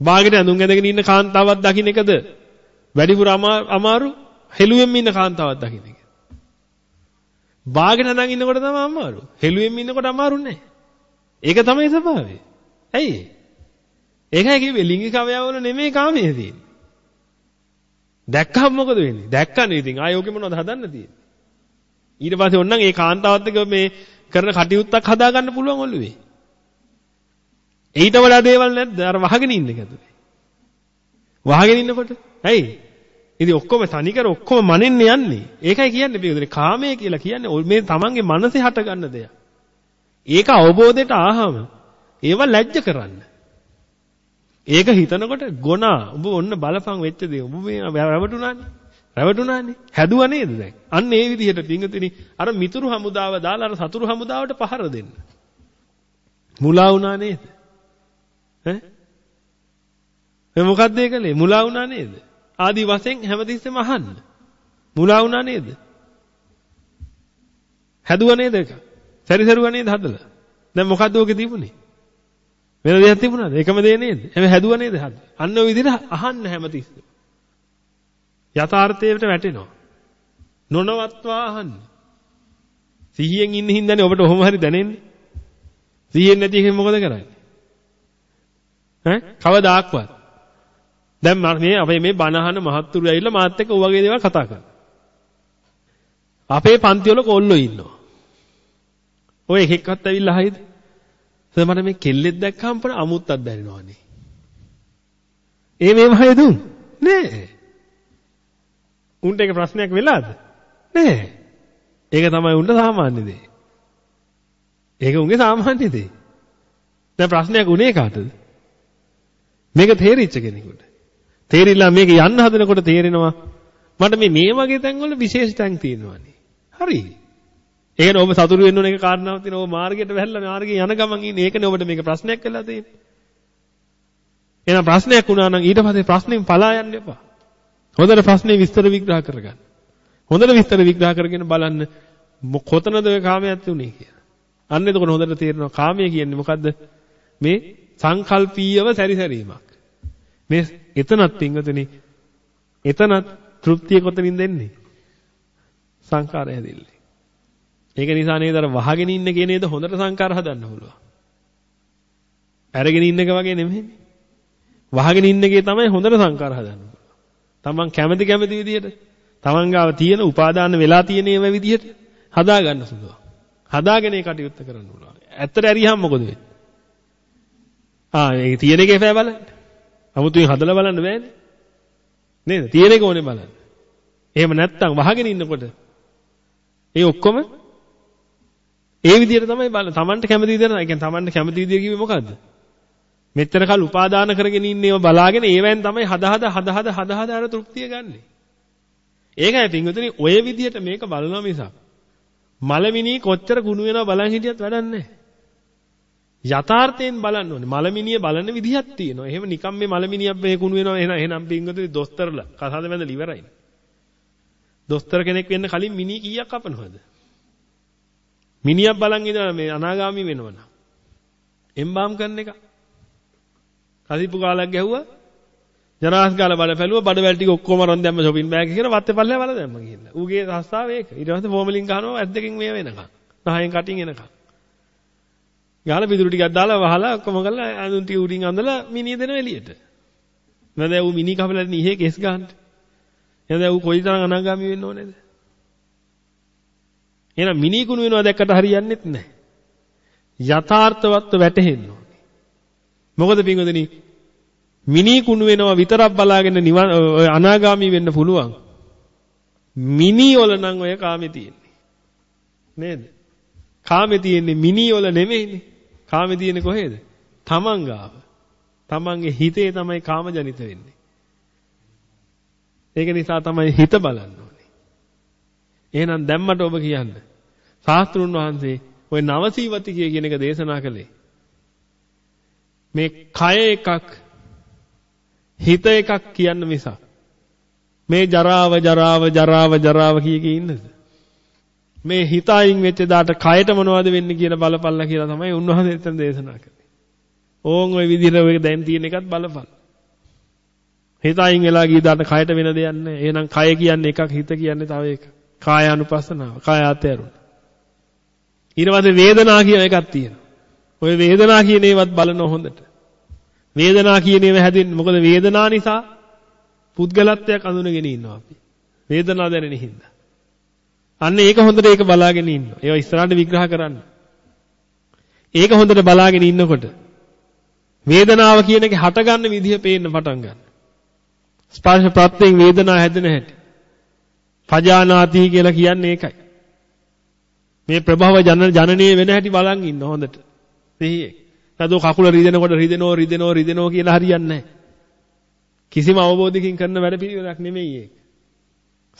බාගෙට ඇඳුම් ඇඳගෙන ඉන්න කාන්තාවක් දකින්න එකද වැඩිපුර අමාරු හෙළුවෙන් ඉන්න කාන්තාවක් දකින්න එක. බාගෙට නැගන් ඉන්නකොට තමයි අමාරු. හෙළුවෙන් ඉන්නකොට අමාරු නෑ. ඒක තමයි ස්වභාවය. ඇයි? ඒකයි කිව්වේ ලිංගික අවයවවල නෙමෙයි කාමයේ තියෙන්නේ. දැක්කම මොකද වෙන්නේ? දැක්කනේ ඉතින් ආයෝගේ මොනවද හදන්න තියෙන්නේ? ඊට පස්සේ ඕනනම් ඒ කාන්තාවත් එක්ක මේ කරන කටයුත්තක් හදාගන්න පුළුවන් ඔළුවේ. ඊට වඩා දේවල් නැද්ද? අර වහගෙන ඉන්න එකද? වහගෙන ඉන්නකොට ඇයි? ඉතින් ඔක්කොම තනිකර ඔක්කොම මනින්න යන්නේ. ඒකයි කියන්නේ පිටුදේ කාමය කියලා කියන්නේ මේ තමන්ගේ මනසේ හට ගන්න දෙයක්. ඒක අවබෝධයට ආවම ඒව ලැජ්ජ කරන්න. ඒක හිතනකොට ගොනා ඔබ ඔන්න බලපං වෙච්ච දේ. ඔබ මේ රැවටුණානේ. රැවටුණානේ. හැදුවා නේද දැන්? අන්න ඒ විදිහට පිංගුතුනි අර මිතුරු හමුදාව දාලා අර සතුරු හමුදාවට පහර දෙන්න. මුලා වුණා නේද? ඈ? මේ මොකද්ද ඒ කලේ? මුලා වුණා නේද? ආදි වශයෙන් හැමතිස්සෙම අහන්න. මුලා වුණා නේද? හැදුවා නේද ඒක? සැරිසරුවා නේද හදලා? දැන් මොකද්ද ඔකේ තිබුණේ? වෙන දෙයක් තිබුණාද? එකම දේ නේද? හැබැයි හැදුවා නේද හදලා? අන්න ඔය විදිහට අහන්න හැමතිස්සෙම. යථාර්ථයට වැටෙනවා. නොනවත්වා අහන්න. සිහියෙන් ඉන්න හින්දානේ ඔබට ඔහොම හරි දැනෙන්නේ. සිහියෙන් නැති එකෙන් මොකද කරන්නේ? ඈ කවදාක්වත්. දැන් මේ අපේ මේ බණහන මහත්තුරු ඇවිල්ලා මාත් එක්ක ඔය වගේ දේවල් කතා කරනවා. අපේ පන්ති වල කොල්ලෝ ඉන්නවා. ඔය එක එක්කත් ඇවිල්ලා හයිද? සර් මට මේ කෙල්ලෙක් දැක්කම පණ අමුත්තක් දැනෙනවානේ. ඒ මේව හයදුන් නෑ. උන්ට ඒක ප්‍රශ්නයක් වෙලාද? නෑ. ඒක තමයි උන්ට සාමාන්‍ය දේ. ඒක උන්ගේ සාමාන්‍ය දේ. දැන් ප්‍රශ්නයක් උනේ කාටද? මේක තේරිච්ච කෙනෙකුට. තේරිලා මේක යන්න හදනකොට තේරෙනවා මට මේ මේ වගේ තැන්වල විශේෂ තැන් තියෙනවානේ. හරි. ඒකනේ ඔබ සතුරු වෙන්න ඕන එක කාරණාවක් තියෙනවා. ඔබ මාර්ගයට වැහැලා මාර්ගයේ යන ගමන් ඉන්නේ. ඒකනේ ඔබට මේක ප්‍රශ්නයක් වෙලා තියෙන්නේ. එහෙනම් ප්‍රශ්නයක් වුණා නම් ඊට පස්සේ ප්‍රශ්نين පලා යන්න එපා. හොඳට ප්‍රශ්නේ විස්තර විග්‍රහ කරගන්න. හොඳට විස්තර විග්‍රහ කරගෙන බලන්න කොතනද ඔය කාමයක් තුනේ කියලා. අන්න එතකොට හොඳට තේරෙනවා කාමය කියන්නේ මොකද්ද? මේ සංකල්පීයව සැරිසැරීමක්. මේ එතනත් පින්වතුනි එතනත් තෘප්තිය කොතනින් දෙන්නේ? සංකාරය හැදිල්ලේ. ඒක නිසා නේද අර වහගෙන ඉන්න කෙනේද හොඳට සංකාර හදන්න පුළුවන්. අරගෙන ඉන්න එක වගේ නෙමෙයිනේ. වහගෙන ඉන්න එකේ තමයි හොඳට සංකාර හදන්න තමන් කැමති කැමති විදිහට තමන් ගාව තියෙන උපාදාන වෙලා තියෙන ඒවා විදිහට හදා ගන්න පුළුවන්. හදාගෙන ඒ කටයුත්ත කරන්න පුළුවන්. ඇත්තට ඇරියහම මොකද වෙන්නේ? ආ ඒක තියෙන එකේ ෆෑ බලන්න. 아무තුන් හදලා බලන්න බෑනේ. නේද? තියෙන එක ඕනේ බලන්න. එහෙම නැත්තම් වහගෙන ඉන්නකොට ඒ ඔක්කොම ඒ විදිහට තමයි බලන්න. Tamanට කැමති විදිහට, ඒ කියන්නේ Tamanට කැමති විදිහ කිව්වේ මොකද්ද? මෙච්චර කල් උපාදාන කරගෙන ඉන්නේව බලාගෙන ඒවෙන් තමයි හද හද හද හද හද හද අර තෘප්තිය ගන්නෙ. ඒකයි පින්වතුනි ඔය විදිහට මේක බලනවා මිසක් මලමිනී කොච්චර කුණු වෙනව බලන් හිටියත් වැඩක් නැහැ. යථාර්ථයෙන් බලන්න ඕනේ. මලමිනිය බලන විදිහක් තියෙනවා. එහෙම නිකම් මේ මලමිනියක් මේ කුණු වෙනවා එහෙනම් එහෙනම් පින්වතුනි දොස්තරලා කසාද බැඳලා ඉවරයි. දොස්තර කෙනෙක් වෙන්න කලින් මිනි කීයක් කපනවද? මිනියක් බලන් ඉඳලා මේ අනාගාමි වෙනවනම් එම්බාම් කරන එක. කසිප්පු කාලයක් ගැහුවා. ජනාස් ගාලා බඩ පැලුවා බඩවැල් ටික ඔක්කොම අරන් දැම්ම shopping bag එකේ කියලා වත්තේ පල්ලෙහා වල දැම්ම කියලා. ඌගේ රස්සාව ඒක. ඊට පස්සේ ෆෝමලින් ගහනවා ඇද්දකින් මේ වෙනකන්. නහයෙන් කටින් එනකන්. ගාලා පිටුරු ටිකක් දාලා වහලා ඔක්කොම කරලා අඳුන් ටික උඩින් අඳලා මිනිහ දෙනවා එළියට. නැද ඌ මිනි කපලා ඉන්නේ ඉහේ කෙස් ගන්නට. එහෙනම් ඌ කොයිතරම් අනාගාමී වෙන්න ඕනේද? එහෙනම් මිනි කුණු වෙනවා දැක්කට හරියන්නේත් නැහැ. යථාර්ථවත්ව වැටහෙන්න ඕනේ. මොකද පින්වදනි මිනි කුණු වෙනවා විතරක් බලාගෙන අනාගාමී වෙන්න පුළුවන්. මිනි වල නම් ඔය කාමේ තියෙන්නේ. නේද? කාමේ තියෙන්නේ මිනි වල නෙමෙයිනේ. කාමේ තියෙන්නේ කොහේද? තමන් ගාව. තමන්ගේ හිතේ තමයි කාම ජනිත වෙන්නේ. ඒක නිසා තමයි හිත බලන්න ඕනේ. එහෙනම් දැම්මට ඔබ කියන්න. ශාස්ත්‍රුන් වහන්සේ ওই නවසීවතිකය කියන එක දේශනා කළේ. මේ කය එකක් හිත එකක් කියන්න මිසක් මේ ජරාව ජරාව ජරාව ජරාව කිය කී ඉන්නද? මේ හිතයින් වෙච්ච දාට කයට මොනවද වෙන්නේ කියලා බලපල්ලා කියලා තමයි උන්වහන්සේ එතන දේශනා කළේ. ඕන් ওই විදිහට ඔය දැන් තියෙන එකත් බලපන්. හිතයින් වෙලා ගිය දාට කයට වෙන දෙයක් නැහැ. එහෙනම් කය කියන්නේ එකක් හිත කියන්නේ තව එකක්. කාය අනුපස්සනාව. කාය අතෑරුණ. ඊට පස්සේ වේදනා කියන එකක් තියෙනවා. ඔය වේදනා කියන ඒවත් බලන හොඳට. වේදනා කියන ඒවා හැදෙන්නේ මොකද වේදනා නිසා පුද්ගලත්වයක් අඳුනගෙන ඉන්නවා අපි. වේදනාව දැනෙන හින්දා. අන්න ඒක හොඳට ඒක බලාගෙන ඉන්නවා. ඒවා ඉස්සරහට විග්‍රහ කරන්න. ඒක හොඳට බලාගෙන ඉන්නකොට වේදනාව කියන එක හටගන්න විදිහ පේන්න පටන් ගන්නවා. ස්පර්ශ ප්‍රත්‍යයෙන් වේදනාව හැදෙන හැටි. පජානාති කියලා කියන්නේ ඒකයි. මේ ප්‍රභව ජන ජනනීය වෙන හැටි බලන් ඉන්න හොඳට. සිහියේ. නැදෝ කකුල රිදෙනකොට රිදෙනෝ රිදෙනෝ රිදෙනෝ කියලා හරියන්නේ නැහැ. කිසිම අවබෝධයකින් කරන වැඩ පිළිවෙලක් නෙමෙයි ඒක.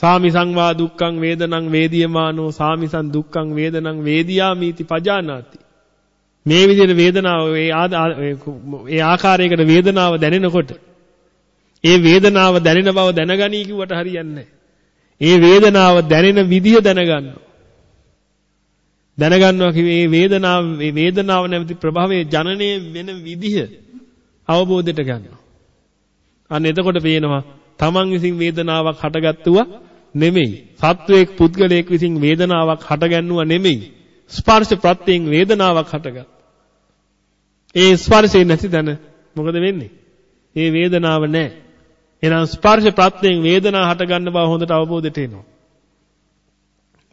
සාමිසං වා දුක්ඛං වේදනං වේදියමානෝ සාමිසං දුක්ඛං වේදනං වේදියාමීති පජානාති. මේ විදිහට වේදනාව ඒ ආකාරයකට වේදනාව දැනෙනකොට ඒ වේදනාව දැනෙන බව දැනගනී කිව්වට හරියන්නේ ඒ වේදනාව දැනෙන විදිහ දැනගන්නවා. දැනගන්නවා කිව්වේ මේ වේදනාව මේ වේදනාව නැමැති ප්‍රභවයේ ජනනය වෙන විදිහ අවබෝධයට ගන්නවා. අන්න එතකොට පේනවා තමන් විසින් වේදනාවක් හටගත්තුවා නෙමෙයි. සත්වයක් පුද්ගලයෙක් විසින් වේදනාවක් හටගන්නුවා නෙමෙයි. ස්පර්ශ ප්‍රත්‍යයෙන් වේදනාවක් හටගත්. ඒ ස්පර්ශේ නැති තැන මොකද වෙන්නේ? ඒ වේදනාව නැහැ. එහෙනම් ස්පර්ශ ප්‍රත්‍යයෙන් වේදනාව හටගන්න බව හොඳට අවබෝධයට එනවා.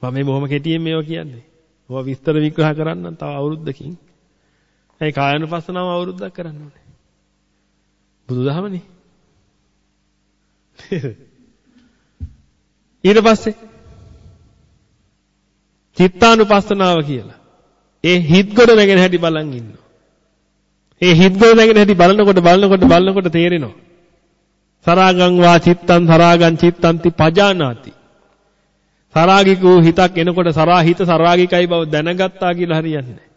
මම මේ බොහොම කෙටියෙන් මේවා කියන්නේ. ඔවා විස්තර විග්‍රහ කරන්නම් තව අවුරුද්දකින්. ඒ කායानुපස්සනාව අවුරුද්දක් කරන්න ඕනේ. බුදුදහමනේ. ඊට පස්සේ චිත්තානුපස්සනාව කියලා. ඒ හිත් ගොඩ නැගෙන හැටි බලන් ඉන්නවා. ඒ හිත් ගොඩ නැගෙන හැටි බලනකොට බලනකොට බලනකොට තේරෙනවා. සරාගං වා චිත්තං සරාගං චිත්තන්ති පජානාති. සරාගික වූ හිතක් එනකොට සරා හිත සරාගිකයි බව දැනගත්තා කියලා හරියන්නේ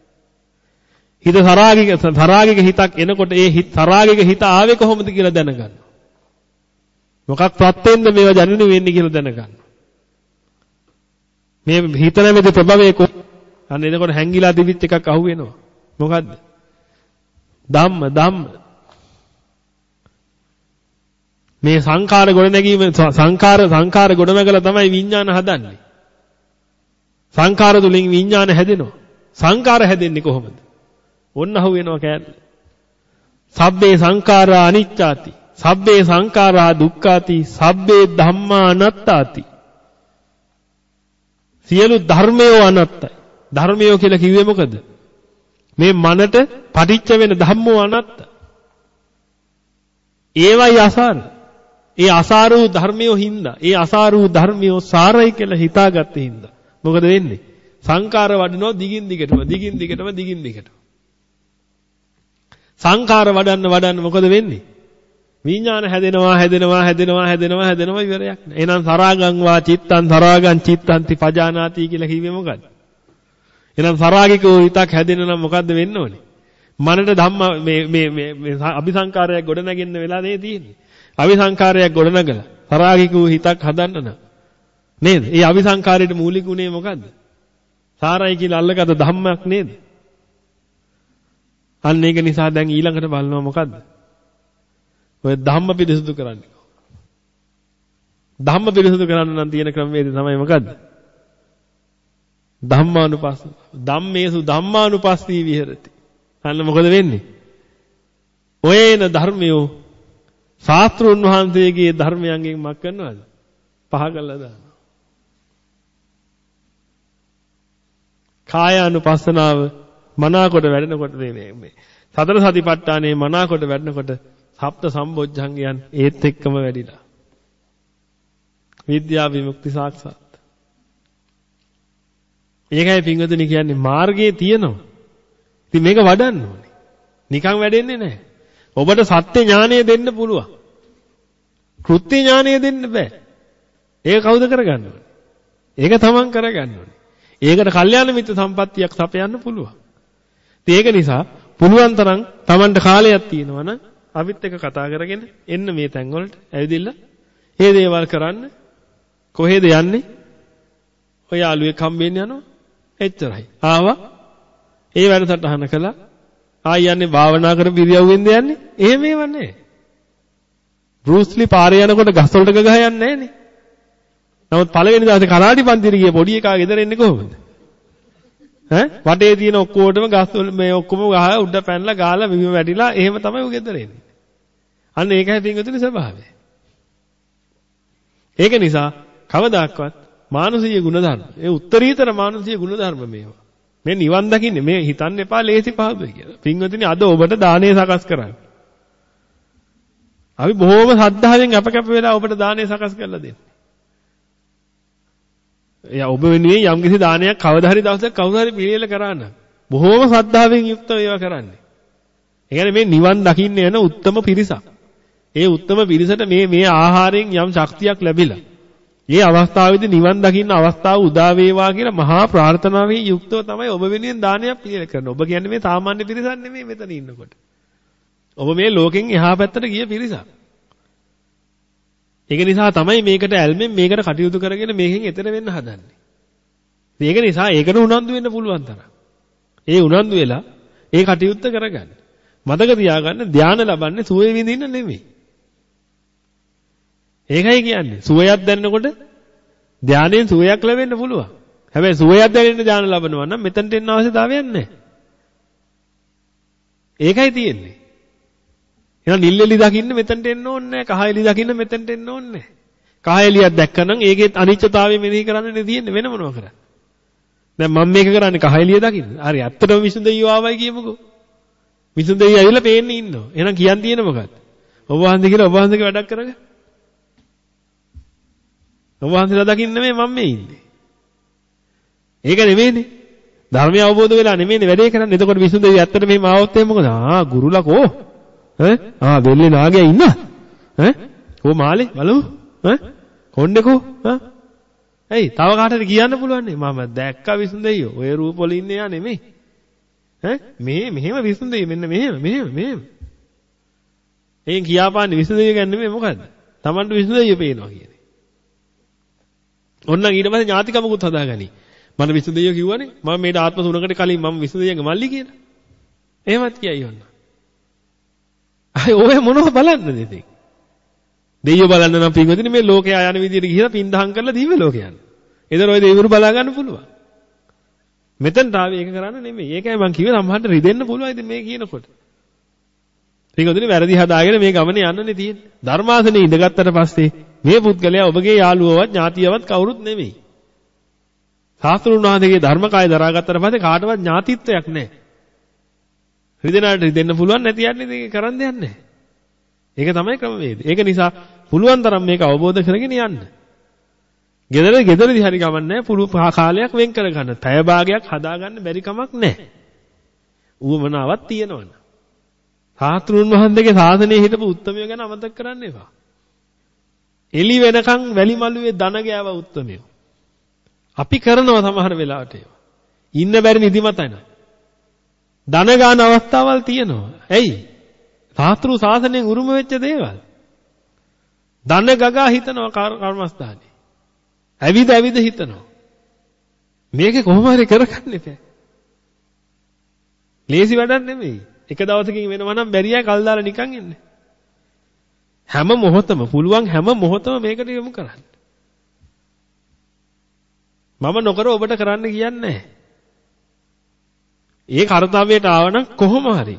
හිත සරාගික සරාගික හිතක් එනකොට ඒ හිත සරාගික හිත ආවේ කොහොමද කියලා දැනගන්න. මොකක් ප්‍රත්‍යෙන්ද මේවා ජනනය වෙන්නේ කියලා දැනගන්න. මේ හිත නැමෙති ප්‍රභවයේ කො අන්න එතකොට හැංගිලා තිබිච්ච එකක් අහුවෙනවා. මොකද්ද? ධම්ම ධම්ම මේ සංඛාර ගොඩනැගීම සංඛාර සංඛාර ගොඩනගලා තමයි විඥාන හදන්නේ. සංඛාර තුලින් විඥාන හැදෙනවා. සංඛාර හැදෙන්නේ කොහොමද? ඔන්න අහු වෙනවා කෑල්ල. සබ්බේ සංඛාරා අනිච්චාති. සබ්බේ සංඛාරා දුක්ඛාති. සබ්බේ ධම්මා අනාත්තාති. සියලු ධර්මයෝ අනත්තයි. ධර්මයෝ කියලා කිව්වේ මොකද? මේ මනට පටිච්ච වෙන ධම්මෝ අනත්ත. ඒවයි අසාර. ඒ අසාර වූ ධර්මියෝ හින්දා, ඒ අසාර වූ ධර්මියෝ සාරයි කියලා හිතාගත්තේ හින්දා. මොකද වෙන්නේ? සංකාර වඩනවා දිගින් දිගටම, දිගින් දිගටම, දිගින් දිගටම. සංකාර වඩන්න වඩන්න මොකද වෙන්නේ? විඥාන හැදෙනවා හැදෙනවා හැදෙනවා හැදෙනවා හැදෙනවා ඉවරයක් නෑ. එහෙනම් සරාගං වා චිත්තං සරාගං චිත්තන්ති පජානාති කියලා කිව්වේ මොකද්ද? එහෙනම් සරාගිකෝ හිතක් හැදෙන්න නම් මොකද්ද වෙන්න ඕනේ? මනට ධම්ම මේ මේ මේ අபிසංකාරයක් ගොඩනගෙන්න වෙලා නේ තියෙන්නේ. අවිසංකාරයක් ගොඩනගලා සරාගික වූ හිතක් හදන්න නම් නේද? ඒ අවිසංකාරයේ මූලික උනේ මොකද්ද? සාරයි කියලා අල්ලගත්ත ධම්මයක් නේද? අන්න ඒක නිසා දැන් ඊළඟට බලනවා මොකද්ද? ඔය ධම්ම පිරිසුදු කරන්නේ. ධම්ම පිරිසුදු කරන්න නම් තියෙන ක්‍රමවේදය තමයි මොකද්ද? ධම්මානුපස්ස ධම්මේසු ධම්මානුපස්සී විහෙරති. අන්න මොකද වෙන්නේ? ඔය එන ධර්මයෝ ශාස්ත්‍රුන් වහන්සේගේ ධර්මයන්ගෙන් මක් කරනවද? පහ කළා දානවා. කායානුපස්සනාව මනාකොට වැඩෙනකොට මේ මේ සතර සතිපට්ඨානේ මනාකොට වැඩෙනකොට සප්ත සම්බොජ්ජංගයන් ඒත් එක්කම වැඩිලා. විද්‍යා විමුක්ති සාක්ෂාත්. ඒකයි පින්වතුනි කියන්නේ මාර්ගයේ තියෙනවා. ඉතින් මේක වඩන්න ඕනේ. නිකන් වැඩෙන්නේ නැහැ. ඔබට සත්‍ය ඥානය දෙන්න පුළුවන්. කෘත්‍ය ඥානය දෙන්න බෑ. ඒක කවුද කරගන්න ඕනේ? ඒක තමන් කරගන්න ඕනේ. ඒකට කල්යාණ මිත්‍ර සම්පත්තියක් සපයන්න පුළුවන්. ඒක නිසා පුළුවන් තරම් තමන්ට කාලයක් තියෙනවා නම් අපිත් එක්ක කතා කරගෙන එන්න මේ තැන් වලට ඇවිදින්න. මේ දේවල් කරන්න. කොහෙද යන්නේ? ඔය යාළුවෙක් හම්බෙන්න යනවා. එච්චරයි. ආවා. ඒ වැඩසටහන කළා. ආයි යන්නේ භාවනා කර පිරියව්වෙන්ද යන්නේ? එහෙම ඒව නැහැ. බෲස්ලි පාරේ යනකොට ගස් වලට ගහ යන්නේ නැහනේ. නමුත් පළවෙනි දවසේ කරාටි පන්තිර ගිය පොඩි එකා ගෙදර එන්නේ කොහොමද? ඈ වටේ තියෙන ඔක්කොටම ගස් වල මේ ඔක්කොම ගහ උඩ පැනලා ගාලා බිම වැටිලා එහෙම තමයි උ ගෙදර එන්නේ. අන්න ඒකයි පින්වතුනි ස්වභාවය. ඒක නිසා කවදාක්වත් මානසික ගුණධර්ම ඒ උත්තරීතර මානසික ගුණධර්ම මේවා. මේ නිවන් දකින්නේ මේ හිතන්න එපා ලේසි පහසුයි කියලා. පින්වතුනි අද ඔබට දානය සකස් කරන්න. අපි බොහොම ශ්‍රද්ධාවෙන් අපකැප වෙලා ඔබට දානය සකස් කරලා දෙන්නේ. එයා ඔබ වෙනුවෙන් යම්කිසි දානයක් කවදා හරි දවසක් කවුරු හරි පිළියෙල කරා නම් බොහොම ශ්‍රද්ධාවෙන් යුක්තව ඒවා කරන්නේ. ඒ කියන්නේ මේ නිවන් දකින්න යන උත්තම පිරිසක්. ඒ උත්තම පිරිසට මේ මේ ආහාරයෙන් යම් ශක්තියක් ලැබිලා මේ අවස්ථාවේදී නිවන් දකින්න අවස්ථාව උදා වේවා කියලා මහා ප්‍රාර්ථනාවෙන් යුක්තව තමයි ඔබ වෙනුවෙන් දානයක් පිළියෙල කරන්නේ. ඔබ කියන්නේ මේ සාමාන්‍ය පිරිසක් නෙමෙයි මෙතන ඉන්නකොට. ඔබ මේ ලෝකෙන් එහා පැත්තට ගිය පිරිසක්. ඒක නිසා තමයි මේකට ඇල්මෙන් මේකට කටයුතු කරගෙන මේකෙන් එතර වෙන්න හදන්නේ. ඒක නිසා ඒකට උනන්දු වෙන්න පුළුවන් තරම්. ඒ උනන්දු වෙලා ඒ කටයුත්ත කරගන්න. මතක තියාගන්න ධානය ලබන්නේ සුවේ විඳින්න නෙමෙයි. ඒකයි කියන්නේ. සුවයක් දැනනකොට ධානයෙන් සුවයක් ලැබෙන්න පුළුවන්. හැබැයි සුවයක් දැනෙන්න ධානය ලබනවා නම් මෙතනට එන්න අවශ්‍යතාවයක් නැහැ. ඒකයි තියෙන්නේ. එහෙනම් නිල්ෙලි දකින්න මෙතනට එන්න ඕනේ නැහැ. කහෙලි දකින්න මෙතනට එන්න ඕනේ නැහැ. කහෙලියක් දැක්කනම් ඒකේ අනිත්‍යතාවය මෙනෙහි කරන්නනේ තියෙන්නේ වෙන මොනව කරන්නේ. දැන් මම මේක කරන්නේ කහෙලිය දකින්න. හරි ඇත්තටම විසුඳෙයියෝ ආවයි කියමුකෝ. විසුඳෙයිය ඇවිල්ලා පේන්නේ ඉන්නවා. එහෙනම් කියන් තියෙන මොකක්ද? ඔබ වහන්සේ කියලා ඔබ වහන්සේගේ වැඩක් කරගන්න. ඔබ වහන්සේලා දකින්න නෙමෙයි මම මේ ඉන්නේ. ඒක නෙමෙයිනේ. ධර්මය අවබෝධ වෙලා නෙමෙයිනේ වැඩේ කරන්නේ. එතකොට විසුඳෙයිය ඇත්තට මෙහෙම ආවොත් එහෙම මොකද? ආ ගුරුලකෝ ඈ? ආ වෙල්ලේ නාගයා ඉන්නා. ඈ? කො මාලේ? බලමු. ඈ? කොණ්ඩේකෝ ඈ? ඇයි? තව කාටද කියන්න පුළුවන්? නේ මම දැක්කා විසුඳෙයියෝ. ඔය රූප වල ඉන්නේ යා නෙමෙයි. ඈ? මේ මෙහෙම විසුඳෙයි. මෙන්න මෙහෙම මෙහෙම මෙහෙම. එයින් කියාපාන්නේ විසුඳෙයිය ගැන නෙමෙයි මොකද්ද? Tamanට විසුඳෙයිය පේනවා කියන්නේ ඔන්න ඊට පස්සේ ඥාතිකමකුත් හදාගනි මම විසුඳෙයියෝ කිව්වනේ මම මේට ආත්ම තුනකට කලින් මම විසුඳෙයියගේ මල්ලි කියලා එහෙමත් කියයි ඔන්න අය ඔය මොනව බලන්නද ඉතින්? දෙයියෝ බලන්න නම් පින්වදින මේ ලෝකයා යන විදිහට ගිහිලා පින් දහම් කරලා දිව්‍ය ලෝකේ යන්න. ඒතර ඔය දෙවිවරු බලා ගන්න පුළුවන්. මෙතනට ආවේ ඒක කරන්න නෙමෙයි. ඒකයි මම කිව්වේ සමහරට රිදෙන්න පුළුවන් ඉතින් මේ කියනකොට. පින්වදින වැරදි හදාගෙන මේ ගමනේ යන්නනේ තියෙන්නේ. ධර්මාසනේ ඉඳගත්තට පස්සේ මේ පුද්ගලයා ඔබගේ යාළුවවත් ඥාතියවත් කවුරුත් නෙමෙයි. සාස්ත්‍රුන් වහන්සේගේ ධර්මකාය දරාගත්තට පස්සේ කාටවත් ඥාතිත්වයක් නැහැ. රිදෙනාට රිදෙන්න පුළුවන් නැති යන්නේ ඒක කරන්න දෙයක් නැහැ. ඒක තමයි ක්‍රමවේදය. ඒක නිසා පුළුවන් තරම් මේක අවබෝධ කරගෙන යන්න. ගෙදර ගෙදරදී හරි ගමන්නේ පුළු කාලයක් වෙන් කරගන්න. පැය භාගයක් හදාගන්න බැරි කමක් නැහැ. ඌවමනාවක් තියෙනවනේ. සාස්ත්‍රුන් වහන්සේගේ ශාසනයේ හිටපු උත්තරමිය ගැන අමතක කරන්න එපා. එලි වෙනකන් වැලි මළුවේ දන ගෑව උත්තරමිය. අපි කරනවා සමහර වෙලාවට ඒවා. ඉන්න බැරි නිදිමතයි නෑ. ධන ගන්න අවස්ථාවල් තියෙනවා. ඇයි? සාත්‍රු සාසනයෙන් උරුම වෙච්ච දේවල්. ධන ගගා හිතනවා කර්මස්ථානේ. ඇවිද ඇවිද හිතනවා. මේක කොහොම හරි කරගන්න එපා. ලේසි වැඩක් නෙමෙයි. එක දවසකින් වෙනවා නම් බැරියයි කල් දාලා නිකන් ඉන්නේ. හැම මොහොතම පුළුවන් හැම මොහොතම මේකට යොමු කරන්න. මම නොකර ඔබට කරන්න කියන්නේ නැහැ. ඒ කාර්යතාවයට ආවනම් කොහොම හරි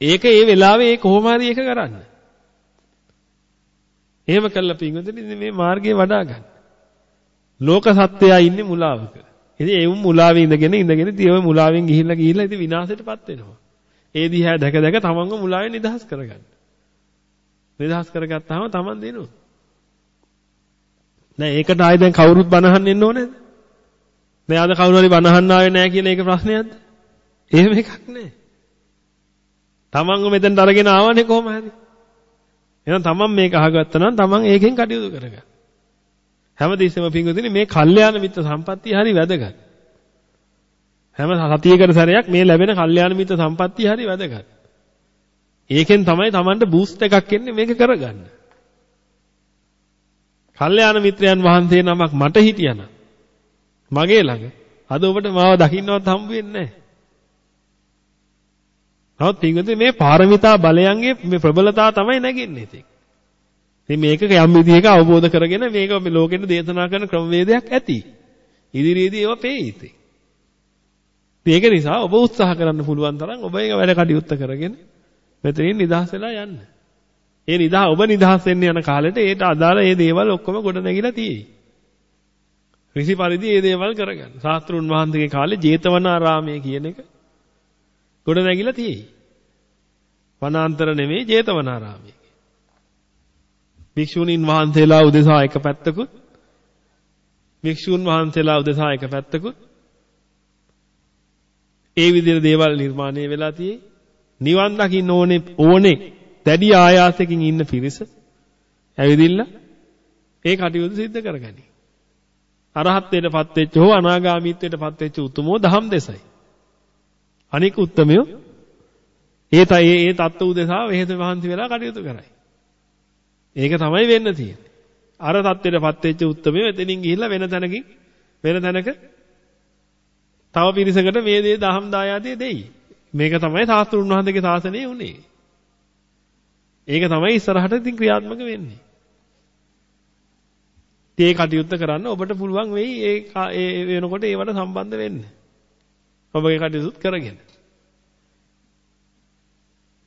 ඒක ඒ වෙලාවේ ඒ කොහොම හරි ඒක කරන්න. එහෙම කළා පින්වතුනි මේ මාර්ගය වඩා ගන්න. ලෝක සත්‍යය ඉන්නේ මුලාවක. ඉතින් ඒ මුලාවේ ඉඳගෙන ඉඳගෙන ඉතින් ඔය මුලාවෙන් ගිහිල්ලා ගිහිල්ලා ඉතින් විනාශයටපත් වෙනවා. ඒ දිහා දැක දැක තමන්ව මුලාවෙන් නිදහස් කරගන්න. නිදහස් කරගත්තාම තමන් දිනුවා. දැන් ඒකට ආයෙ දැන් කවුරුත් බනහන්න එන්න ඕනේද? මෙයාද කවුරු හරි බනහන්න ආවේ නැහැ කියලා ඒක ප්‍රශ්නයක්ද? එහෙම එකක් නැහැ. තමන්ව මෙතෙන්ට අරගෙන ආවනේ කොහොම හරි. එහෙනම් තමන් මේක අහගත්තා නම් තමන් ඒකෙන් කටයුතු කරගන්න. හැමදෙස්සෙම පිංගුදිනේ මේ කල්යාණ මිත්‍ර සම්පත්තිය හරි වැදගත්. හැම සතියකට සැරයක් මේ ලැබෙන කල්යාණ මිත්‍ර සම්පත්තිය හරි වැදගත්. ඒකෙන් තමයි Tamanට බූස්ට් එකක් එන්නේ මේක කරගන්න. කල්යාණ මිත්‍රයන් වහන්සේ නමක් මට හිටියනම් මගේ ළඟ අද ඔබට මාව දකින්නවත් හම්බ වෙන්නේ නැහැ. නමුත් පින්වතුනි මේ පාරමිතා බලයන්ගේ මේ ප්‍රබලතාව තමයි නැගෙන්නේ ඉතින්. ඉතින් මේක යම් විදිහක අවබෝධ කරගෙන මේක මේ ලෝකෙට දේශනා කරන ක්‍රමවේදයක් ඇති. ඉදිරියේදී ඒවා පේයි ඉතින්. ඒක නිසා ඔබ උත්සාහ කරන්න පුළුවන් තරම් ඔබ ඒක වැඩ කටයුත්ත කරගෙන මෙතනින් නිදහස් වෙලා යන්න. ඒ නිදහ ඔබ නිදහස් වෙන්න යන කාලෙට ඒට අදාළ මේ දේවල් ඔක්කොම ගොඩ නැගිලා තියෙයි. ඍෂි පරිදි මේ දේවල් කරගන්න. ශාස්ත්‍රුන් වහන්සේගේ කාලේ ජේතවනාරාමයේ කියන එක ගොඩ නැගිලා තියෙයි. වනාන්තර නෙමෙයි ජේතවනාරාමයේ. භික්ෂුණීන් වහන්සේලා උදෙසා එක පැත්තකුත් භික්ෂුන් වහන්සේලා උදෙසා එක පැත්තකුත් ඒ විදිහට දේවල් නිර්මාණය වෙලා තියෙයි. නිවන් දකින්න ඕනේ ඕනේ දැඩි ආයාසයෙන් ඉන්න පිරිස ඇවිදින්න ඒ කටයුතු සිද්ධ කරගනි. අරහත්ත්වයටපත් වෙච්ච හෝ අනාගාමීත්වයටපත් වෙච්ච උතුමෝ දහම් දෙසයි. අනික උත්තමයෝ ඒ තයි ඒ தත්ත උදෙසා වෙහෙස වහන්සි වෙලා කටයුතු කරයි. ඒක තමයි වෙන්න තියෙන්නේ. අර தත්ත්වයටපත් වෙච්ච උත්තමයෝ එතනින් ගිහිල්ලා වෙන තැනකින් වෙන තැනක තව පිරිසකට මේ දේ දහම් දායාදේ දෙයි. මේක තමයි සාස්ත්‍රුන් වහන්සේගේ ශාසනය උනේ. ඒක තමයි ඉස්සරහට ඉතින් ක්‍රියාත්මක වෙන්නේ. ඒ කටයුත්ත කරන්න ඔබට පුළුවන් වෙයි ඒ ඒ වෙනකොට ඒවට සම්බන්ධ වෙන්න. ඔබගේ කටයුතුත් කරගෙන.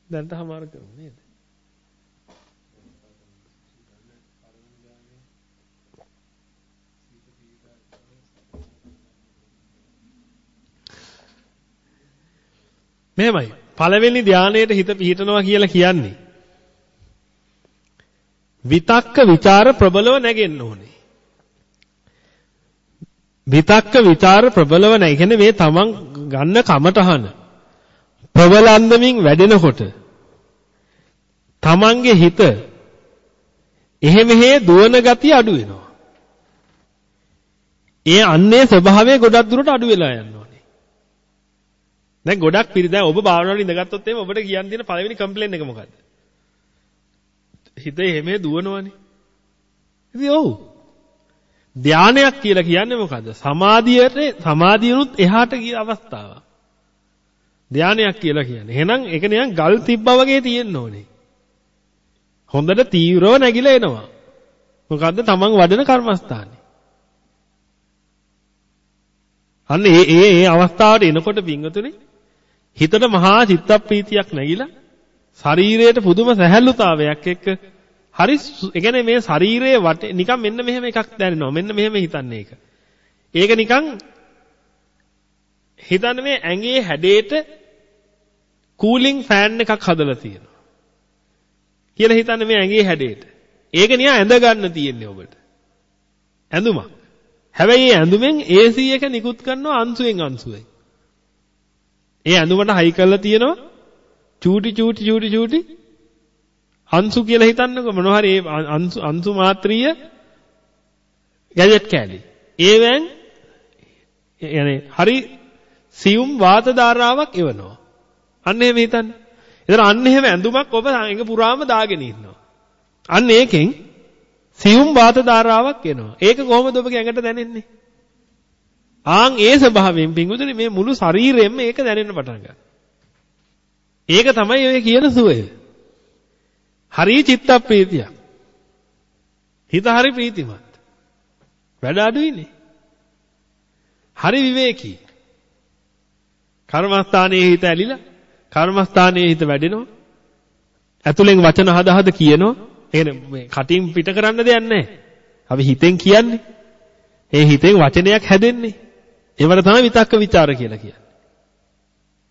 දැන්ට හමාර කරමු නේද? මෙහෙමයි. පළවෙනි ධානයේට හිත පිහිටනවා කියලා කියන්නේ විතක්ක ਵਿਚාර ප්‍රබලව නැගෙන්න ඕනේ. විතක්ක ਵਿਚාර ප්‍රබලව නැහැ. කියන්නේ මේ තමන් ගන්න කමටහන ප්‍රබලන්දමින් වැඩෙනකොට තමන්ගේ හිත එහෙ මෙහෙ දුවන ගතිය අඩු වෙනවා. ඒ අන්නේ ස්වභාවය ගොඩක් දුරට අඩු වෙලා යනවා. දැන් ගොඩක් පිරි දැන් ඔබ භාවනාවට ඉඳගත්තොත් එහෙම ඔබට කියන්න තියෙන පළවෙනි කම්ප්ලේන් එක මොකද්ද? හිතේ හැමේ දුවනවනේ. ඉතින් ඔව්. ධානයක් කියලා කියන්නේ මොකද්ද? සමාධියට සමාධියනුත් එහාට ගිය අවස්ථාවක්. ධානයක් කියලා කියන්නේ. එහෙනම් ඒක නිකන් ගල් තිබ්බා වගේ තියෙන්න ඕනේ. හොඳට තීව්‍රව නැగిලා එනවා. මොකද්ද? තමන් වඩන කර්මස්ථානේ. අන්න ඒ ඒ ඒ අවස්ථාවට එනකොට පින්වතුනේ හිතට මහා චිත්ත ප්‍රීතියක් නැగిලා ශරීරයට පුදුම සැහැල්ලුතාවයක් එක්ක හරි ඒ කියන්නේ මේ ශරීරයේ වටේ නිකන් මෙන්න මෙහෙම එකක් දැනෙනවා මෙන්න මෙහෙම හිතන්නේ ඒක ඒක නිකන් හිතන්න මේ ඇඟේ හැඩේට කූලින් ෆෑන් එකක් හදලා තියෙනවා. කියලා හිතන්න මේ ඇඟේ හැඩේට. ඒක නිකන් ඇඳ ගන්න තියෙන්නේ ඔබට. ඇඳුමක්. හැබැයි මේ ඇඳුමෙන් AC එක නිකුත් කරනවා අංශුවෙන් අංශුවෙන්. ඒ ඇඳුමට හයි කරලා තියෙනවා චූටි චූටි චූටි චූටි අංශු කියලා හිතන්නකො මොනවා හරි ඒ අංශු අංශු මාත්‍රීය ගැජට් කෑලි. ඒවෙන් يعني හරි සියුම් වාත ධාරාවක් එවනවා. අන්න එහෙම හිතන්න. එතන අන්න එහෙම ඇඳුමක් ඔබ ඇඟ පුරාම දාගෙන ඉන්නවා. අන්න ඒකෙන් සියුම් වාත ධාරාවක් එනවා. ඒක කොහොමද ඔබගේ ඇඟට දැනෙන්නේ? ආන් ඒ ස්වභාවයෙන් පිංගුතුනි මේ මුළු ශරීරෙම ඒක දැනෙන්න පටන් ගන්නවා. ඒක තමයි ඔය කියන සුවය. හරි චිත්ත ප්‍රීතිය. හිත හරි ප්‍රීතිමත්. වැඩ අඩුයිනේ. හරි විවේකී. කර්මස්ථානයේ හිත ඇලිලා කර්මස්ථානයේ හිත වැඩෙනවා. ඇතුලෙන් වචන හද හද කියනවා. ඒ මේ කටින් පිට කරන්න දෙයක් නැහැ. අපි හිතෙන් කියන්නේ. ඒ හිතෙන් වචනයක් හැදෙන්නේ. ඒවට තමයි විතක්ක ਵਿਚාර කියලා කියන්නේ.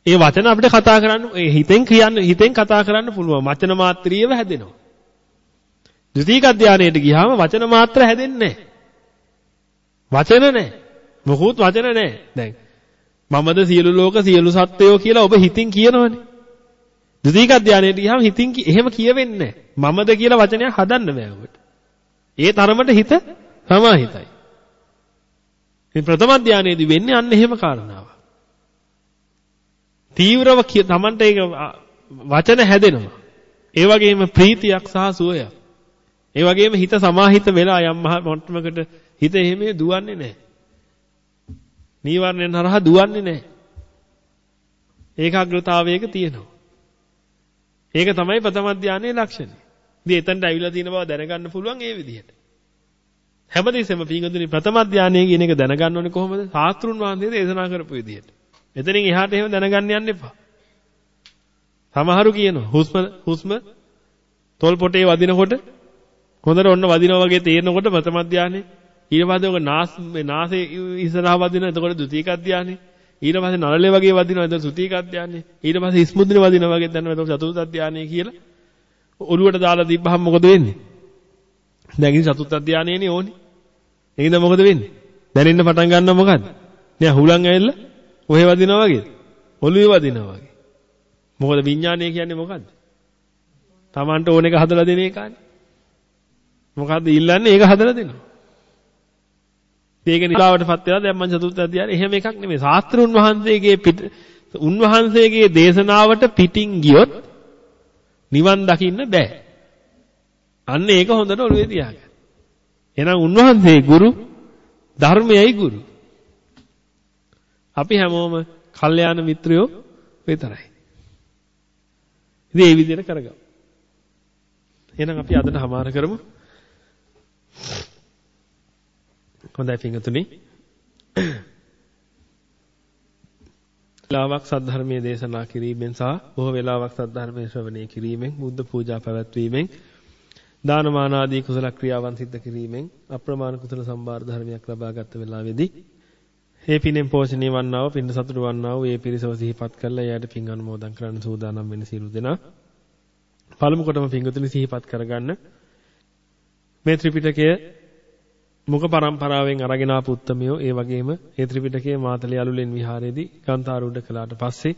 ඒ වචන අපිට කතා කරන්න ඒ හිතෙන් කියන්න හිතෙන් කතා කරන්න පුළුවන්. වචන මාත්‍රියව හැදෙනවා. ද්විතීක අධ්‍යානයට ගියාම වචන මාත්‍ර හැදෙන්නේ නැහැ. වචන නැහැ. මොකුත් වචන නැහැ. දැන් මමද සියලු ලෝක සියලු සත්වයෝ කියලා ඔබ හිතින් කියනවනේ. ද්විතීක අධ්‍යානයට ගියාම හිතින් එහෙම කියවෙන්නේ නැහැ. මමද කියලා වචනයක් හදන්න බෑ ඔබට. ඒ තරමට හිත සමාහිතයි. මේ ප්‍රථම ධානයේදී වෙන්නේ අන්න එහෙම කාරණාවක්. තීව්‍රව තමන්ට ඒක වචන හැදෙනවා. ඒ වගේම ප්‍රීතියක් සහ සුවයක්. ඒ වගේම හිත සමාහිත වෙලා යම් මට්ටමකට හිත එහෙම දුවන්නේ නැහැ. නීවරණයන් හරහා දුවන්නේ නැහැ. ඒකාග්‍රතාවයක තියෙනවා. ඒක තමයි ප්‍රථම ධානයේ ලක්ෂණය. ඉතින් එතනට ඇවිල්ලා තියෙන බව දැනගන්න පුළුවන් ඒ විදිහට. හැමදෙස්සෙම පිංගුතුනි ප්‍රථම ධානයේ කියන එක දැනගන්න ඕනේ කොහොමද? සාස්ත්‍රුන් වහන්සේ දේශනා කරපු විදිහට. එතනින් එහාට එහෙම දැනගන්න යන්න එපා. සමහරු කියනවා හුස්ම හුස්ම තොල් පොටේ වදිනකොට හොඳට ඔන්න වදිනවා වගේ තේරෙනකොට ප්‍රථම ධානයේ ඊට පස්සේ ඔක නාස් මේ නාසයේ ඉස්සරහා වදිනවා එතකොට ද්විතීක ධානයේ ඊට පස්සේ නළලේ වගේ වදිනවා එතකොට සුතීක ධානයේ ඊට පස්සේ ඉස්මුද්දින වදිනවා වගේ දැනනවා එතකොට චතුර්ථ ධානයේ කියලා ඔළුවට දාලා දීපහම මොකද වෙන්නේ දැන් ඉතින් චතුර්ථ ධානයේනේ ඕනේ. එහෙනම් මොකද වෙන්නේ? දැනෙන්න පටන් ගන්නවා මොකද්ද? නෑ හුලං ඇවිල්ලා ඔහෙ වදිනවා වගේ ඔළුවේ වදිනවා වගේ. මොකද විඥානය කියන්නේ මොකද්ද? Tamanට ඕන එක හදලා දෙන එකනේ. මොකද්ද ඉල්ලන්නේ? ඒක හදලා දෙනවා. ඒක නිලාවටපත් වෙලා දැන් මං චතුර්ථ අධ්‍යාය එහෙම එකක් නෙමෙයි. ශාස්ත්‍රුන් වහන්සේගේ පිට උන්වහන්සේගේ දේශනාවට පිටින් ගියොත් නිවන් දකින්න බෑ. අන්න ඒක හොඳට ඔළුවේ තියාගන්න. එහෙනම් උන්වහන්සේ ගුරු ධර්මයයි ගුරු. අපි හැමෝම කල්යාණ මිත්‍රයෝ විතරයි. ඉතින් මේ විදිහට කරගමු. එහෙනම් අපි අදට හමාර කරමු. හොඳයි පින්වතුනි. වෙලාවක් සද්ධර්මයේ දේශනා කිරීමෙන් සහ බොහෝ වෙලාවක් සද්ධර්මයේ ශ්‍රවණය කිරීමෙන් බුද්ධ පූජා පැවැත්වීමෙන් දානමාන ආදී කුසල ක්‍රියාවන් සිද්ධ කිරීමෙන් අප්‍රමාණ කුසල සම්භාර ධර්මයක් ලබාගත් වෙලාවේදී මේ පිනෙන් පෝෂණය වන්නා වූ පින්න සතුට වන්නා වූ මේ පිරිසව සිහිපත් කරලා එයාට පින් අනුමෝදන් කරන්න සූදානම් වෙන සියලු දෙනා පළමු කොටම පින්වතුනි සිහිපත් කරගන්න. මේ ත්‍රිපිටකය මුඛ පරම්පරාවෙන් අරගෙන ආපු උත්තමයෝ. ඒ වගේම ඒ ත්‍රිපිටකයේ මාතලේ අලුලෙන් විහාරයේදී ගාන්තාරූඪ කළාට පස්සේ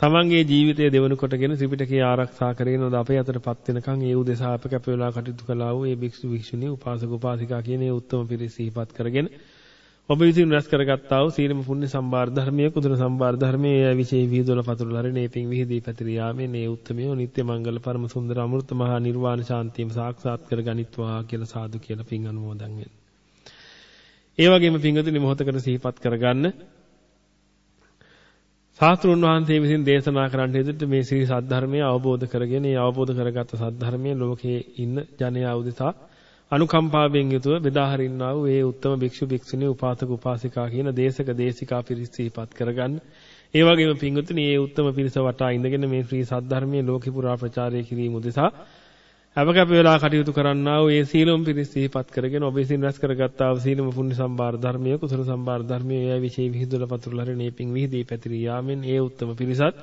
තමන්ගේ ජීවිතය දෙවනු කොටගෙන ත්‍රිපිටකය ආරක්ෂා කරගෙන ඔද අපේ අතටපත් වෙනකන් ඒ උදෙසා අප කැප වෙලා කටයුතු කළා වූ ඒ භික්ෂු භික්ෂුණී උපාසක උපාසිකා කියන ඒ උත්තම පිරිස සිහිපත් කරගෙන ඔබ විසින් රැස් කරගත්තා වූ සීලම පුණ්‍ය සම්භාර ධර්මයේ කුදුර සම්භාර ධර්මයේ ඒ විශේෂ විහිදුවල පතුරුල හරිනේ පිං විහිදී පැතිර යාමේ මේ උත්තමයෝ නිත්‍ය මංගල පරම සුන්දර අමෘත මහා නිර්වාණ ශාන්තියම සාක්ෂාත් කර ගනිත්වා කියලා සාදු කියලා පිං අනුමෝදන් වෙනවා ඒ වගේම පින්වතුනි මොහොතකට සිහිපත් කරගන්න. සාස්ත්‍රුන් වහන්සේ විසින් දේශනා කරන්න හේතුට මේ ශ්‍රී සද්ධර්මය අවබෝධ කරගෙන ඒ අවබෝධ කරගත් සද්ධර්මය ලෝකයේ ඉන්න ජනයා උදෙසා අනුකම්පාවෙන් යුතුව බෙදා හරින්නා වූ ඒ උත්තම භික්ෂු භික්ෂුණී උපාසක උපාසිකා කියන දේශක දේශිකා පිරිස සිහිපත් කරගන්න. ඒ වගේම පින්වතුනි මේ උත්තම පිරිස වටා ඉඳගෙන මේ ශ්‍රී සද්ධර්මයේ ලෝකෙ පුරා ප්‍රචාරය කිරීම උදෙසා අපකප වේලා කටයුතු කරන්නා වූ ඒ සීලොම් පිරිස් සිහිපත් කරගෙන ඔබ විසින් රැස් කරගත්තා වූ සීලම පුණ්‍ය සම්භාර ධර්මයේ කුසල සම්භාර ධර්මයේ එය විශේෂ විහිදුල පතුරුල හරිනේ පිං විහිදී පැතිරී යාමෙන් ඒ උත්තම පිරිසත්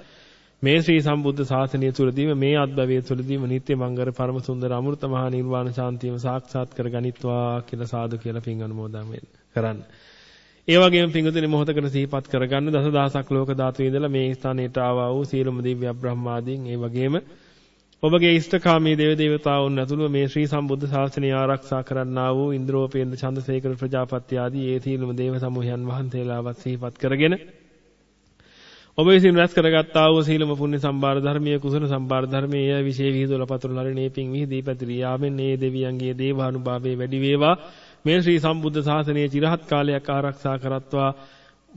මේ ශ්‍රී සම්බුද්ධ ශාසනය තුලදීම මේ අත්භවයේ තුලදීම නිත්‍ය මංගල පරම සුන්දර අමෘත මහා නිර්වාණ ශාන්තියම සාක්ෂාත් කරගනිත්වා කියලා සාදු කියලා පින් අනුමෝදන් කරන්න. ඒ වගේම පිංගුතුනි මොහොතකට සිහිපත් කරගන්න දසදහසක් ලෝක ධාතු ඉඳලා මේ ස්ථානයට ආවා වූ සීලම දිව්‍ය බ්‍රහ්මාදීන් ඒ වගේම ඔබගේ ඉෂ්ඨකාමී දේව දේවතාවුන් ඇතුළු මේ ශ්‍රී සම්බුද්ධ ශාසනය ආරක්ෂා කරන්නා වූ ඉන්ද්‍රෝපේන්ද්‍ර චන්දසේකර ප්‍රජාපති ආදී ඒ සීලම දේව සමූහයන් වහන්සේලාවත් සිහිපත් කරගෙන ඔබ විසින් රැස් කරගත්තා වූ සීලම පුණ්‍ය සම්බාර ධර්මීය කුසල සම්බාර ධර්මයේ එය විශේෂ විහිදුවල පතුරු නරිනේ පිං විහිදී පැතිරී යාමෙන් මේ දෙවියන්ගේ දේවානුභාවයේ වැඩි වේවා. මේ ශ්‍රී සම්බුද්ධ ශාසනයේ চিරහත් කාලයක් ආරක්ෂා කරත්වා.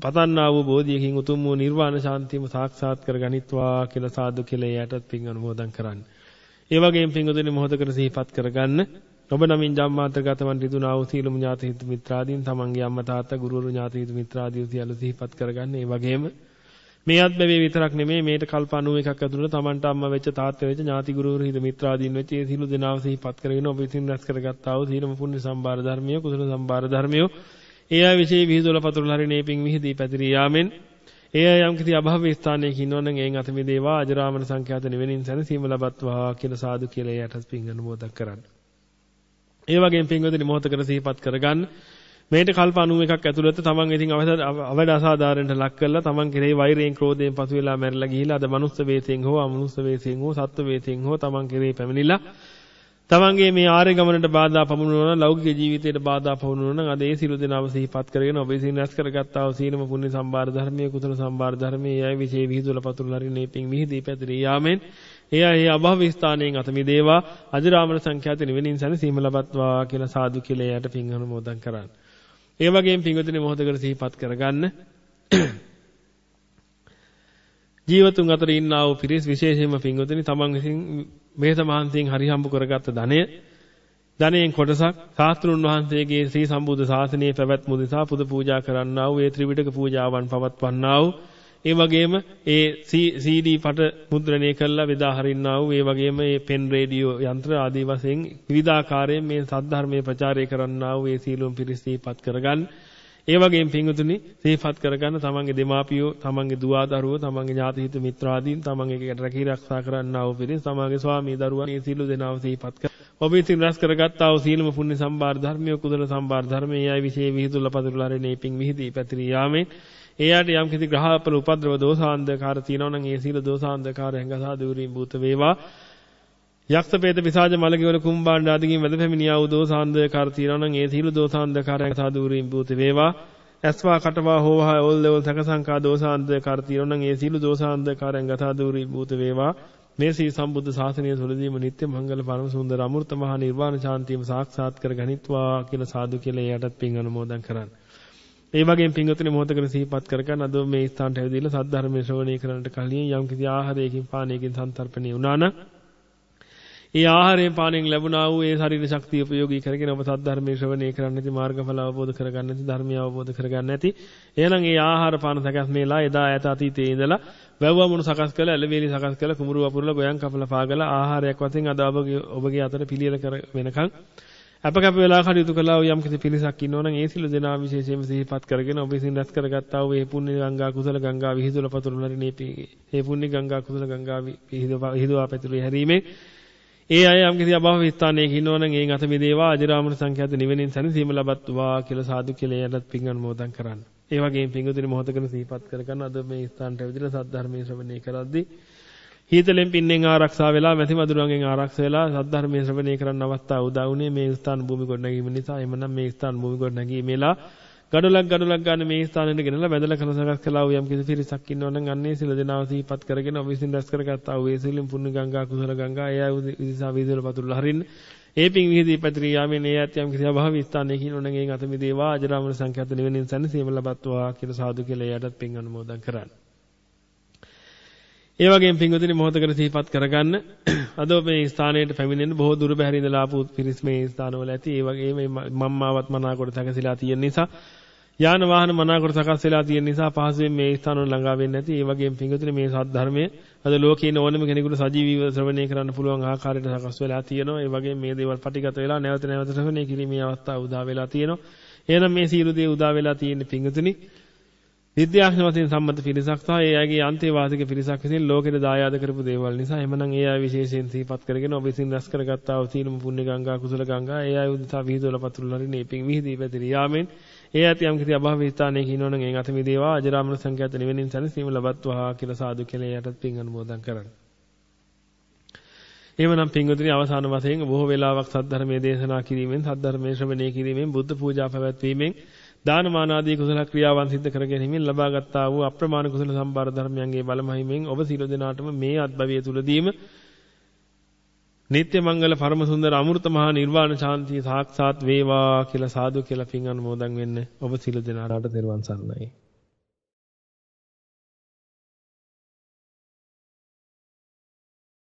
පතන්නා වූ බෝධියකින් උතුම් වූ නිර්වාණ ශාන්තියම සාක්ෂාත් කරගනිත්වා කියලා සාදු කියලා යටත් පින් අනුමෝදන් කරන්න. ඒ වගේම පින්වතුනි මොහොතකට සිහිපත් කරගන්න. ඔබ නමින් ජම්මාන්තගතවන් රිදුනා වූ සීලමු ඥාති හිත මිත්‍රාදීන් තමන්ගේ අම්මා තාත්තා ගුරුවරු ඥාති හිත මිත්‍රාදීන් සියල්ල සිහිපත් කරගන්න. ඒ වගේම මේ අත්බැවේ විතරක් නෙමෙයි මේට කල්ප 91ක් ඇතුළත තමන්ට අම්මා වෙච්ච තාත්තා වෙච්ච ඥාති ගුරුවරු හිත මිත්‍රාදීන් වෙච්ච ඒ සීල දෙනාව සිහිපත් කරගෙන ඔබ විසින් රැස් කරගත්තා වූ සීලම පුණ්‍ය සම්බාර ධර්මිය කුසල සම්බාර ධර්මිය ඒ අය විශේෂ විහිදුවල පතුරුල හරිනේ පිං විහිදී පැතිරී යාමෙන් ඒ අය යම් කිසි අභව ස්ථානයක ඉන්නවනම් එයින් අත මිදේවා අජරාමන සංඛ්‍යාත නිවෙනින් සැනසීම ලබත්වා කියලා සාදු කියලා යටත් පිං අනුමෝදක් කරන්න. ඒ වගේම පිංවතුනි මොහොතකට සිහිපත් කරගන්න මේට කල්ප 91ක් ඇතුළත තමන් ඉතින් අවඩ අසාධාරණට ලක් කරලා තමන් කෙරෙහි වෛරයෙන් ක්‍රෝධයෙන් පසු වෙලා මැරිලා ගිහිලා අද මනුස්ස වේසයෙන් හෝ අමනුස්ස වේසයෙන් හෝ සත්ත්ව වේසයෙන් හෝ තමන් කෙරෙහි පැමිණිලා තමන්ගේ මේ ආර්ය ගමනට බාධා පමුණුවන ලෞකික ජීවිතයට බාධා පමුණුවන අද ඒ සිළු දෙනාම සිහිපත් කරගෙන ඔබ විසින් රැස් කරගත්තා වූ සීලම පුණ්‍ය සම්බාර ධර්මයේ කුසල සම්බාර ධර්මයේ යයි විශේෂ විහිදුල පතුරු හරිනේ පිං විහිදී පැතිරී. යාමෙන් එය ඒ අභව ස්ථානයෙන් අත මිදේවා අජරාමර සංඛ්‍යාත නිවෙනින් සැනසීම ලබත්වා කියලා සාදු කියලා එයට පිං අනුමෝදන් කරන්න. ඒ වගේම පිංගුතුනි මොහොතකට සිහිපත් කරගන්න. ජීවතුන් අතර ඉන්නා වූ පිරිස් විශේෂයෙන්ම පිංගුතුනි තමන් විසින් මේත මහන්සියෙන් හරි හම්බ කරගත්ත ධනය ධනයෙන් කොටසක් ශාස්ත්‍රුන් වහන්සේගේ ශ්‍රී සම්බුද්ධ ශාසනයේ පැවැත්ම උදෙසා පුද පූජා කරන්නා වූ ඒ ත්‍රිවිධක පූජාවන් පවත්වන්නා වූ ඒ වගේම ඒ CD පට මුද්‍රණය කරලා බෙදා හරින්නා වූ ඒ වගේම මේ පෙන් රේඩියෝ යන්ත්‍ර ආදී වශයෙන් විවිධාකාරයෙන් මේ සද්ධර්මයේ ප්‍රචාරය කරන්නා වූ ඒ සීලොම් පිරිස් දීපත් කරගන්න ඒ වගේම පින්වතුනි සිහිපත් කරගන්න තමන්ගේ දෙමාපියෝ, තමන්ගේ දුව දරුවෝ, තමන්ගේ ඥාති හිත මිත්‍රාදීන්, තමන්ගේ රැකී ආරක්ෂා කරන්නා වූ පිරිස, තමන්ගේ ස්වාමී දරුවන් මේ සීල දෙනාව සිහිපත් කර. ඔබ ඉතින් රැස් කරගත්තා වූ සීලම පුණ්‍ය සම්බාර ධර්මිය කුසල සම්බාර ධර්මයේ යයි විශේෂ විහිදුල පදුලාරේ පිං විහිදී පැතිරී යාමේ එයාට යම් කිසි ග්‍රහපල උපද්‍රව දෝසාන්ධකාර තියෙනවා නම් ඒ සීල දෝසාන්ධකාර හැඟසා දුරින් භූත වේවා යක්ෂ ප්‍රේත පිසාජ මලගිවල කුම්බාණ්ඩ ආදීන් වැද පැමිණියා වූ දෝසාන්ධකාර තියෙනවා නම් ඒ සීල දෝසාන්ධකාරයන් සාදුරින් භූත වේවා ඇස්වා කටවා හෝවා ඕල්ලෙවල් සකසංකා දෝසාන්ධකාර තියෙනවා නම් ඒ සීල දෝසාන්ධකාරයන් ගතාදුරින් භූත වේවා මේ සී සම්බුද්ධ ශාසනය තුළදීම නිත්‍ය මංගල පරම සුන්දර අමෘත මහා නිර්වාණ ශාන්තියම සාක්ෂාත් කර ගනිත්වා කියලා සාදු කියලා එයටත් පින් අනුමෝදන් කරන්න. ඒ වගේම පින්වතුනි මොහොතකට සිහිපත් කරගන්න අද මේ ස්ථානට ඇවිදලා සද්ධර්මයේ ශ්‍රවණය කරන්නට කලින් යම් කිසි ආහාරයකින් පානයකින් සන්තරපණය වුණා නම් ඒ ආහාරයෙන් පානෙන් ලැබුණා වූ ඒ ශරීර ශක්තිය උපයෝගී කරගෙන ඔබ සද්ධර්මයේ ශ්‍රවණය කරන්න නැති මාර්ගඵල අවබෝධ කරගන්න නැති ධර්මය අවබෝධ කරගන්න නැති එහෙනම් ඒ ආහාර පාන සකස්මේලා එදා ඈත අතීතයේ ඉඳලා වැව්වමුණු සකස් කළ ඇලවේලි සකස් කළ කුඹුරු වපුරලා ගොයන් කපලා පාගලා ආහාරයක් වශයෙන් අද ඔබගේ ඔබගේ අතට පිළියෙල කර වෙනකන් අපකප වෙලා කටයුතු කළා වූ යම් කිසි පිරිසක් ඉන්නවනම් ඒ සිළු දෙනා විශේෂයෙන්ම සිහිපත් කරගෙන ඔබ විසින් රැස් කරගත්තා වූ මේ පුණ්‍ය ගංගා කුසල ගංගා විහිදුල පතුරුන රිනේපි මේ පුණ්‍ය ගංගා කුසල ගංගා විහිදුවා පැතුරු හැරීමේ ඒ අය යම් කිසි අභව ස්ථානයක ඉන්නවනම් ඒන් අත මිදේවා අජරාමර සංඛ්‍යාත නිවෙනින් සැනසීම ලබත්වා කියලා සාදු කියලා යටත් පින් අනුමෝදන් කරන්න. ඒ වගේම පින්වතුනි මොහොතකට සිහිපත් කරගන්න අද මේ ස්ථානට ඇවිදලා සද්ධර්මයේ ශ්‍රවණය කරද්දී හීතලෙන් පින්නෙන් ආරක්ෂා වෙලා මැති මදුරුවන්ගෙන් ආරක්ෂා වෙලා සද්ධර්මයේ ශ්‍රවණය කරන්න අවස්ථාව උදා වුණේ මේ ස්ථාන භූමි ගොඩනැගීම නිසා එමනම් මේ ස්ථාන භූමි ගොඩනැගීමේලා ගඩොලක් ගඩොලක් ගන්න මේ ස්ථානෙට ගෙනලා බැදලා කලසකස් කළා වූ යම් කිසි පිරිසක් ඉන්නවනම් අන්නේ සිල දෙනාව සිහිපත් කරගෙන ඔබ විසින් රැස් කරගත්තා වූ ඒ සිලින් පුණ්‍ය ගංගා කුසල ගංගා ඒ ආයු විදිසා වීදුල පතුරුල හරින්න. ඒ පිං විහිදී පැතිරී යාමෙන් ඒ ඇත යම් කිසි අභාව ස්ථානයක ඉන්නවනම් ඒන් අත මිදේවා අජරාමර සංඛ්‍යාත නිවෙනින් සැනසීම ලබත්වා කියලා සාදු කියලා එයටත් පිං අනුමෝදන් කරන්න. ඒ වගේම පින්වතුනි මොහොතකට සිහිපත් කරගන්න. අද මේ ස්ථානයට පැමිණෙන බොහෝ දුර බැහැර ඉඳලා ආපු පිරිස් මේ ස්ථානවල ඇති. ඒ වගේම මම්මාවත් මනාකොට තකසිලා තියෙන නිසා යාන වාහන මනාකොට සකස් වෙලා තියෙන නිසා පහසුවෙන් මේ ස්ථාන වල ළඟා වෙන්නේ නැති. ඒ වගේම පිංගුතුනි මේ සත් ධර්මයේ අද ලෝකේ ඉන්න ඕනම කෙනෙකුට සජීවීව ශ්‍රවණය කරන්න පුළුවන් ආකාරයට සකස් වෙලා තියෙනවා. ඒ වගේම මේ දේවල් පටිගත වෙලා නැවත නැවත ශ්‍රවණය කිරීමේ අවස්ථාව උදා වෙලා තියෙනවා. එහෙනම් මේ සීල දේ උදා වෙලා තියෙන පිංගුතුනි විද්‍යාඥ වශයෙන් සම්මත පිරිසක් සහ ඒ අයගේ අන්තේවාදික පිරිසක් විසින් ලෝකෙට දායාද කරපු දේවල් නිසා එhmenan ඒ අය විශේෂයෙන් සිහිපත් කරගෙන ඔබ විසින් රැස් කරගත්තා වූ සීලම පුණ්‍ය ගංගා කුසල ගංගා ඒ අය උදෙසා විහිදුවල පතුරුල හරි නේපින් විහිදී පැතිරී යාමෙන් ඒ ඇති යම් කිසි අභාව ස්ථානයක ඉන්නවනම් එන් අත මිදේවා අජරාමර සංඛ්‍යාත නිවෙනින් සැනසීම ලබත්වා කියලා සාදු කියලා යටත් පින් අනුමෝදන් කරන්න. එහෙමනම් පින්වතුනි අවසාන වශයෙන් බොහෝ වේලාවක් සද්ධර්මයේ දේශනා කිරීමෙන් සද්ධර්මයේ ශ්‍රවණය කිරීමෙන් බුද්ධ පූජා පැවැත්වීමෙන් දානමාන ආදී කුසල ක්‍රියාවන් සිද්ධ කර ගැනීමෙන් ලබාගත්තා වූ අප්‍රමාණ කුසල සම්බාර ධර්මයන්ගේ බලමහිමෙන් ඔබ සියලු දෙනාටම මේ අත්භවයේ තුලදීම නිත්‍ය මංගල පරම සුන්දර අමෘත මහා නිර්වාණ ශාන්තිය සාක්ෂාත් වේවා කියලා සාදු කියලා පින් අනුමෝදන් වෙන්න ඔබ සියලු දෙනාට දරුවන් සරණයි.